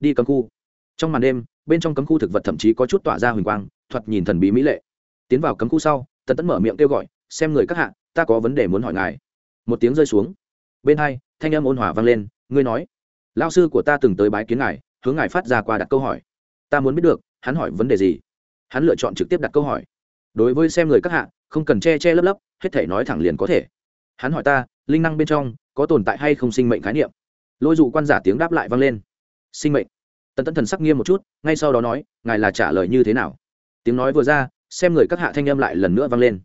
Đi cấm khu. Trong màn đêm, bên trong cấm khu thực vật thậm chí có chút tỏa ra huỳnh quang, thoạt nhìn thần bí mỹ lệ. Tiến vào cấm khu sau, tần tẫn mở miệng kêu gọi, xem người các hạ, ta có vấn đề muốn hỏi ngài. Một tiếng rơi xuống. Bên hai, thanh âm ôn hòa vang lên, ngươi nói lao sư của ta từng tới bái kiến ngài hướng ngài phát ra qua đặt câu hỏi. Ta muốn biết được, hắn hỏi vấn đề gì? Hắn lựa chọn trực tiếp đặt câu hỏi. Đối với xem người các hạ, không cần che che lấp lấp, hết thể nói thẳng liền có thể. Hắn hỏi ta, linh năng bên trong, có tồn tại hay không sinh mệnh khái niệm? Lôi dụ quan giả tiếng đáp lại vang lên. Sinh mệnh. Tần tân thần sắc nghiêm một chút, ngay sau đó nói, ngài là trả lời như thế nào? Tiếng nói vừa ra, xem người các hạ thanh âm lại lần nữa vang lên.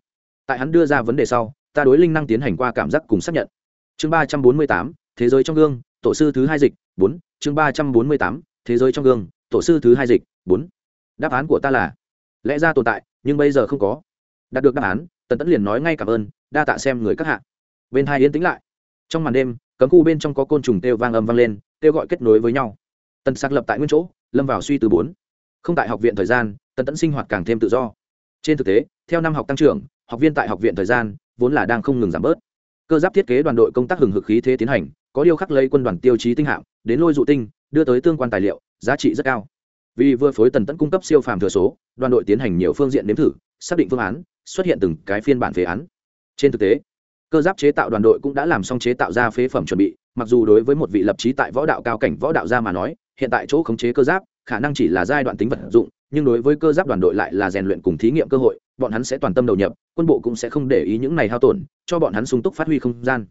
Tại hắn đưa ra vấn đề sau, ta đối linh năng tiến hành qua cảm giác cùng xác nhận. Chương ba trăm bốn mươi tám, thế giới trong gương, tổ sư thứ hai dịch, bốn, chương ba trăm bốn mươi tám thế giới trong gương, tổ sư thứ hai dịch, bốn. Đáp án của ta là, lẽ ra tồn tại, nhưng bây giờ không có. Đạt được đáp án, tần tẫn liền nói ngay cảm ơn, đa tạ xem người các hạ. Bên hai yên tĩnh lại. Trong màn đêm, cấm khu bên trong có côn trùng têu vang âm vang lên, kêu gọi kết nối với nhau. Tần sạc lập tại nguyên chỗ, lâm vào suy từ bốn. Không tại học viện thời gian, tần tẫn sinh hoạt càng thêm tự do. Trên thực tế, theo năm học tăng trưởng, học viên tại học viện thời gian vốn là đang không ngừng giảm bớt. Cơ giáp thiết kế đoàn đội công tác hừng hực khí thế tiến hành, có điều khắc lấy quân đoàn tiêu chí tinh hạng, đến lôi dụ tinh đưa tới tương quan tài liệu, giá trị rất cao. Vì vừa phối tần tẫn cung cấp siêu phàm thừa số, đoàn đội tiến hành nhiều phương diện nếm thử, xác định phương án, xuất hiện từng cái phiên bản phế án. Trên thực tế, cơ giáp chế tạo đoàn đội cũng đã làm xong chế tạo ra phế phẩm chuẩn bị, mặc dù đối với một vị lập trí tại võ đạo cao cảnh võ đạo gia mà nói, hiện tại chỗ khống chế cơ giáp, khả năng chỉ là giai đoạn tính vật dụng, nhưng đối với cơ giáp đoàn đội lại là rèn luyện cùng thí nghiệm cơ hội, bọn hắn sẽ toàn tâm đầu nhập, quân bộ cũng sẽ không để ý những này hao tổn, cho bọn hắn sung túc phát huy không gian.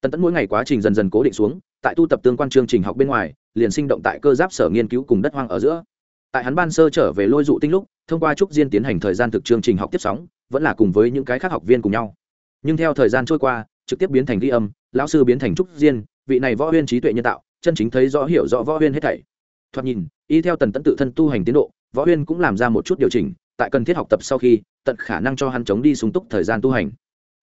Tần tẫn mỗi ngày quá trình dần dần cố định xuống, tại tu tập tương quan chương trình học bên ngoài liền sinh động tại cơ giáp sở nghiên cứu cùng đất hoang ở giữa. Tại hắn ban sơ trở về lôi dụ tinh lúc, thông qua trúc diên tiến hành thời gian thực chương trình học tiếp sóng, vẫn là cùng với những cái khác học viên cùng nhau. Nhưng theo thời gian trôi qua, trực tiếp biến thành ghi âm, lão sư biến thành trúc diên, vị này võ huyên trí tuệ nhân tạo, chân chính thấy rõ hiểu rõ võ huyên hết thảy. Thoạt nhìn, y theo tần tẫn tự thân tu hành tiến độ, võ huyên cũng làm ra một chút điều chỉnh, tại cần thiết học tập sau khi, tận khả năng cho hắn chống đi súng túc thời gian tu hành.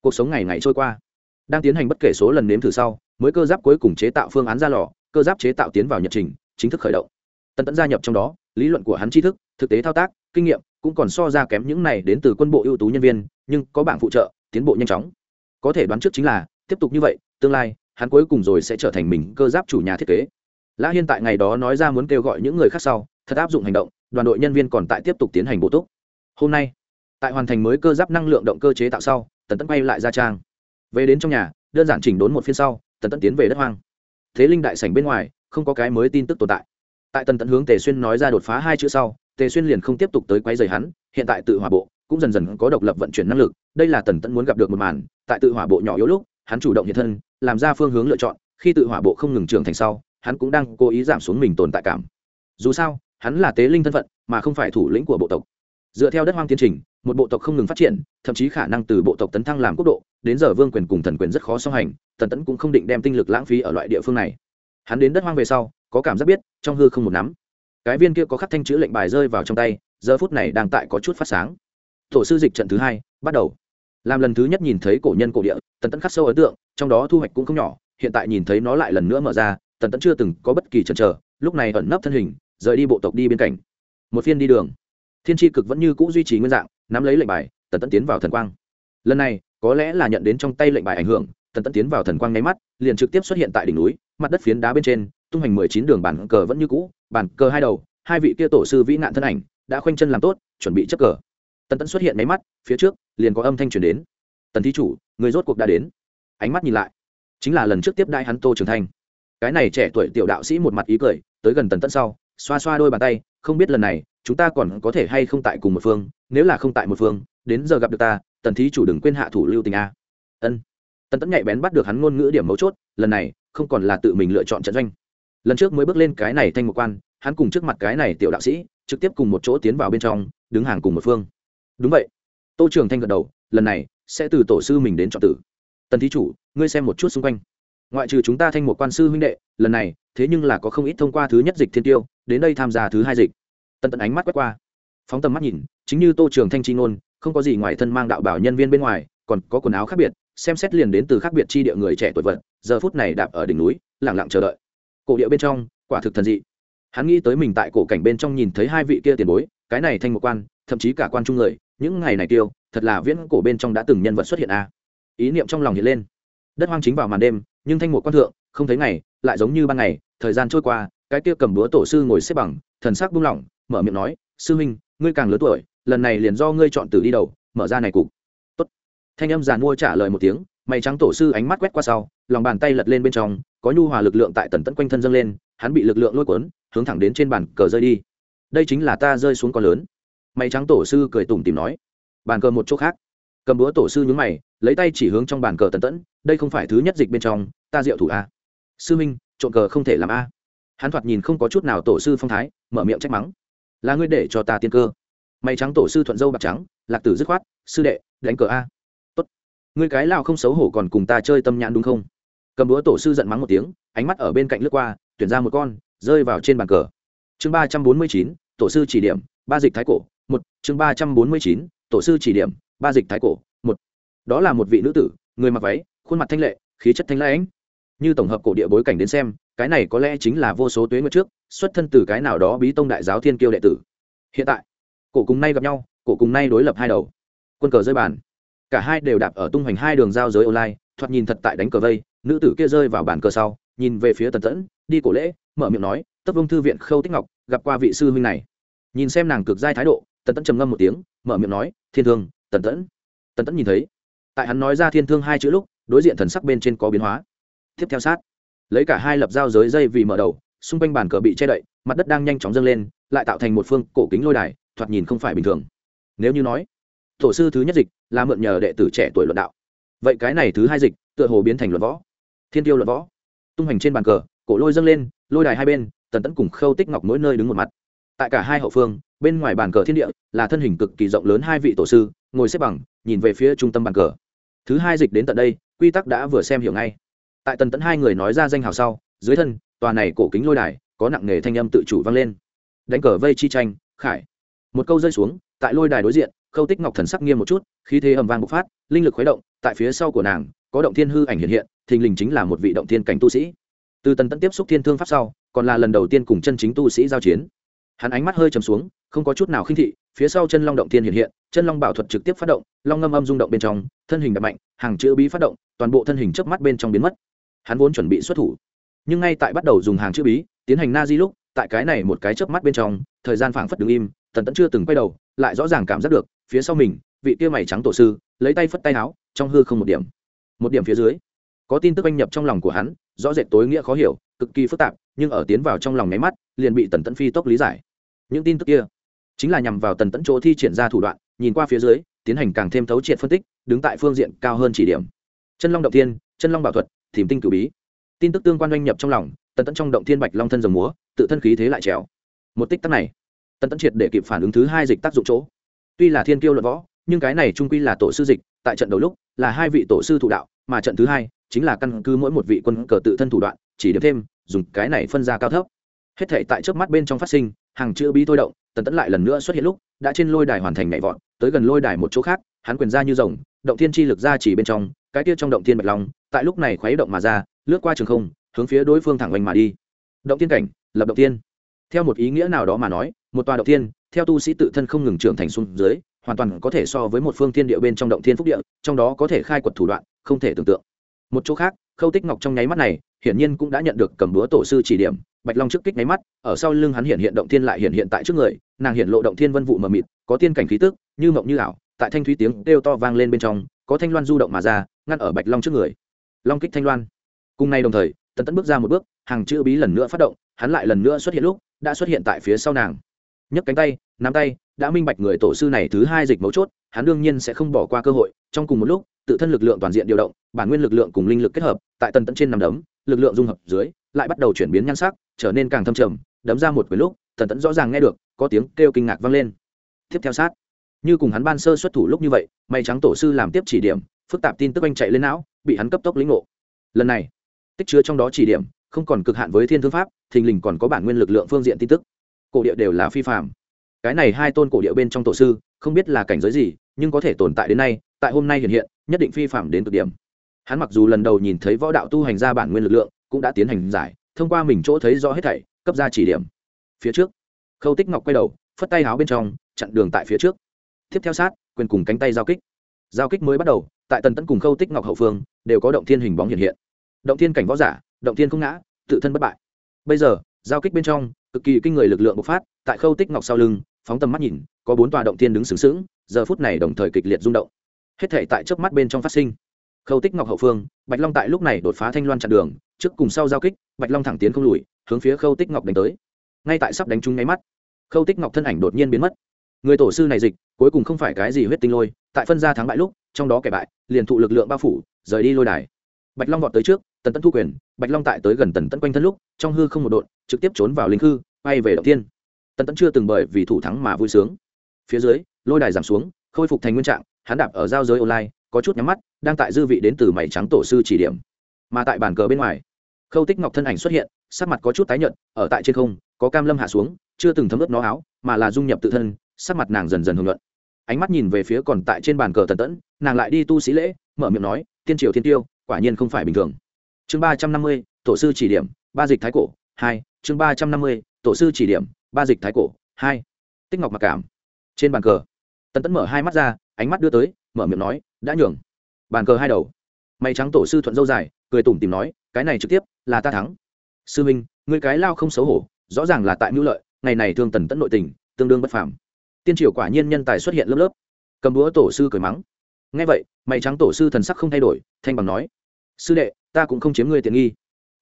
Cuộc sống ngày ngày trôi qua. Đang tiến hành bất kể số lần nếm thử sau, mới cơ giáp cuối cùng chế tạo phương án ra lò cơ giáp chế tạo tiến vào nhật trình, chính thức khởi động. Tần tẫn gia nhập trong đó, lý luận của hắn tri thức, thực tế thao tác, kinh nghiệm cũng còn so ra kém những này đến từ quân bộ ưu tú nhân viên, nhưng có bảng phụ trợ, tiến bộ nhanh chóng. Có thể đoán trước chính là, tiếp tục như vậy, tương lai, hắn cuối cùng rồi sẽ trở thành mình cơ giáp chủ nhà thiết kế. Lã hiên tại ngày đó nói ra muốn kêu gọi những người khác sau, thật áp dụng hành động, đoàn đội nhân viên còn tại tiếp tục tiến hành bổ túc. Hôm nay, tại hoàn thành mới cơ giáp năng lượng động cơ chế tạo sau, tần Tẫn quay lại ra trang. Về đến trong nhà, đơn giản chỉnh đốn một phiên sau, tần Tẫn tiến về đất hoang thế linh đại sảnh bên ngoài, không có cái mới tin tức tồn tại. Tại tần tận hướng tề xuyên nói ra đột phá hai chữ sau, tề xuyên liền không tiếp tục tới quấy rầy hắn, hiện tại tự hỏa bộ cũng dần dần có độc lập vận chuyển năng lực, đây là tần tận muốn gặp được một màn, tại tự hỏa bộ nhỏ yếu lúc, hắn chủ động hiện thân, làm ra phương hướng lựa chọn, khi tự hỏa bộ không ngừng trưởng thành sau, hắn cũng đang cố ý giảm xuống mình tồn tại cảm. Dù sao, hắn là tế linh thân phận, mà không phải thủ lĩnh của bộ tộc. Dựa theo đất hoang tiến trình một bộ tộc không ngừng phát triển, thậm chí khả năng từ bộ tộc tấn thăng làm quốc độ, đến giờ vương quyền cùng thần quyền rất khó song hành, tần tấn cũng không định đem tinh lực lãng phí ở loại địa phương này. Hắn đến đất hoang về sau, có cảm giác biết, trong hư không một nắm. Cái viên kia có khắc thanh chữ lệnh bài rơi vào trong tay, giờ phút này đang tại có chút phát sáng. Tổ sư dịch trận thứ hai, bắt đầu. Làm lần thứ nhất nhìn thấy cổ nhân cổ địa, tần tấn khắc sâu ấn tượng, trong đó thu hoạch cũng không nhỏ, hiện tại nhìn thấy nó lại lần nữa mở ra, tần tấn chưa từng có bất kỳ chần chờ, lúc này ẩn nấp thân hình, rời đi bộ tộc đi bên cạnh. Một phiên đi đường. Thiên tri cực vẫn như cũ duy trì nguyên dạng nắm lấy lệnh bài, tần tẫn tiến vào thần quang. Lần này, có lẽ là nhận đến trong tay lệnh bài ảnh hưởng, tần tẫn tiến vào thần quang nháy mắt, liền trực tiếp xuất hiện tại đỉnh núi, mặt đất phiến đá bên trên, tung hành mười chín đường bản cờ vẫn như cũ, bản cờ hai đầu, hai vị kia tổ sư vĩ nạn thân ảnh đã khoanh chân làm tốt, chuẩn bị chấp cờ. Tần tẫn xuất hiện nháy mắt, phía trước, liền có âm thanh truyền đến. Tần thí chủ, người rốt cuộc đã đến. Ánh mắt nhìn lại, chính là lần trước tiếp đại hắn tô trường thanh. Cái này trẻ tuổi tiểu đạo sĩ một mặt ý cười, tới gần tần tẫn sau, xoa xoa đôi bàn tay không biết lần này, chúng ta còn có thể hay không tại cùng một phương, nếu là không tại một phương, đến giờ gặp được ta, tần thí chủ đừng quên hạ thủ lưu tình a. Ân. Tần tấn nhạy bén bắt được hắn ngôn ngữ điểm mấu chốt, lần này, không còn là tự mình lựa chọn trận doanh. Lần trước mới bước lên cái này thanh một quan, hắn cùng trước mặt cái này tiểu đạo sĩ, trực tiếp cùng một chỗ tiến vào bên trong, đứng hàng cùng một phương. Đúng vậy. Tô trường thanh gật đầu, lần này, sẽ từ tổ sư mình đến chọn tử. Tần thí chủ, ngươi xem một chút xung quanh. Ngoại trừ chúng ta thanh một quan sư huynh đệ, lần này, thế nhưng là có không ít thông qua thứ nhất dịch thiên tiêu đến đây tham gia thứ hai dịch. Tần tận ánh mắt quét qua. Phóng tầm mắt nhìn, chính như tô trường thanh chi ngôn, không có gì ngoài thân mang đạo bảo nhân viên bên ngoài, còn có quần áo khác biệt, xem xét liền đến từ khác biệt chi địa người trẻ tuổi vật, giờ phút này đạp ở đỉnh núi lẳng lặng chờ đợi. Cổ địa bên trong, quả thực thần dị. Hắn nghĩ tới mình tại cổ cảnh bên trong nhìn thấy hai vị kia tiền bối, cái này thanh một quan, thậm chí cả quan trung người, những ngày này tiêu, thật là viễn cổ bên trong đã từng nhân vật xuất hiện a. Ý niệm trong lòng hiện lên. Đất hoang chính vào màn đêm, nhưng thanh một quan thượng, không thấy ngày, lại giống như ban ngày, thời gian trôi qua cái kia cầm búa tổ sư ngồi xếp bằng, thần sắc buông lỏng, mở miệng nói, sư huynh, ngươi càng lớn tuổi, lần này liền do ngươi chọn tử đi đầu, mở ra này cục. Tốt. Thanh âm giàn mua trả lời một tiếng, mày trắng tổ sư ánh mắt quét qua sau, lòng bàn tay lật lên bên trong, có nhu hòa lực lượng tại tần tẫn quanh thân dâng lên, hắn bị lực lượng lôi cuốn, hướng thẳng đến trên bàn cờ rơi đi. Đây chính là ta rơi xuống con lớn. Mày trắng tổ sư cười tủm tìm nói. Bàn cờ một chỗ khác. Cầm búa tổ sư nhúng mày, lấy tay chỉ hướng trong bàn cờ tần tẫn, đây không phải thứ nhất dịch bên trong, ta diệu thủ a. Sư minh trộn cờ không thể làm a hắn thoạt nhìn không có chút nào tổ sư phong thái, mở miệng trách mắng. Là ngươi để cho ta tiên cơ. Mày trắng tổ sư thuận dâu bạc trắng, lạc tử dứt khoát, sư đệ, đánh cờ a. Tốt. Ngươi cái lao không xấu hổ còn cùng ta chơi tâm nhãn đúng không? Cầm búa tổ sư giận mắng một tiếng, ánh mắt ở bên cạnh lướt qua, tuyển ra một con, rơi vào trên bàn cờ. Chương ba trăm bốn mươi chín, tổ sư chỉ điểm, ba dịch thái cổ, một. Chương ba trăm bốn mươi chín, tổ sư chỉ điểm, ba dịch thái cổ, một. Đó là một vị nữ tử, người mặc váy, khuôn mặt thanh lệ, khí chất thanh lãnh. Như tổng hợp cổ địa bối cảnh đến xem cái này có lẽ chính là vô số tuế nguyệt trước, xuất thân từ cái nào đó bí tông đại giáo thiên kiêu đệ tử. Hiện tại, cổ cùng nay gặp nhau, cổ cùng nay đối lập hai đầu. Quân cờ rơi bàn. Cả hai đều đạp ở tung hoành hai đường giao giới online, thoạt nhìn thật tại đánh cờ vây, nữ tử kia rơi vào bàn cờ sau, nhìn về phía tần tẫn, đi cổ lễ, mở miệng nói, tấp vông thư viện khâu tích ngọc, gặp qua vị sư huynh này. Nhìn xem nàng cực giai thái độ, tần tẫn trầm ngâm một tiếng, mở miệng nói, thiên thương, tần tẫn. Tần tẫn nhìn thấy, tại hắn nói ra thiên thương hai chữ lúc, đối diện thần sắc bên trên có biến hóa. Tiếp theo sát lấy cả hai lập giao giới dây vì mở đầu, xung quanh bàn cờ bị che đậy, mặt đất đang nhanh chóng dâng lên, lại tạo thành một phương cổ kính lôi đài, thoạt nhìn không phải bình thường. Nếu như nói, tổ sư thứ nhất dịch là mượn nhờ đệ tử trẻ tuổi luận đạo. Vậy cái này thứ hai dịch tựa hồ biến thành luận võ. Thiên tiêu luận võ. Tung hành trên bàn cờ, cổ lôi dâng lên, lôi đài hai bên, tần tẫn cùng khâu tích ngọc mỗi nơi đứng một mặt. Tại cả hai hậu phương, bên ngoài bàn cờ thiên địa là thân hình cực kỳ rộng lớn hai vị tổ sư, ngồi xếp bằng, nhìn về phía trung tâm bàn cờ. Thứ hai dịch đến tận đây, quy tắc đã vừa xem hiểu ngay tại tần tẫn hai người nói ra danh hào sau, dưới thân, tòa này cổ kính lôi đài, có nặng nghề thanh âm tự chủ vang lên. Đánh cờ vây chi tranh, khải. Một câu rơi xuống, tại lôi đài đối diện, khâu tích ngọc thần sắc nghiêm một chút, khí thế ầm vang bộc phát, linh lực khuấy động, tại phía sau của nàng, có động thiên hư ảnh hiện hiện, thình lình chính là một vị động thiên cảnh tu sĩ. Từ tần tẫn tiếp xúc thiên thương pháp sau, còn là lần đầu tiên cùng chân chính tu sĩ giao chiến. Hắn ánh mắt hơi trầm xuống, không có chút nào khinh thị, phía sau chân long động thiên hiện hiện, chân long bảo thuật trực tiếp phát động, long ngâm âm rung động bên trong, thân hình đập mạnh, hàng chữ bí phát động, toàn bộ thân hình trước mắt bên trong biến mất hắn vốn chuẩn bị xuất thủ. Nhưng ngay tại bắt đầu dùng hàng chữ bí, tiến hành na di lúc, tại cái này một cái chớp mắt bên trong, thời gian phảng phất đứng im, tần tẫn chưa từng quay đầu, lại rõ ràng cảm giác được, phía sau mình, vị kia mày trắng tổ sư, lấy tay phất tay áo, trong hư không một điểm. Một điểm phía dưới, có tin tức anh nhập trong lòng của hắn, rõ rệt tối nghĩa khó hiểu, cực kỳ phức tạp, nhưng ở tiến vào trong lòng nháy mắt, liền bị tần tẫn phi tốc lý giải. Những tin tức kia, chính là nhằm vào tần tẫn chỗ thi triển ra thủ đoạn, nhìn qua phía dưới, tiến hành càng thêm thấu triệt phân tích, đứng tại phương diện cao hơn chỉ điểm. Chân long động tiên chân long bảo thuật thìm tinh cử bí. Tin tức tương quan doanh nhập trong lòng, tần tẫn trong động thiên bạch long thân dòng múa, tự thân khí thế lại trèo. Một tích tắc này, tần tẫn triệt để kịp phản ứng thứ hai dịch tác dụng chỗ. Tuy là thiên kiêu luận võ, nhưng cái này trung quy là tổ sư dịch, tại trận đầu lúc, là hai vị tổ sư thụ đạo, mà trận thứ hai chính là căn cứ mỗi một vị quân cờ tự thân thủ đoạn, chỉ điểm thêm, dùng cái này phân ra cao thấp. Hết thể tại trước mắt bên trong phát sinh, hàng chữ bí thôi động, tần tẫn lại lần nữa xuất hiện lúc, đã trên lôi đài hoàn thành nhảy vọt, tới gần lôi đài một chỗ khác, hắn quyền ra như rồng, động thiên chi lực ra chỉ bên trong cái kia trong động thiên bạch long tại lúc này khuấy động mà ra lướt qua trường không hướng phía đối phương thẳng oanh mà đi động tiên cảnh lập động tiên. theo một ý nghĩa nào đó mà nói một tòa động tiên, theo tu sĩ tự thân không ngừng trưởng thành xuống dưới hoàn toàn có thể so với một phương thiên địa bên trong động thiên phúc địa trong đó có thể khai quật thủ đoạn không thể tưởng tượng một chỗ khác khâu tích ngọc trong nháy mắt này hiển nhiên cũng đã nhận được cầm búa tổ sư chỉ điểm bạch long trước kích nháy mắt ở sau lưng hắn hiện hiện động thiên lại hiện hiện tại trước người nàng hiện lộ động thiên vân vụ mờ mịt có tiên cảnh khí tức như mộng như ảo tại thanh thúy tiếng kêu to vang lên bên trong, có thanh loan du động mà ra, ngăn ở bạch long trước người. Long kích thanh loan. Cùng nay đồng thời, tần tẫn bước ra một bước, hàng chữ bí lần nữa phát động, hắn lại lần nữa xuất hiện lúc, đã xuất hiện tại phía sau nàng. Nhấc cánh tay, nắm tay, đã minh bạch người tổ sư này thứ hai dịch mấu chốt, hắn đương nhiên sẽ không bỏ qua cơ hội. Trong cùng một lúc, tự thân lực lượng toàn diện điều động, bản nguyên lực lượng cùng linh lực kết hợp, tại tần tẫn trên nằm đấm, lực lượng dung hợp dưới, lại bắt đầu chuyển biến nhan sắc, trở nên càng thâm trầm. Đấm ra một quyển lúc, tần tẫn rõ ràng nghe được, có tiếng kêu kinh ngạc vang lên. Tiếp theo sát như cùng hắn ban sơ xuất thủ lúc như vậy, may trắng tổ sư làm tiếp chỉ điểm, phức tạp tin tức anh chạy lên não, bị hắn cấp tốc lĩnh ngộ. Lần này, tích chứa trong đó chỉ điểm, không còn cực hạn với thiên thương pháp, thình lình còn có bản nguyên lực lượng phương diện tin tức. Cổ địa đều là phi phạm cái này hai tôn cổ địa bên trong tổ sư, không biết là cảnh giới gì, nhưng có thể tồn tại đến nay, tại hôm nay hiện hiện, nhất định phi phạm đến cực điểm. Hắn mặc dù lần đầu nhìn thấy võ đạo tu hành ra bản nguyên lực lượng, cũng đã tiến hành giải, thông qua mình chỗ thấy rõ hết thảy, cấp ra chỉ điểm. Phía trước, khâu tích ngọc quay đầu, phất tay háo bên trong, chặn đường tại phía trước tiếp theo sát, quyền cùng cánh tay giao kích. Giao kích mới bắt đầu, tại tần tấn cùng khâu tích ngọc hậu phương, đều có động thiên hình bóng hiện hiện. Động thiên cảnh võ giả, động thiên không ngã, tự thân bất bại. Bây giờ, giao kích bên trong, cực kỳ kinh người lực lượng bộc phát, tại khâu tích ngọc sau lưng, phóng tầm mắt nhìn, có bốn tòa động thiên đứng sướng sướng giờ phút này đồng thời kịch liệt rung động. Hết thể tại trước mắt bên trong phát sinh. Khâu tích ngọc hậu phương, bạch long tại lúc này đột phá thanh loan chặn đường, trước cùng sau giao kích, bạch long thẳng tiến không lùi, hướng phía khâu tích ngọc đánh tới. Ngay tại sắp đánh trúng nháy mắt, khâu tích ngọc thân ảnh đột nhiên biến mất người tổ sư này dịch, cuối cùng không phải cái gì huyết tinh lôi, tại phân ra thắng bại lúc, trong đó kẻ bại, liền thụ lực lượng bao phủ, rời đi lôi đài. Bạch long vọt tới trước, tần tẫn thu quyền, bạch long tại tới gần tần tẫn quanh thân lúc, trong hư không một đột trực tiếp trốn vào linh hư, bay về động tiên tần tẫn chưa từng bởi vì thủ thắng mà vui sướng. Phía dưới, lôi đài giảm xuống, khôi phục thành nguyên trạng, hắn đạp ở giao giới online, có chút nhắm mắt, đang tại dư vị đến từ mảy trắng tổ sư chỉ điểm. Mà tại bàn cờ bên ngoài, khâu tích ngọc thân ảnh xuất hiện, sắc mặt có chút tái nhợt, ở tại trên không, có cam lâm hạ xuống, chưa từng thấm ướt nó áo, mà là dung nhập tự thân sắc mặt nàng dần dần hưởng luận. Ánh mắt nhìn về phía còn tại trên bàn cờ tần tẫn, nàng lại đi tu sĩ lễ, mở miệng nói, tiên triều, thiên tiêu, quả nhiên không phải bình thường. Chương ba trăm năm mươi, tổ sư chỉ điểm, ba dịch thái cổ, hai, chương ba trăm năm mươi, tổ sư chỉ điểm, ba dịch thái cổ, hai. Tích ngọc mặc cảm. Trên bàn cờ, tần tẫn mở hai mắt ra, ánh mắt đưa tới, mở miệng nói, đã nhường. Bàn cờ hai đầu. Mày trắng tổ sư thuận dâu dài, cười tủm tìm nói, cái này trực tiếp là ta thắng. Sư minh người cái lao không xấu hổ, rõ ràng là tại mưu lợi, ngày này thương tần tẫn nội tình, tương đương bất phàm tiên triều quả nhiên nhân tài xuất hiện lớp lớp. Cầm búa tổ sư cười mắng. Ngay vậy, mày trắng tổ sư thần sắc không thay đổi, thanh bằng nói, sư đệ, ta cũng không chiếm ngươi tiện nghi.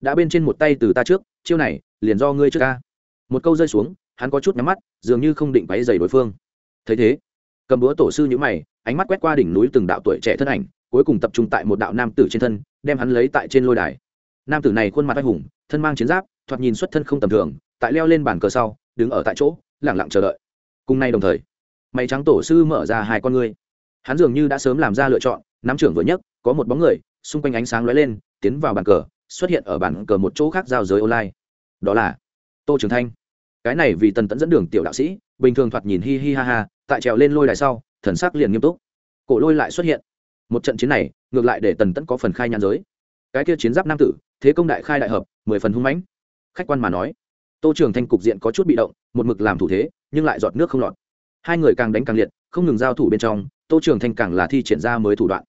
Đã bên trên một tay từ ta trước, chiêu này, liền do ngươi trước ta. Một câu rơi xuống, hắn có chút nhắm mắt, dường như không định váy dày đối phương. Thấy thế, cầm búa tổ sư nhữ mày, ánh mắt quét qua đỉnh núi từng đạo tuổi trẻ thân ảnh, cuối cùng tập trung tại một đạo nam tử trên thân, đem hắn lấy tại trên lôi đài. Nam tử này khuôn mặt anh hùng, thân mang chiến giáp, thoạt nhìn xuất thân không tầm thường, tại leo lên bàn cờ sau, đứng ở tại chỗ lẳng lặng chờ đợi cùng nay đồng thời, mày trắng tổ sư mở ra hai con ngươi. Hắn dường như đã sớm làm ra lựa chọn, nắm trưởng vừa nhất có một bóng người, xung quanh ánh sáng lóe lên, tiến vào bàn cờ, xuất hiện ở bàn cờ một chỗ khác giao giới online. Đó là tô trường thanh. Cái này vì tần tẫn dẫn đường tiểu đạo sĩ, bình thường thoạt nhìn hi hi ha ha, tại trèo lên lôi đài sau, thần sắc liền nghiêm túc. Cổ lôi lại xuất hiện. Một trận chiến này, ngược lại để tần tẫn có phần khai nhan giới. Cái kia chiến giáp nam tử, thế công đại khai đại hợp, mười phần hung mãnh. Khách quan mà nói, tô trường thanh cục diện có chút bị động, một mực làm thủ thế nhưng lại giọt nước không lọt. Hai người càng đánh càng liệt, không ngừng giao thủ bên trong, tô trường thanh càng là thi triển ra mới thủ đoạn.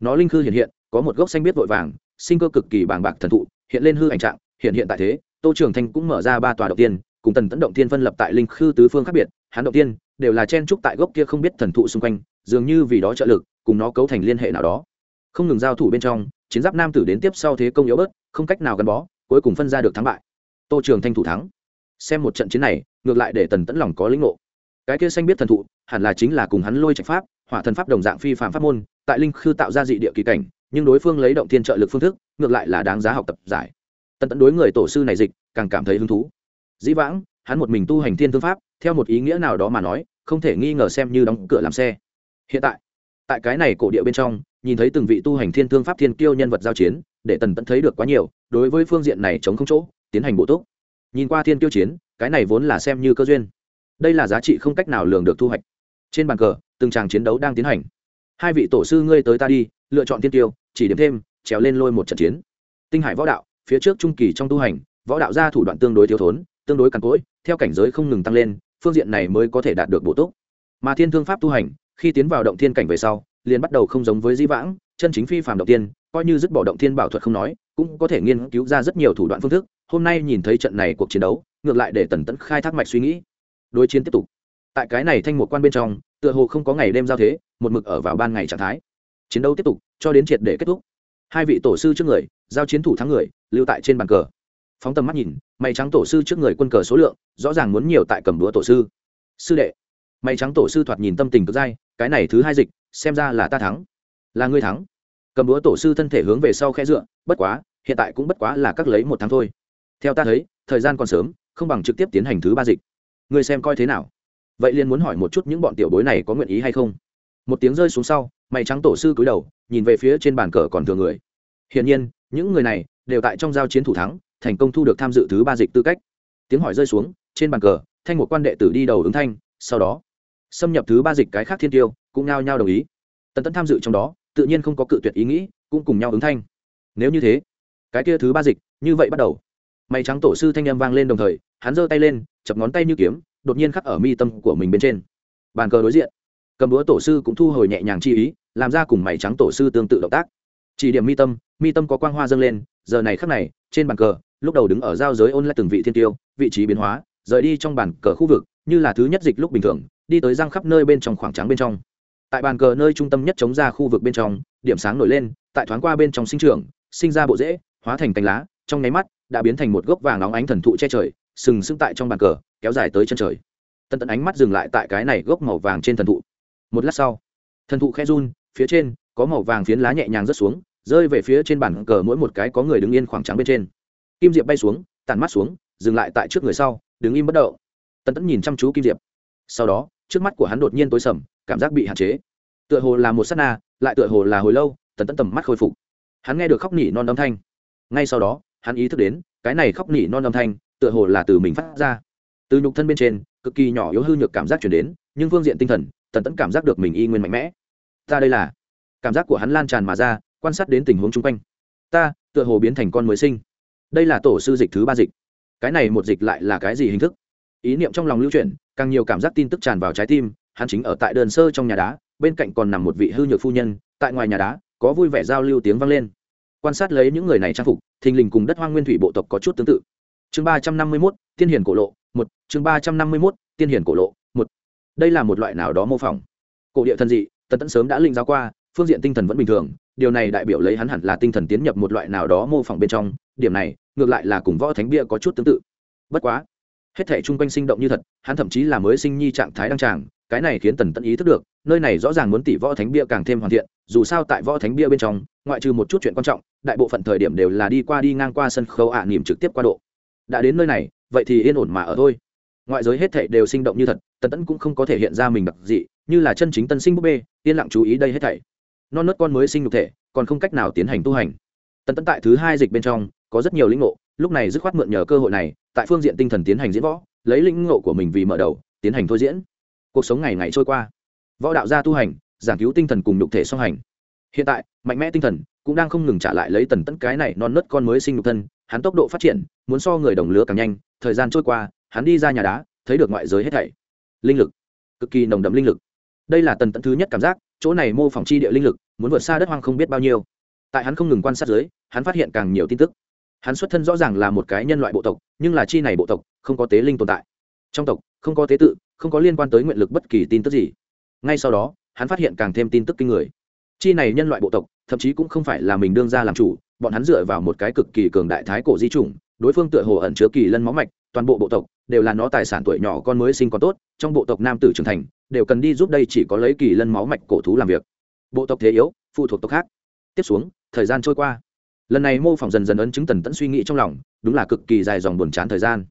Nó linh khư hiện hiện, có một gốc xanh biết vội vàng, sinh cơ cực kỳ bàng bạc thần thụ, hiện lên hư ảnh trạng, hiện hiện tại thế, tô trường thanh cũng mở ra ba tòa đầu tiên, cùng tần tấn động tiên phân lập tại linh khư tứ phương khác biệt, hắn động tiên đều là chen trúc tại gốc kia không biết thần thụ xung quanh, dường như vì đó trợ lực, cùng nó cấu thành liên hệ nào đó. Không ngừng giao thủ bên trong, chiến giáp nam tử đến tiếp sau thế công yếu bớt, không cách nào gắn bó, cuối cùng phân ra được thắng bại. Tô trường thanh thủ thắng xem một trận chiến này, ngược lại để tần tẫn lòng có lĩnh ngộ. Cái kia xanh biết thần thụ, hẳn là chính là cùng hắn lôi trạch pháp, hỏa thần pháp đồng dạng phi phạm pháp môn, tại linh khư tạo ra dị địa kỳ cảnh, nhưng đối phương lấy động thiên trợ lực phương thức, ngược lại là đáng giá học tập giải. Tần tẫn đối người tổ sư này dịch, càng cảm thấy hứng thú. Dĩ vãng, hắn một mình tu hành thiên thương pháp, theo một ý nghĩa nào đó mà nói, không thể nghi ngờ xem như đóng cửa làm xe. Hiện tại tại cái này cổ địa bên trong, nhìn thấy từng vị tu hành thiên thương pháp thiên kiêu nhân vật giao chiến, để tần tẫn thấy được quá nhiều, đối với phương diện này chống không chỗ, tiến hành bổ túc nhìn qua thiên Tiêu chiến, cái này vốn là xem như cơ duyên. Đây là giá trị không cách nào lường được thu hoạch. Trên bàn cờ, từng tràng chiến đấu đang tiến hành. Hai vị tổ sư ngươi tới ta đi, lựa chọn thiên tiêu chỉ điểm thêm, trèo lên lôi một trận chiến. Tinh hải võ đạo, phía trước trung kỳ trong tu hành, võ đạo ra thủ đoạn tương đối thiếu thốn, tương đối cằn cỗi, theo cảnh giới không ngừng tăng lên, phương diện này mới có thể đạt được bổ túc. Mà thiên thương pháp tu hành, khi tiến vào động thiên cảnh về sau, liền bắt đầu không giống với di vãng, chân chính phi phàm động tiên, coi như dứt bỏ động thiên bảo thuật không nói cũng có thể nghiên cứu ra rất nhiều thủ đoạn phương thức. Hôm nay nhìn thấy trận này cuộc chiến đấu, ngược lại để tần tẫn khai thác mạch suy nghĩ. Đối chiến tiếp tục. Tại cái này thanh một quan bên trong, tựa hồ không có ngày đêm giao thế, một mực ở vào ban ngày trạng thái. Chiến đấu tiếp tục, cho đến triệt để kết thúc. Hai vị tổ sư trước người, giao chiến thủ thắng người, lưu tại trên bàn cờ. Phóng tầm mắt nhìn, mày trắng tổ sư trước người quân cờ số lượng, rõ ràng muốn nhiều tại cầm đũa tổ sư. Sư đệ, mày trắng tổ sư thoạt nhìn tâm tình cực dai, cái này thứ hai dịch, xem ra là ta thắng. Là ngươi thắng cầm đũa tổ sư thân thể hướng về sau khe dựa, bất quá, hiện tại cũng bất quá là các lấy một tháng thôi. Theo ta thấy, thời gian còn sớm, không bằng trực tiếp tiến hành thứ ba dịch. Người xem coi thế nào? Vậy liền muốn hỏi một chút những bọn tiểu bối này có nguyện ý hay không? Một tiếng rơi xuống sau, mày trắng tổ sư cúi đầu, nhìn về phía trên bàn cờ còn thừa người. Hiển nhiên, những người này đều tại trong giao chiến thủ thắng, thành công thu được tham dự thứ ba dịch tư cách. Tiếng hỏi rơi xuống, trên bàn cờ, thanh một quan đệ tử đi đầu ứng thanh, sau đó, xâm nhập thứ ba dịch cái khác thiên tiêu, cũng ngao nhao đồng ý. Tần tấn tham dự trong đó tự nhiên không có cự tuyệt ý nghĩ, cũng cùng nhau ứng thanh. Nếu như thế, cái kia thứ ba dịch, như vậy bắt đầu. Mày trắng tổ sư thanh em vang lên đồng thời, hắn giơ tay lên, chập ngón tay như kiếm, đột nhiên khắc ở mi tâm của mình bên trên. Bàn cờ đối diện. Cầm đũa tổ sư cũng thu hồi nhẹ nhàng chi ý, làm ra cùng mày trắng tổ sư tương tự động tác. Chỉ điểm mi tâm mi tâm có quang hoa dâng lên, giờ này khắc này, trên bàn cờ, lúc đầu đứng ở giao giới ôn lại từng vị thiên tiêu, vị trí biến hóa, rời đi trong bàn cờ khu vực, như là thứ nhất dịch lúc bình thường, đi tới răng khắp nơi bên trong khoảng trắng bên trong tại bàn cờ nơi trung tâm nhất chống ra khu vực bên trong, điểm sáng nổi lên, tại thoáng qua bên trong sinh trường, sinh ra bộ rễ, hóa thành cành lá, trong nháy mắt, đã biến thành một gốc vàng óng ánh thần thụ che trời, sừng sững tại trong bàn cờ, kéo dài tới chân trời. Tần tận ánh mắt dừng lại tại cái này gốc màu vàng trên thần thụ. Một lát sau, thần thụ khe run, phía trên, có màu vàng phiến lá nhẹ nhàng rớt xuống, rơi về phía trên bàn cờ mỗi một cái có người đứng yên khoảng trắng bên trên. Kim diệp bay xuống tàn mắt xuống, dừng lại tại trước người sau, đứng im bất động. Tần tẫn nhìn chăm chú kim diệp. Sau đó, trước mắt của hắn đột nhiên tối sầm cảm giác bị hạn chế. Tựa hồ là một s á t na, lại tựa hồ là hồi lâu, tần tẫn tầm mắt khôi phục. Hắn nghe được khóc nỉ non âm thanh. Ngay sau đó, hắn ý thức đến, cái này khóc nỉ non âm thanh, tựa hồ là từ mình phát ra. Từ nhục thân bên trên, cực kỳ nhỏ yếu hư nhược cảm giác chuyển đến, nhưng phương diện tinh thần, tần tẫn cảm giác được mình y nguyên mạnh mẽ. Ta đây là. Cảm giác của hắn lan tràn mà ra, quan sát đến tình huống chung quanh. Ta, tựa hồ biến thành con mới sinh. Đây là tổ sư dịch thứ ba dịch. Cái này một dịch lại là cái gì hình thức? Ý niệm trong lòng lưu chuyển, càng nhiều cảm giác tin tức tràn vào trái tim hắn chính ở tại đơn sơ trong nhà đá, bên cạnh còn nằm một vị hư nhược phu nhân, tại ngoài nhà đá, có vui vẻ giao lưu tiếng vang lên. Quan sát lấy những người này trang phục, thình lình cùng đất hoang nguyên thủy bộ tộc có chút tương tự. Chương ba trăm năm mươi mốt, tiên hiển cổ lộ, một. Chương ba trăm năm mươi mốt, tiên hiển cổ lộ, một. Đây là một loại nào đó mô phỏng. Cổ địa thần dị, tần tẫn sớm đã linh giáo qua, phương diện tinh thần vẫn bình thường, điều này đại biểu lấy hắn hẳn là tinh thần tiến nhập một loại nào đó mô phỏng bên trong, điểm này, ngược lại là cùng võ thánh bia có chút tương tự. Bất quá, hết thể chung quanh sinh động như thật, hắn thậm chí là mới sinh nhi trạng thái đăng tràng cái này khiến tần tẫn ý thức được nơi này rõ ràng muốn tỷ võ thánh bia càng thêm hoàn thiện dù sao tại võ thánh bia bên trong ngoại trừ một chút chuyện quan trọng đại bộ phận thời điểm đều là đi qua đi ngang qua sân khấu ạ à, niềm trực tiếp qua độ. Đã đến nơi này vậy thì yên ổn mà ở thôi. Ngoại giới hết thảy đều sinh động như thật tần tẫn cũng không có thể hiện ra mình đặc dị như là chân chính tân sinh búp bê yên lặng chú ý đây hết thảy. Non nớt con mới sinh nhục thể còn không cách nào tiến hành tu hành. Tần tẫn tại thứ hai dịch bên trong có rất nhiều lĩnh ngộ lúc này dứt khoát mượn nhờ cơ hội này tại phương diện tinh thần tiến hành diễn võ lấy lĩnh ngộ của mình vì mở đầu tiến hành thôi diễn cuộc sống ngày ngày trôi qua. Võ đạo gia tu hành, giảng cứu tinh thần cùng nhục thể song hành. Hiện tại, mạnh mẽ tinh thần cũng đang không ngừng trả lại lấy tần tẫn cái này non nớt con mới sinh nhục thân, hắn tốc độ phát triển, muốn so người đồng lứa càng nhanh, thời gian trôi qua, hắn đi ra nhà đá, thấy được ngoại giới hết thảy. Linh lực, cực kỳ nồng đậm linh lực. Đây là tần tẫn thứ nhất cảm giác, chỗ này mô phỏng chi địa linh lực muốn vượt xa đất hoang không biết bao nhiêu. Tại hắn không ngừng quan sát giới hắn phát hiện càng nhiều tin tức. Hắn xuất thân rõ ràng là một cái nhân loại bộ tộc, nhưng là chi này bộ tộc không có tế linh tồn tại trong tộc, không có tế tự, không có liên quan tới nguyện lực bất kỳ tin tức gì. Ngay sau đó, hắn phát hiện càng thêm tin tức kinh người. Chi này nhân loại bộ tộc, thậm chí cũng không phải là mình đương ra làm chủ, bọn hắn dựa vào một cái cực kỳ cường đại thái cổ di chủng, đối phương tựa hồ ẩn chứa kỳ lân máu mạch, toàn bộ bộ tộc đều là nó tài sản tuổi nhỏ con mới sinh còn tốt, trong bộ tộc nam tử trưởng thành, đều cần đi giúp đây chỉ có lấy kỳ lân máu mạch cổ thú làm việc. Bộ tộc thế yếu, phụ thuộc tộc khác. Tiếp xuống, thời gian trôi qua. Lần này mô phỏng dần dần ấn chứng tần tẫn suy nghĩ trong lòng, đúng là cực kỳ dài dòng buồn chán thời gian.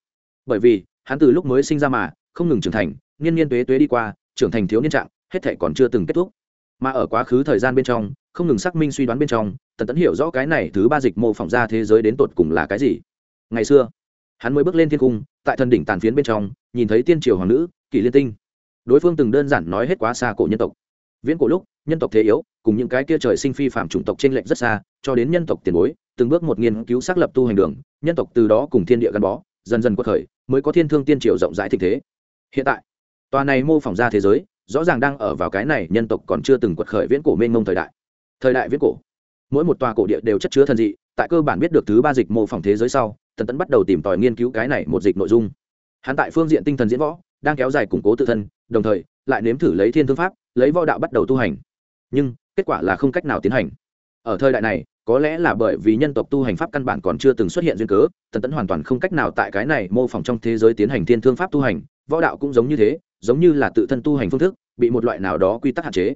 Bởi vì hắn từ lúc mới sinh ra mà, không ngừng trưởng thành, niên niên tuế tuế đi qua, trưởng thành thiếu niên trạng, hết thể còn chưa từng kết thúc. Mà ở quá khứ thời gian bên trong, không ngừng xác minh suy đoán bên trong, tần tẫn hiểu rõ cái này thứ ba dịch mô phỏng ra thế giới đến tột cùng là cái gì. Ngày xưa, hắn mới bước lên thiên cung, tại thần đỉnh tàn phiến bên trong, nhìn thấy tiên triều hoàng nữ, kỷ liên tinh. Đối phương từng đơn giản nói hết quá xa cổ nhân tộc. Viễn cổ lúc, nhân tộc thế yếu, cùng những cái kia trời sinh phi phạm chủng tộc trên lệnh rất xa, cho đến nhân tộc tiền bối, từng bước một nghiên cứu xác lập tu hành đường, nhân tộc từ đó cùng thiên địa gắn bó, dần dần quật khởi mới có thiên thương tiên triều rộng rãi thịnh thế. Hiện tại, tòa này mô phỏng ra thế giới, rõ ràng đang ở vào cái này nhân tộc còn chưa từng quật khởi viễn cổ mênh mông thời đại. Thời đại viễn cổ. Mỗi một tòa cổ địa đều chất chứa thần dị, tại cơ bản biết được thứ ba dịch mô phỏng thế giới sau, tần tẫn bắt đầu tìm tòi nghiên cứu cái này một dịch nội dung. Hắn tại phương diện tinh thần diễn võ, đang kéo dài củng cố tự thân, đồng thời lại nếm thử lấy thiên thương pháp, lấy võ đạo bắt đầu tu hành. Nhưng, kết quả là không cách nào tiến hành. Ở thời đại này có lẽ là bởi vì nhân tộc tu hành pháp căn bản còn chưa từng xuất hiện duyên cớ, tần tẫn hoàn toàn không cách nào tại cái này mô phỏng trong thế giới tiến hành thiên thương pháp tu hành, võ đạo cũng giống như thế, giống như là tự thân tu hành phương thức, bị một loại nào đó quy tắc hạn chế.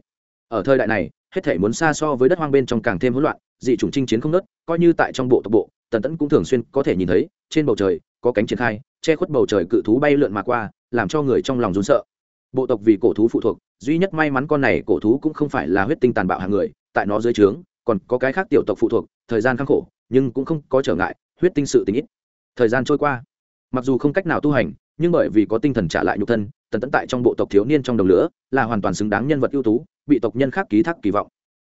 Ở thời đại này, hết thể muốn xa so với đất hoang bên trong càng thêm hỗn loạn, dị chủng chinh chiến không nớt coi như tại trong bộ tộc bộ, tần tẫn cũng thường xuyên có thể nhìn thấy, trên bầu trời, có cánh triển khai, che khuất bầu trời cự thú bay lượn mà qua, làm cho người trong lòng run sợ. Bộ tộc vì cổ thú phụ thuộc, duy nhất may mắn con này cổ thú cũng không phải là huyết tinh tàn bạo hàng người, tại nó dưới trướng còn có cái khác tiểu tộc phụ thuộc, thời gian khắc khổ, nhưng cũng không có trở ngại, huyết tinh sự tình ít. Thời gian trôi qua, mặc dù không cách nào tu hành, nhưng bởi vì có tinh thần trả lại nhục thân, tần tẫn tại trong bộ tộc thiếu niên trong đồng lửa, là hoàn toàn xứng đáng nhân vật ưu tú, bị tộc nhân khác ký thác kỳ vọng.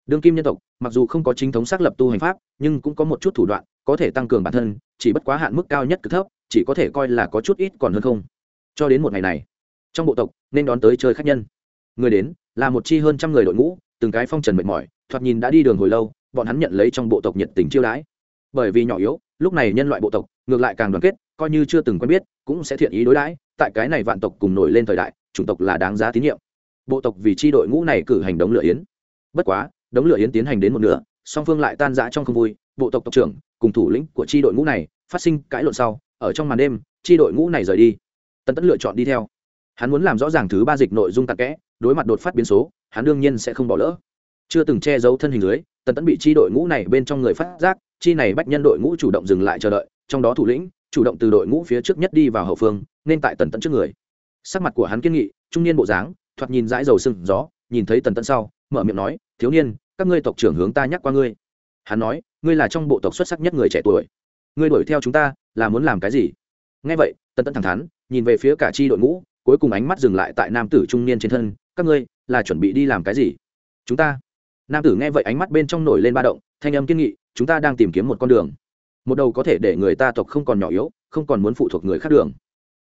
Đương kim nhân tộc, mặc dù không có chính thống xác lập tu hành pháp, nhưng cũng có một chút thủ đoạn, có thể tăng cường bản thân, chỉ bất quá hạn mức cao nhất cực thấp, chỉ có thể coi là có chút ít còn hơn không. Cho đến một ngày này, trong bộ tộc nên đón tới chơi khách nhân. Người đến, là một chi hơn trăm người đội ngũ từng cái phong trần mệt mỏi, thoạt nhìn đã đi đường hồi lâu, bọn hắn nhận lấy trong bộ tộc nhiệt tình chiêu đãi. Bởi vì nhỏ yếu, lúc này nhân loại bộ tộc, ngược lại càng đoàn kết, coi như chưa từng quen biết, cũng sẽ thiện ý đối đãi, tại cái này vạn tộc cùng nổi lên thời đại, chủng tộc là đáng giá tín nhiệm. Bộ tộc vì chi đội ngũ này cử hành đống lửa yến. Bất quá, đống lửa yến tiến hành đến một nửa, song phương lại tan rã trong không vui, bộ tộc tộc trưởng cùng thủ lĩnh của chi đội ngũ này phát sinh cãi lộn sau, ở trong màn đêm, chi đội ngũ này rời đi. Tân tấn lựa chọn đi theo hắn muốn làm rõ ràng thứ ba dịch nội dung tạc kẽ, đối mặt đột phát biến số, hắn đương nhiên sẽ không bỏ lỡ. Chưa từng che giấu thân hình dưới, tần Tẫn bị chi đội ngũ này bên trong người phát giác, chi này bách nhân đội ngũ chủ động dừng lại chờ đợi, trong đó thủ lĩnh, chủ động từ đội ngũ phía trước nhất đi vào hậu phương, nên tại tần Tẫn trước người. Sắc mặt của hắn kiên nghị, trung niên bộ dáng, thoạt nhìn dãi dầu sừng gió, nhìn thấy tần Tẫn sau, mở miệng nói, thiếu niên, các ngươi tộc trưởng hướng ta nhắc qua ngươi. Hắn nói, ngươi là trong bộ tộc xuất sắc nhất người trẻ tuổi. Ngươi đuổi theo chúng ta, là muốn làm cái gì? Nghe vậy, tần Tẫn thẳng thắn, nhìn về phía cả chi đội ngũ cuối cùng ánh mắt dừng lại tại nam tử trung niên trên thân, các ngươi là chuẩn bị đi làm cái gì? Chúng ta. Nam tử nghe vậy ánh mắt bên trong nổi lên ba động, thanh âm kiên nghị, chúng ta đang tìm kiếm một con đường. Một đầu có thể để người ta tộc không còn nhỏ yếu, không còn muốn phụ thuộc người khác đường.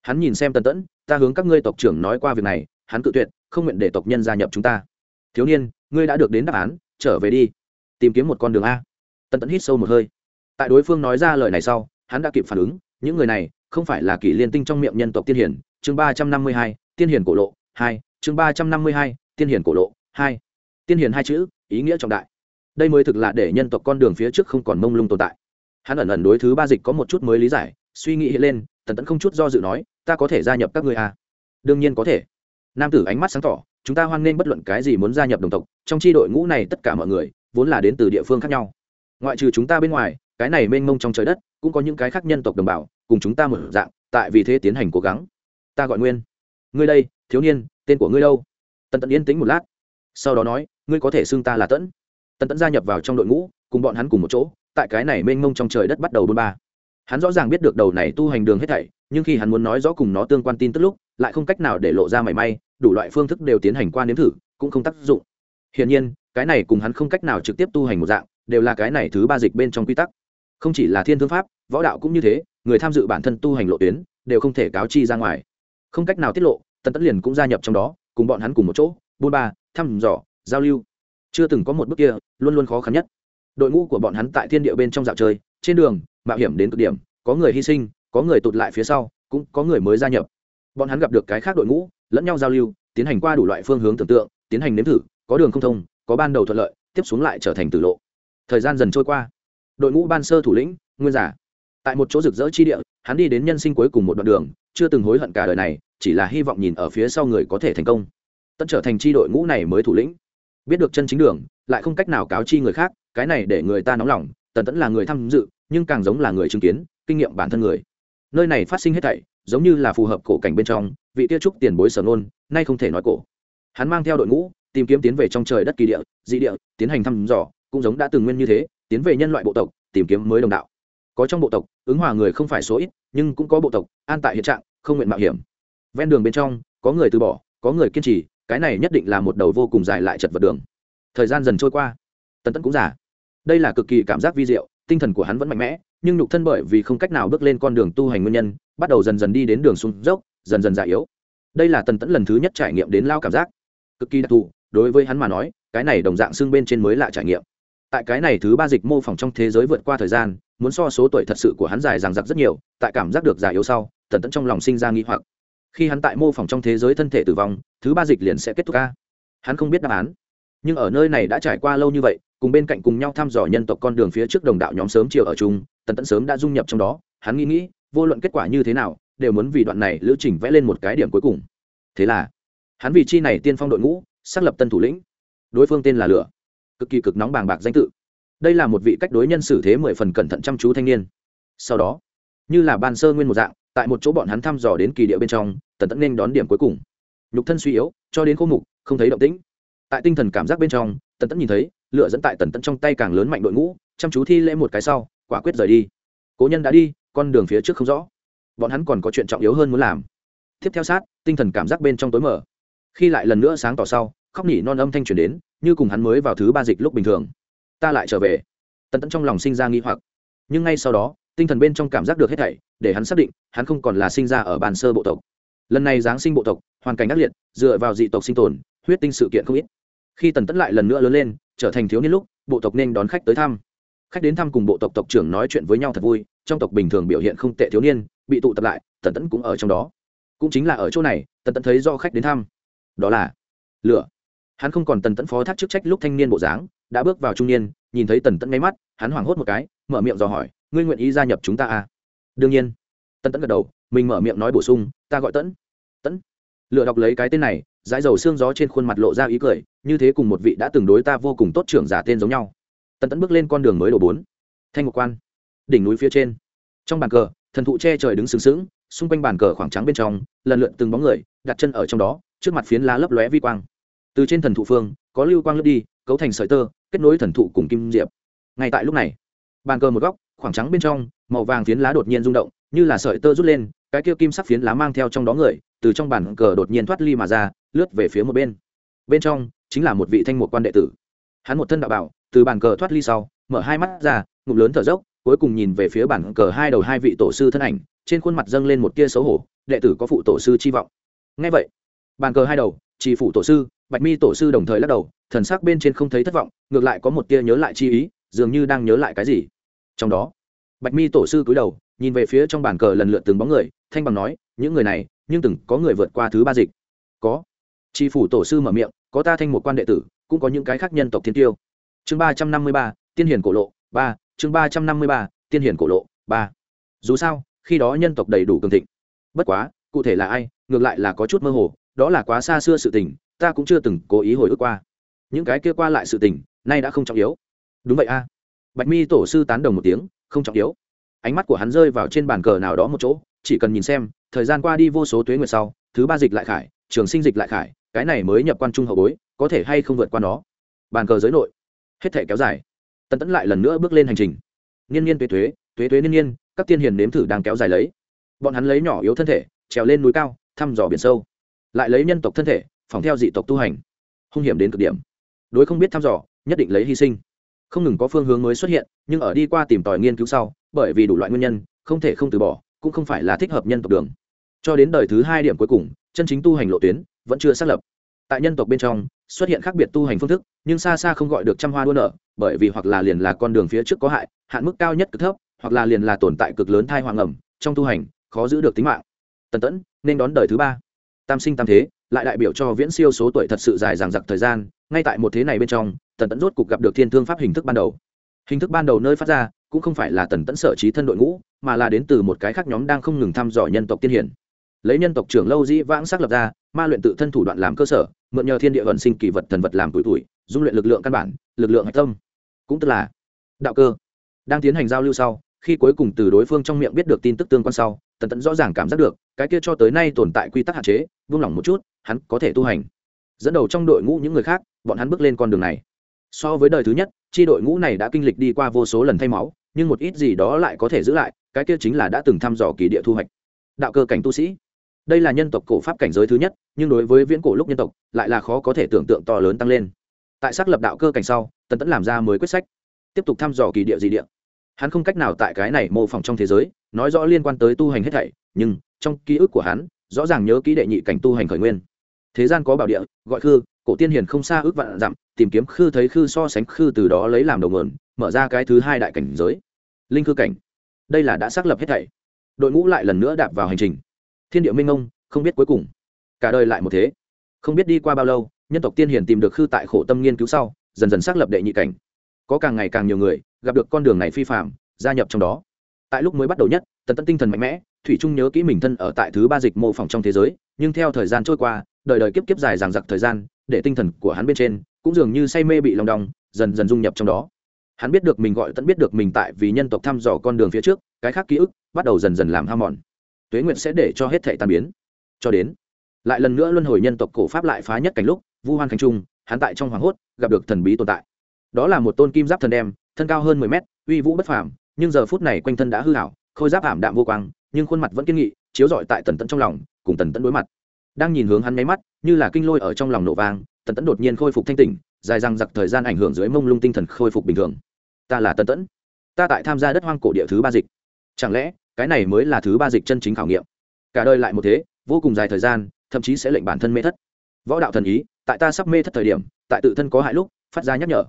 Hắn nhìn xem tần tẫn, ta hướng các ngươi tộc trưởng nói qua việc này, hắn cự tuyệt, không nguyện để tộc nhân gia nhập chúng ta. Thiếu niên, ngươi đã được đến đáp án, trở về đi. Tìm kiếm một con đường a. Tần tẫn hít sâu một hơi. Tại đối phương nói ra lời này sau, hắn đã kịp phản ứng, những người này không phải là kỷ liên tinh trong miệng nhân tộc tiên hiển chương ba trăm năm mươi hai, tiên hiển cổ lộ, hai, chương ba trăm năm mươi hai, tiên hiển cổ lộ, hai. Tiên hiển hai chữ, ý nghĩa trọng đại. Đây mới thực là để nhân tộc con đường phía trước không còn mông lung tồn tại. Hắn ẩn ẩn đối thứ ba dịch có một chút mới lý giải, suy nghĩ lên, tần tẫn không chút do dự nói, ta có thể gia nhập các ngươi à? đương nhiên có thể. Nam tử ánh mắt sáng tỏ, chúng ta hoan nghênh bất luận cái gì muốn gia nhập đồng tộc, trong tri đội ngũ này tất cả mọi người, vốn là đến từ địa phương khác nhau. Ngoại trừ chúng ta bên ngoài, cái này mênh mông trong trời đất, cũng có những cái khác nhân tộc đồng bào, cùng chúng ta một dạng, tại vì thế tiến hành cố gắng ta gọi nguyên. Ngươi đây, thiếu niên, tên của ngươi đâu? Tần tẫn yên tĩnh một lát. Sau đó nói, ngươi có thể xưng ta là tẫn. Tần tẫn gia nhập vào trong đội ngũ, cùng bọn hắn cùng một chỗ, tại cái này mênh mông trong trời đất bắt đầu bôn ba. Hắn rõ ràng biết được đầu này tu hành đường hết thảy, nhưng khi hắn muốn nói rõ cùng nó tương quan tin tức lúc, lại không cách nào để lộ ra mảy may, đủ loại phương thức đều tiến hành qua nếm thử, cũng không tác dụng. Hiển nhiên, cái này cùng hắn không cách nào trực tiếp tu hành một dạng, đều là cái này thứ ba dịch bên trong quy tắc. Không chỉ là thiên thương pháp, võ đạo cũng như thế, người tham dự bản thân tu hành lộ tuyến, đều không thể cáo chi ra ngoài không cách nào tiết lộ, tần tẫn liền cũng gia nhập trong đó, cùng bọn hắn cùng một chỗ, buôn ba, thăm dò, giao lưu. Chưa từng có một bước kia, luôn luôn khó khăn nhất. Đội ngũ của bọn hắn tại thiên địa bên trong dạo chơi, trên đường, mạo hiểm đến cực điểm, có người hy sinh, có người tụt lại phía sau, cũng có người mới gia nhập. Bọn hắn gặp được cái khác đội ngũ, lẫn nhau giao lưu, tiến hành qua đủ loại phương hướng tưởng tượng, tiến hành nếm thử, có đường không thông, có ban đầu thuận lợi, tiếp xuống lại trở thành tử lộ. Thời gian dần trôi qua. Đội ngũ ban sơ thủ lĩnh, nguyên giả. Tại một chỗ rực rỡ chi địa, hắn đi đến nhân sinh cuối cùng một đoạn đường, chưa từng hối hận cả đời này chỉ là hy vọng nhìn ở phía sau người có thể thành công. Tận trở thành chi đội ngũ này mới thủ lĩnh. Biết được chân chính đường, lại không cách nào cáo chi người khác, cái này để người ta nóng lòng, tần tẫn là người tham dự, nhưng càng giống là người chứng kiến, kinh nghiệm bản thân người. Nơi này phát sinh hết thảy, giống như là phù hợp cổ cảnh bên trong, vị tiêu trúc tiền bối sở nôn nay không thể nói cổ. Hắn mang theo đội ngũ, tìm kiếm tiến về trong trời đất kỳ địa, dị địa, tiến hành thăm dò, cũng giống đã từng nguyên như thế, tiến về nhân loại bộ tộc, tìm kiếm mới đồng đạo. Có trong bộ tộc, ứng hòa người không phải số ít, nhưng cũng có bộ tộc, an tại hiện trạng, không nguyện mạo hiểm ven đường bên trong, có người từ bỏ, có người kiên trì, cái này nhất định là một đầu vô cùng dài lại chật vật đường. Thời gian dần trôi qua. Tần tẫn cũng giả đây là cực kỳ cảm giác vi diệu, tinh thần của hắn vẫn mạnh mẽ, nhưng nhục thân bởi vì không cách nào bước lên con đường tu hành nguyên nhân, bắt đầu dần dần đi đến đường xuống dốc, dần dần già yếu. Đây là tần tẫn lần thứ nhất trải nghiệm đến lao cảm giác. Cực kỳ đặc thù, đối với hắn mà nói, cái này đồng dạng xương bên trên mới lạ trải nghiệm. Tại cái này thứ ba dịch mô phỏng trong thế giới vượt qua thời gian, muốn so số tuổi thật sự của hắn dài ràng dặc rất nhiều, tại cảm giác được già yếu sau, tần tẫn trong lòng sinh ra nghi hoặc khi hắn tại mô phỏng trong thế giới thân thể tử vong, thứ ba dịch liền sẽ kết thúc ca hắn không biết đáp án. Nhưng ở nơi này đã trải qua lâu như vậy, cùng bên cạnh cùng nhau thăm dò nhân tộc con đường phía trước đồng đạo nhóm sớm chiều ở chung, tần tẫn sớm đã dung nhập trong đó. Hắn nghĩ nghĩ, vô luận kết quả như thế nào, đều muốn vì đoạn này lữ trình vẽ lên một cái điểm cuối cùng. Thế là, hắn vì chi này tiên phong đội ngũ, xác lập tân thủ lĩnh. Đối phương tên là lửa. Cực kỳ cực nóng bàng bạc danh tự. Đây là một vị cách đối nhân xử thế mười phần cẩn thận chăm chú thanh niên. Sau đó, như là ban sơ nguyên một dạng tại một chỗ bọn hắn thăm dò đến kỳ địa bên trong, tần tẫn nên đón điểm cuối cùng. Nhục thân suy yếu, cho đến khô mục, không thấy động tĩnh. Tại tinh thần cảm giác bên trong, tần tẫn nhìn thấy lựa dẫn tại tần tẫn trong tay càng lớn mạnh đội ngũ, chăm chú thi lễ một cái sau, quả quyết rời đi. Cố nhân đã đi, con đường phía trước không rõ. Bọn hắn còn có chuyện trọng yếu hơn muốn làm. Tiếp theo sát, tinh thần cảm giác bên trong tối mở khi lại lần nữa sáng tỏ sau, khóc nỉ non âm thanh truyền đến, như cùng hắn mới vào thứ ba dịch lúc bình thường. Ta lại trở về. Tần tẫn trong lòng sinh ra nghi hoặc. Nhưng ngay sau đó tinh thần bên trong cảm giác được hết thảy, để hắn xác định, hắn không còn là sinh ra ở bàn sơ bộ tộc. Lần này giáng sinh bộ tộc, hoàn cảnh ác liệt, dựa vào dị tộc sinh tồn, huyết tinh sự kiện không ít. Khi tần tẫn lại lần nữa lớn lên, trở thành thiếu niên lúc, bộ tộc nên đón khách tới thăm. Khách đến thăm cùng bộ tộc tộc trưởng nói chuyện với nhau thật vui, trong tộc bình thường biểu hiện không tệ thiếu niên, bị tụ tập lại, tần tẫn cũng ở trong đó. Cũng chính là ở chỗ này, tần tẫn thấy do khách đến thăm. Đó là lửa. Hắn không còn tần tẫn phó thác chức trách lúc thanh niên bộ dáng, đã bước vào trung niên, nhìn thấy tần tẫn máy mắt, hắn hoảng hốt một cái, mở miệng dò hỏi ngươi nguyện ý gia nhập chúng ta à? Đương nhiên. Tân tẫn gật đầu, mình mở miệng nói bổ sung, ta gọi tẫn. Tẫn? Lựa đọc lấy cái tên này, dãi dầu xương gió trên khuôn mặt lộ ra ý cười, như thế cùng một vị đã từng đối ta vô cùng tốt trưởng giả tên giống nhau. Tần tẫn bước lên con đường mới đổ bốn. Thanh ngục quan. Đỉnh núi phía trên. Trong bàn cờ, thần thụ che trời đứng sừng sững, xung quanh bàn cờ khoảng trắng bên trong, lần lượt từng bóng người, đặt chân ở trong đó, trước mặt phiến lá lấp lóe vi quang. Từ trên thần thụ phương, có lưu quang lướt đi, cấu thành sợi tơ, kết nối thần thụ cùng kim diệp. Ngay tại lúc này, bàn cờ một góc khoảng trắng bên trong, màu vàng phiến lá đột nhiên rung động, như là sợi tơ rút lên, cái kia kim sắc phiến lá mang theo trong đó người, từ trong bàn cờ đột nhiên thoát ly mà ra, lướt về phía một bên. Bên trong chính là một vị thanh một quan đệ tử. Hắn một thân đạo bảo, từ bàn cờ thoát ly sau, mở hai mắt ra, ngụm lớn thở dốc, cuối cùng nhìn về phía bàn cờ hai đầu hai vị tổ sư thân ảnh, trên khuôn mặt dâng lên một tia xấu hổ, đệ tử có phụ tổ sư chi vọng. Ngay vậy, bàn cờ hai đầu, chỉ phụ tổ sư, bạch mi tổ sư đồng thời lắc đầu, thần sắc bên trên không thấy thất vọng, ngược lại có một tia nhớ lại chi ý, dường như đang nhớ lại cái gì trong đó, bạch mi tổ sư cúi đầu, nhìn về phía trong bàn cờ lần lượt từng bóng người, thanh bằng nói, những người này, nhưng từng có người vượt qua thứ ba dịch. Có. Tri phủ tổ sư mở miệng, có ta thanh một quan đệ tử, cũng có những cái khác nhân tộc thiên tiêu. Chương ba trăm năm mươi ba, tiên hiển cổ lộ, ba. Chương ba trăm năm mươi ba, tiên hiển cổ lộ, ba. Dù sao, khi đó nhân tộc đầy đủ cường thịnh. Bất quá, cụ thể là ai, ngược lại là có chút mơ hồ, đó là quá xa xưa sự tình, ta cũng chưa từng cố ý hồi ức qua. Những cái kia qua lại sự tình, nay đã không trọng yếu. Đúng vậy a bạch mi tổ sư tán đồng một tiếng, không trọng yếu. Ánh mắt của hắn rơi vào trên bàn cờ nào đó một chỗ, chỉ cần nhìn xem, thời gian qua đi vô số tuế nguyệt sau, thứ ba dịch lại khải, trường sinh dịch lại khải, cái này mới nhập quan trung hậu bối, có thể hay không vượt qua nó? Bàn cờ giới nội, hết thể kéo dài. Tần tẫn lại lần nữa bước lên hành trình. Niên niên tuế tuế tuế tuế niên niên, các tiên hiền nếm thử đang kéo dài lấy. Bọn hắn lấy nhỏ yếu thân thể, trèo lên núi cao, thăm dò biển sâu. Lại lấy nhân tộc thân thể phòng theo dị tộc tu hành. Hung hiểm đến cực điểm. Đối không biết thăm dò, nhất định lấy hy sinh không ngừng có phương hướng mới xuất hiện, nhưng ở đi qua tìm tòi nghiên cứu sau, bởi vì đủ loại nguyên nhân, không thể không từ bỏ, cũng không phải là thích hợp nhân tộc đường. Cho đến đời thứ hai điểm cuối cùng, chân chính tu hành lộ tuyến vẫn chưa xác lập. Tại nhân tộc bên trong, xuất hiện khác biệt tu hành phương thức, nhưng xa xa không gọi được trăm hoa đua nở, bởi vì hoặc là liền là con đường phía trước có hại, hạn mức cao nhất cực thấp, hoặc là liền là tồn tại cực lớn thai hoàng ẩm, trong tu hành, khó giữ được tính mạng. Tần tẫn, nên đón đời thứ ba. Tam sinh tam thế, lại đại biểu cho viễn siêu số tuổi thật sự dài dằng dặc thời gian ngay tại một thế này bên trong, tần tẫn rốt cục gặp được thiên thương pháp hình thức ban đầu. Hình thức ban đầu nơi phát ra, cũng không phải là tần tẫn sở trí thân đội ngũ, mà là đến từ một cái khác nhóm đang không ngừng thăm dò nhân tộc tiên hiển. Lấy nhân tộc trưởng lâu dĩ vãng xác lập ra, ma luyện tự thân thủ đoạn làm cơ sở, mượn nhờ thiên địa vận sinh kỳ vật thần vật làm tuổi tuổi dung luyện lực lượng căn bản, lực lượng hạch tâm. Cũng tức là, đạo cơ. Đang tiến hành giao lưu sau, khi cuối cùng từ đối phương trong miệng biết được tin tức tương quan sau, tần tẫn rõ ràng cảm giác được, cái kia cho tới nay tồn tại quy tắc hạn chế, vung lòng một chút, hắn có thể tu hành. Dẫn đầu trong đội ngũ những người khác bọn hắn bước lên con đường này. So với đời thứ nhất, chi đội ngũ này đã kinh lịch đi qua vô số lần thay máu, nhưng một ít gì đó lại có thể giữ lại, cái kia chính là đã từng thăm dò kỳ địa thu hoạch. Đạo cơ cảnh tu sĩ. Đây là nhân tộc cổ pháp cảnh giới thứ nhất, nhưng đối với viễn cổ lúc nhân tộc, lại là khó có thể tưởng tượng to lớn tăng lên. Tại xác lập đạo cơ cảnh sau, tần tẫn làm ra mới quyết sách, tiếp tục thăm dò kỳ địa dị địa. Hắn không cách nào tại cái này mô phỏng trong thế giới, nói rõ liên quan tới tu hành hết thảy, nhưng trong ký ức của hắn, rõ ràng nhớ ký đệ nhị cảnh tu hành khởi nguyên. Thế gian có bảo địa, gọi khư cổ tiên hiền không xa ước vạn dặm, tìm kiếm khư thấy khư so sánh khư từ đó lấy làm đầu nguồn, mở ra cái thứ hai đại cảnh giới. Linh khư cảnh. Đây là đã xác lập hết thảy. Đội ngũ lại lần nữa đạp vào hành trình. Thiên địa minh ông không biết cuối cùng. Cả đời lại một thế. Không biết đi qua bao lâu, nhân tộc tiên hiền tìm được khư tại khổ tâm nghiên cứu sau, dần dần xác lập đệ nhị cảnh. Có càng ngày càng nhiều người, gặp được con đường này phi phạm gia nhập trong đó. Tại lúc mới bắt đầu nhất, tần tân tinh thần mạnh mẽ, thủy trung nhớ kỹ mình thân ở tại thứ ba dịch mô phỏng trong thế giới, nhưng theo thời gian trôi qua, đời đời kiếp kiếp dài dằng dặc thời gian để tinh thần của hắn bên trên cũng dường như say mê bị lòng đong, dần dần dung nhập trong đó. Hắn biết được mình gọi, tận biết được mình tại vì nhân tộc thăm dò con đường phía trước, cái khác ký ức bắt đầu dần dần làm ham mòn. Tuế nguyện sẽ để cho hết thể tan biến. Cho đến, lại lần nữa luân hồi nhân tộc cổ pháp lại phá nhất cảnh lúc, vu hoan khánh trung, hắn tại trong hoàng hốt, gặp được thần bí tồn tại. Đó là một tôn kim giáp thần đem, thân cao hơn mười mét, uy vũ bất phàm, nhưng giờ phút này quanh thân đã hư hảo khôi giáp ảm đạm vô quang, nhưng khuôn mặt vẫn kiên nghị, chiếu rọi tại tần tẫn trong lòng, cùng tần tẫn đối mặt đang nhìn hướng hắn nháy mắt, như là kinh lôi ở trong lòng nổ vang, tần tẫn đột nhiên khôi phục thanh tỉnh, dài răng giặc thời gian ảnh hưởng dưới mông lung tinh thần khôi phục bình thường. Ta là tần tẫn. Ta tại tham gia đất hoang cổ địa thứ ba dịch. Chẳng lẽ, cái này mới là thứ ba dịch chân chính khảo nghiệm? Cả đời lại một thế, vô cùng dài thời gian, thậm chí sẽ lệnh bản thân mê thất. Võ đạo thần ý, tại ta sắp mê thất thời điểm, tại tự thân có hại lúc, phát ra nhắc nhở.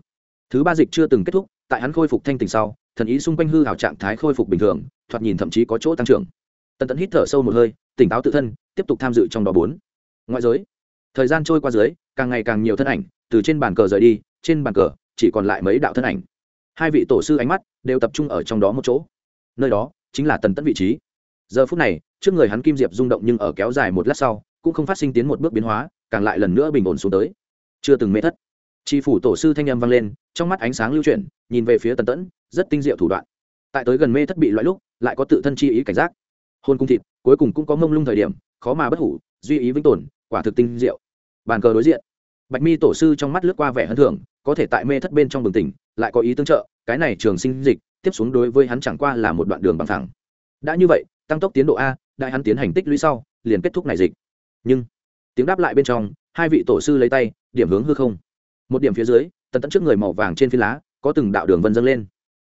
Thứ ba dịch chưa từng kết thúc, tại hắn khôi phục thanh tình sau, thần ý xung quanh hư hảo trạng thái khôi phục bình thường, thoạt nhìn thậm chí có chỗ tăng trưởng. Tần tẫn hít thở sâu một hơi, tỉnh táo tự thân tiếp tục tham dự trong đó bốn. Ngoại giới, thời gian trôi qua dưới, càng ngày càng nhiều thân ảnh từ trên bàn cờ rời đi, trên bàn cờ chỉ còn lại mấy đạo thân ảnh. Hai vị tổ sư ánh mắt đều tập trung ở trong đó một chỗ. Nơi đó chính là tần tẫn vị trí. Giờ phút này, trước người hắn kim diệp rung động nhưng ở kéo dài một lát sau, cũng không phát sinh tiến một bước biến hóa, càng lại lần nữa bình ổn xuống tới. Chưa từng mê thất. Tri phủ tổ sư thanh âm vang lên, trong mắt ánh sáng lưu chuyển, nhìn về phía tần tẫn, rất tinh diệu thủ đoạn. Tại tới gần mê thất bị loại lúc, lại có tự thân chi ý cảnh giác. Hôn cung thịt, cuối cùng cũng có mông lung thời điểm khó mà bất hủ duy ý vĩnh tồn quả thực tinh diệu. Bàn cờ đối diện. Bạch mi tổ sư trong mắt lướt qua vẻ hân thường, có thể tại mê thất bên trong bừng tỉnh lại có ý tương trợ cái này trường sinh dịch tiếp xuống đối với hắn chẳng qua là một đoạn đường bằng thẳng. Đã như vậy tăng tốc tiến độ a đại hắn tiến hành tích lũy sau liền kết thúc này dịch. Nhưng tiếng đáp lại bên trong hai vị tổ sư lấy tay điểm hướng hư không. Một điểm phía dưới tần tẫn trước người màu vàng trên phi lá có từng đạo đường vân dâng lên.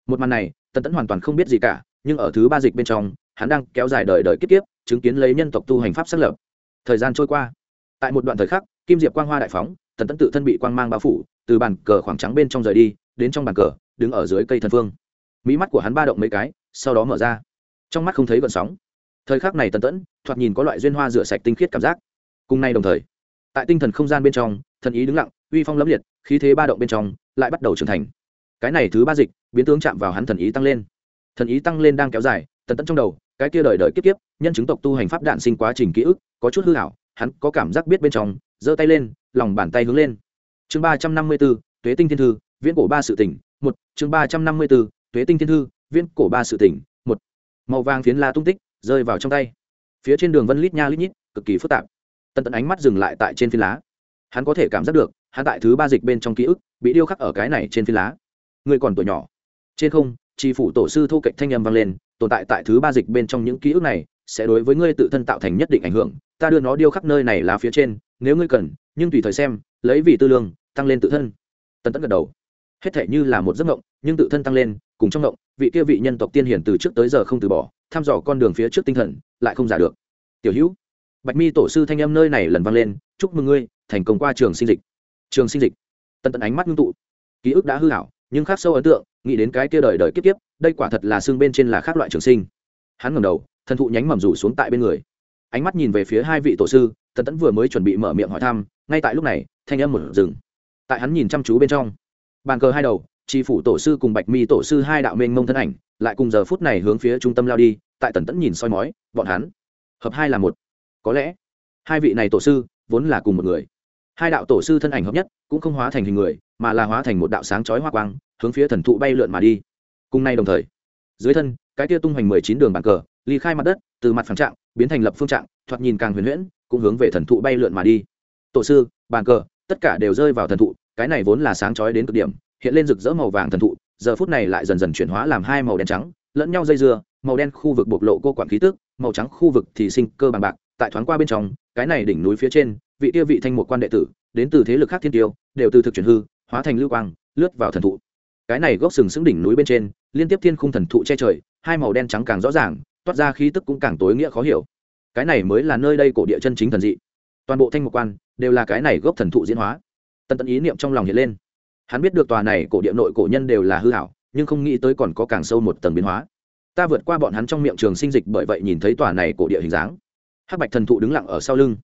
Một màn này tần tẫn hoàn toàn không biết gì cả nhưng ở thứ ba dịch bên trong hắn đang kéo dài đời đời kiếp kiếp, chứng kiến lấy nhân tộc tu hành pháp xác lập. Thời gian trôi qua. Tại một đoạn thời khắc, kim diệp quang hoa đại phóng, tần tẫn tự thân bị quang mang bao phủ, từ bàn cờ khoảng trắng bên trong rời đi, đến trong bàn cờ, đứng ở dưới cây thần phương mỹ mắt của hắn ba động mấy cái, sau đó mở ra. Trong mắt không thấy gợn sóng. Thời khắc này tần tẫn thoạt nhìn có loại duyên hoa rửa sạch tinh khiết cảm giác. Cùng nay đồng thời, tại tinh thần không gian bên trong, thần ý đứng lặng, uy phong lẫm liệt, khí thế ba động bên trong, lại bắt đầu trưởng thành. Cái này thứ ba dịch, biến tướng chạm vào hắn thần ý tăng lên. Thần ý tăng lên đang kéo dài, tần tẫn trong đầu cái kia đời đời kiếp kiếp, nhân chứng tộc tu hành pháp đạn sinh quá trình ký ức, có chút hư hảo, hắn có cảm giác biết bên trong, giơ tay lên, lòng bàn tay hướng lên. Chương ba trăm năm mươi b ố tuế tinh thiên thư, viễn cổ ba sự tỉnh, một. Chương ba trăm năm mươi b ố tuế tinh thiên thư, viễn cổ ba sự tỉnh, một. Màu vàng phiến la tung tích, rơi vào trong tay. Phía trên đường vân lít nha lít nhít, cực kỳ phức tạp. Tần tận ánh mắt dừng lại tại trên phiến lá. Hắn có thể cảm giác được, hắn tại thứ ba dịch bên trong ký ức, bị điêu khắc ở cái này trên phiến lá. Người còn tuổi nhỏ. Trên không, tri phủ tổ sư thô cạnh thanh âm vang lên tồn tại tại thứ ba dịch bên trong những ký ức này sẽ đối với ngươi tự thân tạo thành nhất định ảnh hưởng. Ta đưa nó điêu khắc nơi này là phía trên, nếu ngươi cần, nhưng tùy thời xem, lấy vì tư lương, tăng lên tự thân. Tần tẫn gật đầu. Hết thể như là một giấc mộng, nhưng tự thân tăng lên, cùng trong ngộng vị kia vị nhân tộc tiên hiển từ trước tới giờ không từ bỏ, thăm dò con đường phía trước tinh thần, lại không giả được. Tiểu hữu, bạch mi tổ sư thanh em nơi này lần vang lên, chúc mừng ngươi, thành công qua trường sinh dịch. Trường sinh dịch. Tần tẫn ánh mắt ngưng tụ. Ký ức đã hư hảo nhưng khác sâu ấn tượng, nghĩ đến cái kia đời đời kiếp kiếp, đây quả thật là xương bên trên là khác loại trường sinh. Hắn ngẩng đầu, thần thụ nhánh mầm rủ xuống tại bên người. Ánh mắt nhìn về phía hai vị tổ sư tần tẫn vừa mới chuẩn bị mở miệng hỏi thăm, ngay tại lúc này, thanh âm một rừng tại hắn nhìn chăm chú bên trong, bàn cờ hai đầu, tri phủ tổ sư cùng bạch mi tổ sư hai đạo mênh mông thân ảnh, lại cùng giờ phút này hướng phía trung tâm lao đi, tại tần tẫn nhìn soi mói, bọn hắn hợp hai là một. Có lẽ, hai vị này tổ sư vốn là cùng một người. Hai đạo tổ sư thân ảnh hợp nhất, cũng không hóa thành hình người mà là hóa thành một đạo sáng chói hoa quang, hướng phía thần thụ bay lượn mà đi. Cùng nay đồng thời, dưới thân, cái tia tung hoành mười chín đường bàn cờ, ly khai mặt đất, từ mặt phẳng trạng, biến thành lập phương trạng, thoạt nhìn càng huyền huyễn, cũng hướng về thần thụ bay lượn mà đi. Tổ sư, bàn cờ, tất cả đều rơi vào thần thụ, cái này vốn là sáng chói đến cực điểm, hiện lên rực rỡ màu vàng thần thụ, giờ phút này lại dần dần chuyển hóa làm hai màu đen trắng, lẫn nhau dây dưa, màu đen khu vực bộc lộ cô quản khí tức, màu trắng khu vực thì sinh cơ bằng bạc, tại thoáng qua bên trong, cái này đỉnh núi phía trên, vị kia vị thanh một quan đệ tử, đến từ thế lực khác thiên tiêu, đều từ thực chuyển hư hóa thành lưu quang, lướt vào thần thụ. Cái này gốc sừng sững đỉnh núi bên trên, liên tiếp thiên khung thần thụ che trời, hai màu đen trắng càng rõ ràng, toát ra khí tức cũng càng tối nghĩa khó hiểu. Cái này mới là nơi đây cổ địa chân chính thần dị. Toàn bộ thanh một quan, đều là cái này gốc thần thụ diễn hóa. Tần tận ý niệm trong lòng hiện lên. Hắn biết được tòa này cổ địa nội cổ nhân đều là hư hảo, nhưng không nghĩ tới còn có càng sâu một tầng biến hóa. Ta vượt qua bọn hắn trong miệng trường sinh dịch bởi vậy nhìn thấy tòa này cổ địa hình dáng. Hắc bạch thần thụ đứng lặng ở sau lưng.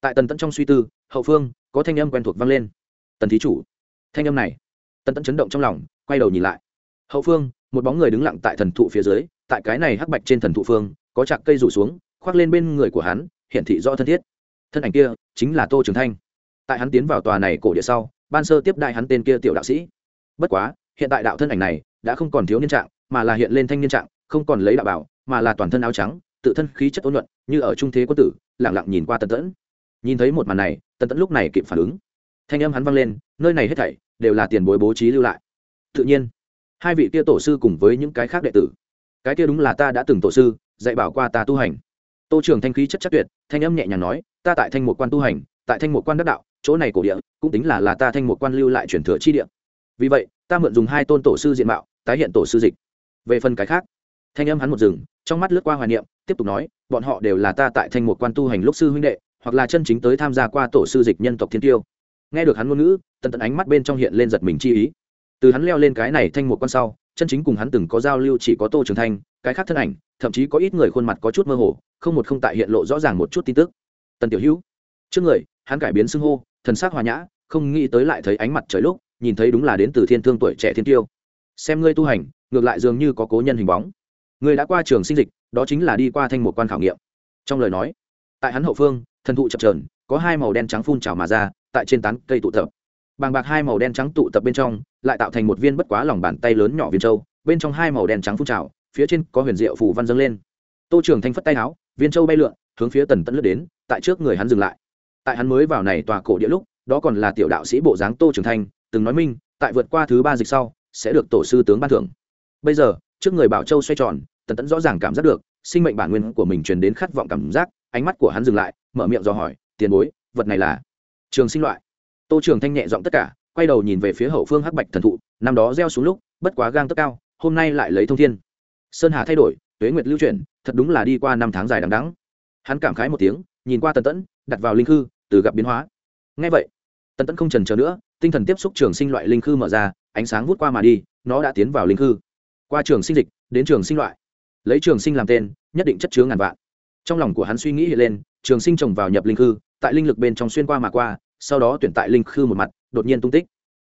Tại tần tẫn trong suy tư, hậu phương, có thanh âm quen thuộc vang lên. Tần thí chủ thanh âm này, tần tẫn chấn động trong lòng, quay đầu nhìn lại. Hậu phương, một bóng người đứng lặng tại thần thụ phía dưới, tại cái này hắc bạch trên thần thụ phương, có chạc cây rủ xuống, khoác lên bên người của hắn, hiển thị rõ thân thiết. Thân ảnh kia chính là tô trường thanh. Tại hắn tiến vào tòa này cổ địa sau, ban sơ tiếp đại hắn tên kia tiểu đạo sĩ. Bất quá, hiện tại đạo thân ảnh này đã không còn thiếu niên trạng, mà là hiện lên thanh niên trạng, không còn lấy đạo bảo, mà là toàn thân áo trắng, tự thân khí chất ôn luận như ở trung thế quân tử lẳng lặng nhìn qua tần tẫn. Nhìn thấy một màn này, tần tẫn lúc này kịp phản ứng thanh âm hắn vang lên, nơi này hết thảy đều là tiền bối bố trí lưu lại. Tự nhiên, hai vị kia tổ sư cùng với những cái khác đệ tử, cái kia đúng là ta đã từng tổ sư, dạy bảo qua ta tu hành. Tô trường thanh khí chất chất tuyệt, thanh âm nhẹ nhàng nói, ta tại thanh một quan tu hành, tại thanh một quan đắc đạo, chỗ này cổ địa, cũng tính là là ta thanh một quan lưu lại truyền thừa chi địa. Vì vậy, ta mượn dùng hai tôn tổ sư diện mạo, tái hiện tổ sư dịch. Về phần cái khác, thanh âm hắn một rừng trong mắt lướt qua hoài niệm, tiếp tục nói, bọn họ đều là ta tại thanh một quan tu hành lúc sư huynh đệ, hoặc là chân chính tới tham gia qua tổ sư dịch nhân tộc thiên tiêu nghe được hắn ngôn ngữ, tần tận ánh mắt bên trong hiện lên giật mình chi ý. Từ hắn leo lên cái này thanh một quan sau, chân chính cùng hắn từng có giao lưu chỉ có tô trường thanh, cái khác thân ảnh, thậm chí có ít người khuôn mặt có chút mơ hồ, không một không tại hiện lộ rõ ràng một chút tin tức. Tần tiểu hữu, trước người, hắn cải biến xưng hô, thần sắc hòa nhã, không nghĩ tới lại thấy ánh mặt trời lúc, nhìn thấy đúng là đến từ thiên thương tuổi trẻ thiên tiêu. Xem ngươi tu hành, ngược lại dường như có cố nhân hình bóng. Người đã qua trường sinh dịch, đó chính là đi qua thanh một quan khảo nghiệm. Trong lời nói, tại hắn hậu phương, thần thụ chập trờn có hai màu đen trắng phun trào mà ra tại trên tán cây tụ tập. Bàng bạc hai màu đen trắng tụ tập bên trong, lại tạo thành một viên bất quá lòng bàn tay lớn nhỏ viên châu bên trong hai màu đen trắng phun trào, phía trên có huyền diệu phủ văn dâng lên. Tô trường thanh phất tay áo, viên châu bay lượn, hướng phía tần tẫn lướt đến, tại trước người hắn dừng lại. Tại hắn mới vào này tòa cổ địa lúc, đó còn là tiểu đạo sĩ bộ dáng tô trường thanh, từng nói minh, tại vượt qua thứ ba dịch sau, sẽ được tổ sư tướng ban thưởng. Bây giờ, trước người bảo châu xoay tròn, tần tẫn rõ ràng cảm giác được, sinh mệnh bản nguyên của mình truyền đến khát vọng cảm giác, ánh mắt của hắn dừng lại, mở miệng do hỏi, tiền bối, vật này là trường sinh loại. Tô trường thanh nhẹ giọng tất cả, quay đầu nhìn về phía hậu phương hắc bạch thần thụ, năm đó gieo xuống lúc, bất quá gang tất cao, hôm nay lại lấy thông thiên. Sơn hà thay đổi, tuế nguyệt lưu chuyển, thật đúng là đi qua năm tháng dài đằng đắng hắn cảm khái một tiếng, nhìn qua tần tẫn, đặt vào linh khư, từ gặp biến hóa. Ngay vậy, tần tẫn không trần chờ nữa, tinh thần tiếp xúc trường sinh loại linh khư mở ra, ánh sáng vút qua mà đi, nó đã tiến vào linh khư. Qua trường sinh dịch, đến trường sinh loại. Lấy trường sinh làm tên, nhất định chất chứa ngàn vạn. Trong lòng của hắn suy nghĩ hiện lên, trường sinh trồng vào nhập linh khư tại linh lực bên trong xuyên qua mà qua, sau đó tuyển tại linh khư một mặt, đột nhiên tung tích.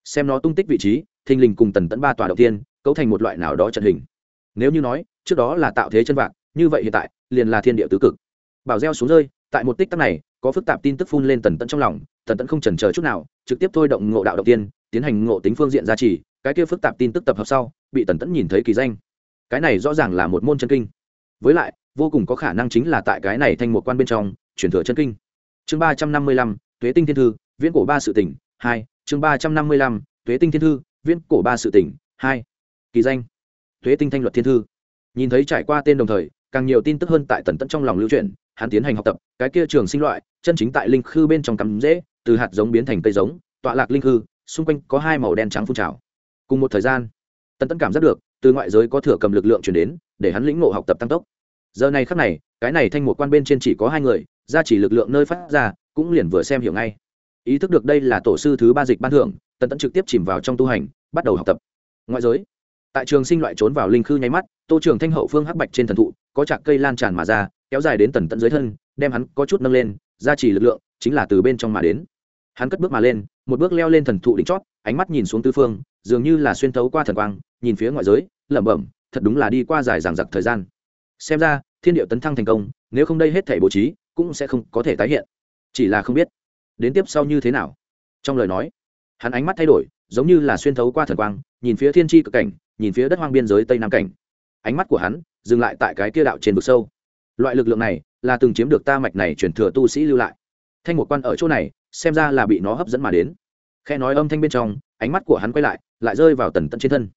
Xem nó tung tích vị trí, thình lình cùng tần tẫn ba tòa đầu tiên, cấu thành một loại nào đó trận hình. Nếu như nói, trước đó là tạo thế chân vạc, như vậy hiện tại, liền là thiên địa tứ cực. Bảo gieo xuống rơi, tại một tích tắc này, có phức tạp tin tức phun lên tần tẫn trong lòng, tần tẫn không chần chờ chút nào, trực tiếp thôi động ngộ đạo đầu tiên, tiến hành ngộ tính phương diện gia trì, cái kia phức tạp tin tức tập hợp sau, bị tần tẫn nhìn thấy kỳ danh. Cái này rõ ràng là một môn chân kinh. Với lại, vô cùng có khả năng chính là tại cái này thành một quan bên trong chuyển thừa chân kinh chương ba trăm năm mươi lăm, tuế tinh thiên thư, viễn cổ ba sự tỉnh, hai. Chương ba trăm năm mươi lăm, tuế tinh thiên thư, viễn cổ ba sự tỉnh, hai. Kỳ danh. Tuế tinh thanh luật thiên thư. Nhìn thấy trải qua tên đồng thời, càng nhiều tin tức hơn tại tần tận trong lòng lưu truyền, hắn tiến hành học tập, cái kia trường sinh loại, chân chính tại linh khư bên trong cắm dễ từ hạt giống biến thành cây giống, tọa lạc linh khư, xung quanh có hai màu đen trắng phun trào. Cùng một thời gian, tần tẫn cảm giác được, từ ngoại giới có thừa cầm lực lượng chuyển đến, để hắn lĩnh ngộ học tập tăng tốc. Giờ này khắc này, cái này thanh một quan bên trên chỉ có hai người ra chỉ lực lượng nơi phát ra, cũng liền vừa xem hiểu ngay. Ý thức được đây là tổ sư thứ ba dịch ban thưởng tần tẫn trực tiếp chìm vào trong tu hành, bắt đầu học tập. Ngoại giới, tại trường sinh loại trốn vào linh khư nháy mắt, tô trường thanh hậu phương hắc bạch trên thần thụ, có chạc cây lan tràn mà ra, kéo dài đến tần tận dưới thân, đem hắn có chút nâng lên gia trì lực lượng chính là từ bên trong mà đến. Hắn cất bước mà lên, một bước leo lên thần thụ đỉnh chót, ánh mắt nhìn xuống tư phương, dường như là xuyên thấu qua thần quang, nhìn phía ngoại giới, lẩm bẩm, thật đúng là đi qua dài dằng dặc thời gian. Xem ra, thiên điệu tấn thăng thành công, nếu không đây hết thể bố trí cũng sẽ không có thể tái hiện. Chỉ là không biết, đến tiếp sau như thế nào? Trong lời nói, hắn ánh mắt thay đổi, giống như là xuyên thấu qua thần quang, nhìn phía thiên tri cực cảnh, nhìn phía đất hoang biên giới tây nam cảnh. Ánh mắt của hắn dừng lại tại cái kia đạo trên vực sâu. Loại lực lượng này là từng chiếm được ta mạch này chuyển thừa tu sĩ lưu lại. Thanh một quan ở chỗ này, xem ra là bị nó hấp dẫn mà đến. Khe nói âm thanh bên trong, ánh mắt của hắn quay lại lại rơi vào tần tận trên thân.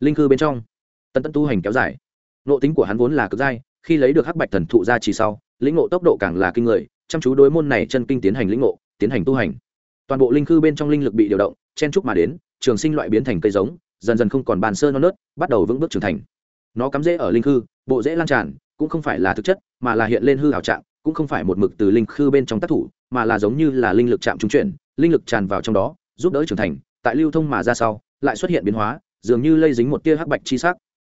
Linh cư bên trong, tần tận tu hành kéo dài. Nộ tính của hắn vốn là cực dai khi lấy được hắc bạch thần thụ ra chỉ sau lĩnh ngộ tốc độ càng là kinh người, chăm chú đối môn này chân kinh tiến hành lĩnh ngộ, tiến hành tu hành. Toàn bộ linh cư bên trong linh lực bị điều động, chen trúc mà đến, trường sinh loại biến thành cây giống, dần dần không còn bàn sơ non nớt, bắt đầu vững bước trưởng thành. Nó cắm rễ ở linh khư, bộ rễ lan tràn, cũng không phải là thực chất, mà là hiện lên hư hảo trạng, cũng không phải một mực từ linh khư bên trong tác thủ, mà là giống như là linh lực chạm trung chuyển, linh lực tràn vào trong đó, giúp đỡ trưởng thành, tại lưu thông mà ra sau, lại xuất hiện biến hóa, dường như lây dính một tia hắc bạch chi sắc.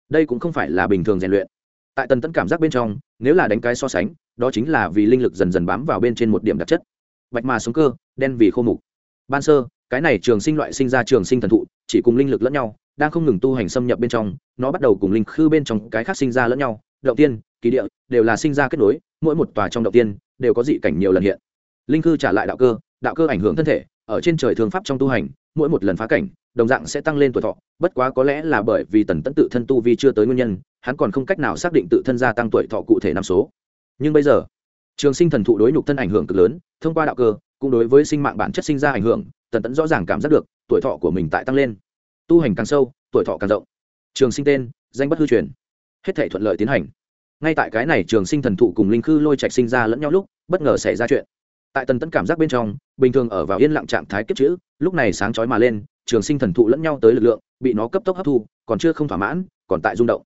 Đây cũng không phải là bình thường rèn luyện. Tại tần tấn cảm giác bên trong, nếu là đánh cái so sánh đó chính là vì linh lực dần dần bám vào bên trên một điểm đặc chất. Bạch mà sống cơ, đen vì khô mục. Ban sơ, cái này trường sinh loại sinh ra trường sinh thần thụ, chỉ cùng linh lực lẫn nhau, đang không ngừng tu hành xâm nhập bên trong, nó bắt đầu cùng linh khư bên trong cái khác sinh ra lẫn nhau. Động tiên, kỳ địa, đều là sinh ra kết nối, mỗi một tòa trong động tiên, đều có dị cảnh nhiều lần hiện. Linh khư trả lại đạo cơ đạo cơ ảnh hưởng thân thể, ở trên trời thường pháp trong tu hành, mỗi một lần phá cảnh, đồng dạng sẽ tăng lên tuổi thọ, bất quá có lẽ là bởi vì tần tẫn tự thân tu vi chưa tới nguyên nhân, hắn còn không cách nào xác định tự thân gia tăng tuổi thọ cụ thể năm số nhưng bây giờ, trường sinh thần thụ đối nhục thân ảnh hưởng cực lớn, thông qua đạo cơ, cũng đối với sinh mạng bản chất sinh ra ảnh hưởng, tần tẫn rõ ràng cảm giác được, tuổi thọ của mình tại tăng lên. Tu hành càng sâu, tuổi thọ càng rộng. Trường sinh tên, danh bất hư truyền. Hết thể thuận lợi tiến hành. Ngay tại cái này trường sinh thần thụ cùng linh khư lôi trạch sinh ra lẫn nhau lúc, bất ngờ xảy ra chuyện. Tại tần tẫn cảm giác bên trong, bình thường ở vào yên lặng trạng thái kiếp chữ, lúc này sáng chói mà lên, trường sinh thần thụ lẫn nhau tới lực lượng, bị nó cấp tốc hấp thu, còn chưa không thỏa mãn, còn tại rung động.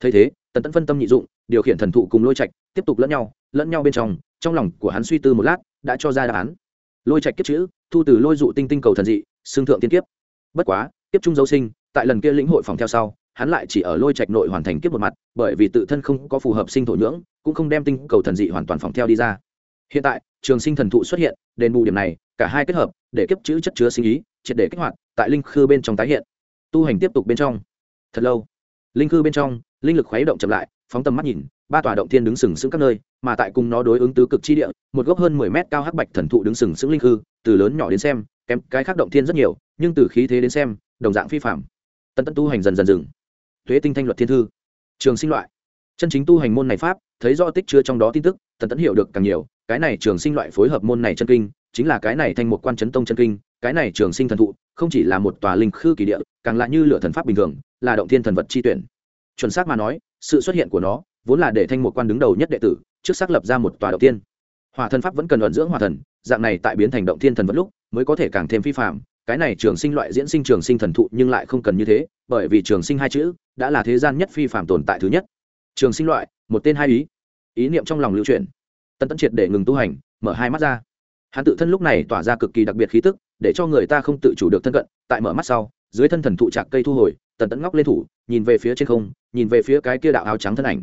Thấy thế, tần tẫn phân tâm nhị dụng, điều khiển thần thụ cùng lôi trạch tiếp tục lẫn nhau lẫn nhau bên trong trong lòng của hắn suy tư một lát, đã cho ra đáp án. Lôi trạch kiếp chữ, thu từ lôi dụ tinh tinh cầu thần dị, xương thượng tiên kiếp. Bất quá, kiếp trung dấu sinh, tại lần kia lĩnh hội phòng theo sau, hắn lại chỉ ở lôi trạch nội hoàn thành kiếp một mặt, bởi vì tự thân không có phù hợp sinh thổ nhưỡng, cũng không đem tinh cầu thần dị hoàn toàn phòng theo đi ra. Hiện tại, trường sinh thần thụ xuất hiện, đền bù điểm này, cả hai kết hợp, để kiếp chữ chất chứa sinh ý, triệt để kích hoạt, tại linh khư bên trong tái hiện. Tu hành tiếp tục bên trong. Thật lâu. Linh khư bên trong, linh lực khuấy động chậm lại phóng tầm mắt nhìn, ba tòa động thiên đứng sừng sững các nơi, mà tại cùng nó đối ứng tứ cực chi địa, một gốc hơn mười mét cao hắc bạch thần thụ đứng sừng sững linh hư, từ lớn nhỏ đến xem, kém cái khác động thiên rất nhiều, nhưng từ khí thế đến xem, đồng dạng phi phạm tân tân tu hành dần dần dừng. Thuế tinh thanh luật thiên thư. Trường sinh loại. Chân chính tu hành môn này pháp, thấy do tích chứa trong đó tin tức, tần tẫn hiểu được càng nhiều, cái này trường sinh loại phối hợp môn này chân kinh, chính là cái này thành một quan chấn tông chân kinh, cái này trường sinh thần thụ, không chỉ là một tòa linh khư kỳ địa, càng là như lửa thần pháp bình thường, là động thiên thần vật chi tuyển. Chuẩn xác mà nói sự xuất hiện của nó vốn là để thanh một quan đứng đầu nhất đệ tử, trước xác lập ra một tòa động tiên hòa thần pháp vẫn cần luận dưỡng hòa thần, dạng này tại biến thành động thiên thần vẫn lúc mới có thể càng thêm phi phạm cái này trường sinh loại diễn sinh trường sinh thần thụ nhưng lại không cần như thế, bởi vì trường sinh hai chữ đã là thế gian nhất phi phạm tồn tại thứ nhất. Trường sinh loại, một tên hai ý. Ý niệm trong lòng lưu truyền tân tẫn triệt để ngừng tu hành, mở hai mắt ra. Hắn tự thân lúc này tỏa ra cực kỳ đặc biệt khí tức, để cho người ta không tự chủ được thân cận, tại mở mắt sau, dưới thân thần thụ trạc cây thu hồi, tần tẫn ngóc lên thủ nhìn về phía trên không, nhìn về phía cái kia đạo áo trắng thân ảnh.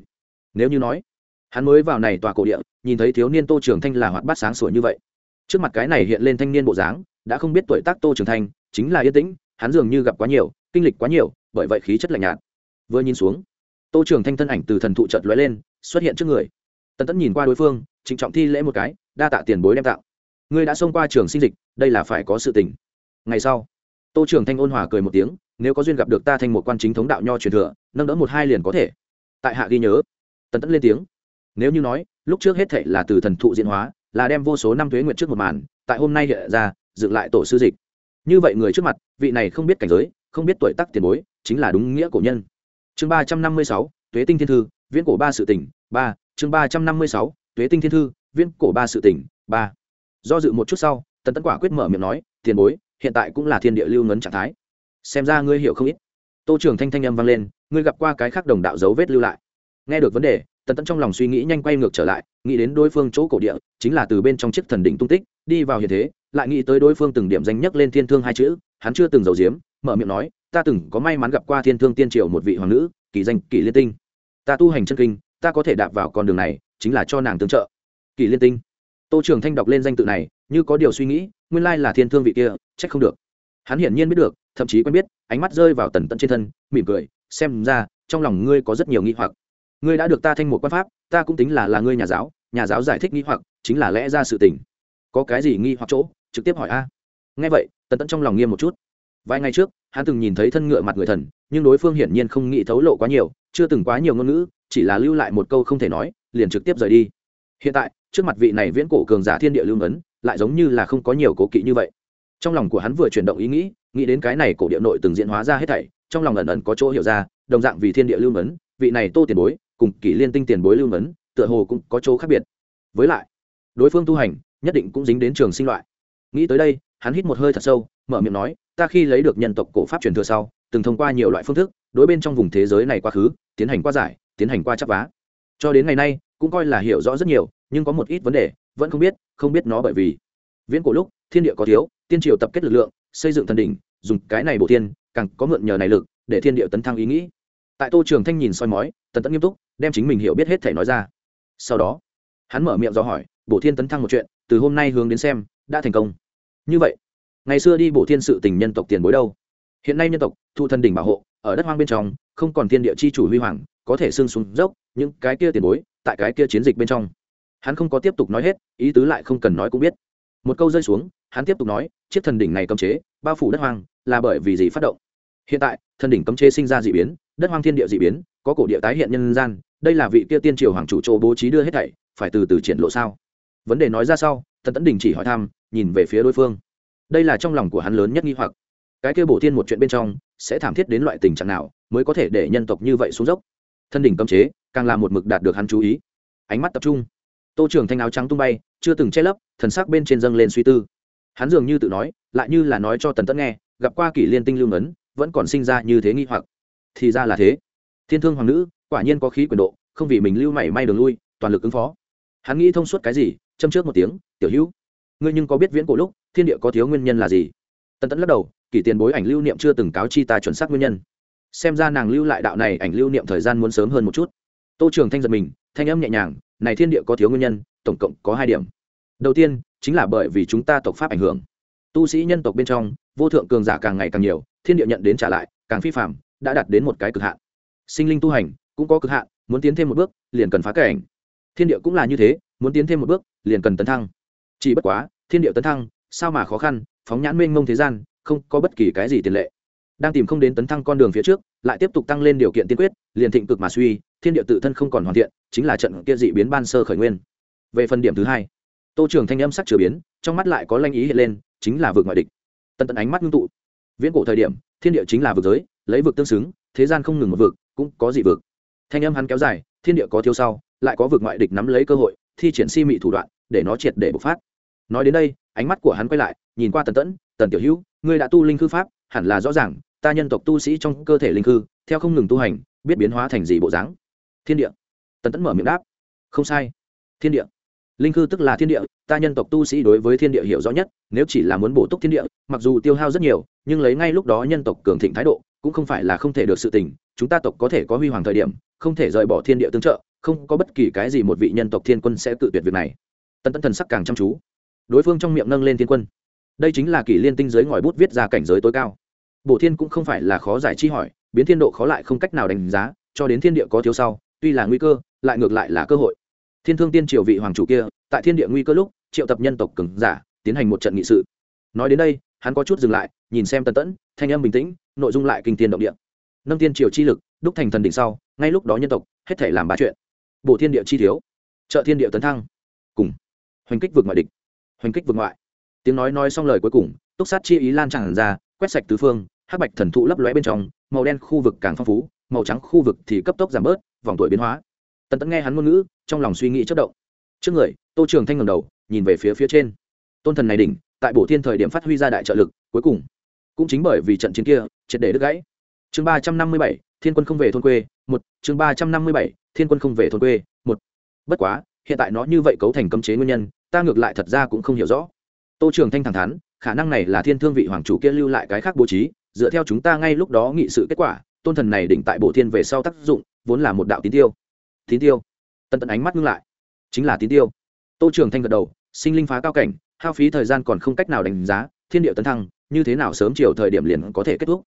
Nếu như nói, hắn mới vào này tòa cổ địa, nhìn thấy thiếu niên tô trường thanh là hoạt bát sáng sủa như vậy. Trước mặt cái này hiện lên thanh niên bộ dáng, đã không biết tuổi tác tô trường thanh, chính là yên tĩnh, hắn dường như gặp quá nhiều, kinh lịch quá nhiều, bởi vậy khí chất lạnh nhạt. Vừa nhìn xuống, tô trường thanh thân ảnh từ thần thụ trợt lóe lên, xuất hiện trước người. Tần tẫn nhìn qua đối phương, trịnh trọng thi lễ một cái, đa tạ tiền bối đem tạo ngươi đã xông qua trường sinh dịch, đây là phải có sự tình. Ngày sau, tô trường thanh ôn hòa cười một tiếng nếu có duyên gặp được ta thành một quan chính thống đạo nho truyền thừa, nâng đỡ một hai liền có thể. Tại hạ ghi nhớ, tần tẫn lên tiếng. Nếu như nói, lúc trước hết thệ là từ thần thụ diễn hóa, là đem vô số năm thuế nguyện trước một màn, tại hôm nay hiện ra, dựng lại tổ sư dịch. Như vậy người trước mặt, vị này không biết cảnh giới, không biết tuổi tác tiền bối, chính là đúng nghĩa cổ nhân. Chương ba trăm năm mươi sáu, tuế tinh thiên thư, viễn cổ ba sự tỉnh, ba. Chương ba trăm năm mươi sáu, tuế tinh thiên thư, viễn cổ ba sự tỉnh, ba. Do dự một chút sau, tần tấn quả quyết mở miệng nói, tiền bối, hiện tại cũng là thiên địa lưu ngấn trạng thái xem ra ngươi hiểu không ít. Tô trường thanh thanh âm vang lên, ngươi gặp qua cái khác đồng đạo dấu vết lưu lại. Nghe được vấn đề, tần tẫn trong lòng suy nghĩ nhanh quay ngược trở lại, nghĩ đến đối phương chỗ cổ địa, chính là từ bên trong chiếc thần đỉnh tung tích, đi vào hiện thế, lại nghĩ tới đối phương từng điểm danh nhất lên thiên thương hai chữ, hắn chưa từng giấu diếm mở miệng nói, ta từng có may mắn gặp qua thiên thương tiên triều một vị hoàng nữ, kỳ danh kỳ liên tinh. Ta tu hành chân kinh, ta có thể đạp vào con đường này, chính là cho nàng tương trợ. Kỳ liên tinh. Tô trường thanh đọc lên danh tự này, như có điều suy nghĩ, nguyên lai là thiên thương vị kia trách không được. Hắn hiển nhiên biết được thậm chí quen biết, ánh mắt rơi vào tần tẫn trên thân, mỉm cười, xem ra, trong lòng ngươi có rất nhiều nghi hoặc. Ngươi đã được ta thanh một quan pháp, ta cũng tính là là ngươi nhà giáo nhà giáo giải thích nghi hoặc, chính là lẽ ra sự tình. Có cái gì nghi hoặc chỗ? trực tiếp hỏi a. Nghe vậy, tần tẫn trong lòng nghiêm một chút. Vài ngày trước, hắn từng nhìn thấy thân ngựa mặt người thần, nhưng đối phương hiển nhiên không nghĩ thấu lộ quá nhiều, chưa từng quá nhiều ngôn ngữ, chỉ là lưu lại một câu không thể nói, liền trực tiếp rời đi. Hiện tại, trước mặt vị này viễn cổ cường giả thiên địa lưu ấn, lại giống như là không có nhiều cố kỵ như vậy. Trong lòng của hắn vừa chuyển động ý nghĩ nghĩ đến cái này cổ địa nội từng diễn hóa ra hết thảy, trong lòng ẩn ẩn có chỗ hiểu ra, đồng dạng vì thiên địa lưu mấn, vị này tô tiền bối cùng kỷ liên tinh tiền bối lưu mấn, tựa hồ cũng có chỗ khác biệt. Với lại, đối phương tu hành, nhất định cũng dính đến trường sinh loại. Nghĩ tới đây, hắn hít một hơi thật sâu, mở miệng nói, ta khi lấy được nhân tộc cổ pháp truyền thừa sau, từng thông qua nhiều loại phương thức, đối bên trong vùng thế giới này quá khứ, tiến hành qua giải, tiến hành qua chấp vá. Cho đến ngày nay, cũng coi là hiểu rõ rất nhiều, nhưng có một ít vấn đề, vẫn không biết không biết nó bởi vì. Viễn cổ lúc, thiên địa có thiếu, tiên triều tập kết lực lượng xây dựng thần đỉnh, dùng cái này bổ tiên càng có mượn nhờ này lực, để thiên địa tấn thăng ý nghĩ. Tại tô trường thanh nhìn soi mói, tần tẫn nghiêm túc, đem chính mình hiểu biết hết thể nói ra. Sau đó, hắn mở miệng do hỏi, bổ thiên tấn thăng một chuyện, từ hôm nay hướng đến xem, đã thành công. Như vậy, ngày xưa đi bổ thiên sự tình nhân tộc tiền bối đâu? Hiện nay nhân tộc, thu thần đỉnh bảo hộ, ở đất hoang bên trong, không còn thiên địa chi chủ huy hoàng, có thể xương xuống dốc, những cái kia tiền bối, tại cái kia chiến dịch bên trong. Hắn không có tiếp tục nói hết, ý tứ lại không cần nói cũng biết. Một câu rơi xuống hắn tiếp tục nói, chiếc thần đỉnh này cấm chế, bao phủ đất hoang, là bởi vì gì phát động? Hiện tại, thần đỉnh cấm chế sinh ra d ị biến, đất hoang thiên địa d ị biến, có cổ địa tái hiện nhân gian, đây là vị kia tiên triều hoàng chủ chỗ bố trí đưa hết thảy, phải từ từ triển lộ sao? Vấn đề nói ra sau, thần tấn đình chỉ hỏi thăm, nhìn về phía đối phương. Đây là trong lòng của hắn lớn nhất nghi hoặc. Cái kia bổ thiên một chuyện bên trong, sẽ thảm thiết đến loại tình trạng nào mới có thể để nhân tộc như vậy xuống dốc? Thân đỉnh cấm chế, càng là một mực đạt được hắn chú ý. Ánh mắt tập trung. Tô trưởng thanh áo trắng tung bay, chưa từng che lấp, thần sắc bên trên dâng lên suy tư hắn dường như tự nói, lại như là nói cho tần tẫn nghe, gặp qua kỷ liên tinh lưu ngấn, vẫn còn sinh ra như thế nghi hoặc. Thì ra là thế. Thiên thương hoàng nữ, quả nhiên có khí quyền độ, không vì mình lưu mảy may đường lui, toàn lực ứng phó. Hắn nghĩ thông suốt cái gì, châm trước một tiếng, tiểu hữu, ngươi nhưng có biết viễn cổ lúc, thiên địa có thiếu nguyên nhân là gì? Tần tẫn lắc đầu, kỷ tiền bối ảnh lưu niệm chưa từng cáo chi ta chuẩn xác nguyên nhân. Xem ra nàng lưu lại đạo này ảnh lưu niệm thời gian muốn sớm hơn một chút. Tô trường thanh giật mình, thanh âm nhẹ nhàng, này thiên địa có thiếu nguyên nhân, tổng cộng có hai điểm đầu tiên, chính là bởi vì chúng ta tộc pháp ảnh hưởng. Tu sĩ nhân tộc bên trong, vô thượng cường giả càng ngày càng nhiều, thiên địa nhận đến trả lại, càng phi phạm đã đạt đến một cái cực hạn. Sinh linh tu hành, cũng có cực hạn, muốn tiến thêm một bước, liền cần phá cảnh. Thiên địa cũng là như thế, muốn tiến thêm một bước, liền cần tấn thăng. Chỉ bất quá, thiên địa tấn thăng, sao mà khó khăn, phóng nhãn mênh mông thế gian, không có bất kỳ cái gì tiền lệ. Đang tìm không đến tấn thăng con đường phía trước, lại tiếp tục tăng lên điều kiện tiên quyết, liền thịnh cực mà suy, thiên địa tự thân không còn hoàn thiện, chính là trận kia dị biến ban sơ khởi nguyên. Về phần điểm thứ hai tô trường thanh âm sắc chửa biến, trong mắt lại có lanh ý hiện lên, chính là vực ngoại địch. Tần tận ánh mắt ngưng tụ. Viễn cổ thời điểm, thiên địa chính là vực giới, lấy vực tương xứng, thế gian không ngừng một vực, cũng có dị vực. Thanh âm hắn kéo dài, thiên địa có thiếu sau, lại có vực ngoại địch nắm lấy cơ hội, thi triển si mị thủ đoạn, để nó triệt để bộc phát. Nói đến đây, ánh mắt của hắn quay lại, nhìn qua tần tẫn tần tiểu hữu, ngươi đã tu linh khư pháp, hẳn là rõ ràng, ta nhân tộc tu sĩ trong cơ thể linh khư, theo không ngừng tu hành, biết biến hóa thành gì bộ dáng. Thiên địa. Tần tẫn mở miệng đáp, không sai. Thiên địa linh khư tức là thiên địa, ta nhân tộc tu sĩ đối với thiên địa hiểu rõ nhất, nếu chỉ là muốn bổ túc thiên địa, mặc dù tiêu hao rất nhiều, nhưng lấy ngay lúc đó nhân tộc cường thịnh thái độ, cũng không phải là không thể được sự tình, chúng ta tộc có thể có huy hoàng thời điểm, không thể rời bỏ thiên địa tương trợ, không có bất kỳ cái gì một vị nhân tộc thiên quân sẽ tự tuyệt việc này. Tân tân thần sắc càng chăm chú. Đối phương trong miệng nâng lên thiên quân. Đây chính là kỷ liên tinh giới ngòi bút viết ra cảnh giới tối cao. Bổ thiên cũng không phải là khó giải chi hỏi, biến thiên độ khó lại không cách nào đánh giá, cho đến thiên địa có thiếu sau, tuy là nguy cơ, lại ngược lại là cơ hội thiên thương tiên triều vị hoàng chủ kia, tại thiên địa nguy cơ lúc, triệu tập nhân tộc cường giả, tiến hành một trận nghị sự. Nói đến đây, hắn có chút dừng lại, nhìn xem tân tẫn, thanh âm bình tĩnh, nội dung lại kinh tiên động địa. Nâng tiên triều chi lực, đúc thành thần đỉnh sau, ngay lúc đó nhân tộc, hết thể làm ba chuyện. Bộ thiên địa chi thiếu, trợ thiên địa tấn thăng, cùng hoành kích vượt ngoại địch, hoành kích vượt ngoại. Tiếng nói nói xong lời cuối cùng, túc sát chi ý lan tràn ra, quét sạch tứ phương, hắc bạch thần thụ lấp lóe bên trong, màu đen khu vực càng phong phú, màu trắng khu vực thì cấp tốc giảm bớt, vòng tuổi biến hóa tần tẫn nghe hắn ngôn ngữ, trong lòng suy nghĩ chất động. Trước người, tô trường thanh ngầm đầu, nhìn về phía phía trên. Tôn thần này đỉnh, tại bổ thiên thời điểm phát huy ra đại trợ lực, cuối cùng cũng chính bởi vì trận chiến kia, triệt để đứt gãy. Chương ba trăm năm mươi bảy, thiên quân không về thôn quê, một. Chương ba trăm năm mươi bảy, thiên quân không về thôn quê, một. Bất quá, hiện tại nó như vậy cấu thành cấm chế nguyên nhân, ta ngược lại thật ra cũng không hiểu rõ. Tô trường thanh thẳng thắn, khả năng này là thiên thương vị hoàng chủ kia lưu lại cái khác bố trí, dựa theo chúng ta ngay lúc đó nghị sự kết quả, tôn thần này đỉnh tại bộ thiên về sau tác dụng, vốn là một đạo tín tiêu tín tiêu. Tân tận ánh mắt ngưng lại. Chính là tín tiêu. Tô trường thanh gật đầu, sinh linh phá cao cảnh, hao phí thời gian còn không cách nào đánh giá, thiên địa tấn thăng, như thế nào sớm chiều thời điểm liền có thể kết thúc.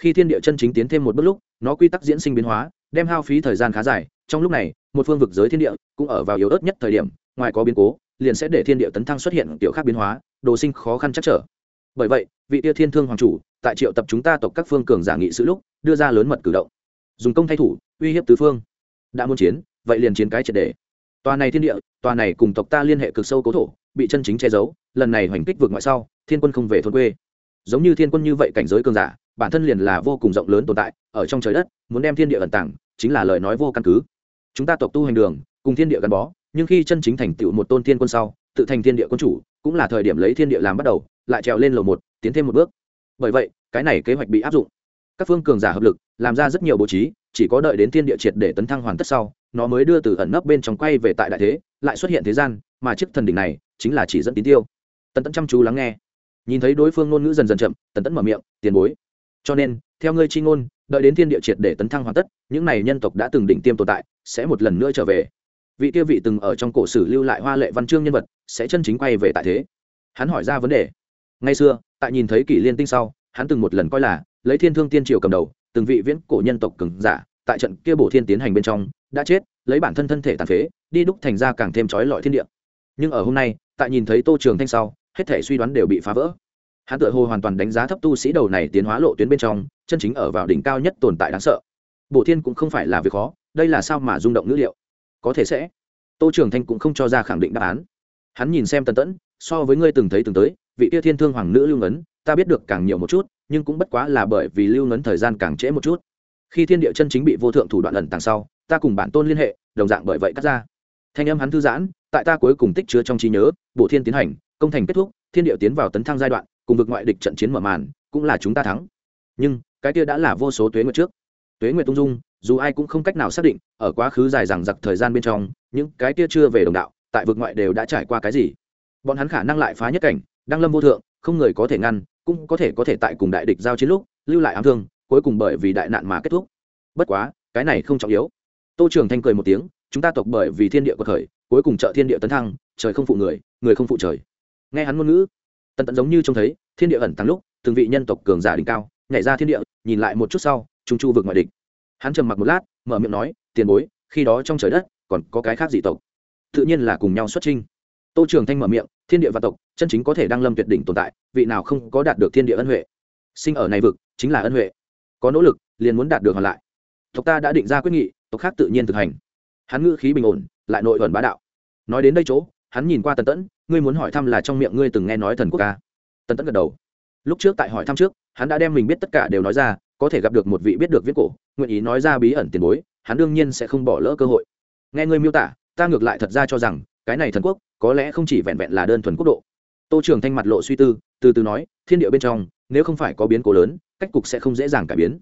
Khi thiên địa chân chính tiến thêm một bước lúc, nó quy tắc diễn sinh biến hóa, đem hao phí thời gian khá dài, trong lúc này, một phương vực giới thiên địa cũng ở vào yếu ớt nhất thời điểm, ngoài có biến cố, liền sẽ để thiên địa tấn thăng xuất hiện kiểu khác biến hóa, đồ sinh khó khăn chắc trở. Bởi vậy, vị tia thiên thương hoàng chủ, tại triệu tập chúng ta tộc các phương cường giả nghị sự lúc, đưa ra lớn mật cử động. Dùng công thay thủ, uy hiếp tứ phương đã muốn chiến, vậy liền chiến cái triệt đề tòa này thiên địa, tòa này cùng tộc ta liên hệ cực sâu cố thổ, bị chân chính che giấu, lần này hoành kích vượt ngoại sau, thiên quân không về thôn quê. Giống như thiên quân như vậy cảnh giới cường giả, bản thân liền là vô cùng rộng lớn tồn tại, ở trong trời đất, muốn đem thiên địa ẩn tàng, chính là lời nói vô căn cứ. Chúng ta tộc tu hành đường, cùng thiên địa gắn bó, nhưng khi chân chính thành tựu một tôn thiên quân sau, tự thành thiên địa quân chủ, cũng là thời điểm lấy thiên địa làm bắt đầu, lại trèo lên lầu một, tiến thêm một bước. Bởi vậy, cái này kế hoạch bị áp dụng. Các phương cường giả hợp lực, làm ra rất nhiều bố trí chỉ có đợi đến thiên địa triệt để tấn thăng hoàn tất sau, nó mới đưa từ ẩn nấp bên trong quay về tại đại thế, lại xuất hiện thế gian, mà chiếc thần đỉnh này chính là chỉ dẫn tín tiêu. Tần tẫn chăm chú lắng nghe. Nhìn thấy đối phương ngôn ngữ dần dần chậm, tần tẫn mở miệng, tiền bối. Cho nên, theo ngươi chi ngôn, đợi đến thiên địa triệt để tấn thăng hoàn tất, những này nhân tộc đã từng đỉnh tiêm tồn tại, sẽ một lần nữa trở về. Vị kia vị từng ở trong cổ sử lưu lại hoa lệ văn chương nhân vật sẽ chân chính quay về tại thế. Hắn hỏi ra vấn đề. Ngay xưa, tại nhìn thấy kỷ liên tinh sau, hắn từng một lần coi là, lấy thiên thương tiên triều cầm đầu từng vị viễn cổ nhân tộc cường giả tại trận kia bổ thiên tiến hành bên trong đã chết, lấy bản thân thân thể tàn phế, đi đúc thành ra càng thêm trói lọi thiên địa. Nhưng ở hôm nay, tại nhìn thấy tô trường thanh sau, hết thể suy đoán đều bị phá vỡ. Hắn tự hồ hoàn toàn đánh giá thấp tu sĩ đầu này tiến hóa lộ tuyến bên trong, chân chính ở vào đỉnh cao nhất tồn tại đáng sợ. Bổ thiên cũng không phải là việc khó, đây là sao mà rung động ngữ liệu? Có thể sẽ. Tô trường thanh cũng không cho ra khẳng định đáp án. Hắn nhìn xem tần tẫn, so với ngươi từng thấy từng tới, vị tia thiên thương hoàng nữ lưu ngấn ta biết được càng nhiều một chút, nhưng cũng bất quá là bởi vì lưu ngấn thời gian càng trễ một chút. Khi thiên địa chân chính bị vô thượng thủ đoạn ẩn tàng sau, ta cùng bản tôn liên hệ, đồng dạng bởi vậy cắt ra. Thanh âm hắn thư giãn, tại ta cuối cùng tích chứa trong trí nhớ bộ thiên tiến hành, công thành kết thúc, thiên địa tiến vào tấn thăng giai đoạn, cùng vực ngoại địch trận chiến mở màn, cũng là chúng ta thắng. Nhưng, cái kia đã là vô số tuế nguyệt trước. Tuế nguyệt tung dung, dù ai cũng không cách nào xác định, ở quá khứ dài dằng dặc thời gian bên trong, những cái kia chưa về đồng đạo, tại vực ngoại đều đã trải qua cái gì. Bọn hắn khả năng lại phá nhất cảnh, đăng lâm vô thượng, không người có thể ngăn cũng có thể có thể tại cùng đại địch giao chiến lúc, lưu lại ám thương, cuối cùng bởi vì đại nạn mà kết thúc. Bất quá, cái này không trọng yếu. Tô trường thanh cười một tiếng, chúng ta tộc bởi vì thiên địa của khởi cuối cùng trợ thiên địa tấn thăng, trời không phụ người người không phụ trời. Nghe hắn ngôn ngữ, tần tận giống như trông thấy, thiên địa ẩn tăng lúc, từng vị nhân tộc cường giả đỉnh cao, nhảy ra thiên địa, nhìn lại một chút sau, trung chu vực ngoại địch. Hắn trầm mặc một lát, mở miệng nói, tiền bối, khi đó trong trời đất, còn có cái khác dị tộc. Tự nhiên là cùng nhau xuất trinh tô trường thanh mở miệng thiên địa và tộc, chân chính có thể đăng lâm tuyệt đỉnh tồn tại, vị nào không có đạt được thiên địa ân huệ? Sinh ở này vực, chính là ân huệ. Có nỗ lực, liền muốn đạt được hoàn lại. Tộc ta đã định ra quyết nghị, tộc khác tự nhiên thực hành. Hắn ngữ khí bình ổn, lại nội ẩn bá đạo. Nói đến đây chỗ, hắn nhìn qua tần tẫn, ngươi muốn hỏi thăm là trong miệng ngươi từng nghe nói thần quốc ca. Tần tẫn gật đầu. Lúc trước tại hỏi thăm trước, hắn đã đem mình biết tất cả đều nói ra, có thể gặp được một vị biết được viết cổ, nguyện ý nói ra bí ẩn tiền bối, hắn đương nhiên sẽ không bỏ lỡ cơ hội. Nghe ngươi miêu tả, ta ngược lại thật ra cho rằng cái này thần quốc, có lẽ không chỉ vẹn vẹn là đơn thuần quốc độ. Tô trường thanh mặt lộ suy tư, từ từ nói, thiên địa bên trong, nếu không phải có biến cố lớn, cách cục sẽ không dễ dàng cải biến.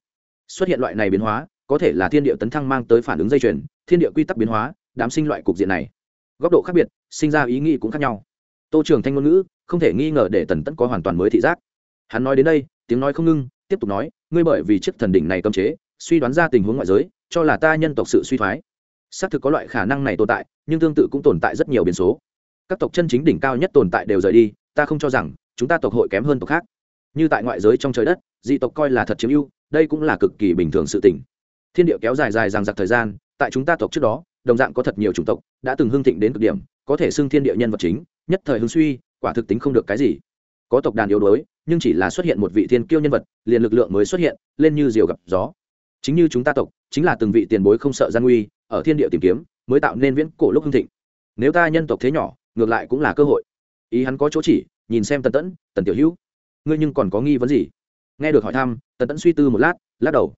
Xuất hiện loại này biến hóa, có thể là thiên địa tấn thăng mang tới phản ứng dây chuyền, thiên địa quy tắc biến hóa, đám sinh loại cục diện này. Góc độ khác biệt, sinh ra ý nghĩ cũng khác nhau. Tô trường thanh ngôn ngữ, không thể nghi ngờ để tần tẫn có hoàn toàn mới thị giác. Hắn nói đến đây, tiếng nói không ngưng, tiếp tục nói, ngươi bởi vì chiếc thần đỉnh này cấm chế, suy đoán ra tình huống ngoại giới, cho là ta nhân tộc sự suy thoái xác thực có loại khả năng này tồn tại, nhưng tương tự cũng tồn tại rất nhiều biến số. Các tộc chân chính đỉnh cao nhất tồn tại đều rời đi, ta không cho rằng chúng ta tộc hội kém hơn tộc khác. Như tại ngoại giới trong trời đất, dị tộc coi là thật chiếm ưu, đây cũng là cực kỳ bình thường sự tình. Thiên địa kéo dài dài dằng dặc thời gian, tại chúng ta tộc trước đó, đồng dạng có thật nhiều chủng tộc đã từng hưng thịnh đến cực điểm, có thể xưng thiên địa nhân vật chính, nhất thời hưng suy, quả thực tính không được cái gì. Có tộc đàn yếu đuối, nhưng chỉ là xuất hiện một vị thiên kiêu nhân vật, liền lực lượng mới xuất hiện, lên như diều gặp gió. Chính như chúng ta tộc, chính là từng vị tiền bối không sợ gian nguy ở thiên địa tìm kiếm, mới tạo nên viễn cổ lúc hưng thịnh. Nếu ta nhân tộc thế nhỏ, ngược lại cũng là cơ hội. Ý hắn có chỗ chỉ, nhìn xem tần tẫn, tần tiểu hữu, ngươi nhưng còn có nghi vấn gì? Nghe được hỏi thăm, tần tẫn suy tư một lát, lắc đầu.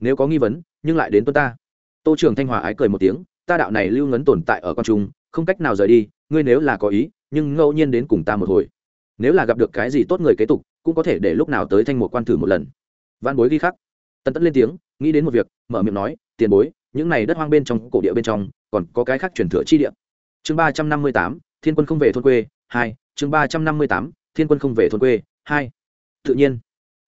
Nếu có nghi vấn, nhưng lại đến tuân ta. Tô trường thanh hòa ái cười một tiếng, ta đạo này lưu ngấn tồn tại ở con trung, không cách nào rời đi, ngươi nếu là có ý, nhưng ngẫu nhiên đến cùng ta một hồi. Nếu là gặp được cái gì tốt người kế tục, cũng có thể để lúc nào tới thanh một quan thử một lần. Văn bối ghi khắc. Tần tẫn lên tiếng, nghĩ đến một việc, mở miệng nói, tiền bối những này đất hoang bên trong, cổ địa bên trong, còn có cái khác truyền thừa chi địa. Chương ba trăm năm mươi tám, thiên quân không về thôn quê, hai, chương ba trăm năm mươi tám, thiên quân không về thôn quê, hai. Tự nhiên,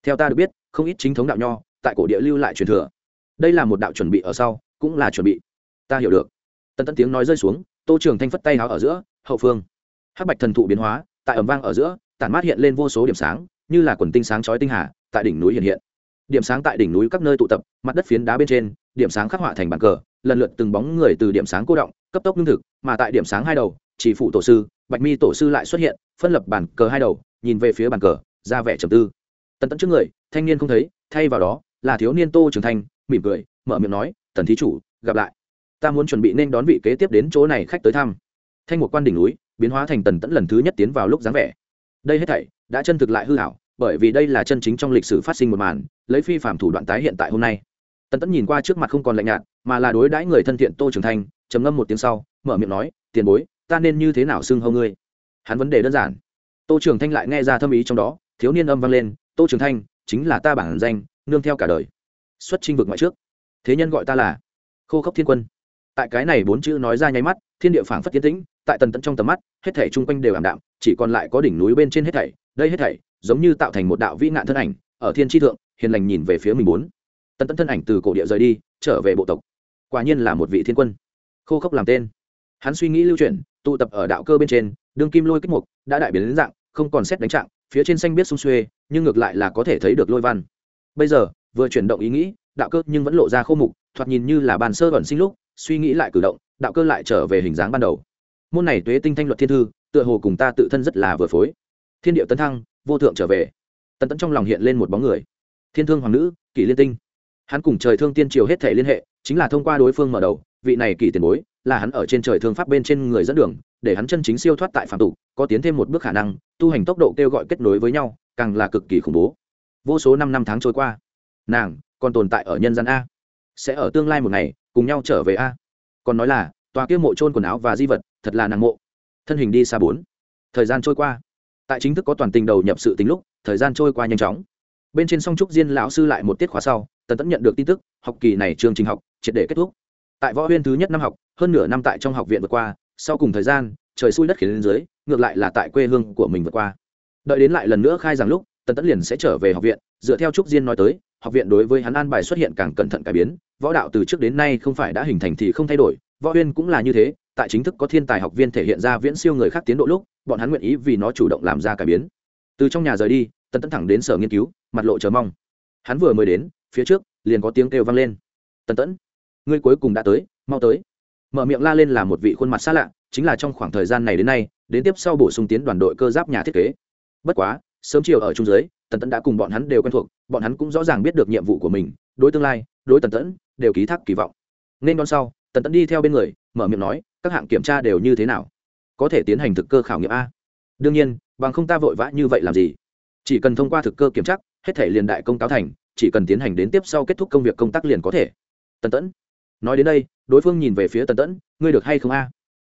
theo ta được biết, không ít chính thống đạo nho, tại cổ địa lưu lại truyền thừa. Đây là một đạo chuẩn bị ở sau, cũng là chuẩn bị. Ta hiểu được. Tần tẫn tiếng nói rơi xuống, tô trường thanh phất tay háo ở giữa, hậu phương. Hắc bạch thần thụ biến hóa, tại ẩm vang ở giữa, tản mát hiện lên vô số điểm sáng, như là quần tinh sáng chói tinh hà, tại đỉnh núi hiện hiện. Điểm sáng tại đỉnh núi các nơi tụ tập, mặt đất phiến đá bên trên điểm sáng khắc họa thành bàn cờ, lần lượt từng bóng người từ điểm sáng cô động, cấp tốc lương thực, mà tại điểm sáng hai đầu, chỉ phụ tổ sư, bạch mi tổ sư lại xuất hiện, phân lập bàn cờ hai đầu, nhìn về phía bàn cờ, ra vẻ trầm tư. Tần tẫn trước người, thanh niên không thấy, thay vào đó là thiếu niên tô trường thanh, mỉm cười, mở miệng nói, tần thí chủ, gặp lại. Ta muốn chuẩn bị nên đón vị kế tiếp đến chỗ này khách tới thăm. Thanh một quan đỉnh núi, biến hóa thành tần tẫn lần thứ nhất tiến vào lúc dáng vẻ. Đây hết thảy, đã chân thực lại hư hảo, bởi vì đây là chân chính trong lịch sử phát sinh một màn, lấy phi phạm thủ đoạn tái hiện tại hôm nay tần tẫn nhìn qua trước mặt không còn lạnh nhạt, mà là đối đãi người thân thiện tô trường thanh, trầm ngâm một tiếng sau, mở miệng nói, tiền bối, ta nên như thế nào xưng hâu ngươi? Hắn vấn đề đơn giản. Tô trường thanh lại nghe ra thâm ý trong đó, thiếu niên âm vang lên, tô trường thanh, chính là ta bản danh, nương theo cả đời. Xuất trinh vực ngoại trước. Thế nhân gọi ta là khô khốc thiên quân. Tại cái này bốn chữ nói ra nháy mắt, thiên địa phảng phất tiến tĩnh, tại tần Tẫn trong tầm mắt, hết thảy chung quanh đều ảm đạm, chỉ còn lại có đỉnh núi bên trên hết thảy. Đây hết thảy giống như tạo thành một đạo vĩ nạn thân ảnh, ở thiên tri thượng, hiền lành nhìn về phía mình bốn tần tẫn thân ảnh từ cổ địa rời đi, trở về bộ tộc. Quả nhiên là một vị thiên quân. Khô khốc làm tên. Hắn suy nghĩ lưu chuyển, tụ tập ở đạo cơ bên trên, đương kim lôi kích mục, đã đại biến đến dạng, không còn xét đánh trạng, phía trên xanh biết sung xuê, nhưng ngược lại là có thể thấy được lôi văn. Bây giờ, vừa chuyển động ý nghĩ, đạo cơ nhưng vẫn lộ ra khô mục, thoạt nhìn như là bàn sơ vẩn sinh lúc, suy nghĩ lại cử động, đạo cơ lại trở về hình dáng ban đầu. Môn này tuế tinh thanh luật thiên thư, tựa hồ cùng ta tự thân rất là vừa phối. Thiên điệu tấn thăng, vô thượng trở về. Tần tấn trong lòng hiện lên một bóng người. Thiên thương hoàng nữ, kỷ liên tinh hắn cùng trời thương tiên triều hết thể liên hệ, chính là thông qua đối phương mở đầu, vị này kỳ tiền bối, là hắn ở trên trời thương pháp bên trên người dẫn đường, để hắn chân chính siêu thoát tại phạm tục, có tiến thêm một bước khả năng, tu hành tốc độ kêu gọi kết nối với nhau, càng là cực kỳ khủng bố. Vô số năm năm tháng trôi qua, nàng còn tồn tại ở nhân gian a. Sẽ ở tương lai một ngày, cùng nhau trở về a. Còn nói là, tòa kia mộ trôn quần áo và di vật, thật là nàng mộ. Thân hình đi xa bốn. Thời gian trôi qua. Tại chính thức có toàn tình đầu nhập sự tính lúc, thời gian trôi qua nhanh chóng. Bên trên song trúc diên lão sư lại một tiết khóa sau tần tẫn nhận được tin tức, học kỳ này chương trình học triệt để kết thúc. Tại võ huyên thứ nhất năm học, hơn nửa năm tại trong học viện vượt qua, sau cùng thời gian, trời xui đất khiến lên dưới, ngược lại là tại quê hương của mình vượt qua. Đợi đến lại lần nữa khai rằng lúc, tần tẫn liền sẽ trở về học viện, dựa theo trúc diên nói tới, học viện đối với hắn an bài xuất hiện càng cẩn thận cải biến, võ đạo từ trước đến nay không phải đã hình thành thì không thay đổi, võ huyên cũng là như thế, tại chính thức có thiên tài học viên thể hiện ra viễn siêu người khác tiến độ lúc, bọn hắn nguyện ý vì nó chủ động làm ra cải biến. Từ trong nhà rời đi, tần tẫn thẳng đến sở nghiên cứu, mặt lộ chờ mong. Hắn vừa mới đến phía trước, liền có tiếng kêu vang lên. Tần tẫn, ngươi cuối cùng đã tới, mau tới. Mở miệng la lên là một vị khuôn mặt xa lạ, chính là trong khoảng thời gian này đến nay, đến tiếp sau bổ sung tiến đoàn đội cơ giáp nhà thiết kế. Bất quá, sớm chiều ở trung giới, tần tẫn đã cùng bọn hắn đều quen thuộc, bọn hắn cũng rõ ràng biết được nhiệm vụ của mình, đối tương lai, đối tần tẫn đều ký thác kỳ vọng. Nên đón sau, tần tẫn đi theo bên người, mở miệng nói, các hạng kiểm tra đều như thế nào? Có thể tiến hành thực cơ khảo nghiệm a? Đương nhiên, bằng không ta vội vã như vậy làm gì? Chỉ cần thông qua thực cơ kiểm tra, hết thể liền đại công cáo thành chỉ cần tiến hành đến tiếp sau kết thúc công việc công tác liền có thể. Tần tẫn, nói đến đây, đối phương nhìn về phía tần tẫn, ngươi được hay không a?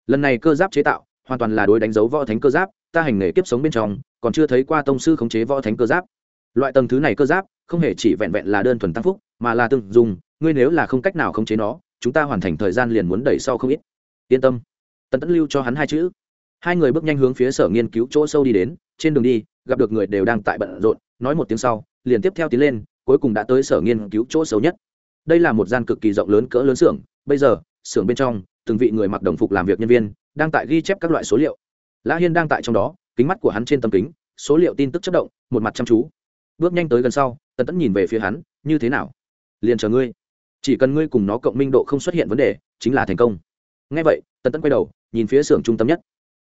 Lần này cơ giáp chế tạo, hoàn toàn là đối đánh dấu võ thánh cơ giáp, ta hành nghề kiếp sống bên trong, còn chưa thấy qua tông sư khống chế võ thánh cơ giáp. Loại tầng thứ này cơ giáp, không hề chỉ vẹn vẹn là đơn thuần tăng phúc, mà là từng dùng, ngươi nếu là không cách nào khống chế nó, chúng ta hoàn thành thời gian liền muốn đẩy sau không ít. Yên tâm. Tần tẫn lưu cho hắn hai chữ. Hai người bước nhanh hướng phía sở nghiên cứu chỗ sâu đi đến, trên đường đi, gặp được người đều đang tại bận rộn, nói một tiếng sau, liền tiếp theo tiến lên cuối cùng đã tới sở nghiên cứu chỗ sâu nhất. Đây là một gian cực kỳ rộng lớn cỡ lớn xưởng, bây giờ, xưởng bên trong, từng vị người mặc đồng phục làm việc nhân viên, đang tại ghi chép các loại số liệu. Lã hiên đang tại trong đó, kính mắt của hắn trên tấm kính, số liệu tin tức chất động, một mặt chăm chú. Bước nhanh tới gần sau, tần tẫn nhìn về phía hắn, như thế nào? Liền chờ ngươi. Chỉ cần ngươi cùng nó cộng minh độ không xuất hiện vấn đề, chính là thành công. Ngay vậy, tần tẫn quay đầu, nhìn phía xưởng trung tâm nhất.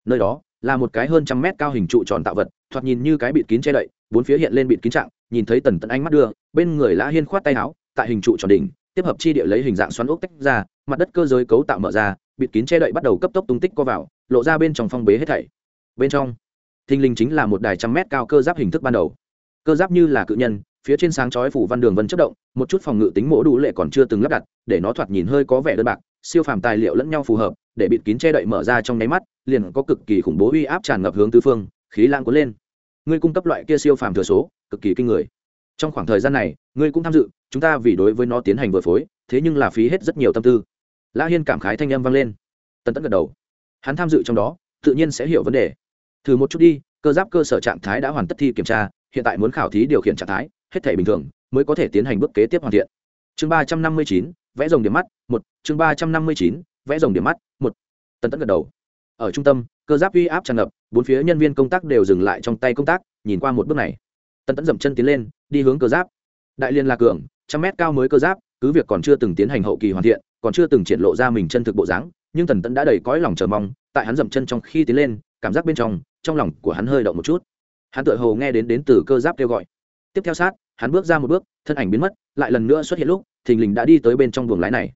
Nơi đó là một cái hơn trăm mét cao hình trụ tròn tạo vật, thoạt nhìn như cái bịt kín che đậy, bốn phía hiện lên bịt kín trạng, nhìn thấy tần tận ánh mắt đưa, bên người lã hiên khoát tay áo, tại hình trụ tròn đỉnh, tiếp hợp chi địa lấy hình dạng xoắn ốc tách ra, mặt đất cơ giới cấu tạo mở ra, bịt kín che đậy bắt đầu cấp tốc tung tích co vào, lộ ra bên trong phong bế hết thảy. Bên trong thinh linh chính là một đài trăm mét cao cơ giáp hình thức ban đầu. Cơ giáp như là cự nhân, phía trên sáng chói phủ văn đường vân chất động, một chút phòng ngự tính mỗ đủ lệ còn chưa từng lắp đặt, để nó thoạt nhìn hơi có vẻ đơn bạc siêu phàm tài liệu lẫn nhau phù hợp, để bịt kín che đậy mở ra trong nháy mắt, liền có cực kỳ khủng bố uy áp tràn ngập hướng tứ phương, khí lang cuốn lên. Ngươi cung cấp loại kia siêu phàm thừa số, cực kỳ kinh người. Trong khoảng thời gian này, ngươi cũng tham dự, chúng ta vì đối với nó tiến hành vừa phối, thế nhưng là phí hết rất nhiều tâm tư. La hiên cảm khái thanh âm vang lên. Tần tẫn gật đầu. Hắn tham dự trong đó, tự nhiên sẽ hiểu vấn đề. Thử một chút đi, cơ giáp cơ sở trạng thái đã hoàn tất thi kiểm tra, hiện tại muốn khảo thí điều khiển trạng thái, hết thể bình thường, mới có thể tiến hành bước kế tiếp hoàn thiện. Chương ba trăm năm mươi chín vẽ rồng điểm mắt, một, chương ba trăm năm mươi chín, vẽ rồng điểm mắt, một. Tần tẫn gật đầu. Ở trung tâm, cơ giáp uy áp tràn ngập, bốn phía nhân viên công tác đều dừng lại trong tay công tác, nhìn qua một bước này. Tần tẫn dậm chân tiến lên, đi hướng cơ giáp. Đại liên la cường, trăm mét cao mới cơ giáp, cứ việc còn chưa từng tiến hành hậu kỳ hoàn thiện, còn chưa từng triển lộ ra mình chân thực bộ dáng, nhưng tần tẫn đã đầy cõi lòng chờ mong, tại hắn dậm chân trong khi tiến lên, cảm giác bên trong trong lòng của hắn hơi động một chút. Hắn tự hồ nghe đến đến từ cơ giáp kêu gọi. Tiếp theo sát hắn bước ra một bước, thân ảnh biến mất, lại lần nữa xuất hiện lúc, thình lình đã đi tới bên trong buồng lái này.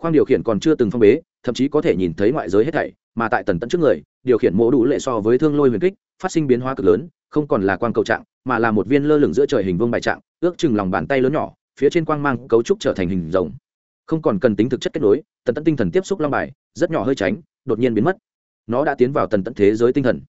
Khoang điều khiển còn chưa từng phong bế, thậm chí có thể nhìn thấy ngoại giới hết thảy, mà tại tần tận trước người, điều khiển mổ đủ lệ so với thương lôi huyền kích, phát sinh biến hóa cực lớn, không còn là quang cầu trạng, mà là một viên lơ lửng giữa trời hình vương bài trạng, ước chừng lòng bàn tay lớn nhỏ, phía trên quang mang cấu trúc trở thành hình rồng. Không còn cần tính thực chất kết nối, tần tận tinh thần tiếp xúc long bài, rất nhỏ hơi tránh, đột nhiên biến mất. Nó đã tiến vào tần tận thế giới tinh thần.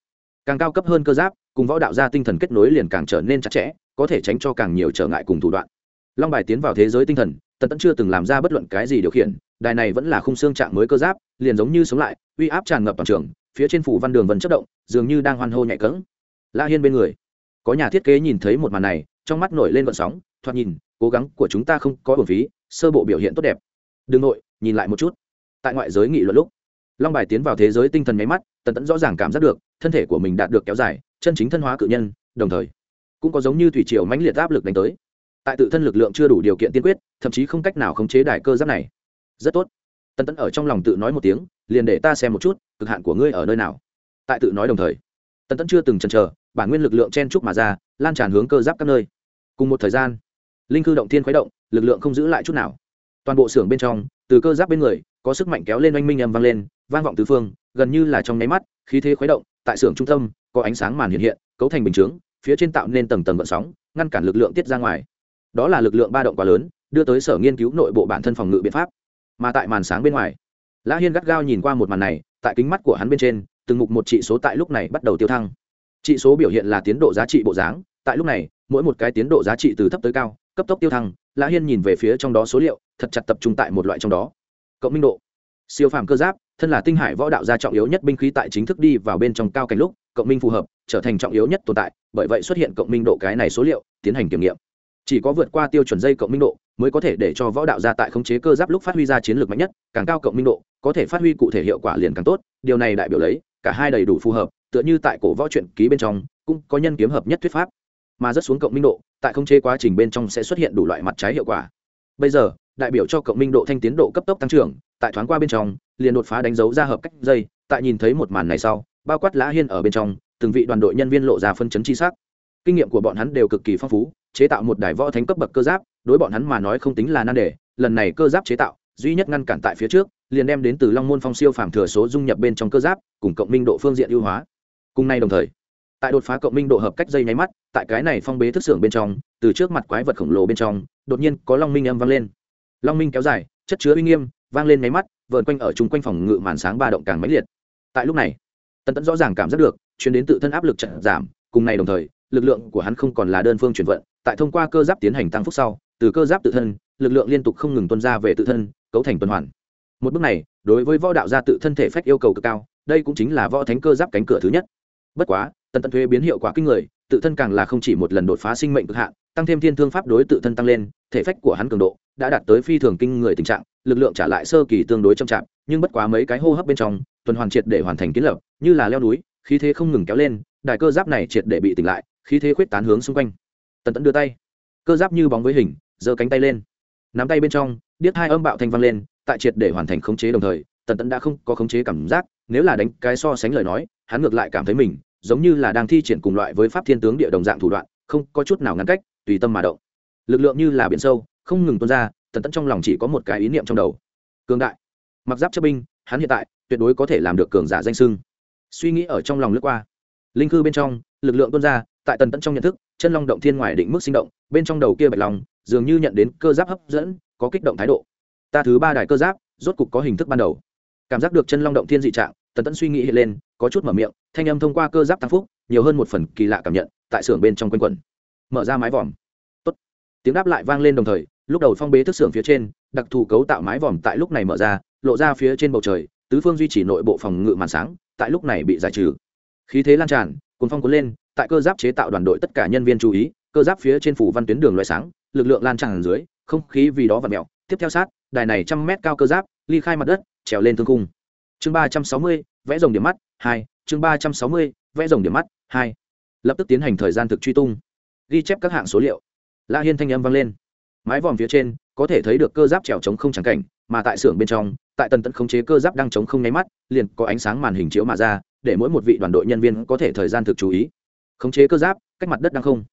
Càng cao cấp hơn cơ giáp, cùng võ đạo gia tinh thần kết nối liền càng trở nên chặt chẽ có thể tránh cho càng nhiều trở ngại cùng thủ đoạn. Long bài tiến vào thế giới tinh thần, tần tẫn chưa từng làm ra bất luận cái gì điều khiển, đài này vẫn là khung xương trạng mới cơ giáp, liền giống như sống lại, uy áp tràn ngập toàn trường, phía trên phủ văn đường vẫn chất động, dường như đang hoan hô nhạy cỡng la hiên bên người, có nhà thiết kế nhìn thấy một màn này, trong mắt nổi lên vận sóng, thoạt nhìn, cố gắng của chúng ta không có bổn phí, sơ bộ biểu hiện tốt đẹp. Đừng nội, nhìn lại một chút. Tại ngoại giới nghị luận lúc, long bài tiến vào thế giới tinh thần nháy mắt, tần tẫn rõ ràng cảm giác được, thân thể của mình đạt được kéo dài, chân chính thân hóa cự nhân, đồng thời cũng có giống như thủy triều mãnh liệt áp lực đánh tới. Tại tự thân lực lượng chưa đủ điều kiện tiên quyết, thậm chí không cách nào khống chế đài cơ giáp này. Rất tốt. Tân tấn ở trong lòng tự nói một tiếng, liền để ta xem một chút, cực hạn của ngươi ở nơi nào. Tại tự nói đồng thời tân tấn chưa từng chần chờ, bản nguyên lực lượng chen trúc mà ra, lan tràn hướng cơ giáp các nơi. Cùng một thời gian, linh cư động thiên khuấy động, lực lượng không giữ lại chút nào. Toàn bộ xưởng bên trong, từ cơ giáp bên người, có sức mạnh kéo lên oanh minh âm vang lên, vang vọng tứ phương, gần như là trong nháy mắt, khí thế khuấy động, tại xưởng trung tâm, có ánh sáng màn hiện hiện, cấu thành bình chướng phía trên tạo nên tầng tầng vận sóng, ngăn cản lực lượng tiết ra ngoài. Đó là lực lượng ba động quá lớn, đưa tới sở nghiên cứu nội bộ bản thân phòng ngự biện pháp. Mà tại màn sáng bên ngoài, lã hiên gắt gao nhìn qua một màn này, tại kính mắt của hắn bên trên, từng mục một trị số tại lúc này bắt đầu tiêu thăng. Trị số biểu hiện là tiến độ giá trị bộ dáng, tại lúc này, mỗi một cái tiến độ giá trị từ thấp tới cao, cấp tốc tiêu thăng, lã hiên nhìn về phía trong đó số liệu, thật chặt tập trung tại một loại trong đó. Cộng minh độ. Siêu phàm cơ giáp, thân là tinh hải võ đạo gia trọng yếu nhất binh khí tại chính thức đi vào bên trong cao cảnh lúc, cộng minh phù hợp trở thành trọng yếu nhất tồn tại, bởi vậy xuất hiện cộng minh độ cái này số liệu, tiến hành kiểm nghiệm. Chỉ có vượt qua tiêu chuẩn dây cộng minh độ mới có thể để cho võ đạo gia tại khống chế cơ giáp lúc phát huy ra chiến lược mạnh nhất, càng cao cộng minh độ, có thể phát huy cụ thể hiệu quả liền càng tốt, điều này đại biểu lấy, cả hai đầy đủ phù hợp, tựa như tại cổ võ truyện ký bên trong, cũng có nhân kiếm hợp nhất thuyết pháp. Mà rất xuống cộng minh độ, tại khống chế quá trình bên trong sẽ xuất hiện đủ loại mặt trái hiệu quả. Bây giờ, đại biểu cho cộng minh độ thanh tiến độ cấp tốc tăng trưởng, tại thoáng qua bên trong, liền đột phá đánh dấu ra hợp cách dây, tại nhìn thấy một màn này sau, bao quát lã hiên ở bên trong từng vị đoàn đội nhân viên lộ ra phân chấn chi sắc. Kinh nghiệm của bọn hắn đều cực kỳ phong phú, chế tạo một đài võ thánh cấp bậc cơ giáp, đối bọn hắn mà nói không tính là nan đề, lần này cơ giáp chế tạo, duy nhất ngăn cản tại phía trước, liền đem đến từ long môn phong siêu phàm thừa số dung nhập bên trong cơ giáp, cùng cộng minh độ phương diện ưu hóa. Cùng nay đồng thời, tại đột phá cộng minh độ hợp cách dây nháy mắt, tại cái này phong bế thức xưởng bên trong, từ trước mặt quái vật khổng lồ bên trong, đột nhiên có long minh âm vang lên. Long minh kéo dài, chất chứa uy nghiêm, vang lên nháy mắt, vờn quanh ở chung quanh phòng ngự màn sáng ba động càng mãnh liệt. Tại lúc này, tần tẫn rõ ràng cảm giác được chuyển đến tự thân áp lực chậm giảm cùng này đồng thời lực lượng của hắn không còn là đơn phương chuyển vận tại thông qua cơ giáp tiến hành tăng phúc sau từ cơ giáp tự thân lực lượng liên tục không ngừng tuân ra về tự thân cấu thành tuần hoàn. Một bước này đối với võ đạo gia tự thân thể phách yêu cầu cực cao đây cũng chính là võ thánh cơ giáp cánh cửa thứ nhất. Bất quá tần tận thuế biến hiệu quả kinh người tự thân càng là không chỉ một lần đột phá sinh mệnh cực hạn tăng thêm thiên thương pháp đối tự thân tăng lên thể phách của hắn cường độ đã đạt tới phi thường kinh người tình trạng lực lượng trả lại sơ kỳ tương đối trong trạng, nhưng bất quá mấy cái hô hấp bên trong tuần hoàn triệt để hoàn thành kiến lập như là leo núi khí thế không ngừng kéo lên, đài cơ giáp này triệt để bị tỉnh lại, khí thế khuyết tán hướng xung quanh. Tần tẫn đưa tay, cơ giáp như bóng với hình, giơ cánh tay lên. Nắm tay bên trong, điếc hai âm bạo thanh văng lên, tại triệt để hoàn thành khống chế đồng thời, tần tẫn đã không có khống chế cảm giác, nếu là đánh cái so sánh lời nói, hắn ngược lại cảm thấy mình giống như là đang thi triển cùng loại với pháp thiên tướng địa đồng dạng thủ đoạn, không có chút nào ngăn cách, tùy tâm mà động. Lực lượng như là biển sâu, không ngừng tuôn ra, tần tẫn trong lòng chỉ có một cái ý niệm trong đầu. Cường đại. Mặc giáp chấp binh, hắn hiện tại tuyệt đối có thể làm được cường giả danh sưng suy nghĩ ở trong lòng lướt qua. Linh cư bên trong lực lượng tuôn ra tại tần tẫn trong nhận thức chân long động thiên ngoài định mức sinh động bên trong đầu kia bạch lòng, dường như nhận đến cơ giáp hấp dẫn có kích động thái độ. Ta thứ ba đài cơ giáp rốt cục có hình thức ban đầu. Cảm giác được chân long động thiên dị trạng tần tẫn suy nghĩ hiện lên có chút mở miệng thanh âm thông qua cơ giáp tăng phúc nhiều hơn một phần kỳ lạ cảm nhận tại xưởng bên trong quanh quẩn. Mở ra mái vòm. Tốt. tiếng đáp lại vang lên đồng thời lúc đầu phong bế thức xưởng phía trên đặc thù cấu tạo mái vòm tại lúc này mở ra lộ ra phía trên bầu trời tứ phương duy trì nội bộ phòng ngự màn sáng tại lúc này bị giải trừ. Khí thế lan tràn cuốn phong cuốn lên, tại cơ giáp chế tạo đoàn đội tất cả nhân viên chú ý, cơ giáp phía trên phủ văn tuyến đường loại sáng, lực lượng lan tràn dưới, không khí vì đó và mẹo tiếp theo sát, đài này trăm mét cao cơ giáp, ly khai mặt đất, trèo lên thương cung chương ba trăm sáu mươi, vẽ dòng điểm mắt, hai. Chương ba trăm sáu mươi, vẽ dòng điểm mắt, hai. Lập tức tiến hành thời gian thực truy tung. Ghi chép các hạng số liệu. La hiên thanh âm vang lên. Mái vòm phía trên, có thể thấy được cơ giáp trèo chống không trắng cảnh mà tại xưởng bên trong, tại tần tẫn khống chế cơ giáp đang chống không nháy mắt, liền có ánh sáng màn hình chiếu mà ra, để mỗi một vị đoàn đội nhân viên có thể thời gian thực chú ý. Khống chế cơ giáp, cách mặt đất đang không.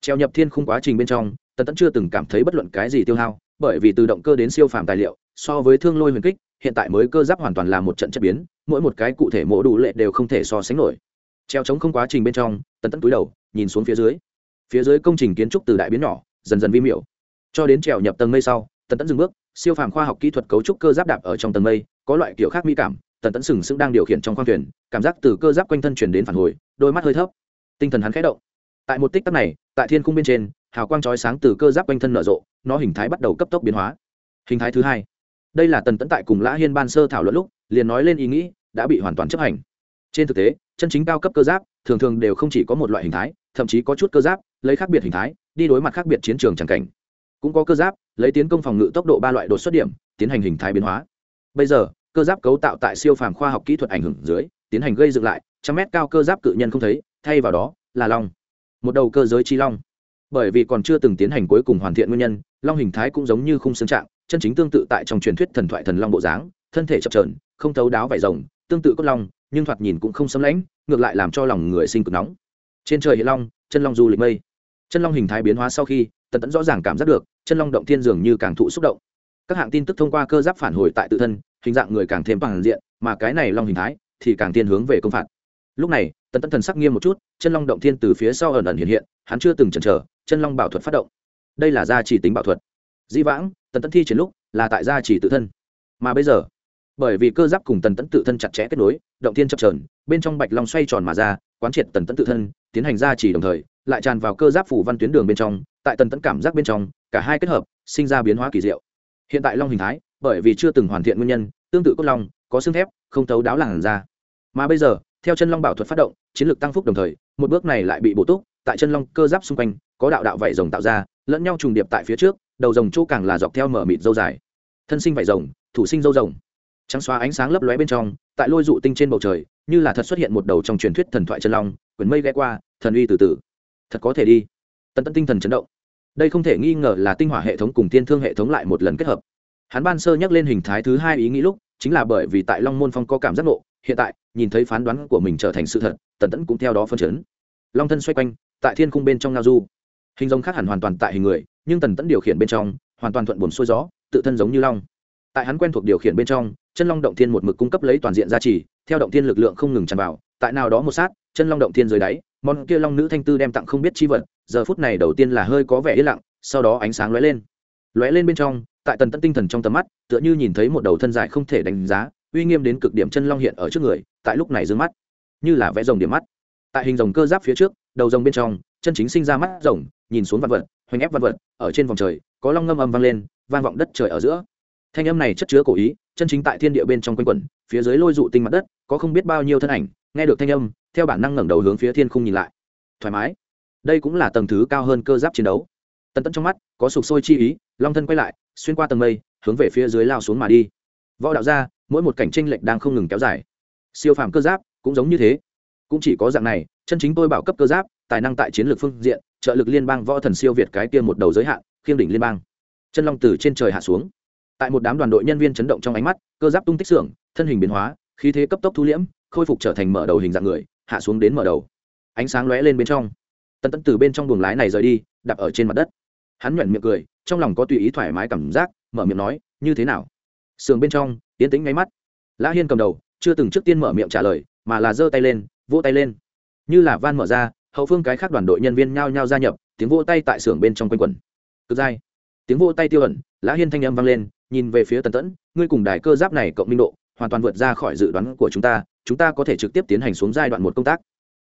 Treo nhập thiên khung quá trình bên trong, tần tẫn chưa từng cảm thấy bất luận cái gì tiêu hao, bởi vì từ động cơ đến siêu phàm tài liệu, so với thương lôi huyền kích, hiện tại mới cơ giáp hoàn toàn là một trận chất biến, mỗi một cái cụ thể mổ đủ lệ đều không thể so sánh nổi. Treo chống không quá trình bên trong, tần tẫn túi đầu, nhìn xuống phía dưới. Phía dưới công trình kiến trúc từ đại biến nhỏ, dần dần vi miểu. Cho đến trèo nhập tầng mây sau tần tẫn dừng bước, siêu phàm khoa học kỹ thuật cấu trúc cơ giáp đạp ở trong tầng mây, có loại kiểu khác mỹ cảm, tần tẫn sừng sững đang điều khiển trong khoang thuyền, cảm giác từ cơ giáp quanh thân chuyển đến phản hồi, đôi mắt hơi thấp. Tinh thần hắn khẽ động. Tại một tích tắc này, tại thiên khung bên trên, hào quang chói sáng từ cơ giáp quanh thân nở rộ, nó hình thái bắt đầu cấp tốc biến hóa. Hình thái thứ hai. Đây là tần tẫn tại cùng lã hiên ban sơ thảo luận lúc, liền nói lên ý nghĩ, đã bị hoàn toàn chấp hành. Trên thực tế, chân chính cao cấp cơ giáp, thường thường đều không chỉ có một loại hình thái, thậm chí có chút cơ giáp, lấy khác biệt hình thái, đi đối mặt khác biệt chiến trường tràng cảnh. Cũng có cơ giáp lấy tiến công phòng ngự tốc độ ba loại đột xuất điểm, tiến hành hình thái biến hóa. Bây giờ, cơ giáp cấu tạo tại siêu phàm khoa học kỹ thuật ảnh hưởng dưới, tiến hành gây dựng lại, trăm mét cao cơ giáp cự nhân không thấy, thay vào đó là long. Một đầu cơ giới chi long. Bởi vì còn chưa từng tiến hành cuối cùng hoàn thiện nguyên nhân, long hình thái cũng giống như khung xương trạng, chân chính tương tự tại trong truyền thuyết thần thoại thần long bộ dáng, thân thể chập trờn không thấu đáo vải rồng, tương tự cốt long, nhưng thoạt nhìn cũng không xâm lãnh, ngược lại làm cho lòng người sinh cực nóng. Trên trời hiện long, chân long du lịch mây. Chân long hình thái biến hóa sau khi, tần tẫn rõ ràng cảm giác được chân long động thiên dường như càng thụ xúc động. Các hạng tin tức thông qua cơ giáp phản hồi tại tự thân, hình dạng người càng thêm bằng diện, mà cái này long hình thái thì càng thiên hướng về công phạt. Lúc này, tần tẫn thần sắc nghiêm một chút, chân long động thiên từ phía sau ẩn ẩn hiện hiện, hắn chưa từng chần chờ, chân long bảo thuật phát động. Đây là gia trì tính bảo thuật. Di vãng, tần tẫn thi triển lúc là tại gia trì tự thân. Mà bây giờ, bởi vì cơ giáp cùng tần tẫn tự thân chặt chẽ kết nối, động thiên chập trờn bên trong bạch long xoay tròn mà ra, quán triệt tần tẫn tự thân, tiến hành gia trì đồng thời, lại tràn vào cơ giáp phủ văn tuyến đường bên trong tại tần tẫn cảm giác bên trong, cả hai kết hợp, sinh ra biến hóa kỳ diệu. Hiện tại long hình thái, bởi vì chưa từng hoàn thiện nguyên nhân, tương tự cốt long, có xương thép, không thấu đáo làn ra mà bây giờ, theo chân long bảo thuật phát động, chiến lược tăng phúc đồng thời, một bước này lại bị bổ túc, tại chân long cơ giáp xung quanh, có đạo đạo vảy rồng tạo ra, lẫn nhau trùng điệp tại phía trước, đầu rồng chỗ càng là dọc theo mở mịt dâu dài. Thân sinh vảy rồng, thủ sinh dâu rồng. Trắng xóa ánh sáng lấp lóe bên trong, tại lôi dụ tinh trên bầu trời, như là thật xuất hiện một đầu trong truyền thuyết thần thoại chân long quyển mây ghé qua, thần uy từ từ. Thật có thể đi. Tần tẫn tinh thần chấn động đây không thể nghi ngờ là tinh hỏa hệ thống cùng tiên thương hệ thống lại một lần kết hợp. Hắn ban sơ nhắc lên hình thái thứ hai ý nghĩ lúc, chính là bởi vì tại long môn phong có cảm giác nộ hiện tại, nhìn thấy phán đoán của mình trở thành sự thật, tần tẫn cũng theo đó phân chấn. Long thân xoay quanh, tại thiên Cung bên trong ngao du. Hình rồng khác hẳn hoàn toàn tại hình người, nhưng tần tẫn điều khiển bên trong, hoàn toàn thuận buồn xuôi gió, tự thân giống như long. Tại hắn quen thuộc điều khiển bên trong, chân long động thiên một mực cung cấp lấy toàn diện gia trì, theo động thiên lực lượng không ngừng tràn vào, tại nào đó một sát, chân long động thiên dưới đáy, món kia long nữ thanh tư đem tặng không biết chi vật giờ phút này đầu tiên là hơi có vẻ yên lặng, sau đó ánh sáng lóe lên. Lóe lên bên trong, tại tần tận tinh thần trong tầm mắt, tựa như nhìn thấy một đầu thân dài không thể đánh giá, uy nghiêm đến cực điểm chân long hiện ở trước người, tại lúc này d mắt, như là vẽ rồng điểm mắt. Tại hình rồng cơ giáp phía trước, đầu rồng bên trong, chân chính sinh ra mắt rồng, nhìn xuống văn vật, hoành ép văn vật, ở trên vòng trời, có long ngâm âm vang lên, vang vọng đất trời ở giữa. Thanh âm này chất chứa cổ ý, chân chính tại thiên địa bên trong quanh quẩn, phía dưới lôi dụ tinh mặt đất, có không biết bao nhiêu thân ảnh, nghe được thanh âm, theo bản năng ngẩng đầu hướng phía thiên không nhìn lại. Thoải mái đây cũng là tầng thứ cao hơn cơ giáp chiến đấu. Tần tẫn trong mắt có sụp sôi chi ý, long thân quay lại, xuyên qua tầng mây, hướng về phía dưới lao xuống mà đi. Võ đạo ra mỗi một cảnh tranh lệch đang không ngừng kéo dài. Siêu phàm cơ giáp cũng giống như thế. Cũng chỉ có dạng này, chân chính tôi bảo cấp cơ giáp, tài năng tại chiến lược phương diện, trợ lực liên bang võ thần siêu việt cái kia một đầu giới hạn, khiêng đỉnh liên bang. Chân long từ trên trời hạ xuống. Tại một đám đoàn đội nhân viên chấn động trong ánh mắt, cơ giáp tung tích xưởng, thân hình biến hóa, khí thế cấp tốc thu liễm, khôi phục trở thành mở đầu hình dạng người, hạ xuống đến mở đầu. Ánh sáng lóe lên bên trong tần tẫn từ bên trong buồng lái này rời đi, đạp ở trên mặt đất. Hắn nhuận miệng cười, trong lòng có tùy ý thoải mái cảm giác, mở miệng nói, như thế nào? Sườn bên trong tiến tĩnh ngáy mắt. Lã hiên cầm đầu, chưa từng trước tiên mở miệng trả lời, mà là giơ tay lên, vỗ tay lên. Như là van mở ra, hậu phương cái khác đoàn đội nhân viên nhao nhao gia nhập, tiếng vỗ tay tại xưởng bên trong quanh quần cực dai. Tiếng vỗ tay tiêu ẩn, lã hiên thanh âm vang lên, nhìn về phía tần tẫn, ngươi cùng đài cơ giáp này cộng minh độ, hoàn toàn vượt ra khỏi dự đoán của chúng ta chúng ta có thể trực tiếp tiến hành xuống giai đoạn một công tác.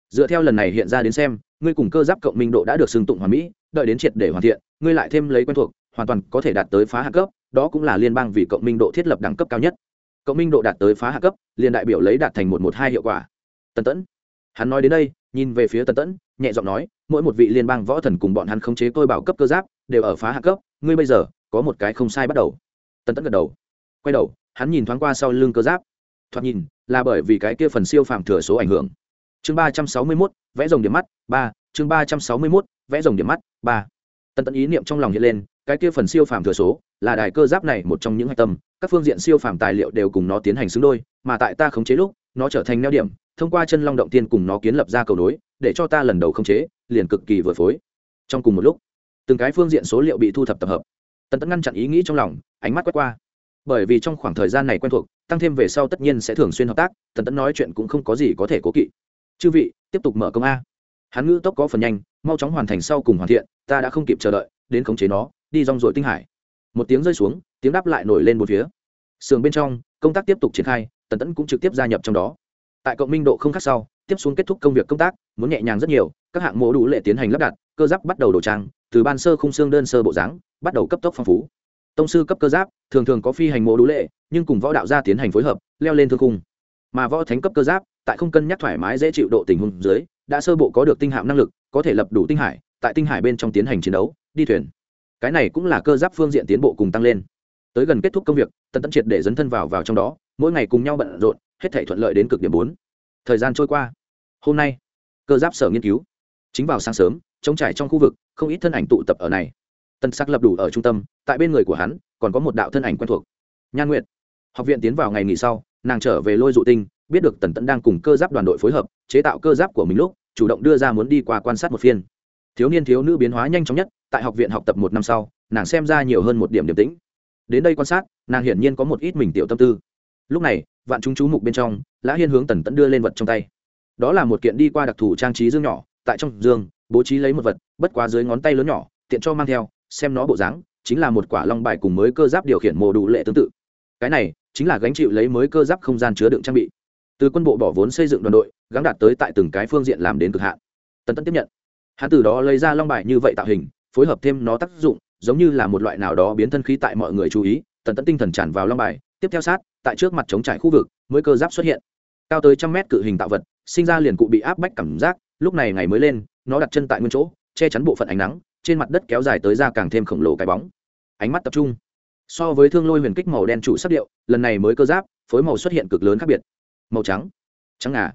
Dựa theo lần này hiện ra đến xem ngươi cùng cơ giáp cộng minh độ đã được xưng tụng hoàn mỹ, đợi đến triệt để hoàn thiện, ngươi lại thêm lấy quen thuộc, hoàn toàn có thể đạt tới phá hạ cấp, đó cũng là liên bang vì cộng minh độ thiết lập đẳng cấp cao nhất. Cộng minh độ đạt tới phá hạ cấp, liền đại biểu lấy đạt thành một một hai hiệu quả. Tần tẫn, hắn nói đến đây, nhìn về phía tần tẫn, nhẹ giọng nói, mỗi một vị liên bang võ thần cùng bọn hắn khống chế tôi bảo cấp cơ giáp, đều ở phá hạ cấp, ngươi bây giờ, có một cái không sai bắt đầu. Tần tẫn gật đầu. Quay đầu, hắn nhìn thoáng qua sau lưng cơ giáp. Thoạt nhìn, là bởi vì cái kia phần siêu phàm thừa số ảnh hưởng chương ba trăm sáu mươi mốt, vẽ rồng điểm mắt, ba, chương ba trăm sáu mươi mốt, vẽ rồng điểm mắt, ba. Tần tẫn ý niệm trong lòng hiện lên, cái kia phần siêu phàm thừa số, là đài cơ giáp này một trong những hạch tâm, các phương diện siêu phàm tài liệu đều cùng nó tiến hành xứng đôi, mà tại ta khống chế lúc, nó trở thành neo điểm, thông qua chân long động tiên cùng nó kiến lập ra cầu nối, để cho ta lần đầu khống chế, liền cực kỳ vừa phối. Trong cùng một lúc, từng cái phương diện số liệu bị thu thập tập hợp. Tần tẫn ngăn chặn ý nghĩ trong lòng, ánh mắt quét qua. Bởi vì trong khoảng thời gian này quen thuộc, tăng thêm về sau tất nhiên sẽ thường xuyên hợp tác, tần tẫn nói chuyện cũng không có gì có thể cố kỵ chư vị, tiếp tục mở công a. Hắn ngữ tốc có phần nhanh, mau chóng hoàn thành sau cùng hoàn thiện, ta đã không kịp chờ đợi, đến khống chế nó, đi rong rồi tinh hải. Một tiếng rơi xuống, tiếng đáp lại nổi lên một phía. Sườn bên trong, công tác tiếp tục triển khai, tần tẫn cũng trực tiếp gia nhập trong đó. Tại cộng minh độ không khác sau, tiếp xuống kết thúc công việc công tác, muốn nhẹ nhàng rất nhiều, các hạng mộ đủ lệ tiến hành lắp đặt, cơ giáp bắt đầu đổ trang, từ ban sơ khung xương đơn sơ bộ dáng, bắt đầu cấp tốc phong phú. Tông sư cấp cơ giáp, thường thường có phi hành mộ đủ lệ, nhưng cùng võ đạo gia tiến hành phối hợp, leo lên thương khung. Mà võ thánh cấp cơ giáp tại không cân nhắc thoải mái dễ chịu độ tình huống dưới, đã sơ bộ có được tinh hạm năng lực, có thể lập đủ tinh hải, tại tinh hải bên trong tiến hành chiến đấu, đi thuyền. Cái này cũng là cơ giáp phương diện tiến bộ cùng tăng lên. Tới gần kết thúc công việc, tần tấn triệt để dấn thân vào vào trong đó, mỗi ngày cùng nhau bận rộn, hết thể thuận lợi đến cực điểm bốn. Thời gian trôi qua. Hôm nay, cơ giáp sở nghiên cứu. Chính vào sáng sớm, trống trải trong khu vực, không ít thân ảnh tụ tập ở này. Tần sắc lập đủ ở trung tâm, tại bên người của hắn, còn có một đạo thân ảnh quen thuộc. Nhan nguyệt. Học viện tiến vào ngày nghỉ sau, nàng trở về lôi dụ tinh biết được tần tẫn đang cùng cơ giáp đoàn đội phối hợp, chế tạo cơ giáp của mình lúc, chủ động đưa ra muốn đi qua quan sát một phiên. Thiếu niên thiếu nữ biến hóa nhanh chóng nhất, tại học viện học tập một năm sau, nàng xem ra nhiều hơn một điểm điểm tĩnh. Đến đây quan sát, nàng hiển nhiên có một ít mình tiểu tâm tư. Lúc này, vạn chúng chú mục bên trong, lã hiên hướng tần tẫn đưa lên vật trong tay. Đó là một kiện đi qua đặc thù trang trí dương nhỏ, tại trong dương, bố trí lấy một vật, bất quá dưới ngón tay lớn nhỏ, tiện cho mang theo, xem nó bộ dáng, chính là một quả long bài cùng mới cơ giáp điều khiển mồ đủ lệ tương tự. Cái này, chính là gánh chịu lấy mới cơ giáp không gian chứa đựng trang bị từ quân bộ bỏ vốn xây dựng đoàn đội gắn đạt tới tại từng cái phương diện làm đến cực hạn. Tần tẫn tiếp nhận. Hắn từ đó lấy ra long bài như vậy tạo hình, phối hợp thêm nó tác dụng, giống như là một loại nào đó biến thân khí tại mọi người chú ý. Tần tẫn tinh thần tràn vào long bài, tiếp theo sát, tại trước mặt chống trải khu vực, mới cơ giáp xuất hiện. Cao tới trăm mét cự hình tạo vật, sinh ra liền cụ bị áp bách cảm giác, lúc này ngày mới lên, nó đặt chân tại nguyên chỗ, che chắn bộ phận ánh nắng, trên mặt đất kéo dài tới ra càng thêm khổng lồ cái bóng. Ánh mắt tập trung. So với thương lôi huyền kích màu đen chủ sắc điệu, lần này mới cơ giáp, phối màu xuất hiện cực lớn khác biệt màu trắng trắng ngà.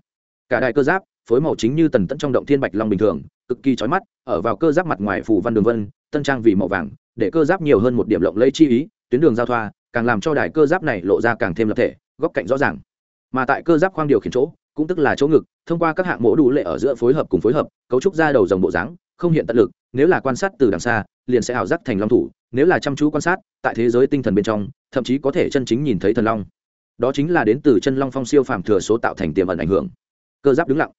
Cả đài cơ giáp, phối màu chính như tần tẫn trong động thiên bạch long bình thường, cực kỳ trói mắt, ở vào cơ giáp mặt ngoài phủ văn đường vân, tân trang vì màu vàng, để cơ giáp nhiều hơn một điểm lộng lẫy chi ý, tuyến đường giao thoa, càng làm cho đài cơ giáp này lộ ra càng thêm lập thể, góc cạnh rõ ràng. Mà tại cơ giáp khoang điều khiển chỗ, cũng tức là chỗ ngực, thông qua các hạng mẫu đủ lệ ở giữa phối hợp cùng phối hợp, cấu trúc ra đầu dòng bộ dáng, không hiện tận lực, nếu là quan sát từ đằng xa, liền sẽ ảo giác thành long thủ, nếu là chăm chú quan sát, tại thế giới tinh thần bên trong, thậm chí có thể chân chính nhìn thấy thần long đó chính là đến từ chân long phong siêu phàm thừa số tạo thành tiềm ẩn ảnh hưởng. Cơ giáp đứng lặng.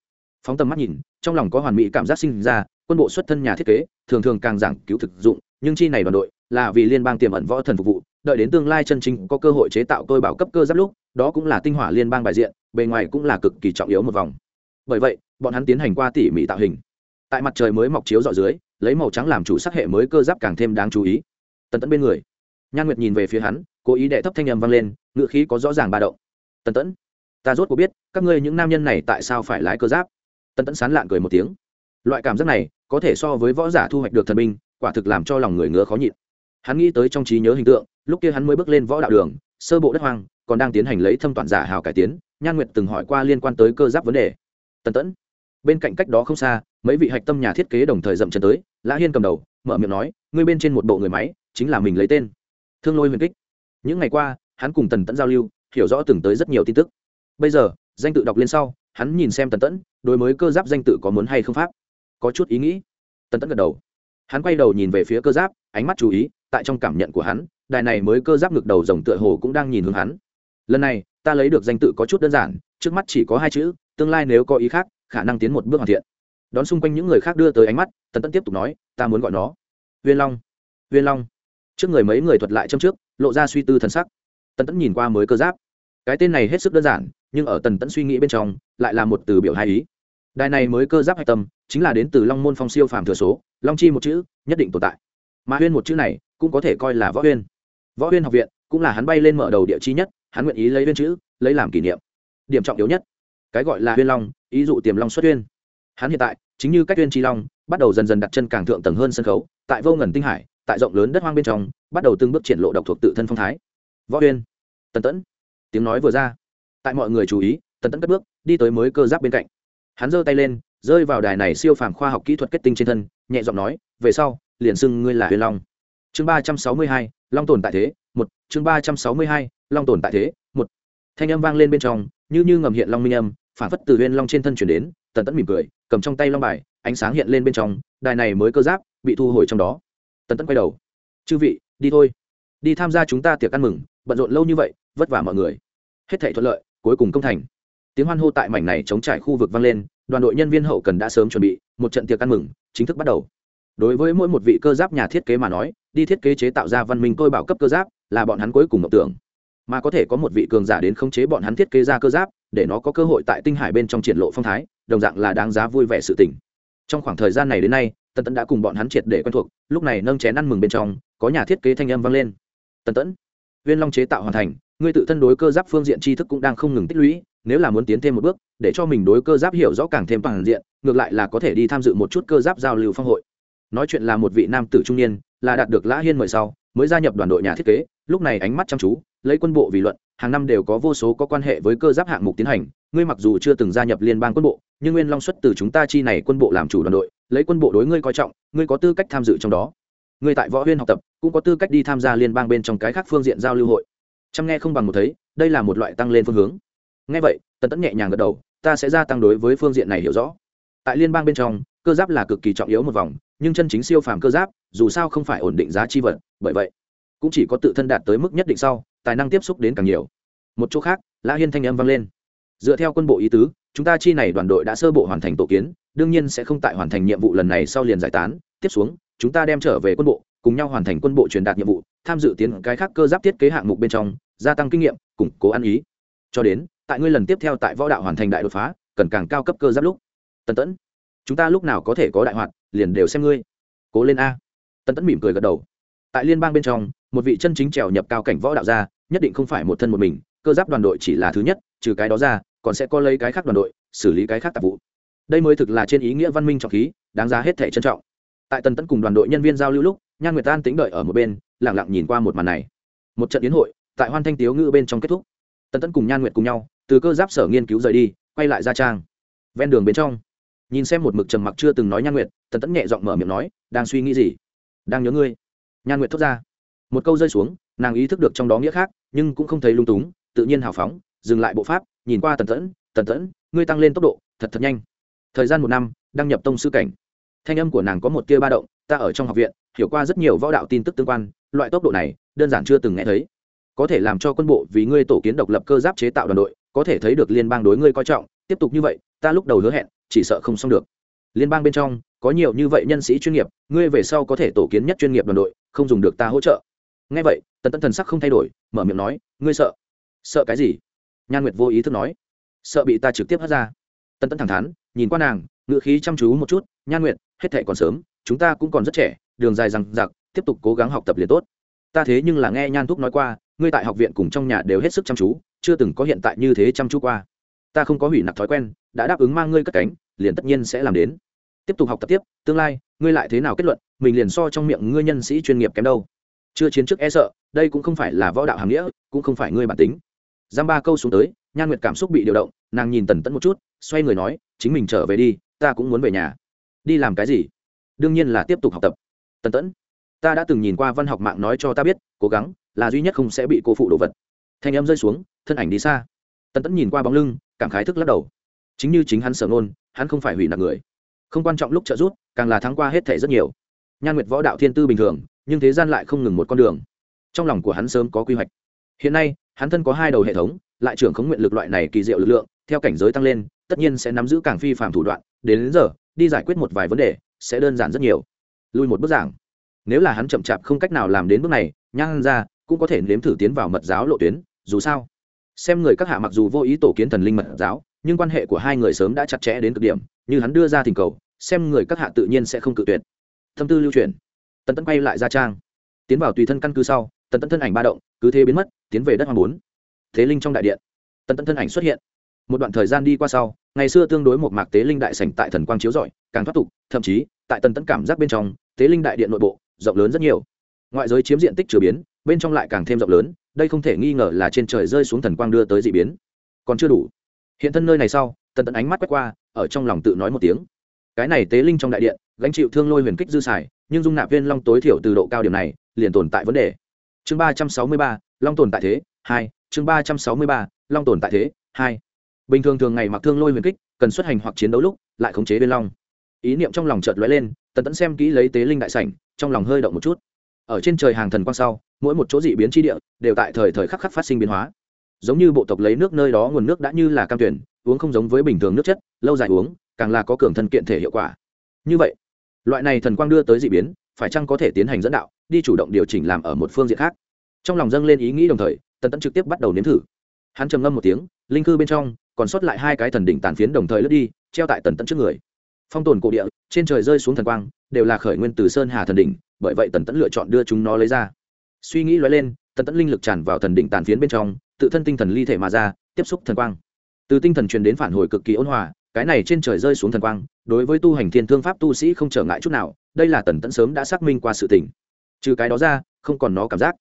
Phóng tầm mắt nhìn, trong lòng có hoàn mỹ cảm giác sinh ra, quân bộ xuất thân nhà thiết kế, thường thường càng giảng cứu thực dụng, nhưng chi này đoàn đội là vì liên bang tiềm ẩn võ thần phục vụ, đợi đến tương lai chân chính có cơ hội chế tạo tôi bảo cấp cơ giáp lúc, đó cũng là tinh hỏa liên bang bài diện, bề ngoài cũng là cực kỳ trọng yếu một vòng. Bởi vậy, bọn hắn tiến hành qua tỉ mỉ tạo hình. Tại mặt trời mới mọc chiếu dọ dưới, lấy màu trắng làm chủ sắc hệ mới cơ giáp càng thêm đáng chú ý. Tần tẫn bên người, nhan nguyệt nhìn về phía hắn cố ý đệ thấp thanh âm vang lên, ngựa khí có rõ ràng ba động. Tần tẫn, ta rốt cuộc biết, các ngươi những nam nhân này tại sao phải lái cơ giáp. Tần tẫn sán lạn cười một tiếng. Loại cảm giác này có thể so với võ giả thu hoạch được thần binh, quả thực làm cho lòng người ngứa khó nhịn. Hắn nghĩ tới trong trí nhớ hình tượng, lúc kia hắn mới bước lên võ đạo đường, sơ bộ đất hoang, còn đang tiến hành lấy thâm toàn giả hào cải tiến, nhan nguyệt từng hỏi qua liên quan tới cơ giáp vấn đề. Tần tẫn. Bên cạnh cách đó không xa, mấy vị hạch tâm nhà thiết kế đồng thời dậm chân tới, lã hiên cầm đầu, mở miệng nói, ngươi bên trên một bộ người máy, chính là mình lấy tên. Thương lôi huyền kích những ngày qua, hắn cùng tần tẫn giao lưu, hiểu rõ từng tới rất nhiều tin tức. Bây giờ, danh tự đọc lên sau, hắn nhìn xem tần tẫn, đối mới cơ giáp danh tự có muốn hay không pháp? Có chút ý nghĩ. Tần tẫn gật đầu. Hắn quay đầu nhìn về phía cơ giáp, ánh mắt chú ý, tại trong cảm nhận của hắn, đài này mới cơ giáp ngực đầu rồng tựa hồ cũng đang nhìn hướng hắn. Lần này, ta lấy được danh tự có chút đơn giản, trước mắt chỉ có hai chữ, tương lai nếu có ý khác, khả năng tiến một bước hoàn thiện. Đón xung quanh những người khác đưa tới ánh mắt, tần tẫn tiếp tục nói, ta muốn gọi nó viên long. Viên long. Trước người mấy người thuật lại châm trước lộ ra suy tư thần sắc. Tần tẫn nhìn qua mới cơ giáp. Cái tên này hết sức đơn giản, nhưng ở tần tẫn suy nghĩ bên trong, lại là một từ biểu hai ý. Đài này mới cơ giáp hạch tâm, chính là đến từ long môn phong siêu phàm thừa số, long chi một chữ, nhất định tồn tại. Mà huyên một chữ này, cũng có thể coi là võ huyên. Võ huyên học viện, cũng là hắn bay lên mở đầu địa chi nhất, hắn nguyện ý lấy huyên chữ, lấy làm kỷ niệm. Điểm trọng yếu nhất, cái gọi là huyên long, ý dụ tiềm long xuất huyên. Hắn hiện tại, chính như cách huyên chi long, bắt đầu dần dần đặt chân càng thượng tầng hơn sân khấu, tại vô ngần tinh hải tại rộng lớn đất hoang bên trong, bắt đầu từng bước triển lộ độc thuộc tự thân phong thái. Võ huyên, tần tẫn, tiếng nói vừa ra. Tại mọi người chú ý, tần tẫn cất bước, đi tới mới cơ giáp bên cạnh. Hắn giơ tay lên, rơi vào đài này siêu phàm khoa học kỹ thuật kết tinh trên thân, nhẹ giọng nói, về sau, liền xưng ngươi là huyền long. Chương ba trăm sáu mươi hai, long tồn tại thế, một. Chương ba trăm sáu mươi hai, long tồn tại thế, một. Thanh âm vang lên bên trong, như như ngầm hiện long minh âm, phản phất từ huyền long trên thân chuyển đến, tần tẫn mỉm cười, cầm trong tay long bài, ánh sáng hiện lên bên trong, đài này mới cơ giáp, bị thu hồi trong đó tần tẫn quay đầu. Chư vị, đi thôi. Đi tham gia chúng ta tiệc ăn mừng, bận rộn lâu như vậy, vất vả mọi người. Hết thể thuận lợi, cuối cùng công thành. Tiếng hoan hô tại mảnh này chống trải khu vực vang lên, đoàn đội nhân viên hậu cần đã sớm chuẩn bị, một trận tiệc ăn mừng chính thức bắt đầu. Đối với mỗi một vị cơ giáp nhà thiết kế mà nói, đi thiết kế chế tạo ra văn minh tôi bảo cấp cơ giáp là bọn hắn cuối cùng ngọc tưởng. Mà có thể có một vị cường giả đến khống chế bọn hắn thiết kế ra cơ giáp, để nó có cơ hội tại tinh hải bên trong triển lộ phong thái, đồng dạng là đáng giá vui vẻ sự tỉnh. trong khoảng thời gian này đến nay tần tẫn đã cùng bọn hắn triệt để quen thuộc, lúc này nâng chén ăn mừng bên trong, có nhà thiết kế thanh âm vang lên. Tần tẫn, viên long chế tạo hoàn thành, ngươi tự thân đối cơ giáp phương diện tri thức cũng đang không ngừng tích lũy, nếu là muốn tiến thêm một bước, để cho mình đối cơ giáp hiểu rõ càng thêm toàn diện, ngược lại là có thể đi tham dự một chút cơ giáp giao lưu phong hội. Nói chuyện là một vị nam tử trung niên, là đạt được lã hiên mời sau, mới gia nhập đoàn đội nhà thiết kế, lúc này ánh mắt chăm chú, lấy quân bộ vì luận, hàng năm đều có vô số có quan hệ với cơ giáp hạng mục tiến hành, ngươi mặc dù chưa từng gia nhập liên bang quân bộ, nhưng nguyên long xuất từ chúng ta chi này quân bộ làm chủ đoàn đội lấy quân bộ đối ngươi coi trọng, ngươi có tư cách tham dự trong đó. Ngươi tại võ huyên học tập, cũng có tư cách đi tham gia liên bang bên trong cái khác phương diện giao lưu hội. Chăm nghe không bằng một thấy, đây là một loại tăng lên phương hướng. Ngay vậy, tần tẫn nhẹ nhàng gật đầu, ta sẽ gia tăng đối với phương diện này hiểu rõ. Tại liên bang bên trong, cơ giáp là cực kỳ trọng yếu một vòng, nhưng chân chính siêu phàm cơ giáp, dù sao không phải ổn định giá chi vật, bởi vậy, cũng chỉ có tự thân đạt tới mức nhất định sau, tài năng tiếp xúc đến càng nhiều. Một chỗ khác, lã hiên thanh âm vang lên dựa theo quân bộ ý tứ, chúng ta chi này đoàn đội đã sơ bộ hoàn thành tổ kiến, đương nhiên sẽ không tại hoàn thành nhiệm vụ lần này sau liền giải tán. Tiếp xuống, chúng ta đem trở về quân bộ, cùng nhau hoàn thành quân bộ truyền đạt nhiệm vụ, tham dự tiến cái khác cơ giáp thiết kế hạng mục bên trong, gia tăng kinh nghiệm, củng cố ăn ý. Cho đến, tại ngươi lần tiếp theo tại võ đạo hoàn thành đại đột phá, cần càng cao cấp cơ giáp lúc. Tần tẫn, chúng ta lúc nào có thể có đại hoạt, liền đều xem ngươi. Cố lên a. Tần tẫn mỉm cười gật đầu. Tại liên bang bên trong, một vị chân chính trèo nhập cao cảnh võ đạo gia, nhất định không phải một thân một mình, cơ giáp đoàn đội chỉ là thứ nhất, trừ cái đó ra còn sẽ có lấy cái khác đoàn đội, xử lý cái khác tạp vụ. Đây mới thực là trên ý nghĩa văn minh trọng khí, đáng giá hết thể trân trọng. Tại tần tẫn cùng đoàn đội nhân viên giao lưu lúc, nhan nguyệt tan tính đợi ở một bên lẳng lặng nhìn qua một màn này. Một trận yến hội, tại hoan thanh tiếu ngữ bên trong kết thúc. Tần tẫn cùng nhan nguyệt cùng nhau, từ cơ giáp sở nghiên cứu rời đi, quay lại ra trang. Ven đường bên trong, nhìn xem một mực trầm mặc chưa từng nói nhan nguyệt, tần tẫn nhẹ giọng mở miệng nói, đang suy nghĩ gì? Đang nhớ ngươi? Nhan nguyệt thốt ra. Một câu rơi xuống, nàng ý thức được trong đó nghĩa khác, nhưng cũng không thấy lung túng, tự nhiên hào phóng dừng lại bộ pháp, nhìn qua tần tẫn tần tẫn, ngươi tăng lên tốc độ, thật thật nhanh. Thời gian một năm, đăng nhập tông sư cảnh. Thanh âm của nàng có một tia ba động, ta ở trong học viện, hiểu qua rất nhiều võ đạo tin tức tương quan, loại tốc độ này, đơn giản chưa từng nghe thấy. Có thể làm cho quân bộ vì ngươi tổ kiến độc lập cơ giáp chế tạo đoàn đội, có thể thấy được liên bang đối ngươi coi trọng. Tiếp tục như vậy, ta lúc đầu hứa hẹn, chỉ sợ không xong được. Liên bang bên trong, có nhiều như vậy nhân sĩ chuyên nghiệp, ngươi về sau có thể tổ kiến nhất chuyên nghiệp đoàn đội, không dùng được ta hỗ trợ. Ngay vậy, tần tân thần sắc không thay đổi, mở miệng nói, ngươi sợ? Sợ cái gì? Nhan nguyệt vô ý thức nói, sợ bị ta trực tiếp hất ra. Tân tân thẳng thắn, nhìn qua nàng ngựa khí chăm chú một chút, nhan nguyệt, hết thệ còn sớm, chúng ta cũng còn rất trẻ, đường dài rằng giặc tiếp tục cố gắng học tập liền tốt. Ta thế nhưng là nghe nhan thúc nói qua, ngươi tại học viện cùng trong nhà đều hết sức chăm chú, chưa từng có hiện tại như thế chăm chú qua. Ta không có hủy nặc thói quen, đã đáp ứng mang ngươi cất cánh, liền tất nhiên sẽ làm đến. Tiếp tục học tập tiếp, tương lai, ngươi lại thế nào kết luận, mình liền so trong miệng ngươi nhân sĩ chuyên nghiệp kém đâu. Chưa chiến chức e sợ, đây cũng không phải là võ đạo hàm nghĩa, cũng không phải ngươi bản tính giam ba câu xuống tới, nhan nguyệt cảm xúc bị điều động, nàng nhìn tần tẫn một chút, xoay người nói, chính mình trở về đi, ta cũng muốn về nhà. Đi làm cái gì? Đương nhiên là tiếp tục học tập. Tần tẫn, ta đã từng nhìn qua văn học mạng nói cho ta biết, cố gắng là duy nhất không sẽ bị cô phụ đồ vật. Thanh em rơi xuống, thân ảnh đi xa. Tần tẫn nhìn qua bóng lưng, cảm khái thức lắc đầu. Chính như chính hắn sở nôn hắn không phải hủy nặng người. Không quan trọng lúc trợ rút càng là thắng qua hết thể rất nhiều. Nhan nguyệt võ đạo thiên tư bình thường, nhưng thế gian lại không ngừng một con đường. Trong lòng của hắn sớm có quy hoạch. Hiện nay hắn thân có hai đầu hệ thống lại trưởng khống nguyện lực loại này kỳ diệu lực lượng theo cảnh giới tăng lên tất nhiên sẽ nắm giữ càng phi phạm thủ đoạn đến, đến giờ đi giải quyết một vài vấn đề sẽ đơn giản rất nhiều. Lui một bước giảng. Nếu là hắn chậm chạp không cách nào làm đến bước này nhang ra cũng có thể nếm thử tiến vào mật giáo lộ tuyến dù sao. Xem người các hạ mặc dù vô ý tổ kiến thần linh mật giáo nhưng quan hệ của hai người sớm đã chặt chẽ đến cực điểm như hắn đưa ra thỉnh cầu xem người các hạ tự nhiên sẽ không cự tuyệt. Tâm tư lưu truyền tần tẫn quay lại ra trang. Tiến vào tùy thân căn cứ sau tần tẫn thân ảnh ba động cứ thế biến mất tiến về đất hoàng bốn. Thế linh trong đại điện, tần tẫn thân ảnh xuất hiện. Một đoạn thời gian đi qua sau, ngày xưa tương đối một mạc tế linh đại sảnh tại thần quang chiếu rọi, càng thoát tục, thậm chí, tại tần tẫn cảm giác bên trong, tế linh đại điện nội bộ, rộng lớn rất nhiều. Ngoại giới chiếm diện tích chửa biến, bên trong lại càng thêm rộng lớn, đây không thể nghi ngờ là trên trời rơi xuống thần quang đưa tới d ị biến. Còn chưa đủ. Hiện thân nơi này sau, tần tẫn ánh mắt quét qua, ở trong lòng tự nói một tiếng. Cái này tế linh trong đại điện, gánh chịu thương lôi huyền kích dư xài, nhưng dung nạp viên long tối thiểu từ độ cao điểm này, liền tồn tại vấn đề. Chương ba trăm sáu mươi ba long tồn tại thế, hai, chương ba trăm sáu mươi ba, long tồn tại thế, hai. Bình thường thường ngày mặc thương lôi huyền kích, cần xuất hành hoặc chiến đấu lúc, lại khống chế bên long. Ý niệm trong lòng chợt lóe lên, tần tẫn xem kỹ lấy tế linh đại sảnh, trong lòng hơi động một chút. Ở trên trời hàng thần quang sau, mỗi một chỗ dị biến tri địa, đều tại thời thời khắc khắc phát sinh biến hóa. Giống như bộ tộc lấy nước nơi đó nguồn nước đã như là cam tuyển, uống không giống với bình thường nước chất, lâu dài uống, càng là có cường thân kiện thể hiệu quả. Như vậy, loại này thần quang đưa tới dị biến, phải chăng có thể tiến hành dẫn đạo, đi chủ động điều chỉnh làm ở một phương diện khác? Trong lòng dâng lên ý nghĩ đồng thời, tần tẫn trực tiếp bắt đầu nếm thử. Hắn trầm ngâm một tiếng, linh cư bên trong, còn sót lại hai cái thần đỉnh tàn phiến đồng thời lướt đi, treo tại tần tẫn trước người. Phong tồn cổ địa, trên trời rơi xuống thần quang, đều là khởi nguyên từ sơn hà thần đỉnh, bởi vậy tần tẫn lựa chọn đưa chúng nó lấy ra. Suy nghĩ lóe lên, tần tẫn linh lực tràn vào thần đỉnh tàn phiến bên trong, tự thân tinh thần ly thể mà ra, tiếp xúc thần quang. Từ tinh thần truyền đến phản hồi cực kỳ ôn hòa, cái này trên trời rơi xuống thần quang, đối với tu hành thiên thương pháp tu sĩ không trở ngại chút nào, đây là tần tẫn sớm đã xác minh qua sự tình. Trừ cái đó ra, không còn nó cảm giác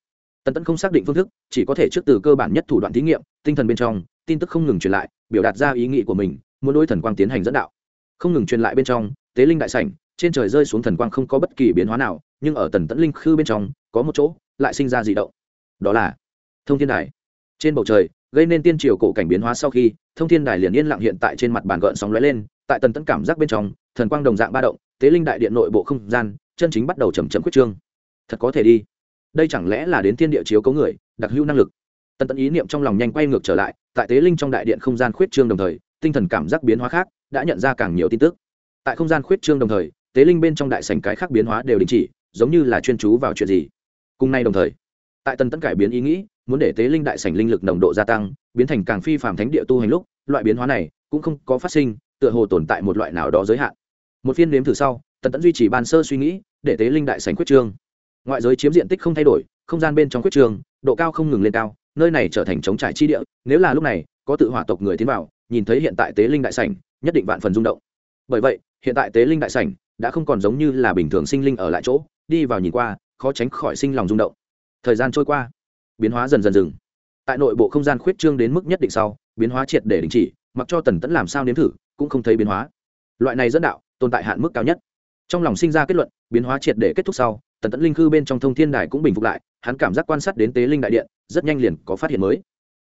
tần tẫn không xác định phương thức, chỉ có thể trước từ cơ bản nhất thủ đoạn thí nghiệm, tinh thần bên trong, tin tức không ngừng truyền lại, biểu đạt ra ý nghĩ của mình, muốn đôi thần quang tiến hành dẫn đạo. Không ngừng truyền lại bên trong, tế linh đại sảnh, trên trời rơi xuống thần quang không có bất kỳ biến hóa nào, nhưng ở tần tẫn linh khư bên trong, có một chỗ, lại sinh ra dị động. Đó là thông thiên đài. Trên bầu trời, gây nên tiên triều cổ cảnh biến hóa sau khi, thông thiên đài liền yên lặng hiện tại trên mặt bàn gợn sóng lóe lên, tại tần tẫn cảm giác bên trong, thần quang đồng dạng ba động, tế linh đại điện nội bộ không gian, chân chính bắt đầu chầm chậm quyết trương. Thật có thể đi đây chẳng lẽ là đến thiên địa chiếu cấu người, đặc hữu năng lực? Tần tẫn ý niệm trong lòng nhanh quay ngược trở lại, tại tế linh trong đại điện không gian khuyết trương đồng thời, tinh thần cảm giác biến hóa khác, đã nhận ra càng nhiều tin tức. Tại không gian khuyết trương đồng thời, tế linh bên trong đại sảnh cái khác biến hóa đều đình chỉ, giống như là chuyên chú vào chuyện gì. Cùng nay đồng thời, tại tần tẫn cải biến ý nghĩ, muốn để tế linh đại sảnh linh lực nồng độ gia tăng, biến thành càng phi phàm thánh địa tu hành lúc, loại biến hóa này cũng không có phát sinh, tựa hồ tồn tại một loại nào đó giới hạn. Một phiên nếm thử sau, tần tẫn duy trì ban sơ suy nghĩ, để tế linh đại sảnh quyết trương ngoại giới chiếm diện tích không thay đổi không gian bên trong quyết trường, độ cao không ngừng lên cao nơi này trở thành chống trải chi địa nếu là lúc này có tự hỏa tộc người tiến vào nhìn thấy hiện tại tế linh đại sảnh nhất định vạn phần rung động. Bởi vậy hiện tại tế linh đại sảnh đã không còn giống như là bình thường sinh linh ở lại chỗ đi vào nhìn qua khó tránh khỏi sinh lòng rung động. Thời gian trôi qua biến hóa dần dần dừng. Tại nội bộ không gian khuyết trương đến mức nhất định sau biến hóa triệt để đình chỉ mặc cho tần tẫn làm sao nếm thử cũng không thấy biến hóa. Loại này dẫn đạo tồn tại hạn mức cao nhất. Trong lòng sinh ra kết luận biến hóa triệt để kết thúc sau tần tẫn linh khư bên trong thông thiên đài cũng bình phục lại, hắn cảm giác quan sát đến tế linh đại điện, rất nhanh liền có phát hiện mới.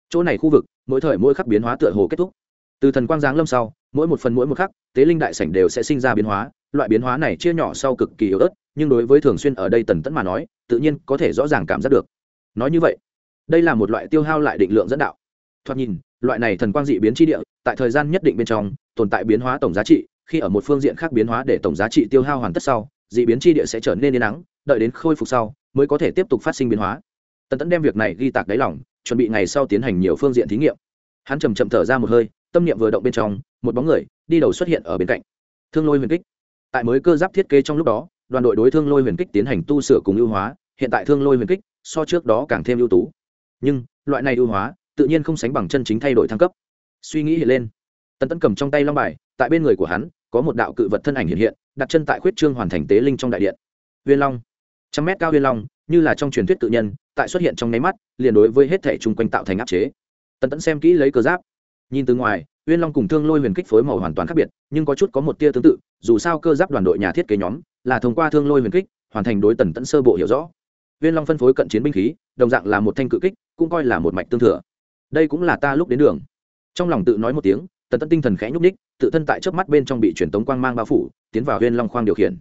Chỗ này khu vực, mỗi thời mỗi khắc biến hóa tựa hồ kết thúc. Từ thần quang giáng lâm sau, mỗi một phần mỗi một khắc, tế linh đại sảnh đều sẽ sinh ra biến hóa, loại biến hóa này chia nhỏ sau cực kỳ yếu ớt, nhưng đối với thường xuyên ở đây tần tẫn mà nói, tự nhiên có thể rõ ràng cảm giác được. Nói như vậy, đây là một loại tiêu hao lại định lượng dẫn đạo. Thoạt nhìn, loại này thần quang dị biến chi địa, tại thời gian nhất định bên trong, tồn tại biến hóa tổng giá trị, khi ở một phương diện khác biến hóa để tổng giá trị tiêu hao hoàn tất sau, dị biến chi địa sẽ trở nên yên nắng đợi đến khôi phục sau, mới có thể tiếp tục phát sinh biến hóa. Tần tẫn đem việc này ghi tạc đáy lỏng chuẩn bị ngày sau tiến hành nhiều phương diện thí nghiệm. Hắn chầm chậm thở ra một hơi, tâm niệm vừa động bên trong, một bóng người, đi đầu xuất hiện ở bên cạnh. Thương lôi huyền kích. Tại mới cơ giáp thiết kế trong lúc đó, đoàn đội đối thương lôi huyền kích tiến hành tu sửa cùng ưu hóa, hiện tại thương lôi huyền kích so trước đó càng thêm ưu tú. Nhưng, loại này ưu hóa, tự nhiên không sánh bằng chân chính thay đổi thăng cấp. Suy nghĩ hiện lên. Tần Tẫn cầm trong tay long bài, tại bên người của hắn, có một đạo cự vật thân ảnh hiện hiện, đặt chân tại khuyết trương hoàn thành tế linh trong đại điện. Viên long trăm mét cao viên long, như là trong truyền thuyết tự nhân, tại xuất hiện trong nháy mắt, liền đối với hết thể chung quanh tạo thành áp chế. Tần tẫn xem kỹ lấy cơ giáp. Nhìn từ ngoài, uyên long cùng thương lôi huyền kích phối màu hoàn toàn khác biệt, nhưng có chút có một tia tương tự, dù sao cơ giáp đoàn đội nhà thiết kế nhóm, là thông qua thương lôi huyền kích, hoàn thành đối tần tẫn sơ bộ hiểu rõ. Uyên long phân phối cận chiến binh khí, đồng dạng là một thanh cự kích, cũng coi là một mạch tương thừa. Đây cũng là ta lúc đến đường. Trong lòng tự nói một tiếng, tần tẫn tinh thần khẽ nhúc ních tự thân tại trước mắt bên trong bị truyền tống quang mang bao phủ, tiến vào uyên long khoang điều khiển.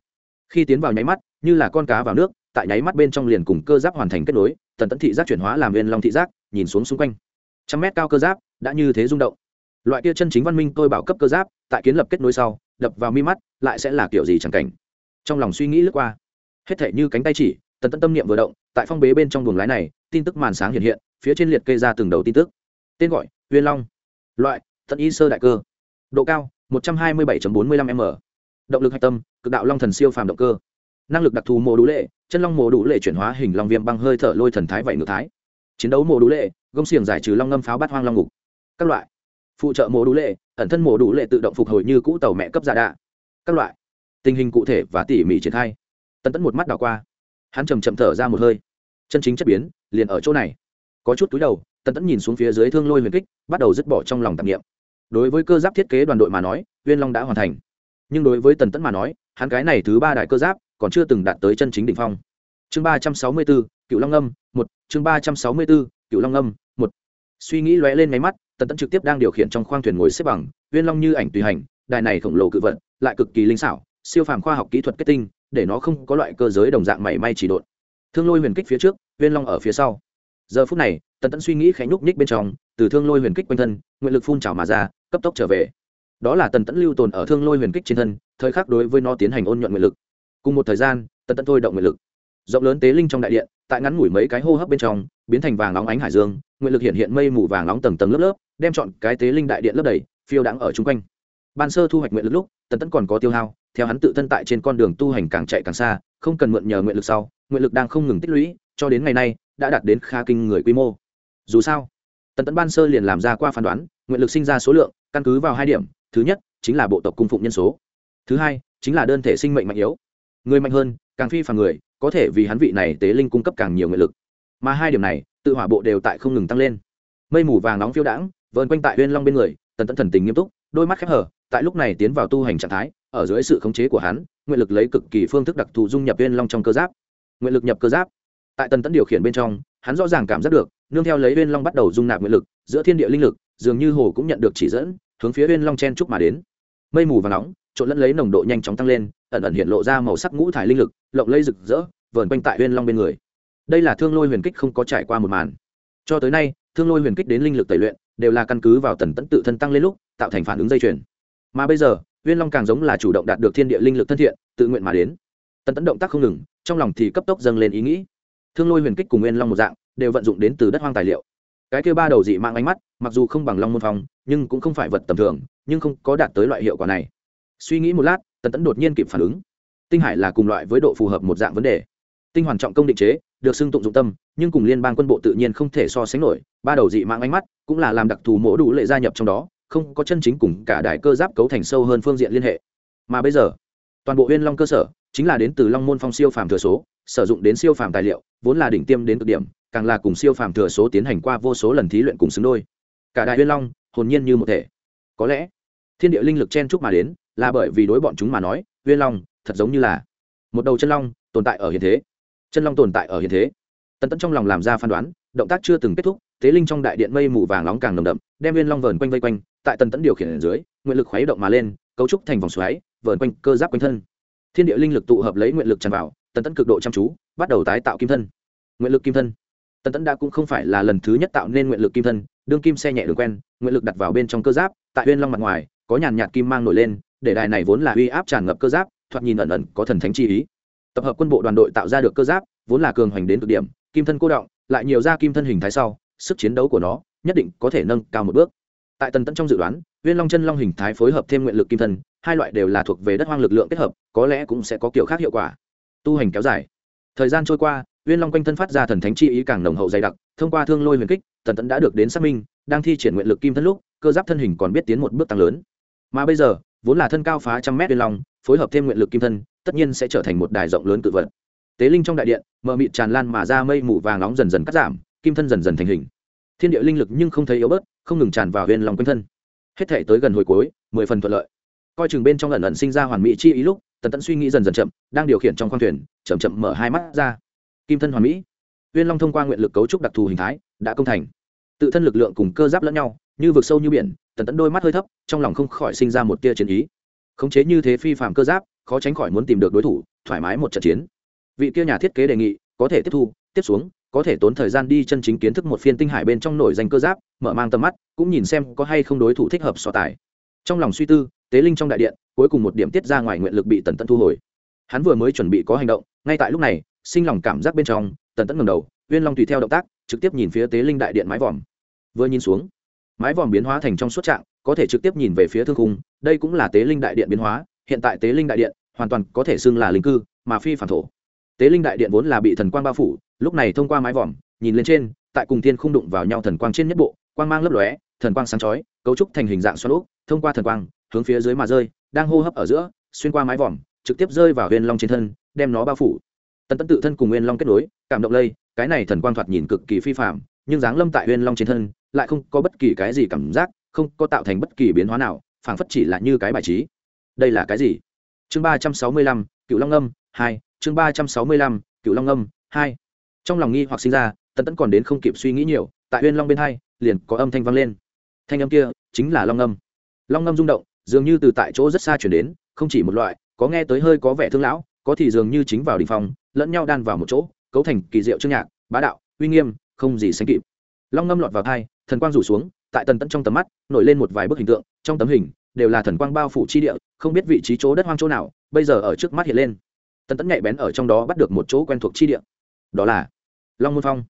Khi tiến vào nháy mắt, như là con cá vào nước tại nháy mắt bên trong liền cùng cơ giáp hoàn thành kết nối, tần tẫn thị giác chuyển hóa làm viên long thị giác, nhìn xuống xung quanh. Trăm mét cao cơ giáp, đã như thế rung động. Loại kia chân chính văn minh tôi bảo cấp cơ giáp, tại kiến lập kết nối sau, đập vào mi mắt, lại sẽ là kiểu gì chẳng cảnh. Trong lòng suy nghĩ lướt qua, hết thể như cánh tay chỉ, tần tận tâm niệm vừa động, tại phong bế bên trong buồng lái này, tin tức màn sáng hiện hiện, phía trên liệt kê ra từng đầu tin tức. Tên gọi viên long. Loại, tận y sơ đại cơ. Độ cao 127.45 m. Động lực hạch tâm, cực đạo long thần siêu phàm động cơ năng lực đặc thù mô đủ lệ, chân long mô đủ lệ chuyển hóa hình long viêm băng hơi thở lôi thần thái vậy ngược thái. Chiến đấu mô đủ lệ, gông xiềng giải trừ long ngâm pháo bát hoang long ngục. Các loại. Phụ trợ mô đủ lệ, ẩn thân mô đủ lệ tự động phục hồi như cũ tàu mẹ cấp giả đạ. Các loại. Tình hình cụ thể và tỉ mỉ triển khai. Tần tẫn một mắt đảo qua. Hắn chầm chậm thở ra một hơi. Chân chính chất biến, liền ở chỗ này. Có chút túi đầu, tần tẫn nhìn xuống phía dưới thương lôi huyền kích, bắt đầu dứt bỏ trong lòng tạp nghiệm đối với cơ giáp thiết kế đoàn đội mà nói, uyên long đã hoàn thành. Nhưng đối với tần tẫn mà nói, hắn cái này thứ ba đại cơ giáp còn chưa từng đạt tới chân chính đỉnh phong. Chương ba trăm sáu mươi bốn cựu long âm, một, chương ba trăm sáu mươi bốn cựu long âm, một. Suy nghĩ lóe lên máy mắt, tần tẫn trực tiếp đang điều khiển trong khoang thuyền ngồi xếp bằng, uyên long như ảnh tùy hành, đài này khổng lồ cự vật, lại cực kỳ linh xảo, siêu phàm khoa học kỹ thuật kết tinh, để nó không có loại cơ giới đồng dạng mảy may chỉ độn. Thương lôi huyền kích phía trước, uyên long ở phía sau. Giờ phút này, tần tẫn suy nghĩ khẽ nhúc nhích bên trong, từ thương lôi huyền kích quanh thân, nguyện lực phun trào mà ra, cấp tốc trở về. Đó là tần tẫn lưu tồn ở thương lôi huyền kích trên thân, thời khắc đối với nó tiến hành ôn nhuận nguyện lực cùng một thời gian, tần tẫn thôi động nguyện lực. Rộng lớn tế linh trong đại điện, tại ngắn ngủi mấy cái hô hấp bên trong, biến thành vàng nóng ánh hải dương, nguyện lực hiện hiện mây mù vàng nóng tầng tầng lớp lớp, đem chọn cái tế linh đại điện lớp đầy, phiêu đáng ở chung quanh. Ban sơ thu hoạch nguyện lực lúc, tần tẫn còn có tiêu hao, theo hắn tự thân tại trên con đường tu hành càng chạy càng xa, không cần mượn nhờ nguyện lực sau, nguyện lực đang không ngừng tích lũy, cho đến ngày nay, đã đạt đến kha kinh người quy mô. Dù sao, tần tẫn ban sơ liền làm ra qua phán đoán, nguyện lực sinh ra số lượng, căn cứ vào hai điểm, thứ nhất, chính là bộ tộc cung phụng nhân số. Thứ hai, chính là đơn thể sinh mệnh mạnh yếu người mạnh hơn, càng phi phàm người, có thể vì hắn vị này tế linh cung cấp càng nhiều nguyện lực. Mà hai điểm này, tự hỏa bộ đều tại không ngừng tăng lên. Mây mù vàng nóng phiêu đãng, vờn quanh tại huyên long bên người, tần tẫn thần tình nghiêm túc, đôi mắt khép hở tại lúc này tiến vào tu hành trạng thái, ở dưới sự khống chế của hắn, nguyện lực lấy cực kỳ phương thức đặc thù dung nhập huyên long trong cơ giáp. Nguyện lực nhập cơ giáp. Tại tần tẫn điều khiển bên trong, hắn rõ ràng cảm giác được, nương theo lấy huyên long bắt đầu dung nạp nguyện lực, giữa thiên địa linh lực, dường như hồ cũng nhận được chỉ dẫn, hướng phía huyên long chen trúc mà đến. Mây mù và nóng, trộn lẫn lấy nồng độ nhanh chóng tăng lên ẩn ẩn hiện lộ ra màu sắc ngũ thải linh lực, lộng lây rực rỡ, vờn quanh tại huyên long bên người. Đây là thương lôi huyền kích không có trải qua một màn. Cho tới nay, thương lôi huyền kích đến linh lực tẩy luyện, đều là căn cứ vào tần tẫn tự thân tăng lên lúc, tạo thành phản ứng dây chuyền. Mà bây giờ huyên long càng giống là chủ động đạt được thiên địa linh lực thân thiện, tự nguyện mà đến. Tần tẫn động tác không ngừng, trong lòng thì cấp tốc dâng lên ý nghĩ. Thương lôi huyền kích cùng huyên long một dạng, đều vận dụng đến từ đất hoang tài liệu. Cái kêu ba đầu dị mang ánh mắt, mặc dù không bằng long môn phong, nhưng cũng không phải vật tầm thường, nhưng không có đạt tới loại hiệu quả này. Suy nghĩ một lát tần tẫn đột nhiên kịp phản ứng. Tinh hải là cùng loại với độ phù hợp một dạng vấn đề. Tinh hoàn trọng công định chế, được xưng tụng dụng tâm, nhưng cùng liên bang quân bộ tự nhiên không thể so sánh nổi, ba đầu dị mạng ánh mắt cũng là làm đặc thù mổ đủ lệ gia nhập trong đó, không có chân chính cùng cả đại cơ giáp cấu thành sâu hơn phương diện liên hệ. Mà bây giờ, toàn bộ huyên long cơ sở chính là đến từ long môn phong siêu phàm thừa số, sử dụng đến siêu phàm tài liệu, vốn là đỉnh tiêm đến cực điểm, càng là cùng siêu phàm thừa số tiến hành qua vô số lần thí luyện cùng xứng đôi. Cả đại huyên long hồn nhiên như một thể. Có lẽ, thiên địa linh lực chen chúc mà đến là bởi vì đối bọn chúng mà nói huyên long thật giống như là một đầu chân long tồn tại ở hiện thế. Chân long tồn tại ở hiện thế. Tần tẫn trong lòng làm ra phán đoán, động tác chưa từng kết thúc, tế linh trong đại điện mây mù vàng nóng càng nồng đậm, đem uyên long vờn quanh vây quanh, tại tần tẫn điều khiển ở dưới, nguyện lực khuấy động mà lên, cấu trúc thành vòng xoáy, vờn quanh cơ giáp quanh thân. Thiên địa linh lực tụ hợp lấy nguyện lực tràn vào, tần tẫn cực độ chăm chú, bắt đầu tái tạo kim thân. Nguyện lực kim thân. Tần tẫn đã cũng không phải là lần thứ nhất tạo nên nguyện lực kim thân, đương kim xe nhẹ đường quen, nguyện lực đặt vào bên trong cơ giáp, tại huyên long mặt ngoài, có nhàn nhạt kim mang nổi lên để đài này vốn là uy áp tràn ngập cơ giáp, thoạt nhìn ẩn ẩn có thần thánh chi ý. Tập hợp quân bộ đoàn đội tạo ra được cơ giáp, vốn là cường hoành đến cực điểm, kim thân cô động, lại nhiều ra kim thân hình thái sau, sức chiến đấu của nó nhất định có thể nâng cao một bước. Tại tần tẫn trong dự đoán, viên long chân long hình thái phối hợp thêm nguyện lực kim thân, hai loại đều là thuộc về đất hoang lực lượng kết hợp, có lẽ cũng sẽ có kiểu khác hiệu quả. Tu hành kéo dài. Thời gian trôi qua, viên long quanh thân phát ra thần thánh chi ý càng nồng hậu dày đặc, thông qua thương lôi huyền kích, tần tẫn đã được đến xác minh, đang thi triển nguyện lực kim thân lúc, cơ giáp thân hình còn biết tiến một bước tăng lớn. Mà bây giờ vốn là thân cao phá trăm mét bên lòng, phối hợp thêm nguyện lực kim thân tất nhiên sẽ trở thành một đài rộng lớn tự vật. Tế linh trong đại điện mờ mịt tràn lan mà ra mây mù vàng nóng dần dần cắt giảm kim thân dần dần thành hình. Thiên địa linh lực nhưng không thấy yếu bớt không ngừng tràn vào viên lòng quanh thân. Hết thể tới gần hồi cuối mười phần thuận lợi. Coi chừng bên trong lần ẩn sinh ra hoàn mỹ chi ý lúc tần tẫn suy nghĩ dần dần chậm đang điều khiển trong khoang thuyền chậm chậm mở hai mắt ra. Kim thân hoàn mỹ. Viên long thông qua nguyện lực cấu trúc đặc thù hình thái đã công thành. Tự thân lực lượng cùng cơ giáp lẫn nhau như vực sâu như biển tần tẫn đôi mắt hơi thấp, trong lòng không khỏi sinh ra một tia chiến ý. Khống chế như thế phi phạm cơ giáp, khó tránh khỏi muốn tìm được đối thủ, thoải mái một trận chiến. Vị kia nhà thiết kế đề nghị, có thể tiếp thu, tiếp xuống, có thể tốn thời gian đi chân chính kiến thức một phiên tinh hải bên trong nổi danh cơ giáp, mở mang tầm mắt, cũng nhìn xem có hay không đối thủ thích hợp so tài. Trong lòng suy tư, tế linh trong đại điện, cuối cùng một điểm tiết ra ngoài nguyện lực bị tần tận thu hồi. Hắn vừa mới chuẩn bị có hành động, ngay tại lúc này, sinh lòng cảm giác bên trong, tần tận ngầm đầu, uyên long tùy theo động tác, trực tiếp nhìn phía tế linh đại điện mái vòm. Vừa nhìn xuống mái vòm biến hóa thành trong suốt trạng, có thể trực tiếp nhìn về phía thương khung, đây cũng là tế linh đại điện biến hóa, hiện tại tế linh đại điện hoàn toàn có thể xưng là linh cư, mà phi phản thổ. Tế linh đại điện vốn là bị thần quang bao phủ, lúc này thông qua mái vòm, nhìn lên trên, tại cùng thiên không đụng vào nhau thần quang trên nhất bộ, quang mang lấp lóe, thần quang sáng chói, cấu trúc thành hình dạng xoắn úp, thông qua thần quang, hướng phía dưới mà rơi, đang hô hấp ở giữa, xuyên qua mái vòm, trực tiếp rơi vào huyền long trên thân, đem nó bao phủ. Tần tấn tự thân cùng huyền long kết nối, cảm động lây, cái này thần quang thoạt nhìn cực kỳ phi phạm nhưng dáng lâm tại huyền long trên thân lại không có bất kỳ cái gì cảm giác, không có tạo thành bất kỳ biến hóa nào, phảng phất chỉ là như cái bài trí. Đây là cái gì? Chương ba trăm sáu mươi lăm cựu long âm hai, chương ba trăm sáu mươi lăm cựu long âm hai. Trong lòng nghi hoặc sinh ra, tần tẫn còn đến không kịp suy nghĩ nhiều, tại huyên long bên hai, liền có âm thanh vang lên. Thanh âm kia chính là long âm. Long âm rung động, dường như từ tại chỗ rất xa chuyển đến, không chỉ một loại, có nghe tới hơi có vẻ thương lão, có thì dường như chính vào đ ỉ n h phòng, lẫn nhau đan vào một chỗ, cấu thành kỳ diệu chương nhạc, bá đạo, uy nghiêm, không gì sánh kịp. Long ngâm lọt vào thai thần quang rủ xuống tại tần tận trong tầm mắt nổi lên một vài bức hình tượng trong tấm hình đều là thần quang bao phủ chi địa không biết vị trí chỗ đất hoang chỗ nào bây giờ ở trước mắt hiện lên. Tần tẫn nhạy bén ở trong đó bắt được một chỗ quen thuộc chi địa. Đó là long môn phong.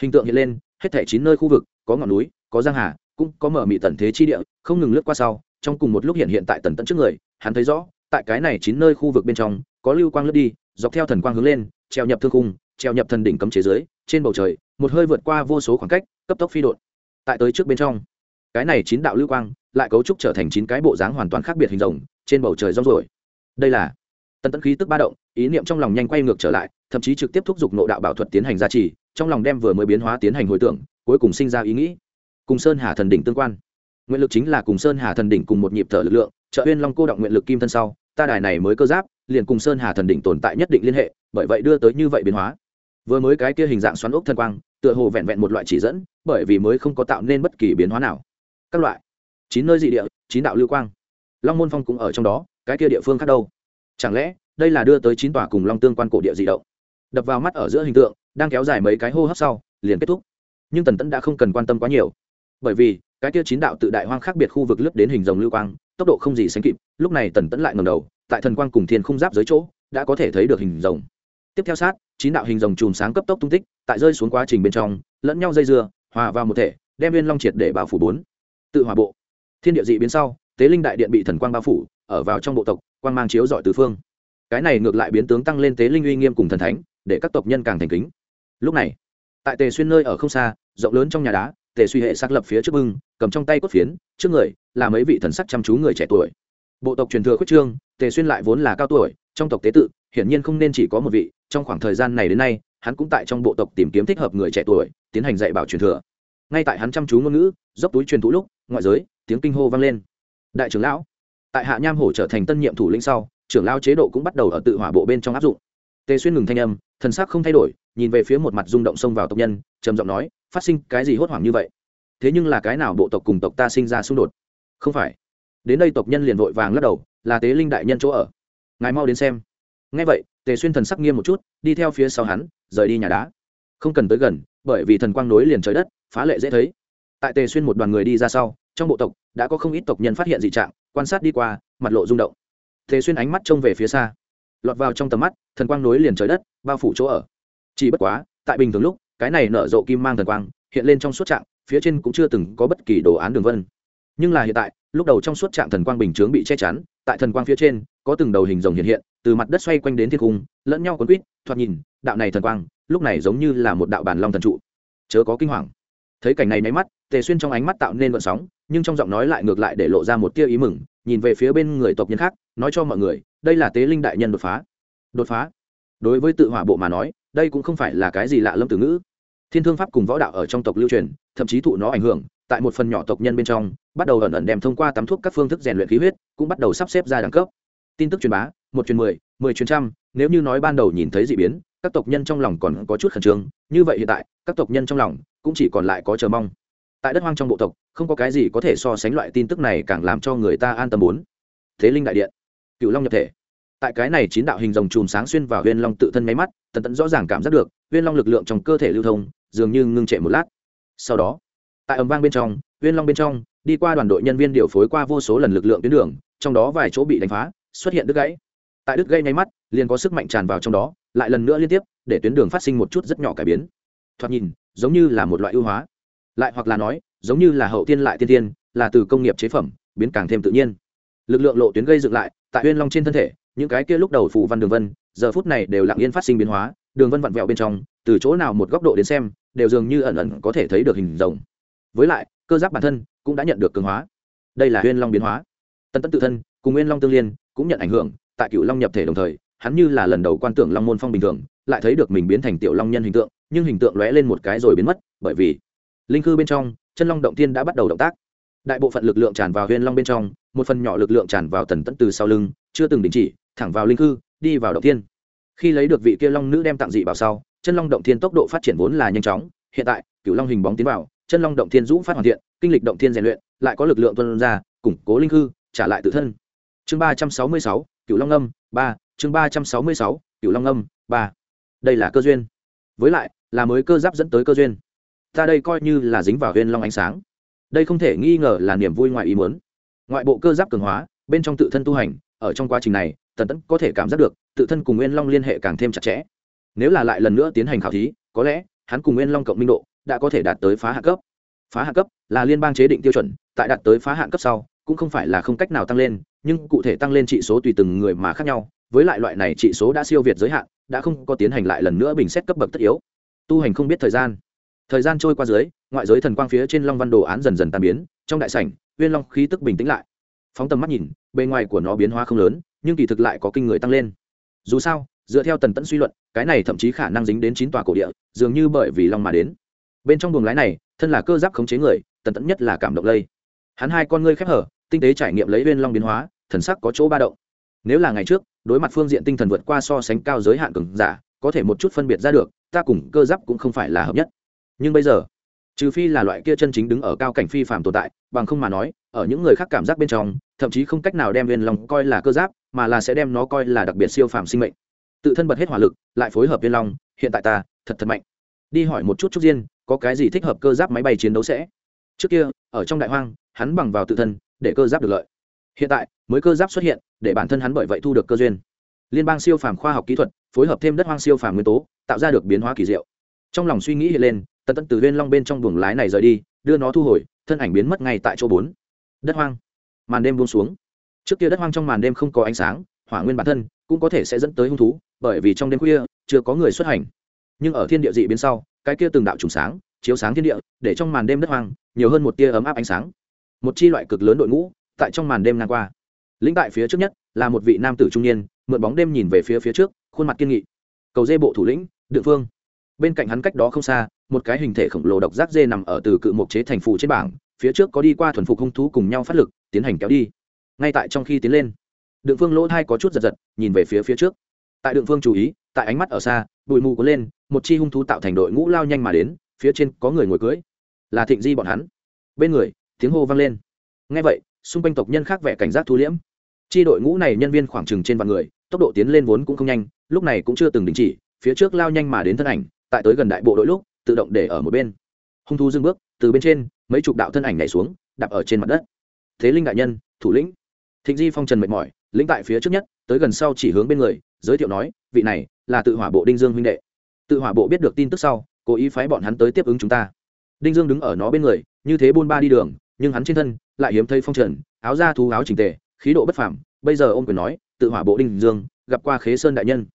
Hình tượng hiện lên hết thảy chín nơi khu vực có ngọn núi có giang hà cũng có mở mị tần thế chi địa không ngừng lướt qua sau trong cùng một lúc hiện hiện tại tần tận trước người hắn thấy rõ tại cái này chín nơi khu vực bên trong có lưu quang lướt đi dọc theo thần quang hướng lên treo nhập thương khung treo nhập thần đỉnh cấm chế giới, trên bầu trời một hơi vượt qua vô số khoảng cách cấp tốc phi đột tại tới trước bên trong. Cái này chín đạo lưu quang, lại cấu trúc trở thành chín cái bộ dáng hoàn toàn khác biệt hình rồng, trên bầu trời rong rồi đây là tần tẫn khí tức ba động, ý niệm trong lòng nhanh quay ngược trở lại, thậm chí trực tiếp thúc giục nộ đạo bảo thuật tiến hành gia trì, trong lòng đem vừa mới biến hóa tiến hành hồi tưởng, cuối cùng sinh ra ý nghĩ. Cùng sơn hà thần đỉnh tương quan. Nguyện lực chính là cùng sơn hà thần đỉnh cùng một nhịp thở lực lượng, trợ uyên long cô động nguyện lực kim thân sau, ta đài này mới cơ giáp, liền cùng sơn hà thần đỉnh tồn tại nhất định liên hệ, bởi vậy đưa tới như vậy biến hóa vừa mới cái kia hình dạng xoắn ốc thần quang, tựa hồ vẹn vẹn một loại chỉ dẫn, bởi vì mới không có tạo nên bất kỳ biến hóa nào. Các loại, chín nơi dị địa, chín đạo lưu quang. Long môn phong cũng ở trong đó, cái kia địa phương khác đâu? Chẳng lẽ, đây là đưa tới chín tòa cùng long tương quan cổ địa dị động? Đập vào mắt ở giữa hình tượng, đang kéo dài mấy cái hô hấp sau, liền kết thúc. Nhưng tần tẫn đã không cần quan tâm quá nhiều. Bởi vì, cái kia chín đạo tự đại hoang khác biệt khu vực lướt đến hình dòng lưu quang, tốc độ không gì sánh kịp, lúc này tần tẫn lại ngầm đầu, tại thần quang cùng thiên không giáp dưới chỗ, đã có thể thấy được hình rồng. Tiếp theo sát chín đạo hình rồng chùm sáng cấp tốc tung tích, tại rơi xuống quá trình bên trong, lẫn nhau dây dưa, hòa vào một thể, đem viên long triệt để bao phủ bốn. Tự hòa bộ. Thiên địa dị biến sau, tế linh đại điện bị thần quang bao phủ, ở vào trong bộ tộc, quang mang chiếu dọi tứ phương. Cái này ngược lại biến tướng tăng lên tế linh uy nghiêm cùng thần thánh, để các tộc nhân càng thành kính. Lúc này, tại tề xuyên nơi ở không xa, rộng lớn trong nhà đá, tề suy hệ xác lập phía trước bưng, cầm trong tay cốt phiến, trước người là mấy vị thần sắc chăm chú người trẻ tuổi. Bộ tộc truyền thừa khuyết trương, tề xuyên lại vốn là cao tuổi, trong tộc tế tự, hiển nhiên không nên chỉ có một vị trong khoảng thời gian này đến nay, hắn cũng tại trong bộ tộc tìm kiếm thích hợp người trẻ tuổi, tiến hành dạy bảo truyền thừa. Ngay tại hắn chăm chú ngôn ngữ, dốc túi truyền thụ lúc, ngoại giới, tiếng kinh hô vang lên. Đại trưởng lão, tại hạ nham hổ trở thành tân nhiệm thủ lĩnh sau, trưởng lao chế độ cũng bắt đầu ở tự hỏa bộ bên trong áp dụng. Tề xuyên ngừng thanh âm, thần sắc không thay đổi, nhìn về phía một mặt rung động xông vào tộc nhân, trầm giọng nói, phát sinh cái gì hốt hoảng như vậy? Thế nhưng là cái nào bộ tộc cùng tộc ta sinh ra xung đột? Không phải. Đến đây tộc nhân liền vội vàng lắc đầu, là tế linh đại nhân chỗ ở. Ngài mau đến xem. Ngay vậy tề xuyên thần sắc nghiêm một chút, đi theo phía sau hắn, rời đi nhà đá. Không cần tới gần, bởi vì thần quang nối liền trời đất, phá lệ dễ thấy. Tại tề xuyên một đoàn người đi ra sau, trong bộ tộc đã có không ít tộc nhân phát hiện dị trạng, quan sát đi qua, mặt lộ rung động. Tề xuyên ánh mắt trông về phía xa, lọt vào trong tầm mắt, thần quang nối liền trời đất, bao phủ chỗ ở. Chỉ bất quá, tại bình thường lúc, cái này nở rộ kim mang thần quang hiện lên trong suốt trạng, phía trên cũng chưa từng có bất kỳ đồ án đường vân. Nhưng là hiện tại, lúc đầu trong suốt trạng thần quang bình chướng bị che chắn, tại thần quang phía trên có từng đầu hình rồng hiện hiện, từ mặt đất xoay quanh đến thiên cung, lẫn nhau quấn quýt, thoạt nhìn, đạo này thần quang, lúc này giống như là một đạo bản long thần trụ. Chớ có kinh hoàng. Thấy cảnh này nháy mắt, tề xuyên trong ánh mắt tạo nên vận sóng, nhưng trong giọng nói lại ngược lại để lộ ra một tia ý mừng, nhìn về phía bên người tộc nhân khác, nói cho mọi người, đây là tế linh đại nhân đột phá. Đột phá? Đối với tự hỏa bộ mà nói, đây cũng không phải là cái gì lạ lâm từ ngữ. Thiên thương pháp cùng võ đạo ở trong tộc lưu truyền, thậm chí thụ nó ảnh hưởng, tại một phần nhỏ tộc nhân bên trong, bắt đầu ẩn ẩn đem thông qua tắm thuốc các phương thức rèn luyện khí huyết, cũng bắt đầu sắp xếp ra đẳng cấp tin tức truyền bá, một truyền mười mười truyền trăm, nếu như nói ban đầu nhìn thấy d ị biến, các tộc nhân trong lòng còn có chút khẩn trương, như vậy hiện tại, các tộc nhân trong lòng cũng chỉ còn lại có chờ mong. Tại đất hoang trong bộ tộc, không có cái gì có thể so sánh loại tin tức này càng làm cho người ta an tâm bốn. Thế linh đại điện cựu long nhập thể. Tại cái này chín đạo hình rồng chùm sáng xuyên vào huyên long tự thân máy mắt, tần tẫn rõ ràng cảm giác được huyên long lực lượng trong cơ thể lưu thông, dường như ngưng trệ một lát. Sau đó, tại ầm vang bên trong huyên long bên trong, đi qua đoàn đội nhân viên điều phối qua vô số lần lực lượng tuyến đường, trong đó vài chỗ bị đánh phá xuất hiện đứt gãy. Tại đứt gãy nháy mắt, liền có sức mạnh tràn vào trong đó, lại lần nữa liên tiếp, để tuyến đường phát sinh một chút rất nhỏ cải biến. Thoạt nhìn, giống như là một loại ưu hóa. Lại hoặc là nói, giống như là hậu tiên lại tiên tiên, là từ công nghiệp chế phẩm, biến càng thêm tự nhiên. Lực lượng lộ tuyến gây dựng lại, tại huyên long trên thân thể, những cái kia lúc đầu phủ văn đường vân, giờ phút này đều lặng yên phát sinh biến hóa, đường vân vặn vẹo bên trong, từ chỗ nào một góc độ đến xem, đều dường như ẩn ẩn có thể thấy được hình rồng. Với lại, cơ giáp bản thân cũng đã nhận được cường hóa. Đây là huyên long biến hóa. Tân tấn tự thân, cùng nguyên long tương liên cũng nhận ảnh hưởng, tại cựu long nhập thể đồng thời, hắn như là lần đầu quan tưởng long môn phong bình thường, lại thấy được mình biến thành tiểu long nhân hình tượng, nhưng hình tượng lóe lên một cái rồi biến mất, bởi vì linh cư bên trong, chân long động tiên đã bắt đầu động tác. Đại bộ phận lực lượng tràn vào huyên long bên trong, một phần nhỏ lực lượng tràn vào tần tẫn từ sau lưng, chưa từng đình chỉ, thẳng vào linh cư đi vào động tiên. Khi lấy được vị kia long nữ đem tặng dị vào sau, chân long động thiên tốc độ phát triển vốn là nhanh chóng, hiện tại cựu long hình bóng tiến vào, chân long động thiên dũng phát hoàn thiện, kinh lịch động thiên rèn luyện, lại có lực lượng tuân ra, củng cố linh cư trả lại tự thân chương ba trăm sáu mươi sáu cựu long âm, ba, chương ba trăm sáu mươi sáu cựu long âm, ba. Đây là cơ duyên. Với lại, là mới cơ giáp dẫn tới cơ duyên. Ta đây coi như là dính vào huyên long ánh sáng. Đây không thể nghi ngờ là niềm vui ngoài ý muốn. Ngoại bộ cơ giáp cường hóa, bên trong tự thân tu hành, ở trong quá trình này, tần tẫn có thể cảm giác được, tự thân cùng nguyên long liên hệ càng thêm chặt chẽ. Nếu là lại lần nữa tiến hành khảo thí, có lẽ, hắn cùng nguyên long cộng minh độ, đã có thể đạt tới phá hạ cấp. Phá hạ cấp là liên bang chế định tiêu chuẩn, tại đạt tới phá hạn cấp sau cũng không phải là không cách nào tăng lên, nhưng cụ thể tăng lên trị số tùy từng người mà khác nhau. Với lại loại này trị số đã siêu việt giới hạn, đã không có tiến hành lại lần nữa bình xét cấp bậc tất yếu. Tu hành không biết thời gian. Thời gian trôi qua dưới, ngoại giới thần quang phía trên long văn đồ án dần dần tan biến, trong đại sảnh, viên long khí tức bình tĩnh lại. Phóng tầm mắt nhìn, bề ngoài của nó biến hóa không lớn, nhưng kỳ thực lại có kinh người tăng lên. Dù sao, dựa theo tần tẫn suy luận, cái này thậm chí khả năng dính đến chín tòa cổ địa, dường như bởi vì long mà đến. Bên trong buồng lái này, thân là cơ giáp khống chế người, tần tẫn nhất là cảm động lây hắn hai con ngươi khép hở, tinh tế trải nghiệm lấy viên long biến hóa, thần sắc có chỗ ba động. Nếu là ngày trước, đối mặt phương diện tinh thần vượt qua so sánh cao giới hạn cường giả, có thể một chút phân biệt ra được, ta cùng cơ giáp cũng không phải là hợp nhất. Nhưng bây giờ, trừ phi là loại kia chân chính đứng ở cao cảnh phi phạm tồn tại, bằng không mà nói, ở những người khác cảm giác bên trong, thậm chí không cách nào đem viên long coi là cơ giáp, mà là sẽ đem nó coi là đặc biệt siêu phàm sinh mệnh. Tự thân bật hết hỏa lực, lại phối hợp viên long, hiện tại ta, thật thật mạnh. Đi hỏi một chút chút riêng có cái gì thích hợp cơ giáp máy bay chiến đấu sẽ? Trước kia, ở trong đại hoang hắn bằng vào tự thân để cơ giáp được lợi. Hiện tại, mới cơ giáp xuất hiện, để bản thân hắn bởi vậy thu được cơ duyên. Liên bang siêu phàm khoa học kỹ thuật phối hợp thêm đất hoang siêu phàm nguyên tố, tạo ra được biến hóa kỳ diệu. Trong lòng suy nghĩ hiện lên tận tận từ viên long bên trong buồng lái này rời đi, đưa nó thu hồi, thân ảnh biến mất ngay tại chỗ bốn. Đất hoang. Màn đêm buông xuống. Trước kia đất hoang trong màn đêm không có ánh sáng, hỏa nguyên bản thân cũng có thể sẽ dẫn tới hung thú, bởi vì trong đêm khuya chưa có người xuất hành. Nhưng ở thiên địa dị biến sau, cái kia từng đạo trùng sáng, chiếu sáng thiên địa, để trong màn đêm đất hoang nhiều hơn một tia ấm áp ánh sáng một chi loại cực lớn đội ngũ, tại trong màn đêm ngang qua. Lĩnh tại phía trước nhất là một vị nam tử trung niên, mượn bóng đêm nhìn về phía phía trước, khuôn mặt kiên nghị. Cầu dê bộ thủ lĩnh địa phương. Bên cạnh hắn cách đó không xa, một cái hình thể khổng lồ độc giác dê nằm ở từ cự mộc chế thành phủ trên bảng, phía trước có đi qua thuần phục hung thú cùng nhau phát lực, tiến hành kéo đi. Ngay tại trong khi tiến lên, đượng phương lỗ thai có chút giật giật, nhìn về phía phía trước. Tại đượng phương chú ý, tại ánh mắt ở xa, bụi mù có lên, một chi hung thú tạo thành đội ngũ lao nhanh mà đến, phía trên có người ngồi cưới. Là thịnh di bọn hắn. Bên người tiếng hô vang lên. Ngay vậy, xung quanh tộc nhân khác vẻ cảnh giác thu liễm. Chi đội ngũ này nhân viên khoảng chừng trên vạn người, tốc độ tiến lên vốn cũng không nhanh, lúc này cũng chưa từng đình chỉ, phía trước lao nhanh mà đến thân ảnh, tại tới gần đại bộ đội lúc, tự động để ở một bên. Hung thú dưng bước, từ bên trên, mấy chục đạo thân ảnh nhảy xuống, đạp ở trên mặt đất. Thế linh đại nhân, thủ lĩnh. Thịnh di phong trần mệt mỏi, lĩnh tại phía trước nhất, tới gần sau chỉ hướng bên người, giới thiệu nói, vị này là tự hỏa bộ đinh dương huynh đệ. Tự hỏa bộ biết được tin tức sau, cố ý phái bọn hắn tới tiếp ứng chúng ta. Đinh dương đứng ở nó bên người như thế buôn ba đi đường, nhưng hắn trên thân lại hiếm thấy phong trần, áo da thú áo trình tề, khí độ bất phàm. Bây giờ ông quyền nói, tự hỏa bộ đinh dương, gặp qua khế sơn đại nhân.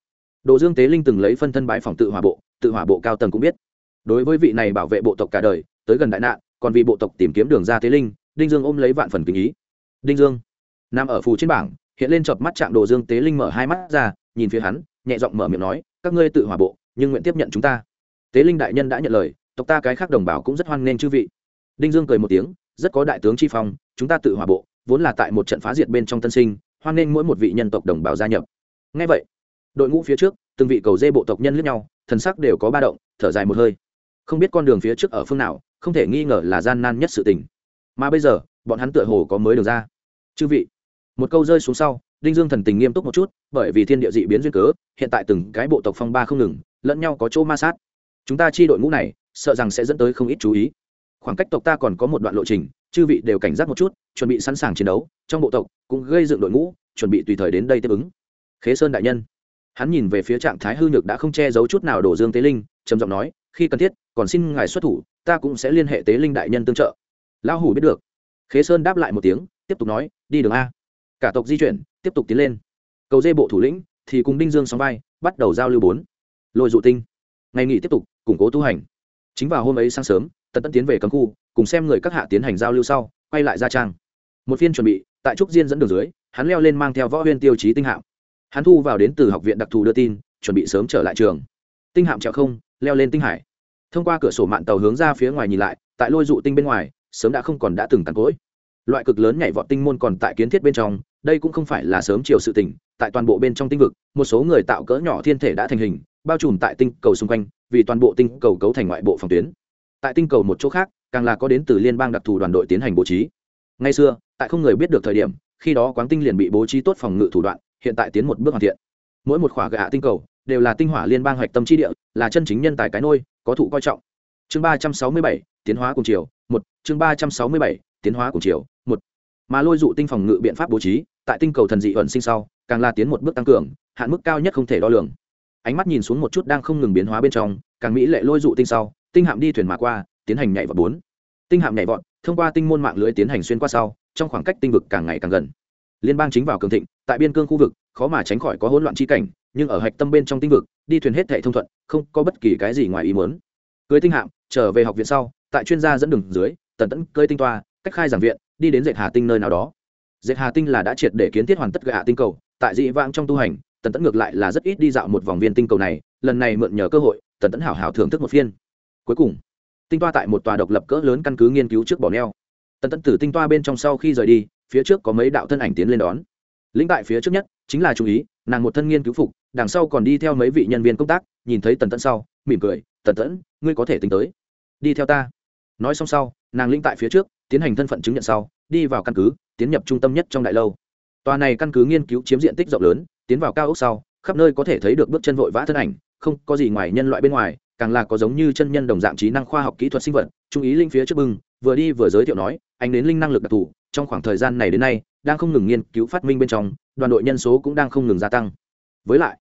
Đồ dương tế linh từng lấy phân thân bãi phòng tự hỏa bộ, tự hỏa bộ cao tầng cũng biết. Đối với vị này bảo vệ bộ tộc cả đời, tới gần đại nạn, còn vì bộ tộc tìm kiếm đường ra tế linh, đinh dương ôm lấy vạn phần kính ý. Đinh dương, nằm ở phù trên bảng, hiện lên chợp mắt trạng đồ dương tế linh mở hai mắt ra, nhìn phía hắn, nhẹ giọng mở miệng nói, các ngươi tự hỏa bộ, nhưng nguyện tiếp nhận chúng ta. Tế linh đại nhân đã nhận lời, tộc ta cái khác đồng bào cũng rất hoan nghênh chư vị đinh dương cười một tiếng, rất có đại tướng chi phong, chúng ta tự hòa bộ, vốn là tại một trận phá diệt bên trong tân sinh, hoan nghênh mỗi một vị nhân tộc đồng bào gia nhập. Ngay vậy, đội ngũ phía trước, từng vị cầu dê bộ tộc nhân lướt nhau, thần sắc đều có ba động, thở dài một hơi. Không biết con đường phía trước ở phương nào, không thể nghi ngờ là gian nan nhất sự tình. Mà bây giờ, bọn hắn tựa hồ có mới được ra. Chư vị, một câu rơi xuống sau, đinh dương thần tình nghiêm túc một chút, bởi vì thiên địa dị biến duyên cớ, hiện tại từng cái bộ tộc phong ba không ngừng, lẫn nhau có chỗ ma sát. Chúng ta chi đội ngũ này, sợ rằng sẽ dẫn tới không ít chú ý khoảng cách tộc ta còn có một đoạn lộ trình, chư vị đều cảnh giác một chút, chuẩn bị sẵn sàng chiến đấu, trong bộ tộc cũng gây dựng đội ngũ, chuẩn bị tùy thời đến đây tiếp ứng. Khế sơn đại nhân. Hắn nhìn về phía trạng thái hư nhược đã không che giấu chút nào đổ dương tế linh, trầm giọng nói, khi cần thiết, còn xin ngài xuất thủ, ta cũng sẽ liên hệ tế linh đại nhân tương trợ. Lão hủ biết được. Khế sơn đáp lại một tiếng, tiếp tục nói, đi đường a. Cả tộc di chuyển, tiếp tục tiến lên. Cầu dê bộ thủ lĩnh thì cùng đinh dương sóng vai, bắt đầu giao lưu bốn. Lôi dụ tinh. Ngày nghỉ tiếp tục, củng cố tu hành. Chính vào hôm ấy sáng sớm tần tẫn tiến về cấm khu, cùng xem người các hạ tiến hành giao lưu sau, quay lại gia trang. Một phiên chuẩn bị, tại trúc diên dẫn đường dưới, hắn leo lên mang theo võ huyên tiêu chí tinh hạm. Hắn thu vào đến từ học viện đặc thù đưa tin, chuẩn bị sớm trở lại trường. Tinh hạm trèo không, leo lên tinh hải. Thông qua cửa sổ mạng tàu hướng ra phía ngoài nhìn lại, tại lôi dụ tinh bên ngoài, sớm đã không còn đã từng tàn cỗi. Loại cực lớn nhảy vọt tinh môn còn tại kiến thiết bên trong, đây cũng không phải là sớm chiều sự tỉnh tại toàn bộ bên trong tinh vực, một số người tạo cỡ nhỏ thiên thể đã thành hình, bao trùm tại tinh cầu xung quanh, vì toàn bộ tinh cầu cấu thành ngoại bộ phòng tuyến tại tinh cầu một chỗ khác, càng là có đến từ liên bang đặc thù đoàn đội tiến hành bố trí. Ngay xưa, tại không người biết được thời điểm, khi đó quáng tinh liền bị bố trí tốt phòng ngự thủ đoạn, hiện tại tiến một bước hoàn thiện. Mỗi một khỏa gạ tinh cầu đều là tinh hỏa liên bang hoạch tâm trí địa, là chân chính nhân tài cái nôi, có thụ coi trọng. Chương ba trăm sáu mươi bảy, tiến hóa cùng chiều, một. Chương ba trăm sáu mươi bảy, tiến hóa cùng chiều, một. Mà lôi dụ tinh phòng ngự biện pháp bố trí, tại tinh cầu thần dị ẩn sinh sau, càng là tiến một bước tăng cường, hạn mức cao nhất không thể đo lường. Ánh mắt nhìn xuống một chút đang không ngừng biến hóa bên trong, càng mỹ lệ lôi dụ tinh sau tinh hạm đi thuyền mà qua, tiến hành nhảy vọt bốn. Tinh hạm nhảy vọt, thông qua tinh môn mạng lưới tiến hành xuyên qua sau, trong khoảng cách tinh vực càng ngày càng gần. Liên bang chính vào cường thịnh, tại biên cương khu vực, khó mà tránh khỏi có hỗn loạn chi cảnh, nhưng ở hạch tâm bên trong tinh vực, đi thuyền hết thệ thông thuận, không có bất kỳ cái gì ngoài ý muốn. Cưới tinh hạm, trở về học viện sau, tại chuyên gia dẫn đường dưới, tần tẫn cơi tinh toa, cách khai giảng viện, đi đến dệt hà tinh nơi nào đó. Dệt hà tinh là đã triệt để kiến thiết hoàn tất gạ tinh cầu, tại dị vãng trong tu hành, tần tẫn ngược lại là rất ít đi dạo một vòng viên tinh cầu này, lần này mượn nhờ cơ hội, tần tẫn hảo hảo thưởng thức một phiên cuối cùng, tinh toa tại một tòa độc lập cỡ lớn căn cứ nghiên cứu trước bỏ neo. Tần tẫn từ tinh toa bên trong sau khi rời đi, phía trước có mấy đạo thân ảnh tiến lên đón. Lĩnh tại phía trước nhất chính là chú ý, nàng một thân nghiên cứu phục, đằng sau còn đi theo mấy vị nhân viên công tác, nhìn thấy tần tẫn sau, mỉm cười, tần tẫn ngươi có thể tính tới. Đi theo ta. Nói xong sau, nàng lĩnh tại phía trước, tiến hành thân phận chứng nhận sau, đi vào căn cứ, tiến nhập trung tâm nhất trong đại lâu. Tòa này căn cứ nghiên cứu chiếm diện tích rộng lớn, tiến vào cao ốc sau, khắp nơi có thể thấy được bước chân vội vã thân ảnh, không có gì ngoài nhân loại bên ngoài càng là có giống như chân nhân đồng dạng trí năng khoa học kỹ thuật sinh vật, trung ý linh phía trước bưng, vừa đi vừa giới thiệu nói, anh đến linh năng lực đặc thù, trong khoảng thời gian này đến nay, đang không ngừng nghiên cứu phát minh bên trong, đoàn đội nhân số cũng đang không ngừng gia tăng. Với lại,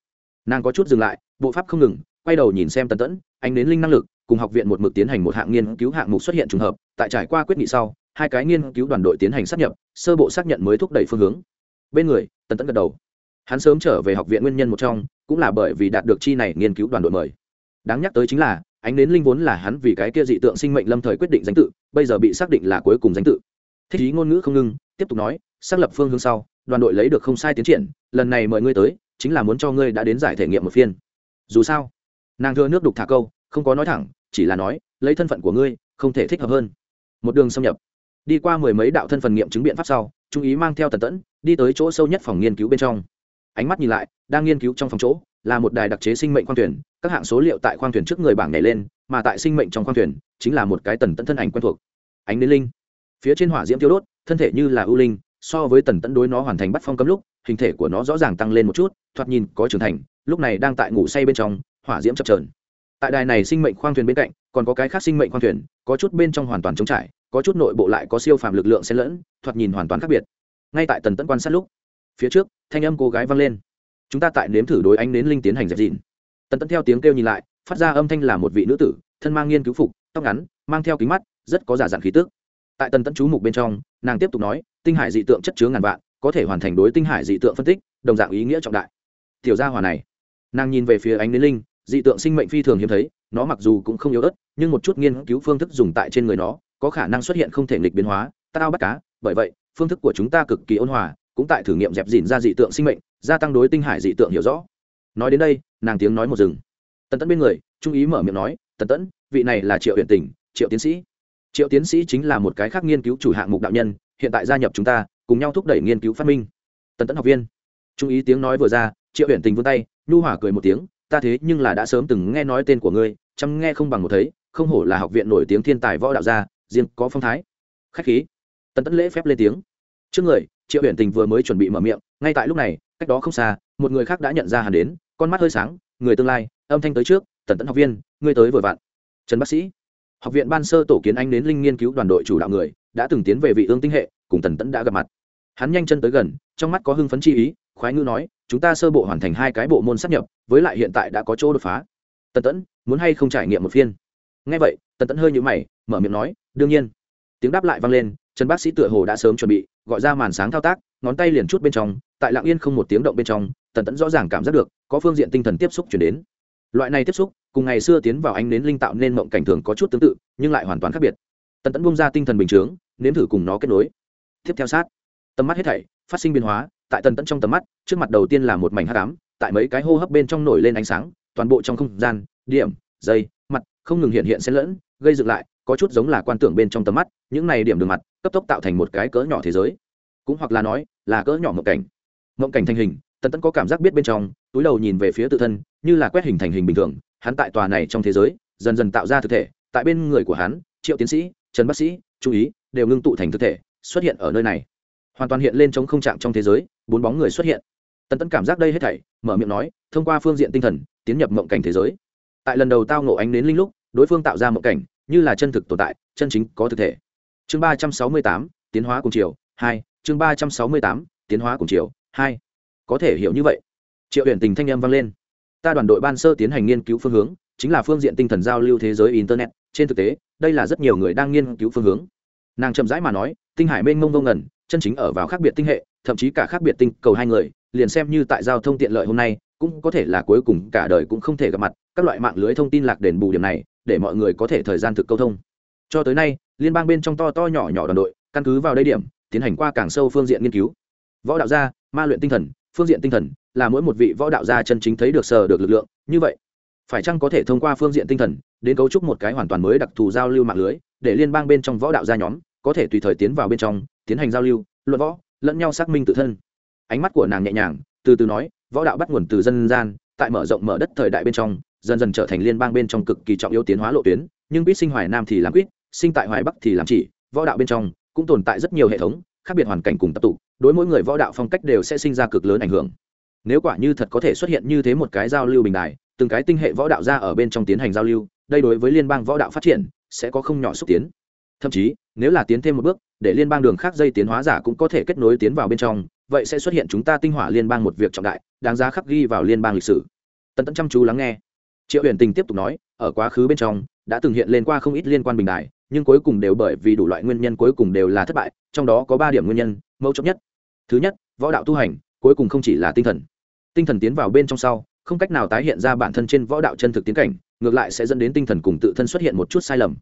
nàng có chút dừng lại, bộ pháp không ngừng, quay đầu nhìn xem tần tẫn, anh đến linh năng lực, cùng học viện một mực tiến hành một hạng nghiên cứu hạng mục xuất hiện trùng hợp, tại trải qua quyết nghị sau, hai cái nghiên cứu đoàn đội tiến hành xác nhập, sơ bộ xác nhận mới thúc đẩy phương hướng. Bên người, tần tẫn gật đầu. Hắn sớm trở về học viện nguyên nhân một trong, cũng là bởi vì đạt được chi này nghiên cứu đoàn đội mời đáng nhắc tới chính là, ánh đến linh vốn là hắn vì cái kia dị tượng sinh mệnh lâm thời quyết định danh tự, bây giờ bị xác định là cuối cùng danh tự. Thích ý ngôn ngữ không ngưng tiếp tục nói, xác lập phương hướng sau, đoàn đội lấy được không sai tiến triển, lần này mời ngươi tới, chính là muốn cho ngươi đã đến giải thể nghiệm một phiên. Dù sao, nàng thưa nước đục thả câu, không có nói thẳng, chỉ là nói, lấy thân phận của ngươi, không thể thích hợp hơn. Một đường xâm nhập. Đi qua mười mấy đạo thân phần nghiệm chứng biện pháp sau, trung ý mang theo tần tẫn, đi tới chỗ sâu nhất phòng nghiên cứu bên trong. Ánh mắt nhìn lại, đang nghiên cứu trong phòng chỗ, là một đài đặc chế sinh mệnh quang tuyển các hạng số liệu tại khoang thuyền trước người bảng nhảy lên, mà tại sinh mệnh trong khoang thuyền, chính là một cái tần tẫn thân ảnh quen thuộc. Ánh đến linh. Phía trên hỏa diễm tiêu đốt, thân thể như là ưu linh, so với tần tẫn đối nó hoàn thành bắt phong cấm lúc, hình thể của nó rõ ràng tăng lên một chút, thoạt nhìn có trưởng thành, lúc này đang tại ngủ say bên trong, hỏa diễm chập trờn tại đài này sinh mệnh khoang thuyền bên cạnh, còn có cái khác sinh mệnh khoang thuyền, có chút bên trong hoàn toàn chống trải, có chút nội bộ lại có siêu phàm lực lượng xen lẫn, thoạt nhìn hoàn toàn khác biệt. Ngay tại tần tẫn quan sát lúc, phía trước, thanh âm cô gái vang lên. Chúng ta tại nếm thử đối ánh đến linh tiến hành dẹp dịn tần tẫn theo tiếng kêu nhìn lại, phát ra âm thanh là một vị nữ tử, thân mang nghiên cứu phục, tóc ngắn, mang theo kính mắt, rất có giả dạng khí tước tại tần tẫn chú mục bên trong, nàng tiếp tục nói, tinh hải dị tượng chất chứa ngàn vạn, có thể hoàn thành đối tinh hải dị tượng phân tích, đồng dạng ý nghĩa trọng đại. Tiểu gia hòa này, nàng nhìn về phía ánh đến linh, dị tượng sinh mệnh phi thường hiếm thấy, nó mặc dù cũng không yếu ớt, nhưng một chút nghiên cứu phương thức dùng tại trên người nó, có khả năng xuất hiện không thể nghịch biến hóa tao bắt cá, bởi vậy, phương thức của chúng ta cực kỳ ôn hòa, cũng tại thử nghiệm dẹp dìn ra dị tượng sinh mệnh, gia tăng đối tinh hải dị tượng hiểu rõ nói đến đây, nàng tiếng nói một rừng tần tẫn bên người, trung ý mở miệng nói, tần tẫn, vị này là triệu huyện tỉnh triệu tiến sĩ. Triệu tiến sĩ chính là một cái khác nghiên cứu chủ hạng mục đạo nhân, hiện tại gia nhập chúng ta, cùng nhau thúc đẩy nghiên cứu phát minh. Tần tẫn học viên. Trung ý tiếng nói vừa ra, triệu huyện tình vươn tay, nhu hỏa cười một tiếng, ta thế nhưng là đã sớm từng nghe nói tên của ngươi, chăm nghe không bằng một thấy, không hổ là học viện nổi tiếng thiên tài võ đạo gia, riêng có phong thái. Khách khí. Tần tẫn lễ phép lên tiếng. Trước người, triệu huyện tình vừa mới chuẩn bị mở miệng, ngay tại lúc này, cách đó không xa, một người khác đã nhận ra hắn đến con mắt hơi sáng, người tương lai, âm thanh tới trước, tần tẫn học viên, ngươi tới vừa vặn. Trần bác sĩ, học viện ban sơ tổ kiến anh đến linh nghiên cứu đoàn đội chủ đạo người, đã từng tiến về vị ương tinh hệ, cùng tần tẫn đã gặp mặt. Hắn nhanh chân tới gần, trong mắt có hưng phấn chi ý, khoái ngữ nói, chúng ta sơ bộ hoàn thành hai cái bộ môn sắp nhập, với lại hiện tại đã có chỗ đột phá. Tần tẫn muốn hay không trải nghiệm một phiên? Ngay vậy, tần tẫn hơi nhũ mày, mở miệng nói, đương nhiên. Tiếng đáp lại vang lên, trần bác sĩ tựa hồ đã sớm chuẩn bị, gọi ra màn sáng thao tác ngón tay liền chút bên trong, tại lạng yên không một tiếng động bên trong, tần tẫn rõ ràng cảm giác được, có phương diện tinh thần tiếp xúc chuyển đến. Loại này tiếp xúc, cùng ngày xưa tiến vào ánh nến linh tạo nên mộng cảnh thường có chút tương tự, nhưng lại hoàn toàn khác biệt. Tần tẫn bung ra tinh thần bình chướng, nếm thử cùng nó kết nối. Tiếp theo sát. Tầm mắt hết thảy, phát sinh biến hóa, tại tần tẫn trong tầm mắt, trước mặt đầu tiên là một mảnh hát cám tại mấy cái hô hấp bên trong nổi lên ánh sáng, toàn bộ trong không gian, điểm, dây, mặt, không ngừng hiện hiện xen lẫn, gây dựng lại, có chút giống là quan tưởng bên trong tầm mắt, những này điểm đường mặt, cấp tốc tạo thành một cái cỡ nhỏ thế giới cũng hoặc là nói là cỡ nhỏ mộng cảnh. Mộng cảnh thành hình, tần tẫn có cảm giác biết bên trong, túi đầu nhìn về phía tự thân, như là quét hình thành hình bình thường. Hắn tại tòa này trong thế giới, dần dần tạo ra thực thể. Tại bên người của hắn, triệu tiến sĩ, trần bác sĩ chú ý đều ngưng tụ thành thực thể, xuất hiện ở nơi này. Hoàn toàn hiện lên trong không trạng trong thế giới, bốn bóng người xuất hiện. Tần tẫn cảm giác đây hết thảy, mở miệng nói, thông qua phương diện tinh thần, tiến nhập mộng cảnh thế giới. Tại lần đầu tao ngộ ánh đến linh lúc, đối phương tạo ra mộng cảnh, như là chân thực tồn tại, chân chính có thực thể. Chương ba trăm sáu mươi tám, tiến hóa cùng chiều, hai chương ba trăm sáu mươi tám, tiến hóa cùng chiều, hai. Có thể hiểu như vậy. Triệu huyện tình thanh âm vang lên. Ta đoàn đội ban sơ tiến hành nghiên cứu phương hướng, chính là phương diện tinh thần giao lưu thế giới internet. Trên thực tế, đây là rất nhiều người đang nghiên cứu phương hướng. Nàng chậm rãi mà nói, tinh hải mênh mông vô ngẩn chân chính ở vào khác biệt tinh hệ, thậm chí cả khác biệt tinh cầu hai người, liền xem như tại giao thông tiện lợi hôm nay, cũng có thể là cuối cùng cả đời cũng không thể gặp mặt. Các loại mạng lưới thông tin lạc đền bù điểm này, để mọi người có thể thời gian thực câu thông. Cho tới nay, liên bang bên trong to to nhỏ nhỏ đoàn đội, căn cứ vào đây điểm tiến hành qua càng sâu phương diện nghiên cứu. Võ đạo gia, ma luyện tinh thần, phương diện tinh thần là mỗi một vị võ đạo gia chân chính thấy được sờ được lực lượng, như vậy, phải chăng có thể thông qua phương diện tinh thần đến cấu trúc một cái hoàn toàn mới đặc thù giao lưu mạng lưới để liên bang bên trong võ đạo gia nhóm có thể tùy thời tiến vào bên trong, tiến hành giao lưu, luận võ, lẫn nhau xác minh tự thân. Ánh mắt của nàng nhẹ nhàng, từ từ nói, võ đạo bắt nguồn từ dân gian, tại mở rộng mở đất thời đại bên trong, dần dần trở thành liên bang bên trong cực kỳ trọng yếu tiến hóa lộ tuyến, nhưng biết sinh hoài nam thì làm quýt sinh tại hoài bắc thì làm chỉ, võ đạo bên trong cũng tồn tại rất nhiều hệ thống, khác biệt hoàn cảnh cùng tập tụ, đối mỗi người võ đạo phong cách đều sẽ sinh ra cực lớn ảnh hưởng. Nếu quả như thật có thể xuất hiện như thế một cái giao lưu bình đài, từng cái tinh hệ võ đạo ra ở bên trong tiến hành giao lưu, đây đối với liên bang võ đạo phát triển, sẽ có không nhỏ xúc tiến. Thậm chí, nếu là tiến thêm một bước, để liên bang đường khác dây tiến hóa giả cũng có thể kết nối tiến vào bên trong, vậy sẽ xuất hiện chúng ta tinh hỏa liên bang một việc trọng đại, đáng giá khắc ghi vào liên bang lịch sử. Tần tẫn chăm chú lắng nghe. Triệu huyền tình tiếp tục nói, ở quá khứ bên trong, đã từng hiện lên qua không ít liên quan bình đại nhưng cuối cùng đều bởi vì đủ loại nguyên nhân cuối cùng đều là thất bại, trong đó có ba điểm nguyên nhân mẫu chốt nhất. Thứ nhất, võ đạo tu hành, cuối cùng không chỉ là tinh thần. Tinh thần tiến vào bên trong sau, không cách nào tái hiện ra bản thân trên võ đạo chân thực tiến cảnh, ngược lại sẽ dẫn đến tinh thần cùng tự thân xuất hiện một chút sai lầm.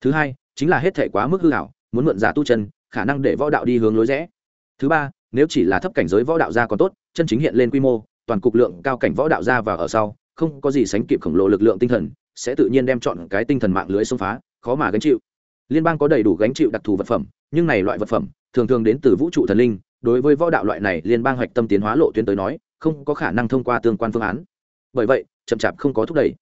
Thứ hai, chính là hết thể quá mức hư hảo, muốn mượn giả tu chân, khả năng để võ đạo đi hướng lối rẽ. Thứ ba, nếu chỉ là thấp cảnh giới võ đạo gia còn tốt, chân chính hiện lên quy mô, toàn cục lượng cao cảnh võ đạo gia và ở sau, không có gì sánh kịp khổng lồ lực lượng tinh thần, sẽ tự nhiên đem chọn cái tinh thần mạng lưới xông phá, khó mà gánh chịu liên bang có đầy đủ gánh chịu đặc thù vật phẩm, nhưng này loại vật phẩm, thường thường đến từ vũ trụ thần linh. Đối với võ đạo loại này, liên bang hoạch tâm tiến hóa lộ tuyến tới nói, không có khả năng thông qua tương quan phương án. Bởi vậy, chậm chạp không có thúc đẩy.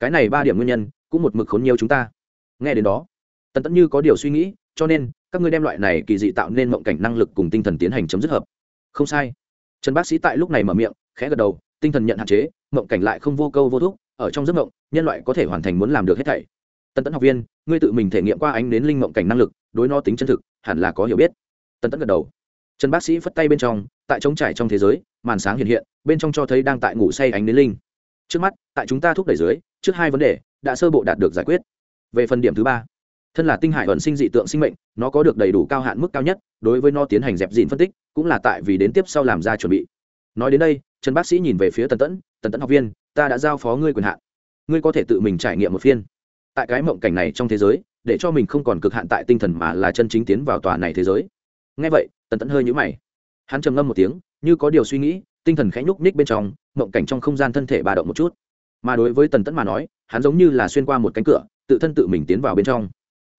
Cái này ba điểm nguyên nhân, cũng một mực khốn nhiều chúng ta. Nghe đến đó, tần tẫn như có điều suy nghĩ, cho nên, các ngươi đem loại này kỳ dị tạo nên mộng cảnh năng lực cùng tinh thần tiến hành chấm dứt hợp. Không sai. Trần bác sĩ tại lúc này mở miệng, khẽ gật đầu, tinh thần nhận hạn chế, mộng cảnh lại không vô câu vô thúc, ở trong giấc mộng, nhân loại có thể hoàn thành muốn làm được hết thảy tần tẫn học viên, ngươi tự mình thể nghiệm qua ánh đến linh mộng cảnh năng lực, đối no tính chân thực, hẳn là có hiểu biết. Tần tẫn gật đầu. Trần bác sĩ phất tay bên trong, tại trống trải trong thế giới, màn sáng hiện hiện, bên trong cho thấy đang tại ngủ say ánh đến linh. Trước mắt, tại chúng ta thúc đẩy dưới, trước hai vấn đề, đã sơ bộ đạt được giải quyết. Về phần điểm thứ ba, thân là tinh hải ẩn sinh dị tượng sinh mệnh, nó có được đầy đủ cao hạn mức cao nhất, đối với nó tiến hành dẹp dịn phân tích, cũng là tại vì đến tiếp sau làm ra chuẩn bị. Nói đến đây, trần bác sĩ nhìn về phía tần tẫn tần tẫn học viên, ta đã giao phó ngươi quyền hạn. Ngươi có thể tự mình trải nghiệm một phiên tại cái mộng cảnh này trong thế giới, để cho mình không còn cực hạn tại tinh thần mà là chân chính tiến vào tòa này thế giới. Ngay vậy, tần tẫn hơi nhũ mày. Hắn trầm ngâm một tiếng, như có điều suy nghĩ, tinh thần khẽ nhúc ních bên trong, mộng cảnh trong không gian thân thể bà động một chút. Mà đối với tần tẫn mà nói, hắn giống như là xuyên qua một cánh cửa, tự thân tự mình tiến vào bên trong.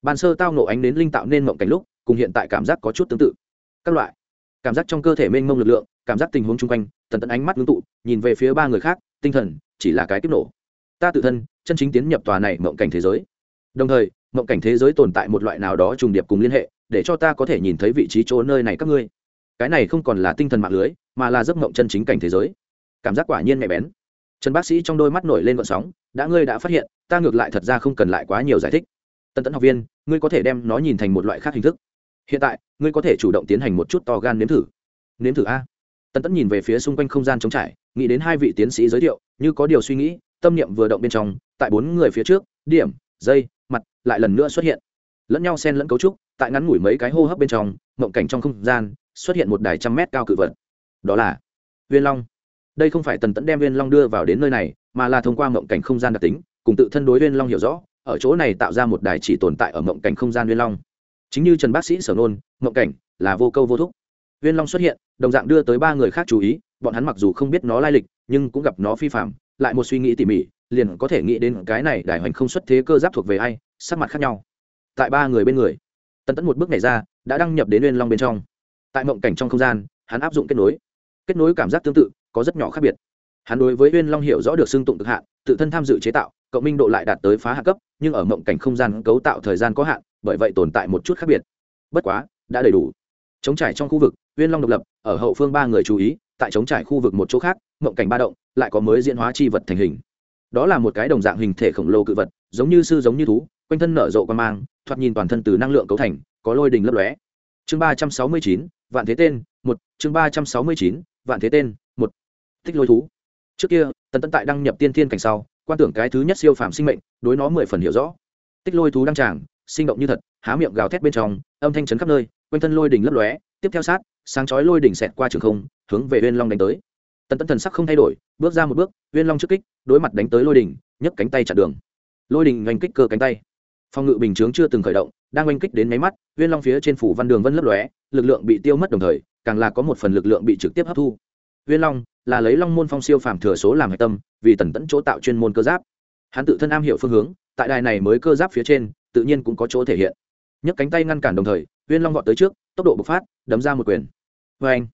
Bàn sơ tao nổ ánh đến linh tạo nên mộng cảnh lúc, cùng hiện tại cảm giác có chút tương tự. Các loại cảm giác trong cơ thể mênh mông lực lượng, cảm giác tình huống chung quanh, tần tẫn ánh mắt ngưng tụ, nhìn về phía ba người khác, tinh thần chỉ là cái tiếp nổ. Ta tự thân chân chính tiến nhập tòa này mộng cảnh thế giới. Đồng thời, mộng cảnh thế giới tồn tại một loại nào đó trùng điệp cùng liên hệ, để cho ta có thể nhìn thấy vị trí chỗ nơi này các ngươi. Cái này không còn là tinh thần mạng lưới, mà là giấc mộng chân chính cảnh thế giới. Cảm giác quả nhiên mẹ bén. Trần bác sĩ trong đôi mắt nổi lên vận sóng, đã ngươi đã phát hiện, ta ngược lại thật ra không cần lại quá nhiều giải thích. Tân tấn học viên, ngươi có thể đem nó nhìn thành một loại khác hình thức. Hiện tại, ngươi có thể chủ động tiến hành một chút to gan nếm thử. Nếm thử a? Tân tấn nhìn về phía xung quanh không gian trống trải, nghĩ đến hai vị tiến sĩ giới thiệu, như có điều suy nghĩ tâm niệm vừa động bên trong, tại bốn người phía trước, điểm, dây, mặt lại lần nữa xuất hiện. Lẫn nhau xen lẫn cấu trúc, tại ngắn ngủi mấy cái hô hấp bên trong, mộng cảnh trong không gian xuất hiện một đài trăm mét cao cự vật. Đó là viên long. Đây không phải tần tẫn đem viên long đưa vào đến nơi này, mà là thông qua mộng cảnh không gian đặc tính, cùng tự thân đối viên long hiểu rõ, ở chỗ này tạo ra một đài chỉ tồn tại ở mộng cảnh không gian viên long. Chính như trần bác sĩ sở nôn mộng cảnh là vô câu vô thúc. Viên long xuất hiện, đồng dạng đưa tới ba người khác chú ý, bọn hắn mặc dù không biết nó lai lịch, nhưng cũng gặp nó phi phạm lại một suy nghĩ tỉ mỉ, liền có thể nghĩ đến cái này đại hoành không xuất thế cơ giáp thuộc về ai, sắc mặt khác nhau. Tại ba người bên người, tần tẫn một bước này ra, đã đăng nhập đến nguyên long bên trong. Tại mộng cảnh trong không gian, hắn áp dụng kết nối. Kết nối cảm giác tương tự, có rất nhỏ khác biệt. Hắn đối với uyên long hiểu rõ được xưng tụng cực hạn, tự thân tham dự chế tạo, cộng minh độ lại đạt tới phá hạ cấp, nhưng ở mộng cảnh không gian cấu tạo thời gian có hạn, bởi vậy tồn tại một chút khác biệt. Bất quá, đã đầy đủ. Chống trải trong khu vực, uyên long độc lập, ở hậu phương ba người chú ý tại chống trải khu vực một chỗ khác, mộng cảnh ba động, lại có mới diễn hóa chi vật thành hình. Đó là một cái đồng dạng hình thể khổng lồ cự vật, giống như sư giống như thú, quanh thân nở rộ quan mang, thoạt nhìn toàn thân từ năng lượng cấu thành, có lôi đình lấp lóe. Chương ba trăm sáu mươi chín, vạn thế tên, một. Chương ba trăm sáu mươi chín, vạn thế tên, một. Tích lôi thú. Trước kia, tần tân tại đăng nhập tiên thiên cảnh sau, quan tưởng cái thứ nhất siêu phàm sinh mệnh, đối nó mười phần hiểu rõ. Tích lôi thú đăng tràng, sinh động như thật, há miệng gào thét bên trong, âm thanh chấn khắp nơi, quanh thân lôi đỉnh lấp lóe, tiếp theo sát sáng chói lôi đỉnh xẹt qua trường không, hướng về uyên long đánh tới. Tần tẫn thần sắc không thay đổi, bước ra một bước, uyên long trước kích, đối mặt đánh tới lôi đỉnh, nhấc cánh tay chặn đường. Lôi đỉnh oanh kích cơ cánh tay. Phòng ngự bình chướng chưa từng khởi động, đang oanh kích đến máy mắt, uyên long phía trên phủ văn đường vân lấp lóe, lực lượng bị tiêu mất đồng thời, càng là có một phần lực lượng bị trực tiếp hấp thu. Uyên long là lấy long môn phong siêu phàm thừa số làm hạch tâm, vì tần tẫn chỗ tạo chuyên môn cơ giáp. Hắn tự thân am hiểu phương hướng, tại đài này mới cơ giáp phía trên, tự nhiên cũng có chỗ thể hiện. Nhấc cánh tay ngăn cản đồng thời uyên long vọt tới trước, tốc độ bộc phát, đấm ra một quyền. Vê anh,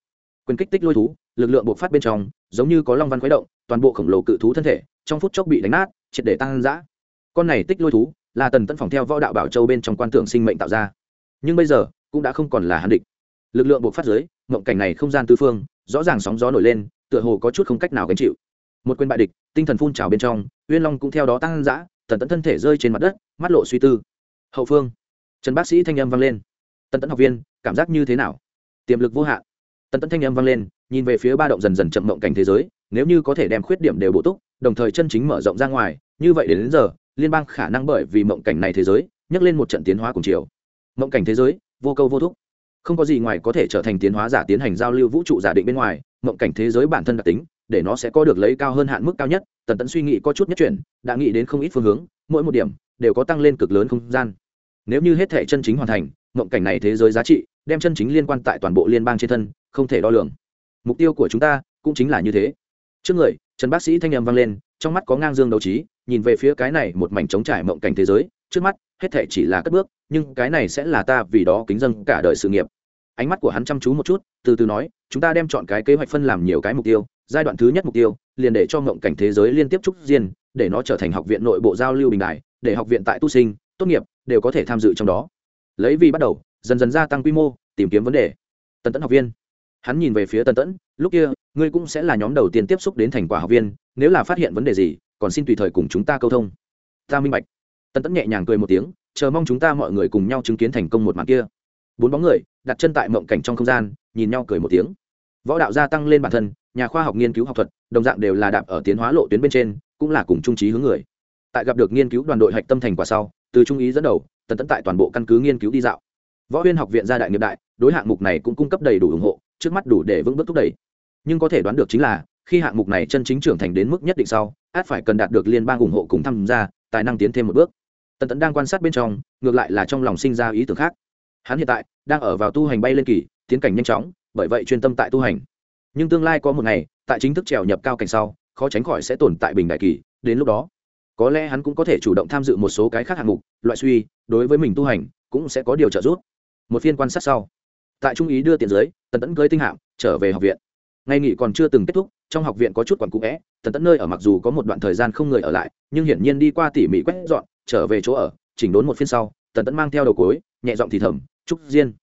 quyền kích tích lôi thú, lực lượng bộc phát bên trong, giống như có long văn khuấy động, toàn bộ khổng lồ cự thú thân thể, trong phút chốc bị đánh nát, triệt để tăng giã con này tích lôi thú, là tần tẫn phòng theo võ đạo bảo châu bên trong quan tưởng sinh mệnh tạo ra. Nhưng bây giờ, cũng đã không còn là hắn địch. Lực lượng bộc phát dưới, mộng cảnh này không gian tư phương, rõ ràng sóng gió nổi lên, tựa hồ có chút không cách nào gánh chịu. Một quyền bại địch, tinh thần phun trào bên trong uyên long cũng theo đó tăng dã tần tẫn thân thể rơi trên mặt đất, mắt lộ suy tư. Hậu phương, trần bác sĩ thanh âm vang lên tân tẫn học viên cảm giác như thế nào? Tiềm lực vô hạn. Tân tẫn thanh âm vang lên nhìn về phía ba động dần dần chậm mộng cảnh thế giới nếu như có thể đem khuyết điểm đều bổ túc đồng thời chân chính mở rộng ra ngoài như vậy đến, đến giờ liên bang khả năng bởi vì mộng cảnh này thế giới nhắc lên một trận tiến hóa cùng chiều. Mộng cảnh thế giới vô câu vô thúc. Không có gì ngoài có thể trở thành tiến hóa giả tiến hành giao lưu vũ trụ giả định bên ngoài mộng cảnh thế giới bản thân đặc tính để nó sẽ có được lấy cao hơn hạn mức cao nhất tần tẫn suy nghĩ có chút nhất chuyển đã nghĩ đến không ít phương hướng mỗi một điểm đều có tăng lên cực lớn không gian. Nếu như hết thể chân chính hoàn thành mộng cảnh này thế giới giá trị, đem chân chính liên quan tại toàn bộ liên bang trên thân, không thể đo lường. Mục tiêu của chúng ta cũng chính là như thế. Trước người, trần bác sĩ thanh âm vang lên, trong mắt có ngang dương đấu trí, nhìn về phía cái này một mảnh trống trải mộng cảnh thế giới, trước mắt, hết thể chỉ là cất bước, nhưng cái này sẽ là ta vì đó kính dân cả đời sự nghiệp. Ánh mắt của hắn chăm chú một chút, từ từ nói, chúng ta đem chọn cái kế hoạch phân làm nhiều cái mục tiêu, giai đoạn thứ nhất mục tiêu, liền để cho mộng cảnh thế giới liên tiếp trúc diên, để nó trở thành học viện nội bộ giao lưu bình đại để học viện tại tu sinh, tốt nghiệp, đều có thể tham dự trong đó lấy vì bắt đầu, dần dần gia tăng quy mô, tìm kiếm vấn đề. Tần tẫn học viên. Hắn nhìn về phía tần tẫn, lúc kia, ngươi cũng sẽ là nhóm đầu tiên tiếp xúc đến thành quả học viên, nếu là phát hiện vấn đề gì, còn xin tùy thời cùng chúng ta câu thông. Ta minh bạch. Tần tẫn nhẹ nhàng cười một tiếng, chờ mong chúng ta mọi người cùng nhau chứng kiến thành công một màn kia. Bốn bóng người, đặt chân tại mộng cảnh trong không gian, nhìn nhau cười một tiếng. Võ đạo gia tăng lên bản thân, nhà khoa học nghiên cứu học thuật, đồng dạng đều là đạp ở tiến hóa lộ tuyến bên trên, cũng là cùng trung trí hướng người. Tại gặp được nghiên cứu đoàn đội hạch tâm thành quả sau, từ trung ý dẫn đầu tần tẫn tại toàn bộ căn cứ nghiên cứu đi dạo. Võ huyên học viện gia đại nghiệp đại, đối hạng mục này cũng cung cấp đầy đủ ủng hộ, trước mắt đủ để vững bước thúc đẩy. Nhưng có thể đoán được chính là, khi hạng mục này chân chính trưởng thành đến mức nhất định sau, át phải cần đạt được liên bang ủng hộ cùng tham gia, tài năng tiến thêm một bước. Tần tẫn đang quan sát bên trong, ngược lại là trong lòng sinh ra ý tưởng khác. Hắn hiện tại đang ở vào tu hành bay lên kỳ, tiến cảnh nhanh chóng, bởi vậy chuyên tâm tại tu hành. Nhưng tương lai có một ngày, tại chính thức trèo nhập cao cảnh sau, khó tránh khỏi sẽ tồn tại bình đại kỳ, đến lúc đó có lẽ hắn cũng có thể chủ động tham dự một số cái khác hạng mục, loại suy, đối với mình tu hành, cũng sẽ có điều trợ giúp. Một phiên quan sát sau, tại trung ý đưa tiền giới, tần tẫn cưới tinh hạm, trở về học viện. Ngày nghỉ còn chưa từng kết thúc, trong học viện có chút quản cũ vẽ tần tẫn nơi ở mặc dù có một đoạn thời gian không người ở lại, nhưng hiển nhiên đi qua tỉ mỉ quét dọn, trở về chỗ ở, chỉnh đốn một phiên sau, tần tẫn mang theo đầu cối, nhẹ giọng thì thầm, trúc diên.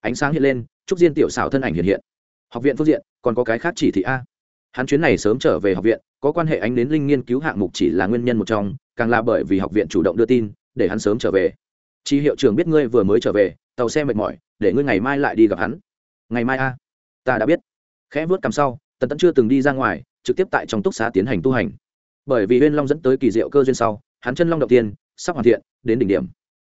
Ánh sáng hiện lên, trúc diên tiểu xảo thân ảnh hiện hiện. Học viện phương diện, còn có cái khác chỉ thị a. Hắn chuyến này sớm trở về học viện có quan hệ ánh đến linh nghiên cứu hạng mục chỉ là nguyên nhân một trong, càng là bởi vì học viện chủ động đưa tin, để hắn sớm trở về. Chi hiệu trưởng biết ngươi vừa mới trở về, tàu xe mệt mỏi, để ngươi ngày mai lại đi gặp hắn. Ngày mai a? Ta đã biết. Khẽ vớt cằm sau, tần tẫn chưa từng đi ra ngoài, trực tiếp tại trong túc xá tiến hành tu hành. Bởi vì huyên long dẫn tới kỳ diệu cơ duyên sau, hắn chân long đầu tiên, sắp hoàn thiện, đến đỉnh điểm.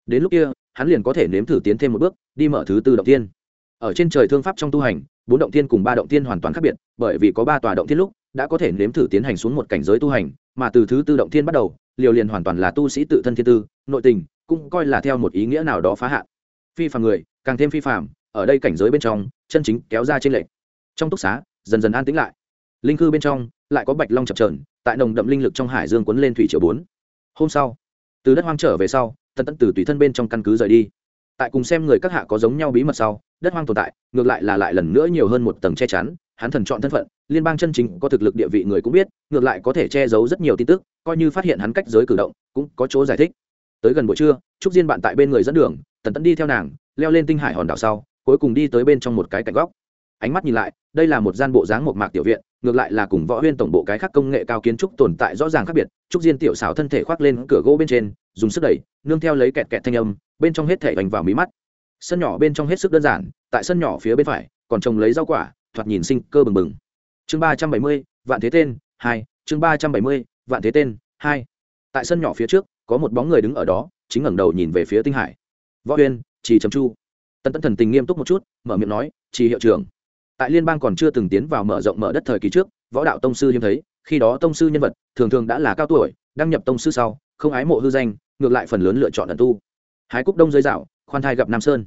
Đến lúc kia, hắn liền có thể nếm thử tiến thêm một bước, đi mở thứ tư động tiên. Ở trên trời thương pháp trong tu hành, bốn động tiên cùng ba động tiên hoàn toàn khác biệt, bởi vì có ba tòa động tiên lúc đã có thể nếm thử tiến hành xuống một cảnh giới tu hành, mà từ thứ tự động thiên bắt đầu liều liền hoàn toàn là tu sĩ tự thân thiên tư, nội tình cũng coi là theo một ý nghĩa nào đó phá hạn. Phi phàm người, càng thêm phi phàm, ở đây cảnh giới bên trong, chân chính kéo ra trên lệnh trong túc xá, dần dần an tĩnh lại. Linh cư bên trong, lại có bạch long chập trờn tại nồng đậm linh lực trong hải dương cuốn lên thủy triều bốn. Hôm sau, từ đất hoang trở về sau tần tận từ tùy thân bên trong căn cứ rời đi. Tại cùng xem người các hạ có giống nhau bí mật sau, đất hoang tồn tại, ngược lại là lại lần nữa nhiều hơn một tầng che chắn hắn thần chọn thân phận, liên bang chân chính có thực lực địa vị người cũng biết, ngược lại có thể che giấu rất nhiều tin tức, coi như phát hiện hắn cách giới cử động, cũng có chỗ giải thích. Tới gần buổi trưa, trúc diên bạn tại bên người dẫn đường, tần tẫn đi theo nàng, leo lên tinh hải hòn đảo sau, cuối cùng đi tới bên trong một cái cạnh góc. Ánh mắt nhìn lại, đây là một gian bộ dáng một mạc tiểu viện, ngược lại là cùng võ huyên tổng bộ cái khác công nghệ cao kiến trúc tồn tại rõ ràng khác biệt. Trúc diên tiểu xảo thân thể khoác lên cửa gỗ bên trên, dùng sức đẩy, nương theo lấy kẹt kẹt thanh âm, bên trong hết thể vành vào mí mắt. Sân nhỏ bên trong hết sức đơn giản, tại sân nhỏ phía bên phải, còn trồng lấy rau quả thoạt nhìn sinh cơ bừng bừng. Chương ba trăm bảy mươi, vạn thế tên, hai, chương ba trăm bảy mươi, vạn thế tên, hai. Tại sân nhỏ phía trước, có một bóng người đứng ở đó, chính ngẩng đầu nhìn về phía tinh hải. Võ huyên chỉ trầm chu. Tân tân thần tình nghiêm túc một chút, mở miệng nói chỉ hiệu trưởng. Tại liên bang còn chưa từng tiến vào mở rộng mở đất thời kỳ trước, võ đạo tông sư hiếm thấy, khi đó tông sư nhân vật, thường thường đã là cao tuổi, đăng nhập tông sư sau, không ái mộ hư danh, ngược lại phần lớn lựa chọn ẩn tu. Hái cúc đông dưới dạo, khoan thai gặp nam sơn.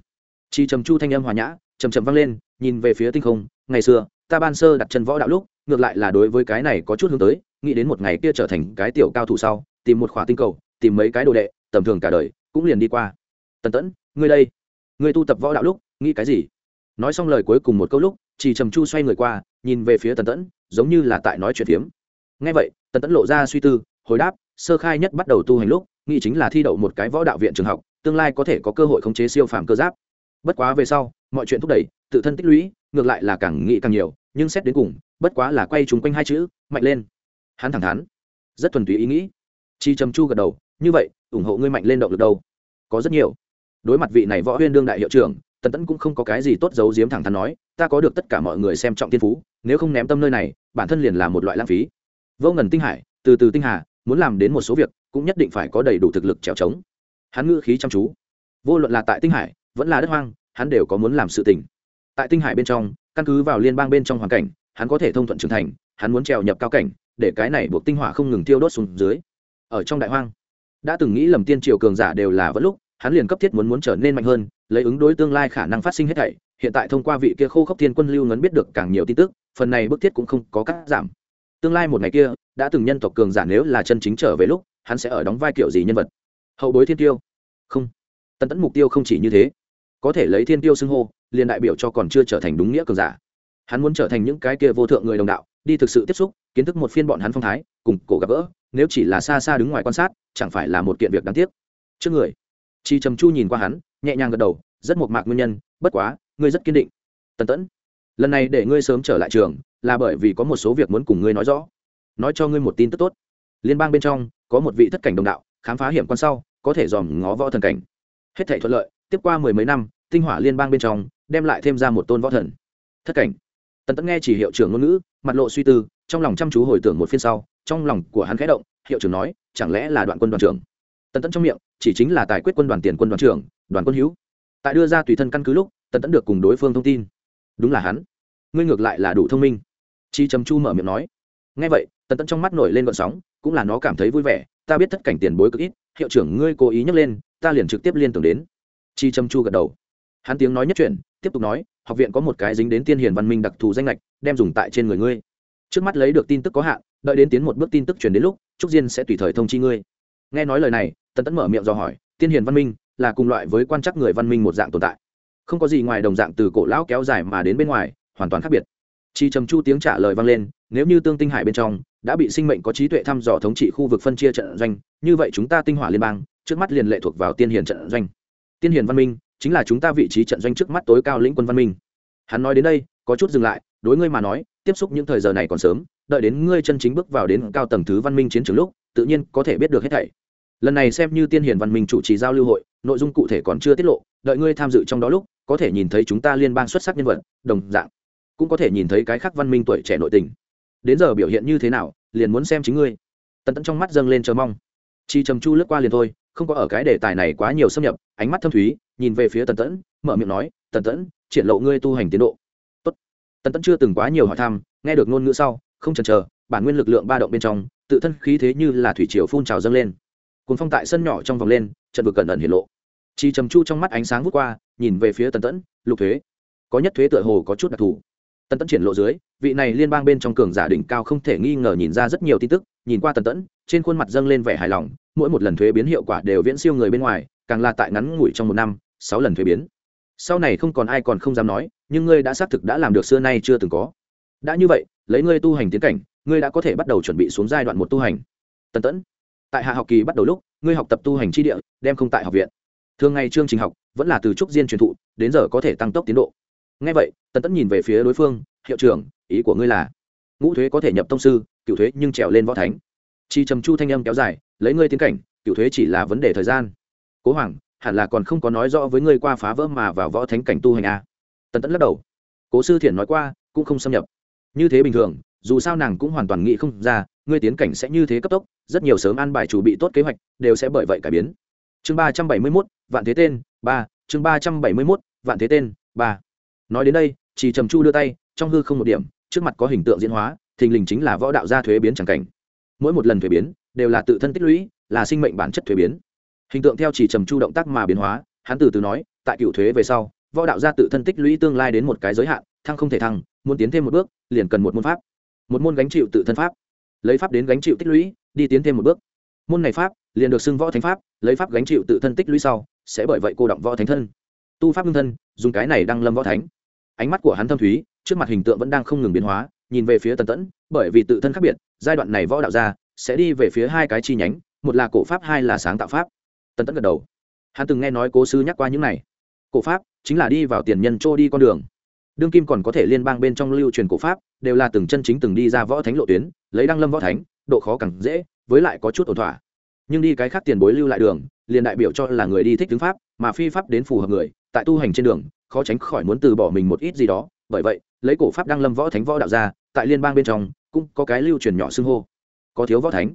Chi trầm chu thanh âm hòa nhã chầm chầm vang lên, nhìn về phía tinh không, ngày xưa, ta ban sơ đặt chân võ đạo lúc, ngược lại là đối với cái này có chút hướng tới, nghĩ đến một ngày kia trở thành cái tiểu cao thủ sau, tìm một khỏa tinh cầu, tìm mấy cái đồ đệ, tầm thường cả đời, cũng liền đi qua. Tần tẫn, ngươi đây, ngươi tu tập võ đạo lúc, nghĩ cái gì? Nói xong lời cuối cùng một câu lúc chỉ trầm chu xoay người qua, nhìn về phía tần tẫn, giống như là tại nói chuyện phiếm. Ngay vậy, tần tẫn lộ ra suy tư, hồi đáp, sơ khai nhất bắt đầu tu hành lúc, nghĩ chính là thi đậu một cái võ đạo viện trường học, tương lai có thể có cơ hội khống chế siêu phàm cơ giáp. Bất quá về sau mọi chuyện thúc đẩy, tự thân tích lũy, ngược lại là càng nghĩ càng nhiều, nhưng xét đến cùng, bất quá là quay chúng quanh hai chữ, mạnh lên. Hắn thẳng thắn, rất thuần túy ý nghĩ. Chi trầm chu gật đầu, như vậy, ủng hộ ngươi mạnh lên động lực đâu? Có rất nhiều. Đối mặt vị này võ huyên đương đại hiệu trưởng, tần tẫn cũng không có cái gì tốt giấu giếm thẳng thắn nói, ta có được tất cả mọi người xem trọng tiên phú, nếu không ném tâm nơi này, bản thân liền là một loại lãng phí. Vô ngần tinh hải, từ từ tinh hà, muốn làm đến một số việc, cũng nhất định phải có đầy đủ thực lực trèo trống. Hắn ngữ khí chăm chú, vô luận là tại tinh hải, vẫn là đất hoang hắn đều có muốn làm sự tình. Tại tinh hải bên trong, căn cứ vào liên bang bên trong hoàn cảnh, hắn có thể thông thuận trưởng thành, hắn muốn trèo nhập cao cảnh, để cái này buộc tinh hỏa không ngừng tiêu đốt xuống dưới. Ở trong đại hoang, đã từng nghĩ lầm tiên triều cường giả đều là vẫn lúc, hắn liền cấp thiết muốn muốn trở nên mạnh hơn, lấy ứng đối tương lai khả năng phát sinh hết thảy. Hiện tại thông qua vị kia khô khốc thiên quân lưu ngấn biết được càng nhiều tin tức, phần này bức thiết cũng không có cắt giảm. Tương lai một ngày kia, đã từng nhân tộc cường giả nếu là chân chính trở về lúc, hắn sẽ ở đóng vai kiểu gì nhân vật? Hậu bối thiên tiêu? Không. Tần tẫn mục tiêu không chỉ như thế có thể lấy thiên tiêu xưng hô, liền đại biểu cho còn chưa trở thành đúng nghĩa cường giả. Hắn muốn trở thành những cái kia vô thượng người đồng đạo, đi thực sự tiếp xúc, kiến thức một phiên bọn hắn phong thái, cùng cổ gặp gỡ, nếu chỉ là xa xa đứng ngoài quan sát, chẳng phải là một kiện việc đáng tiếc. Trước người, chi trầm chu nhìn qua hắn, nhẹ nhàng gật đầu, rất một mạc nguyên nhân, bất quá, ngươi rất kiên định. Tần tẫn, lần này để ngươi sớm trở lại trường, là bởi vì có một số việc muốn cùng ngươi nói rõ. Nói cho ngươi một tin tức tốt. Liên bang bên trong, có một vị thất cảnh đồng đạo, khám phá hiểm quan sau, có thể dòm ngó võ thần cảnh. Hết thể thuận lợi tiếp qua mười mấy năm, tinh hỏa liên bang bên trong, đem lại thêm ra một tôn võ thần. Thất cảnh. Tần tẫn nghe chỉ hiệu trưởng ngôn ngữ, mặt lộ suy tư, trong lòng chăm chú hồi tưởng một phiên sau, trong lòng của hắn khẽ động, hiệu trưởng nói, chẳng lẽ là đoạn quân đoàn trưởng? Tần tẫn trong miệng, chỉ chính là tài quyết quân đoàn tiền quân đoàn trưởng, đoàn quân hữu. Tại đưa ra tùy thân căn cứ lúc, tần tẫn được cùng đối phương thông tin. Đúng là hắn. Ngươi ngược lại là đủ thông minh. Chi trầm chu mở miệng nói. Ngay vậy, tần tẫn trong mắt nổi lên gọn sóng, cũng là nó cảm thấy vui vẻ, ta biết thất cảnh tiền bối cực ít, hiệu trưởng ngươi cố ý nhắc lên, ta liền trực tiếp liên tưởng đến chi trầm chu gật đầu. Hắn tiếng nói nhất chuyện tiếp tục nói, học viện có một cái dính đến tiên hiền văn minh đặc thù danh lệch, đem dùng tại trên người ngươi. Trước mắt lấy được tin tức có hạn, đợi đến tiến một bước tin tức truyền đến lúc, trúc diên sẽ tùy thời thông chi ngươi. Nghe nói lời này, tần tẫn mở miệng dò hỏi, tiên hiền văn minh là cùng loại với quan trắc người văn minh một dạng tồn tại? Không có gì ngoài đồng dạng từ cổ lão kéo dài mà đến bên ngoài, hoàn toàn khác biệt. Chi trầm chu tiếng trả lời vang lên, nếu như tương tinh hải bên trong đã bị sinh mệnh có trí tuệ thăm dò thống trị khu vực phân chia trận doanh, như vậy chúng ta tinh hỏa liên bang trước mắt liền lệ thuộc vào tiên hiền trận doanh tiên hiền văn minh, chính là chúng ta vị trí trận doanh trước mắt tối cao lĩnh quân văn minh. Hắn nói đến đây, có chút dừng lại, đối ngươi mà nói, tiếp xúc những thời giờ này còn sớm, đợi đến ngươi chân chính bước vào đến cao tầng thứ văn minh chiến trường lúc, tự nhiên có thể biết được hết thảy. Lần này xem như tiên hiền văn minh chủ trì giao lưu hội, nội dung cụ thể còn chưa tiết lộ, đợi ngươi tham dự trong đó lúc, có thể nhìn thấy chúng ta liên bang xuất sắc nhân vật, đồng dạng, cũng có thể nhìn thấy cái khác văn minh tuổi trẻ nội tình. Đến giờ biểu hiện như thế nào, liền muốn xem chính ngươi. Tần tẫn trong mắt dâng lên chờ mong. Chi trầm chu lướt qua liền thôi không có ở cái đề tài này quá nhiều xâm nhập, ánh mắt thâm thúy, nhìn về phía tần tẫn, mở miệng nói, tần tẫn, triển lộ ngươi tu hành tiến độ. Tốt. tần tẫn chưa từng quá nhiều hỏi thăm, nghe được ngôn ngữ sau, không chần chờ, bản nguyên lực lượng ba động bên trong, tự thân khí thế như là thủy triều phun trào dâng lên. Cùng phong tại sân nhỏ trong vòng lên, trận vực cẩn ẩn hiện lộ. Chi trầm chu trong mắt ánh sáng vút qua, nhìn về phía tần tẫn, lục thuế, có nhất thuế tựa hồ có chút đặc thù. Tần tẫn triển lộ dưới, vị này liên bang bên trong cường giả đỉnh cao không thể nghi ngờ nhìn ra rất nhiều tin tức, nhìn qua tần tẫn, trên khuôn mặt dâng lên vẻ hài lòng mỗi một lần thuế biến hiệu quả đều viễn siêu người bên ngoài, càng là tại ngắn ngủi trong một năm, sáu lần thuế biến. Sau này không còn ai còn không dám nói, nhưng ngươi đã xác thực đã làm được xưa nay chưa từng có. Đã như vậy, lấy ngươi tu hành tiến cảnh, ngươi đã có thể bắt đầu chuẩn bị xuống giai đoạn một tu hành. Tần tẫn, tại hạ học kỳ bắt đầu lúc, ngươi học tập tu hành tri địa, đem không tại học viện. Thường ngày chương trình học vẫn là từ trúc diên truyền thụ, đến giờ có thể tăng tốc tiến độ. Ngay vậy, tần tẫn nhìn về phía đối phương, hiệu trưởng, ý của ngươi là, ngũ thuế có thể nhập tông sư, cựu thuế nhưng trèo lên võ thánh. Chi trầm chu thanh âm kéo dài lấy ngươi tiến cảnh, cựu thuế chỉ là vấn đề thời gian. Cố hoàng, hẳn là còn không có nói rõ với ngươi qua phá vỡ mà vào võ thánh cảnh tu hành a tần tẫn lắc đầu. Cố sư thiện nói qua, cũng không xâm nhập. Như thế bình thường, dù sao nàng cũng hoàn toàn nghĩ không ra, ngươi tiến cảnh sẽ như thế cấp tốc, rất nhiều sớm ăn bài chủ bị tốt kế hoạch, đều sẽ bởi vậy cải biến. Chương ba trăm bảy mươi mốt, vạn thế tên, ba, chương ba trăm bảy mươi mốt, vạn thế tên, ba. Nói đến đây chỉ trầm chu đưa tay, trong hư không một điểm, trước mặt có hình tượng diễn hóa, thình lình chính là võ đạo gia thuế biến c cảnh. Mỗi một lần thuế biến đều là tự thân tích lũy, là sinh mệnh bản chất thuế biến. Hình tượng theo chỉ trầm chu động tác mà biến hóa, hắn từ từ nói, tại cựu thuế về sau, võ đạo gia tự thân tích lũy tương lai đến một cái giới hạn, thăng không thể thăng, muốn tiến thêm một bước, liền cần một môn pháp. Một môn gánh chịu tự thân pháp. Lấy pháp đến gánh chịu tích lũy, đi tiến thêm một bước. Môn này pháp, liền được xưng võ thánh pháp, lấy pháp gánh chịu tự thân tích lũy sau, sẽ bởi vậy cô động võ thánh thân. Tu pháp ngưng thân, dùng cái này đăng lâm võ thánh. Ánh mắt của hắn thâm thúy, trước mặt hình tượng vẫn đang không ngừng biến hóa, nhìn về phía tần tẫn, bởi vì tự thân khác biệt, giai đoạn này võ đạo gia sẽ đi về phía hai cái chi nhánh, một là cổ pháp, hai là sáng tạo pháp. Tần tẫn gật đầu. Hắn từng nghe nói cố sư nhắc qua những này. Cổ pháp chính là đi vào tiền nhân trô đi con đường. Đương kim còn có thể liên bang bên trong lưu truyền cổ pháp, đều là từng chân chính từng đi ra võ thánh lộ tuyến, lấy đăng lâm võ thánh, độ khó càng dễ, với lại có chút ổn thỏa. Nhưng đi cái khác tiền bối lưu lại đường, liền đại biểu cho là người đi thích tướng pháp, mà phi pháp đến phù hợp người, tại tu hành trên đường, khó tránh khỏi muốn từ bỏ mình một ít gì đó. Bởi vậy, lấy cổ pháp đăng lâm võ thánh võ đạo ra, tại liên bang bên trong, cũng có cái lưu truyền nhỏ xưng hô có thiếu võ thánh.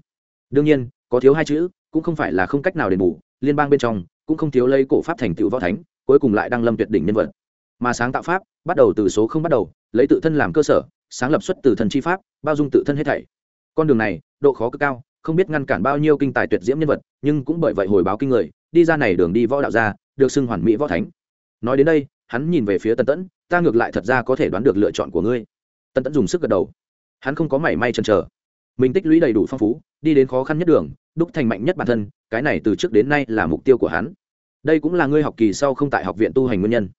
Đương nhiên, có thiếu hai chữ, cũng không phải là không cách nào đền bù, liên bang bên trong cũng không thiếu lấy cổ pháp thành tựu võ thánh, cuối cùng lại đăng lâm tuyệt đỉnh nhân vật. Mà sáng tạo pháp, bắt đầu từ số không bắt đầu, lấy tự thân làm cơ sở, sáng lập xuất từ thần chi pháp, bao dung tự thân hết thảy. Con đường này, độ khó cực cao, không biết ngăn cản bao nhiêu kinh tài tuyệt diễm nhân vật, nhưng cũng bởi vậy hồi báo kinh người, đi ra này đường đi võ đạo ra, được xưng hoàn mỹ võ thánh. Nói đến đây, hắn nhìn về phía tân tẫn, ta ngược lại thật ra có thể đoán được lựa chọn của ngươi. Tân tẫn dùng sức gật đầu. Hắn không có mảy may chần chờ mình tích lũy đầy đủ phong phú, đi đến khó khăn nhất đường, đúc thành mạnh nhất bản thân, cái này từ trước đến nay là mục tiêu của hắn. Đây cũng là ngươi học kỳ sau không tại học viện tu hành nguyên nhân.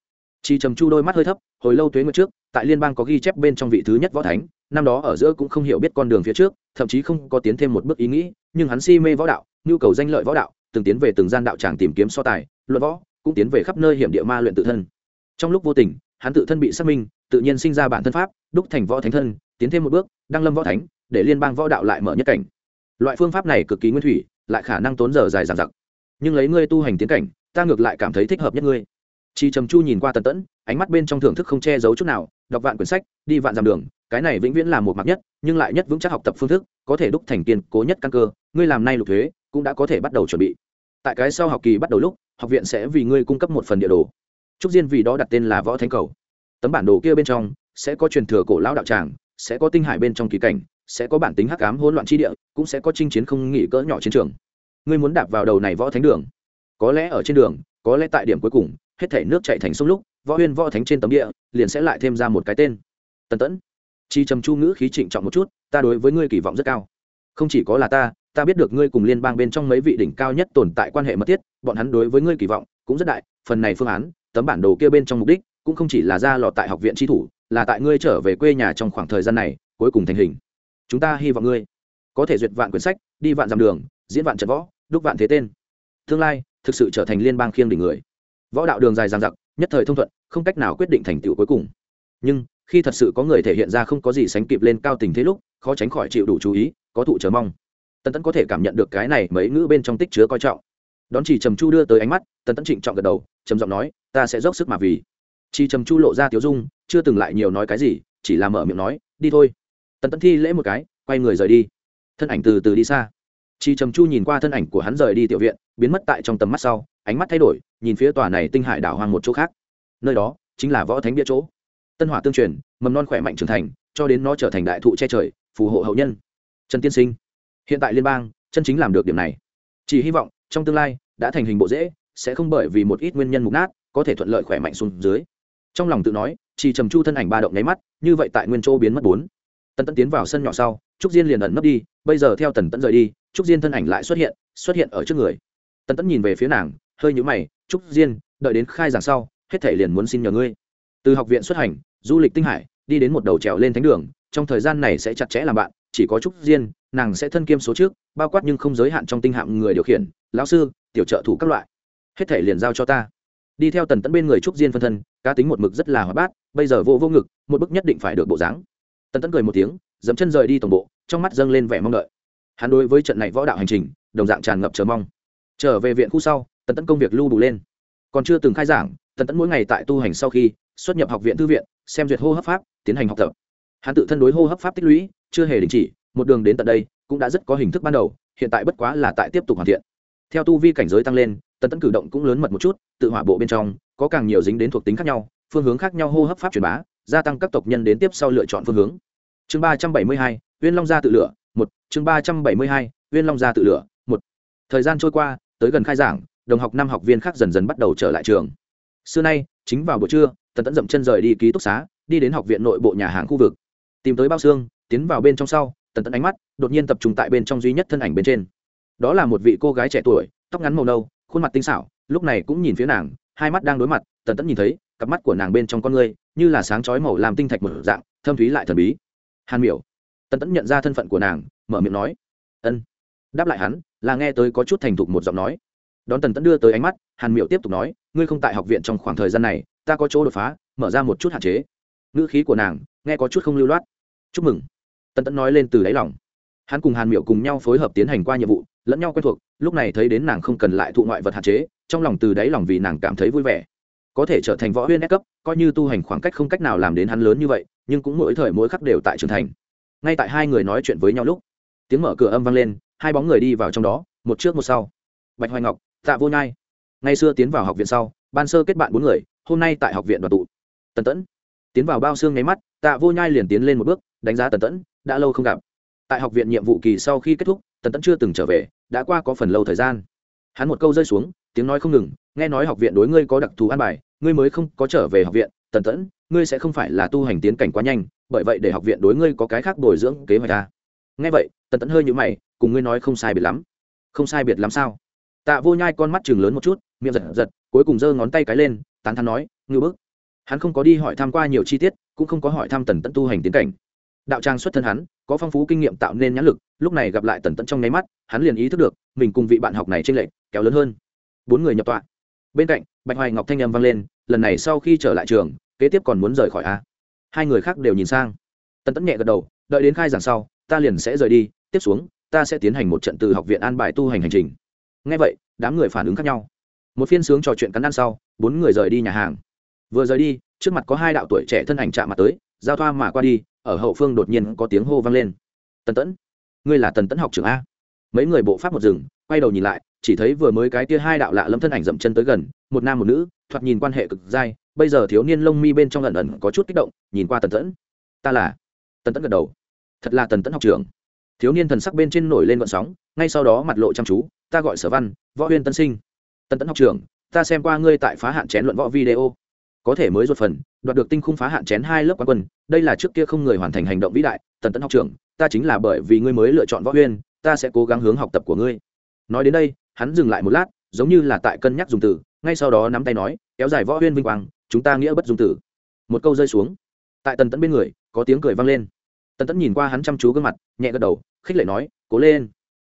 Chi trầm chu đôi mắt hơi thấp, hồi lâu tuế ngược trước, tại liên bang có ghi chép bên trong vị thứ nhất võ thánh, năm đó ở giữa cũng không hiểu biết con đường phía trước, thậm chí không có tiến thêm một bước ý nghĩ, nhưng hắn si mê võ đạo, nhu cầu danh lợi võ đạo, từng tiến về từng gian đạo tràng tìm kiếm so tài, luận võ, cũng tiến về khắp nơi hiểm địa ma luyện tự thân. Trong lúc vô tình, hắn tự thân bị xác minh, tự nhiên sinh ra bản thân pháp, đúc thành võ thánh thân, tiến thêm một bước, đăng lâm võ thánh để liên bang võ đạo lại mở nhất cảnh. Loại phương pháp này cực kỳ nguyên thủy, lại khả năng tốn giờ dài dằng dặc. Nhưng lấy ngươi tu hành tiến cảnh, ta ngược lại cảm thấy thích hợp nhất ngươi. Chi trầm chu nhìn qua tần tẫn, ánh mắt bên trong thưởng thức không che giấu chút nào, đọc vạn quyển sách, đi vạn dặm đường, cái này vĩnh viễn là một mặc nhất, nhưng lại nhất vững chắc học tập phương thức, có thể đúc thành kiên cố nhất căn cơ, ngươi làm nay lục thuế, cũng đã có thể bắt đầu chuẩn bị. Tại cái sau học kỳ bắt đầu lúc, học viện sẽ vì ngươi cung cấp một phần địa đồ. Trúc diên vì đó đặt tên là võ thánh cầu. Tấm bản đồ kia bên trong, sẽ có truyền thừa cổ lão đạo tràng, sẽ có tinh hải bên trong kỳ cảnh sẽ có bản tính hắc ám hỗn loạn chi địa, cũng sẽ có chinh chiến không nghỉ cỡ nhỏ chiến trường. Ngươi muốn đạp vào đầu này võ thánh đường. Có lẽ ở trên đường, có lẽ tại điểm cuối cùng, hết thể nước chạy thành sông lúc, võ huyên võ thánh trên tấm địa, liền sẽ lại thêm ra một cái tên. Tần tẫn, chi trầm chu ngữ khí trịnh trọng một chút, ta đối với ngươi kỳ vọng rất cao. Không chỉ có là ta ta biết được ngươi cùng liên bang bên trong mấy vị đỉnh cao nhất tồn tại quan hệ mật thiết, bọn hắn đối với ngươi kỳ vọng cũng rất đại, phần này phương án, tấm bản đồ kia bên trong mục đích, cũng không chỉ là ra lọt tại học viện tri thủ, là tại ngươi trở về quê nhà trong khoảng thời gian này, cuối cùng thành hình chúng ta hy vọng ngươi có thể duyệt vạn quyển sách, đi vạn dặm đường, diễn vạn trận võ, đúc vạn thế tên. Tương lai, thực sự trở thành liên bang khiêng đỉnh người. Võ đạo đường dài dằng dặc, nhất thời thông thuận, không cách nào quyết định thành tựu cuối cùng. Nhưng, khi thật sự có người thể hiện ra không có gì sánh kịp lên cao tình thế lúc, khó tránh khỏi chịu đủ chú ý, có thụ chờ mong. Tần tẫn có thể cảm nhận được cái này mấy ngữ bên trong tích chứa coi trọng. Đón chỉ trầm chu đưa tới ánh mắt, tần tẫn trịnh trọng gật đầu, trầm giọng nói, ta sẽ dốc sức mà vì. Chi trầm chu lộ ra tiếu dung, chưa từng lại nhiều nói cái gì, chỉ là mở miệng nói, đi thôi tần tẫn thi lễ một cái, quay người rời đi. Thân ảnh từ từ đi xa. Chi trầm chu nhìn qua thân ảnh của hắn rời đi tiểu viện, biến mất tại trong tầm mắt sau, ánh mắt thay đổi, nhìn phía tòa này tinh hải đảo hoang một chỗ khác. Nơi đó chính là võ thánh bia chỗ. Tân hỏa tương truyền, mầm non khỏe mạnh trưởng thành, cho đến nó trở thành đại thụ che trời, phù hộ hậu nhân. Trần tiên sinh, hiện tại liên bang, chân chính làm được điểm này. Chỉ hy vọng, trong tương lai, đã thành hình bộ dễ, sẽ không bởi vì một ít nguyên nhân mục nát, có thể thuận lợi khỏe mạnh xuống dưới. Trong lòng tự nói chỉ trầm chu thân ảnh ba động nháy mắt, như vậy tại nguyên chỗ biến mất bốn tần tẫn tiến vào sân nhỏ sau, trúc diên liền ẩn nấp đi, bây giờ theo tần tẫn rời đi, trúc diên thân ảnh lại xuất hiện xuất hiện ở trước người. Tần tẫn nhìn về phía nàng, hơi nhũ mày, trúc diên, đợi đến khai giảng sau, hết thể liền muốn xin nhờ ngươi. Từ học viện xuất hành, du lịch tinh hải, đi đến một đầu trèo lên thánh đường, trong thời gian này sẽ chặt chẽ làm bạn, chỉ có trúc diên, nàng sẽ thân kiêm số trước, bao quát nhưng không giới hạn trong tinh hạng người điều khiển, lão sư, tiểu trợ thủ các loại. Hết thể liền giao cho ta. Đi theo tần tẫn bên người trúc diên phân thân, cá tính một mực rất là hoạt bát, bây giờ vô vô ngực, một bức nhất định phải được bộ dáng tần tẫn cười một tiếng, dẫm chân rời đi tổng bộ, trong mắt dâng lên vẻ mong đợi. Hắn đối với trận này võ đạo hành trình, đồng dạng tràn ngập chờ mong. Trở về viện khu sau, tần tẫn công việc lưu đủ lên. Còn chưa từng khai giảng, tần tẫn mỗi ngày tại tu hành sau khi, xuất nhập học viện thư viện, xem duyệt hô hấp pháp, tiến hành học tập. Hắn tự thân đối hô hấp pháp tích lũy, chưa hề đình chỉ, một đường đến tận đây, cũng đã rất có hình thức ban đầu, hiện tại bất quá là tại tiếp tục hoàn thiện. Theo tu vi cảnh giới tăng lên, tần tẫn cử động cũng lớn mật một chút, tự hỏa bộ bên trong, có càng nhiều dính đến thuộc tính khác nhau, phương hướng khác nhau hô hấp pháp truyền bá gia tăng các tộc nhân đến tiếp sau lựa chọn phương hướng. Chương ba trăm bảy mươi hai, uyên long gia tự lửa, một. Chương ba trăm bảy mươi hai, uyên long gia tự lửa, một. Thời gian trôi qua, tới gần khai giảng, đồng học năm học viên khác dần dần bắt đầu trở lại trường. Xưa nay, chính vào buổi trưa, tần tẫn dậm chân rời đi ký túc xá, đi đến học viện nội bộ nhà hàng khu vực. Tìm tới bao xương tiến vào bên trong sau, tần tẫn ánh mắt đột nhiên tập trung tại bên trong duy nhất thân ảnh bên trên. Đó là một vị cô gái trẻ tuổi, tóc ngắn màu nâu, khuôn mặt tinh xảo, lúc này cũng nhìn phía nàng, hai mắt đang đối mặt, tần tẫn nhìn thấy, cặp mắt của nàng bên trong con ngươi như là sáng chói màu làm tinh thạch mở dạng, thâm thúy lại thần bí. Hàn miểu, tần tẫn nhận ra thân phận của nàng, mở miệng nói, ân. Đáp lại hắn, là nghe tới có chút thành thục một giọng nói. Đón tần tẫn đưa tới ánh mắt, hàn miểu tiếp tục nói, ngươi không tại học viện trong khoảng thời gian này, ta có chỗ đột phá, mở ra một chút hạn chế. Ngữ khí của nàng, nghe có chút không lưu loát. Chúc mừng. Tần tẫn nói lên từ đáy lòng. Hắn cùng hàn miểu cùng nhau phối hợp tiến hành qua nhiệm vụ, lẫn nhau quen thuộc, lúc này thấy đến nàng không cần lại thụ ngoại vật hạn chế, trong lòng từ đáy lòng vì nàng cảm thấy vui vẻ có thể trở thành võ huyên cấp, coi như tu hành khoảng cách không cách nào làm đến hắn lớn như vậy, nhưng cũng mỗi thời mỗi khắc đều tại trưởng thành. Ngay tại hai người nói chuyện với nhau lúc, tiếng mở cửa âm vang lên, hai bóng người đi vào trong đó, một trước một sau. Bạch hoài ngọc, tạ vô nhai. Ngày xưa tiến vào học viện sau, ban sơ kết bạn bốn người, hôm nay tại học viện đoàn tụ. Tần tẫn. Tiến vào bao xương nháy mắt, tạ vô nhai liền tiến lên một bước, đánh giá tần tẫn, đã lâu không gặp. Tại học viện nhiệm vụ kỳ sau khi kết thúc, tần tẫn chưa từng trở về, đã qua có phần lâu thời gian. Hắn một câu rơi xuống, tiếng nói không ngừng, nghe nói học viện đối ngươi có đặc thù an bài ngươi mới không có trở về học viện tần tẫn ngươi sẽ không phải là tu hành tiến cảnh quá nhanh bởi vậy để học viện đối ngươi có cái khác bồi dưỡng kế hoạch ta nghe vậy tần tẫn hơi nhũ mày cùng ngươi nói không sai biệt lắm. Không sai biệt lắm sao? Tạ vô nhai con mắt chừng lớn một chút miệng giật giật cuối cùng giơ ngón tay cái lên tán thắn nói ngư bức. Hắn không có đi hỏi thăm qua nhiều chi tiết cũng không có hỏi thăm tần tẫn tu hành tiến cảnh. Đạo trang xuất thân hắn có phong phú kinh nghiệm tạo nên nhãn lực lúc này gặp lại tần tẫn trong nháy mắt hắn liền ý thức được mình cùng vị bạn học này tranh lệch, kéo lớn hơn. Bốn người nhập tọa bên cạnh, bạch hoài ngọc thanh âm vang lên, lần này sau khi trở lại trường, kế tiếp còn muốn rời khỏi a. Hai người khác đều nhìn sang. Tần tẫn nhẹ gật đầu, đợi đến khai giảng sau, ta liền sẽ rời đi, tiếp xuống, ta sẽ tiến hành một trận từ học viện an bài tu hành hành trình. Ngay vậy, đám người phản ứng khác nhau. Một phiên sướng trò chuyện cắn ăn sau, bốn người rời đi nhà hàng. Vừa rời đi, trước mặt có hai đạo tuổi trẻ thân ảnh chạm mặt tới, giao thoa mà qua đi, ở hậu phương đột nhiên có tiếng hô vang lên. Tần tẫn, ngươi là tần tẫn học trưởng a? Mấy người bộ pháp một rừng quay đầu nhìn lại chỉ thấy vừa mới cái tia hai đạo lạ lâm thân ảnh dậm chân tới gần, một nam một nữ, thoạt nhìn quan hệ cực dai, bây giờ thiếu niên lông mi bên trong lần ẩn có chút kích động, nhìn qua tần tẫn. Ta là? Tần tẫn gật đầu. Thật là tần tẫn học trưởng. Thiếu niên thần sắc bên trên nổi lên vận sóng, ngay sau đó mặt lộ chăm chú, ta gọi sở văn, võ huyên tân sinh. Tần tẫn học trưởng, ta xem qua ngươi tại phá hạn chén luận võ video. Có thể mới ruột phần, đoạt được tinh khung phá hạn chén hai lớp quán quân, đây là trước kia không người hoàn thành hành động vĩ đại, tần tẫn học trưởng, ta chính là bởi vì ngươi mới lựa chọn võ huyên, ta sẽ cố gắng hướng học tập của ngươi. Nói đến đây hắn dừng lại một lát, giống như là tại cân nhắc dùng từ, ngay sau đó nắm tay nói, kéo dài võ huyên vinh quang, chúng ta nghĩa bất dùng từ một câu rơi xuống. Tại tần tẫn bên người, có tiếng cười vang lên. Tần tẫn nhìn qua hắn chăm chú gương mặt, nhẹ gật đầu, khích lệ nói, cố lên.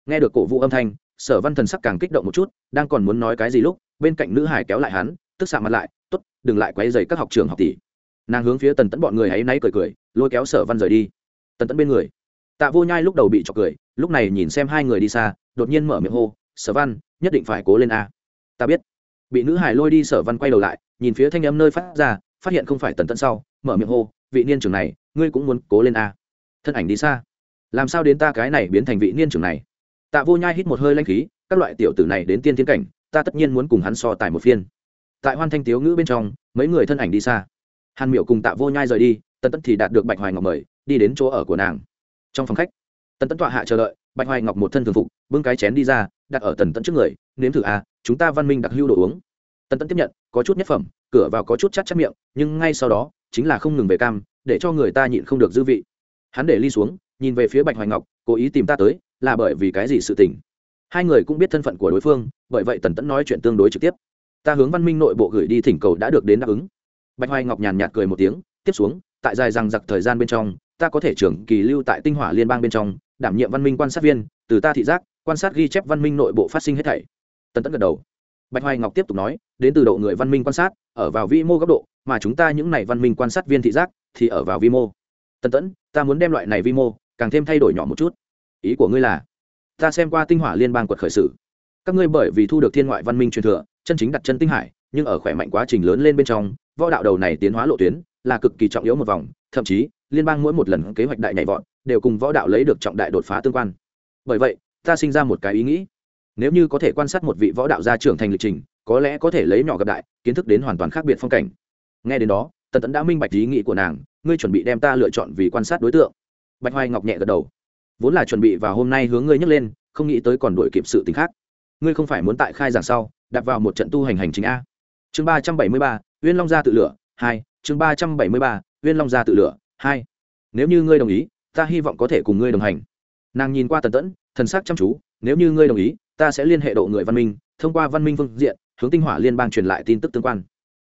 Nghe được cổ vũ âm thanh, sở văn thần sắc càng kích động một chút, đang còn muốn nói cái gì lúc, bên cạnh nữ hải kéo lại hắn, tức xạ mặt lại t ố t đừng lại quay dày các học trường học tỷ. Nàng hướng phía tần tẫn bọn người ấ nay náy cười cười, lôi kéo sở văn rời đi. Tần tẫn bên người, tạ vô nhai lúc đầu bị trọc cười, lúc này nhìn xem hai người đi xa, đột nhiên mở miệng hô sở văn, nhất định phải cố lên a. Ta biết. Bị nữ hải lôi đi, sở văn quay đầu lại, nhìn phía thanh âm nơi phát ra, phát hiện không phải tần tẫn sau, mở miệng hô, vị niên trưởng này, ngươi cũng muốn cố lên a. Thân ảnh đi xa. Làm sao đến ta cái này biến thành vị niên trưởng này? Tạ vô nhai hít một hơi lanh khí, các loại tiểu tử này đến tiên tiến cảnh, ta tất nhiên muốn cùng hắn so tài một phiên. Tại hoan thanh tiếu ngữ bên trong, mấy người thân ảnh đi xa. Hàn miểu cùng tạ vô nhai rời đi, tần tẫn thì đạt được bạch hoài ngọc mời, đi đến chỗ ở của nàng. Trong phòng khách, tần tẫn tọa hạ chờ đợi, bạch hoài ngọc một thân thường phục, bưng cái chén đi ra đặt ở tần tẫn trước người, nếm thử à chúng ta văn minh đặc hưu đồ uống. Tần tẫn tiếp nhận, có chút nhất phẩm, cửa vào có chút chắc chắc miệng, nhưng ngay sau đó, chính là không ngừng về cam, để cho người ta nhịn không được dư vị. Hắn để ly xuống, nhìn về phía bạch hoài ngọc, cố ý tìm ta tới, là bởi vì cái gì sự tình? Hai người cũng biết thân phận của đối phương, bởi vậy tần tẫn nói chuyện tương đối trực tiếp. Ta hướng văn minh nội bộ gửi đi thỉnh cầu đã được đến đáp ứng. Bạch hoài ngọc nhàn nhạt cười một tiếng, tiếp xuống, tại dài rằng giặc thời gian bên trong, ta có thể trưởng kỳ lưu tại tinh hỏa liên bang bên trong, đảm nhiệm văn minh quan sát viên, từ ta thị giác quan sát ghi chép văn minh nội bộ phát sinh hết thảy. Tần tẫn gật đầu. Bạch hoài ngọc tiếp tục nói đến từ độ người văn minh quan sát ở vào vi mô góc độ mà chúng ta những này văn minh quan sát viên thị giác thì ở vào vi mô. Tần tẫn ta muốn đem loại này vi mô càng thêm thay đổi nhỏ một chút. Ý của ngươi là ta xem qua tinh hỏa liên bang quật khởi sự, các ngươi bởi vì thu được thiên ngoại văn minh truyền thừa chân chính đặt chân tinh hải nhưng ở khỏe mạnh quá trình lớn lên bên trong võ đạo đầu này tiến hóa lộ tuyến là cực kỳ trọng yếu một vòng thậm chí liên bang mỗi một lần kế hoạch đại nhảy vọt đều cùng võ đạo lấy được trọng đại đột phá tương quan. Bởi vậy ta sinh ra một cái ý nghĩ. Nếu như có thể quan sát một vị võ đạo gia trưởng thành lịch trình, có lẽ có thể lấy nhỏ gặp đại, kiến thức đến hoàn toàn khác biệt phong cảnh. Nghe đến đó, tần tẫn đã minh bạch ý nghĩ của nàng, ngươi chuẩn bị đem ta lựa chọn vì quan sát đối tượng. Bạch hoài ngọc nhẹ gật đầu. Vốn là chuẩn bị vào hôm nay hướng ngươi nhắc lên, không nghĩ tới còn đuổi kịp sự t khác. Ngươi không phải muốn tại khai giảng sau đặt vào một trận tu hành hành chính a. Chương ba trăm bảy mươi ba, uyên long gia tự lửa, hai. Chương ba trăm bảy mươi ba, uyên long gia tự lửa, hai. Nếu như ngươi đồng ý, ta hy vọng có thể cùng ngươi đồng hành. Nàng nhìn qua tần tẫn thần sắc chăm chú, nếu như ngươi đồng ý, ta sẽ liên hệ độ người văn minh, thông qua văn minh phương diện, hướng tinh hỏa liên bang truyền lại tin tức tương quan.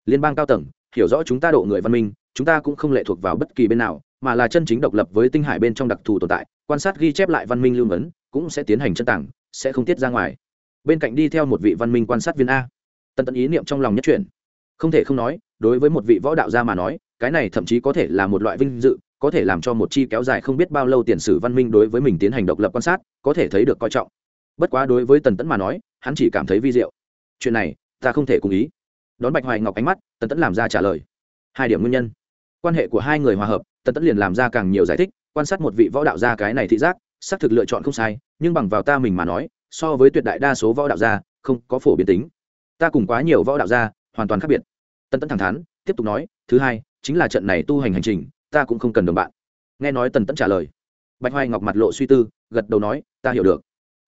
Liên bang cao tầng, hiểu rõ chúng ta độ người văn minh, chúng ta cũng không lệ thuộc vào bất kỳ bên nào, mà là chân chính độc lập với tinh hải bên trong đặc thù tồn tại, quan sát ghi chép lại văn minh lưu vấn cũng sẽ tiến hành chân tảng, sẽ không tiết ra ngoài. Bên cạnh đi theo một vị văn minh quan sát viên a. Tần tận ý niệm trong lòng nhất chuyển. Không thể không nói, đối với một vị võ đạo gia mà nói cái này thậm chí có thể là một loại vinh dự, có thể làm cho một chi kéo dài không biết bao lâu tiền sử văn minh đối với mình tiến hành độc lập quan sát, có thể thấy được coi trọng. Bất quá đối với tần tẫn mà nói, hắn chỉ cảm thấy vi diệu. Chuyện này, ta không thể cùng ý. Đón bạch hoài ngọc ánh mắt, tần tẫn làm ra trả lời. Hai điểm nguyên nhân. Quan hệ của hai người hòa hợp, tần tẫn liền làm ra càng nhiều giải thích, quan sát một vị võ đạo gia cái này thị giác, xác thực lựa chọn không sai, nhưng bằng vào ta mình mà nói, so với tuyệt đại đa số võ đạo gia, không có phổ biến tính. Ta cùng quá nhiều võ đạo gia, hoàn toàn khác biệt. Tần tẫn thẳng thắn, tiếp tục nói, thứ hai chính là trận này tu hành hành trình, ta cũng không cần đồng bạn. Nghe nói tần tẫn trả lời. Bạch hoài ngọc mặt lộ suy tư, gật đầu nói, ta hiểu được.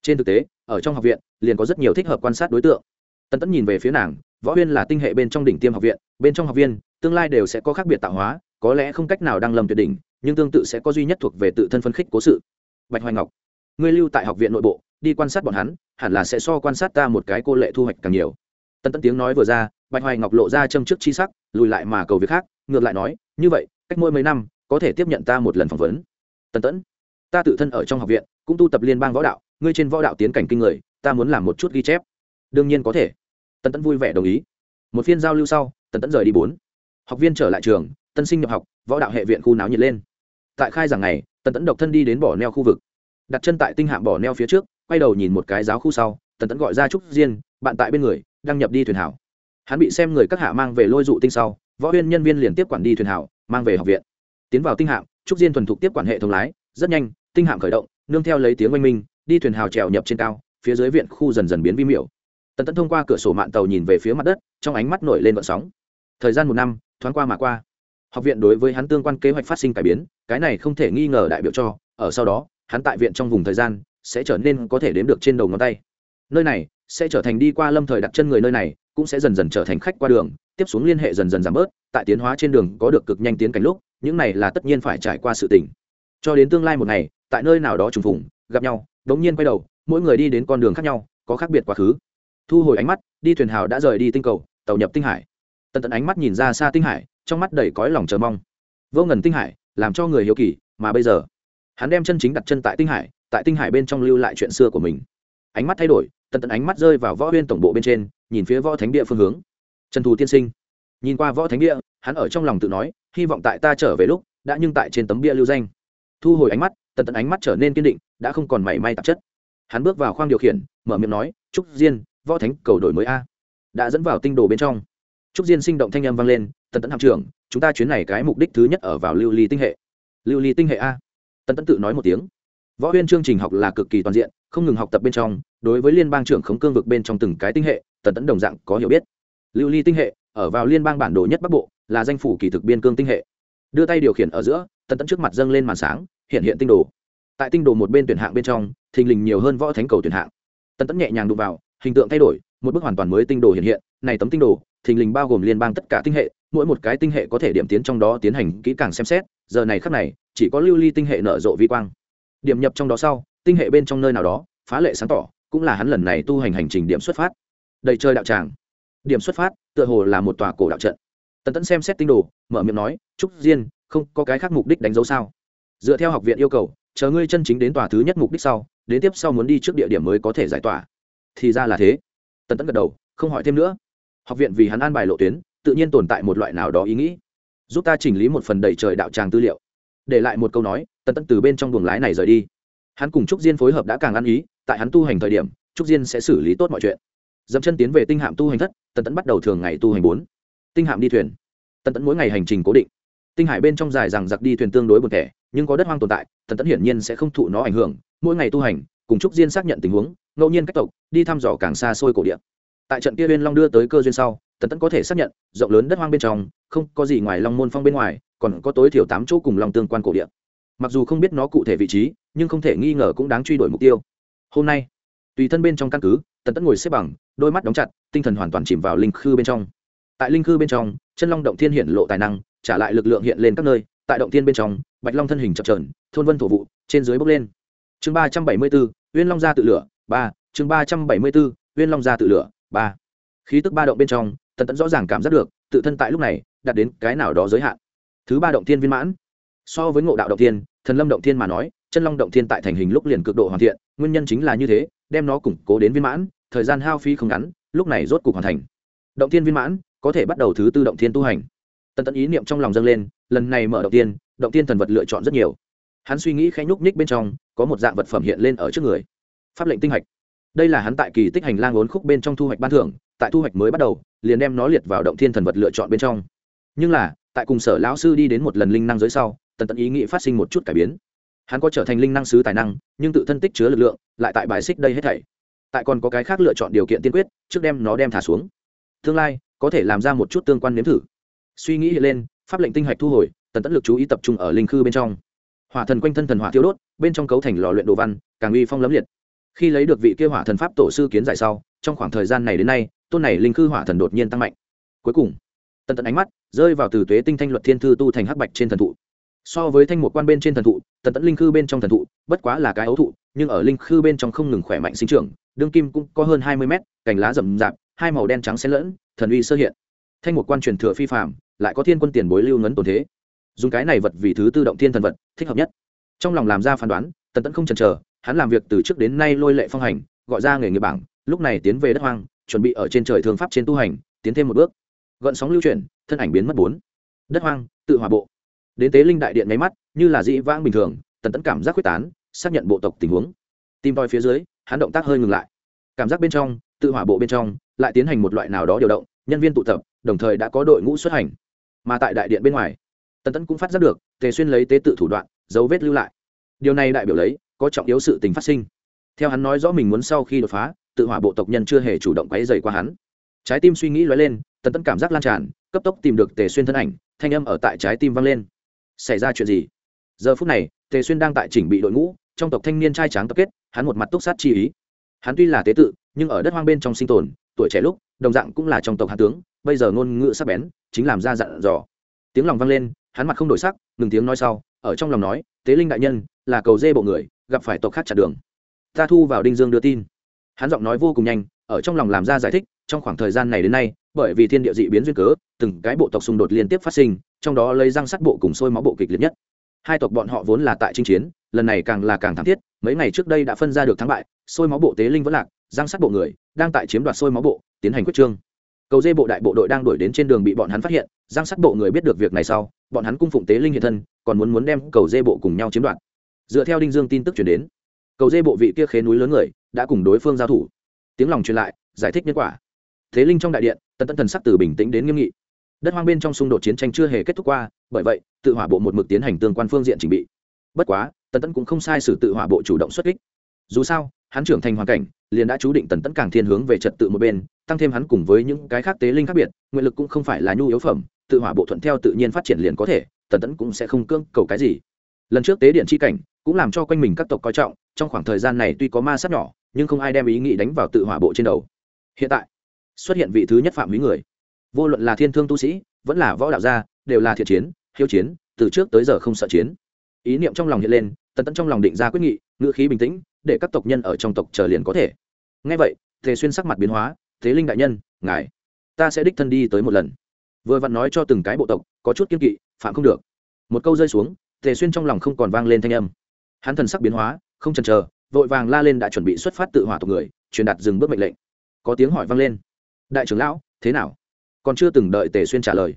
Trên thực tế, ở trong học viện, liền có rất nhiều thích hợp quan sát đối tượng. Tần tẫn nhìn về phía nàng, võ huyên là tinh hệ bên trong đỉnh tiêm học viện, bên trong học viên, tương lai đều sẽ có khác biệt tạo hóa, có lẽ không cách nào đăng lầm tuyệt đỉnh, nhưng tương tự sẽ có duy nhất thuộc về tự thân phân khích cố sự. Bạch hoài ngọc, ngươi lưu tại học viện nội bộ, đi quan sát bọn hắn, hẳn là sẽ so quan sát ta một cái cô lệ thu hoạch càng nhiều. Tần tẫn tiếng nói vừa ra, bạch hoài ngọc lộ ra châm trước chi sắc, lùi lại mà cầu việc khác ngược lại nói, như vậy, cách mỗi mấy năm, có thể tiếp nhận ta một lần phỏng vấn. Tần tẫn, ta tự thân ở trong học viện, cũng tu tập liên bang võ đạo, ngươi trên võ đạo tiến cảnh kinh người, ta muốn làm một chút ghi chép. Đương nhiên có thể. Tần tẫn vui vẻ đồng ý. Một phiên giao lưu sau, Tần tẫn rời đi bốn. Học viên trở lại trường, tân sinh nhập học, võ đạo hệ viện khu náo nhiệt lên. Tại khai giảng này tần tẫn độc thân đi đến bỏ neo khu vực. Đặt chân tại tinh hạm bỏ neo phía trước, quay đầu nhìn một cái giáo khu sau, tần tẫn gọi ra trúc diên, bạn tại bên người, đăng nhập đi thuyền hảo. Hắn bị xem người các hạ mang về lôi dụ tinh sau võ huyên nhân viên liền tiếp quản đi thuyền hảo, mang về học viện. Tiến vào tinh hạm, trúc diên thuần thục tiếp quản hệ thống lái, rất nhanh, tinh hạm khởi động, nương theo lấy tiếng oanh minh, đi thuyền hào trèo nhập trên cao, phía dưới viện khu dần dần biến vi miểu. Tần tẫn thông qua cửa sổ mạng tàu nhìn về phía mặt đất, trong ánh mắt nổi lên vận sóng. Thời gian một năm, thoáng qua mà qua. Học viện đối với hắn tương quan kế hoạch phát sinh cải biến, cái này không thể nghi ngờ đại biểu cho, ở sau đó, hắn tại viện trong vùng thời gian, sẽ trở nên có thể đếm được trên đầu ngón tay. Nơi này, sẽ trở thành đi qua lâm thời đặt chân người nơi này, cũng sẽ dần dần trở thành khách qua đường tiếp xuống liên hệ dần dần giảm bớt, tại tiến hóa trên đường có được cực nhanh tiến cảnh lúc, những này là tất nhiên phải trải qua sự tỉnh cho đến tương lai một ngày, tại nơi nào đó trùng phùng, gặp nhau, đống nhiên quay đầu, mỗi người đi đến con đường khác nhau, có khác biệt quá khứ. Thu hồi ánh mắt, đi thuyền hào đã rời đi tinh cầu, tàu nhập tinh hải. Tần tận ánh mắt nhìn ra xa tinh hải, trong mắt đầy cõi lòng chờ mong. Vô ngần tinh hải, làm cho người hiếu kỳ, mà bây giờ, hắn đem chân chính đặt chân tại tinh hải, tại tinh hải bên trong lưu lại chuyện xưa của mình. Ánh mắt thay đổi, tần tận ánh mắt rơi vào võ huyên tổng bộ bên trên, nhìn phía võ thánh địa phương hướng trần thù tiên sinh. Nhìn qua võ thánh bia, hắn ở trong lòng tự nói hy vọng tại ta trở về lúc đã nhưng tại trên tấm bia lưu danh. Thu hồi ánh mắt tần tẫn ánh mắt trở nên kiên định đã không còn mảy may tạp chất. Hắn bước vào khoang điều khiển mở miệng nói trúc diên võ thánh cầu đổi mới a. Đã dẫn vào tinh đồ bên trong. Trúc diên sinh động thanh âm vang lên tần tẫn hạm trưởng chúng ta chuyến này cái mục đích thứ nhất ở vào lưu ly tinh hệ. Lưu ly tinh hệ a. Tần tẫn tự nói một tiếng. Võ huyên chương trình học là cực kỳ toàn diện không ngừng học tập bên trong đối với liên bang trưởng khống cương vực bên trong từng cái tinh hệ tần tẫn đồng dạng có hiểu biết lưu ly tinh hệ, ở vào liên bang bản đồ nhất bắc bộ, là danh phủ kỳ thực biên cương tinh hệ. Đưa tay điều khiển ở giữa, tần tẫn trước mặt dâng lên màn sáng, hiện hiện tinh đồ. Tại tinh đồ một bên tuyển hạng bên trong, thình lình nhiều hơn võ thánh cầu tuyển hạng. Tần tẫn nhẹ nhàng đụng vào, hình tượng thay đổi, một bức hoàn toàn mới tinh đồ hiện hiện, này tấm tinh đồ, thình lình bao gồm liên bang tất cả tinh hệ, mỗi một cái tinh hệ có thể điểm tiến trong đó tiến hành kỹ càng xem xét, giờ này khắc này, chỉ có lưu ly tinh hệ nở rộ vi quang. Điểm nhập trong đó sau, tinh hệ bên trong nơi nào đó, phá lệ sáng tỏ, cũng là hắn lần này tu hành hành trình điểm xuất phát. Đầy chơi đạo tràng điểm xuất phát, tựa hồ là một tòa cổ đạo trận. Tần tẫn xem xét tinh đồ, mở miệng nói, trúc diên, không có cái khác mục đích đánh dấu sao? Dựa theo học viện yêu cầu, chờ ngươi chân chính đến tòa thứ nhất mục đích sau, đến tiếp sau muốn đi trước địa điểm mới có thể giải tỏa. Thì ra là thế. Tần tẫn gật đầu, không hỏi thêm nữa. Học viện vì hắn an bài lộ tuyến, tự nhiên tồn tại một loại nào đó ý nghĩ. Giúp ta chỉnh lý một phần đầy trời đạo tràng tư liệu. Để lại một câu nói, tần tẫn từ bên trong buồng lái này rời đi. Hắn cùng trúc diên phối hợp đã càng ăn ý, tại hắn tu hành thời điểm, trúc diên sẽ xử lý tốt mọi chuyện dẫm chân tiến về tinh hạm tu hành thất, tần tẫn bắt đầu thường ngày tu hành bốn. Tinh hạm đi thuyền. Tần tẫn mỗi ngày hành trình cố định. Tinh hải bên trong dài rằng giặc đi thuyền tương đối buồn thẻ, nhưng có đất hoang tồn tại, tần tẫn hiển nhiên sẽ không thụ nó ảnh hưởng. Mỗi ngày tu hành, cùng trúc diên xác nhận tình huống, ngẫu nhiên cách tộc, đi thăm dò càng xa xôi cổ địa. Tại trận kia bên long đưa tới cơ duyên sau, tần tẫn có thể xác nhận, rộng lớn đất hoang bên trong, không có gì ngoài long môn phong bên ngoài, còn có tối thiểu tám chỗ cùng lòng tương quan cổ địa. Mặc dù không biết nó cụ thể vị trí, nhưng không thể nghi ngờ cũng đáng truy đuổi mục tiêu. Hôm nay, tùy thân bên trong căn cứ tần tẫn ngồi xếp bằng, đôi mắt đóng chặt, tinh thần hoàn toàn chìm vào linh khư bên trong. Tại linh khư bên trong, chân long động thiên hiện lộ tài năng, trả lại lực lượng hiện lên các nơi. Tại động thiên bên trong, bạch long thân hình chập trờn thôn vân thổ vụ, trên dưới bốc lên. Chương ba trăm bảy mươi bốn, uyên long gia tự lửa, ba. Chương ba trăm bảy mươi bốn, uyên long gia tự lửa, ba. Khí tức ba động bên trong, tần tẫn rõ ràng cảm giác được, tự thân tại lúc này, đạt đến cái nào đó giới hạn. Thứ ba động thiên viên mãn. So với ngộ đạo động thiên, thần lâm động thiên mà nói, chân long động thiên tại thành hình lúc liền cực độ hoàn thiện, nguyên nhân chính là như thế, đem nó củng cố đến viên mãn thời gian hao phí không ngắn, lúc này rốt cục hoàn thành. Động thiên viên mãn, có thể bắt đầu thứ tư động thiên tu hành. Tần Tẫn ý niệm trong lòng dâng lên, lần này mở động tiên động tiên thần vật lựa chọn rất nhiều. Hắn suy nghĩ khẽ nhúc nhích bên trong, có một dạng vật phẩm hiện lên ở trước người. Pháp lệnh tinh hạch. Đây là hắn tại kỳ tích hành lang ốn khúc bên trong thu hoạch ban thưởng, tại thu hoạch mới bắt đầu, liền đem nó liệt vào động thiên thần vật lựa chọn bên trong. Nhưng là, tại cùng sở lão sư đi đến một lần linh năng giới sau, tần Tẫn ý nghĩ phát sinh một chút cải biến. Hắn có trở thành linh năng sứ tài năng, nhưng tự thân tích chứa lực lượng, lại tại bài xích đây hết thảy tại còn có cái khác lựa chọn điều kiện tiên quyết, trước đem nó đem thả xuống. Tương lai, có thể làm ra một chút tương quan nếm thử. Suy nghĩ hiện lên, pháp lệnh tinh hạch thu hồi, tần tẫn lực chú ý tập trung ở linh khư bên trong. Hỏa thần quanh thân thần hỏa thiếu đốt, bên trong cấu thành lò luyện đồ văn, càng uy phong lấm liệt. Khi lấy được vị kia hỏa thần pháp tổ sư kiến giải sau, trong khoảng thời gian này đến nay, tôn này linh khư hỏa thần đột nhiên tăng mạnh. Cuối cùng, tần tận ánh mắt rơi vào từ tuế tinh thanh luật thiên thư tu thành hắc bạch trên thần thụ. So với thanh một quan bên trên thần thụ, tần tận linh khư bên trong thần thụ, bất quá là cái ấu thụ, nhưng ở linh khư bên trong không ngừng khỏe mạnh sinh trưởng đương kim cũng có hơn hai mươi mét, cành lá rậm rạp, hai màu đen trắng xen lẫn, thần uy sơ hiện. Thanh một quan truyền thừa phi phạm lại có thiên quân tiền bối lưu ngấn tồn thế. Dùng cái này vật vì thứ tự động thiên thần vật, thích hợp nhất. Trong lòng làm ra phán đoán, tần tẫn không chần chờ, hắn làm việc từ trước đến nay lôi lệ phong hành, gọi ra nghề nghiệp bảng, lúc này tiến về đất hoang, chuẩn bị ở trên trời thương pháp trên tu hành, tiến thêm một bước. Gợn sóng lưu chuyển, thân ảnh biến mất bốn. Đất hoang, tự hòa bộ. Đến tế linh đại điện máy mắt, như là dĩ vãng bình thường, tần tẫn cảm giác quyết tán, xác nhận bộ tộc tình huống. Tìm toi phía dưới hắn động tác hơi ngừng lại. Cảm giác bên trong, tự hỏa bộ bên trong, lại tiến hành một loại nào đó điều động, nhân viên tụ tập, đồng thời đã có đội ngũ xuất hành. Mà tại đại điện bên ngoài, tần tẫn cũng phát giác được, tề xuyên lấy tế tự thủ đoạn, dấu vết lưu lại. Điều này đại biểu lấy, có trọng yếu sự tình phát sinh. Theo hắn nói rõ mình muốn sau khi đột phá, tự hỏa bộ tộc nhân chưa hề chủ động quấy dày qua hắn. Trái tim suy nghĩ lóe lên, tần tẫn cảm giác lan tràn, cấp tốc tìm được tề xuyên thân ảnh, thanh âm ở tại trái tim vang lên. Xảy ra chuyện gì? Giờ phút này, tề xuyên đang tại chỉnh bị đội ngũ trong tộc thanh niên trai tráng tập kết, hắn một mặt túc sát chi ý. Hắn tuy là tế tự, nhưng ở đất hoang bên trong sinh tồn, tuổi trẻ lúc, đồng dạng cũng là trong tộc hán tướng, bây giờ ngôn ngữ sắc bén, chính làm ra dặn dò. Tiếng lòng vang lên, hắn mặt không đổi sắc, ngừng tiếng nói sau, ở trong lòng nói, tế linh đại nhân, là cầu dê bộ người, gặp phải tộc khác chặn đường. Ta thu vào đinh dương đưa tin. Hắn giọng nói vô cùng nhanh, ở trong lòng làm ra giải thích, trong khoảng thời gian này đến nay, bởi vì thiên địa dị biến duyên cớ, từng cái bộ tộc xung đột liên tiếp phát sinh, trong đó lấy răng sắt bộ cùng sôi máu bộ kịch liệt nhất. Hai tộc bọn họ vốn là tại chinh chiến lần này càng là càng thảm thiết, mấy ngày trước đây đã phân ra được thắng bại, sôi máu bộ tế linh vẫn lạc răng sát bộ người đang tại chiếm đoạt sôi máu bộ, tiến hành quyết trương. Cầu dê bộ đại bộ đội đang đuổi đến trên đường bị bọn hắn phát hiện, giang sát bộ người biết được việc này sau, bọn hắn cung phụng tế linh hiện thân, còn muốn muốn đem cầu dê bộ cùng nhau chiếm đoạt. Dựa theo đinh dương tin tức chuyển đến, cầu dê bộ vị kia khế núi lớn người đã cùng đối phương giao thủ. Tiếng lòng truyền lại, giải thích nhân quả. Thế linh trong đại điện, tần tân thần sắc từ bình tĩnh đến nghiêm nghị. Đất hoang bên trong xung đột chiến tranh chưa hề kết thúc qua, bởi vậy, tự hỏa bộ một mực tiến hành tương quan phương diện trình bị. Bất quá tần Tẫn cũng không sai sử tự hỏa bộ chủ động xuất kích. Dù sao, hắn trưởng thành hoàn cảnh, liền đã chú định tần tẫn càng thiên hướng về trật tự một bên, tăng thêm hắn cùng với những cái khác tế linh khác biệt, nguyện lực cũng không phải là nhu yếu phẩm, tự hỏa bộ thuận theo tự nhiên phát triển liền có thể, tần tẫn cũng sẽ không cưỡng cầu cái gì. Lần trước tế điện chi cảnh, cũng làm cho quanh mình các tộc coi trọng, trong khoảng thời gian này tuy có ma sát nhỏ, nhưng không ai đem ý nghĩ đánh vào tự hỏa bộ trên đầu. Hiện tại, xuất hiện vị thứ nhất phạm húy người. Vô luận là thiên thương tu sĩ, vẫn là võ đạo gia, đều là thiện chiến, hiếu chiến, từ trước tới giờ không sợ chiến ý niệm trong lòng hiện lên, tần tẫn trong lòng định ra quyết nghị, ngữ khí bình tĩnh, để các tộc nhân ở trong tộc chờ liền có thể. Ngay vậy, tề xuyên sắc mặt biến hóa, thế linh đại nhân, ngài, ta sẽ đích thân đi tới một lần. Vừa vặn nói cho từng cái bộ tộc, có chút kiên kỵ, phạm không được. Một câu rơi xuống, tề xuyên trong lòng không còn vang lên thanh âm. Hắn thần sắc biến hóa, không chần chờ, vội vàng la lên đã chuẩn bị xuất phát tự hỏa tộc người, truyền đạt dừng bước mệnh lệnh. Có tiếng hỏi vang lên. Đại trưởng lão, thế nào? Còn chưa từng đợi tề xuyên trả lời.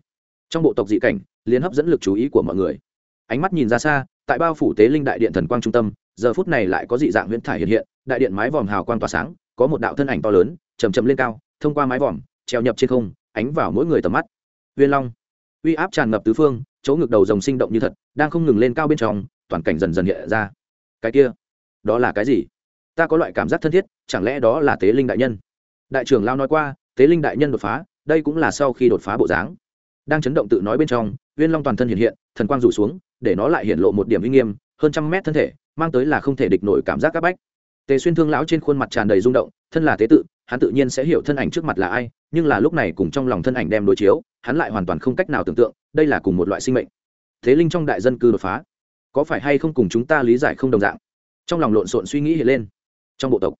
Trong bộ tộc dị cảnh, liền hấp dẫn lực chú ý của mọi người. Ánh mắt nhìn ra xa tại bao phủ tế linh đại điện thần quang trung tâm, giờ phút này lại có dị dạng huyễn thải hiện hiện, đại điện mái vòm hào quang tỏa sáng, có một đạo thân ảnh to lớn chầm chầm lên cao, thông qua mái vòm, treo nhập trên không, ánh vào mỗi người tầm mắt. Viên long, uy áp tràn ngập tứ phương, chỗ ngực đầu rồng sinh động như thật, đang không ngừng lên cao bên trong, toàn cảnh dần dần hiện ra. Cái kia, đó là cái gì? Ta có loại cảm giác thân thiết, chẳng lẽ đó là tế linh đại nhân? Đại trưởng lao nói qua, tế linh đại nhân đột phá, đây cũng là sau khi đột phá bộ dáng. Đang chấn động tự nói bên trong, viên long toàn thân hiện hiện thần quang rủ xuống, để nó lại hiện lộ một điểm uy nghiêm, hơn trăm mét thân thể, mang tới là không thể địch nổi cảm giác áp bách. Tề xuyên thương lão trên khuôn mặt tràn đầy rung động, thân là tế tự, hắn tự nhiên sẽ hiểu thân ảnh trước mặt là ai, nhưng là lúc này cùng trong lòng thân ảnh đem đối chiếu, hắn lại hoàn toàn không cách nào tưởng tượng, đây là cùng một loại sinh mệnh. Thế linh trong đại dân cư đột phá, có phải hay không cùng chúng ta lý giải không đồng dạng? Trong lòng lộn xộn suy nghĩ hiện lên. Trong bộ tộc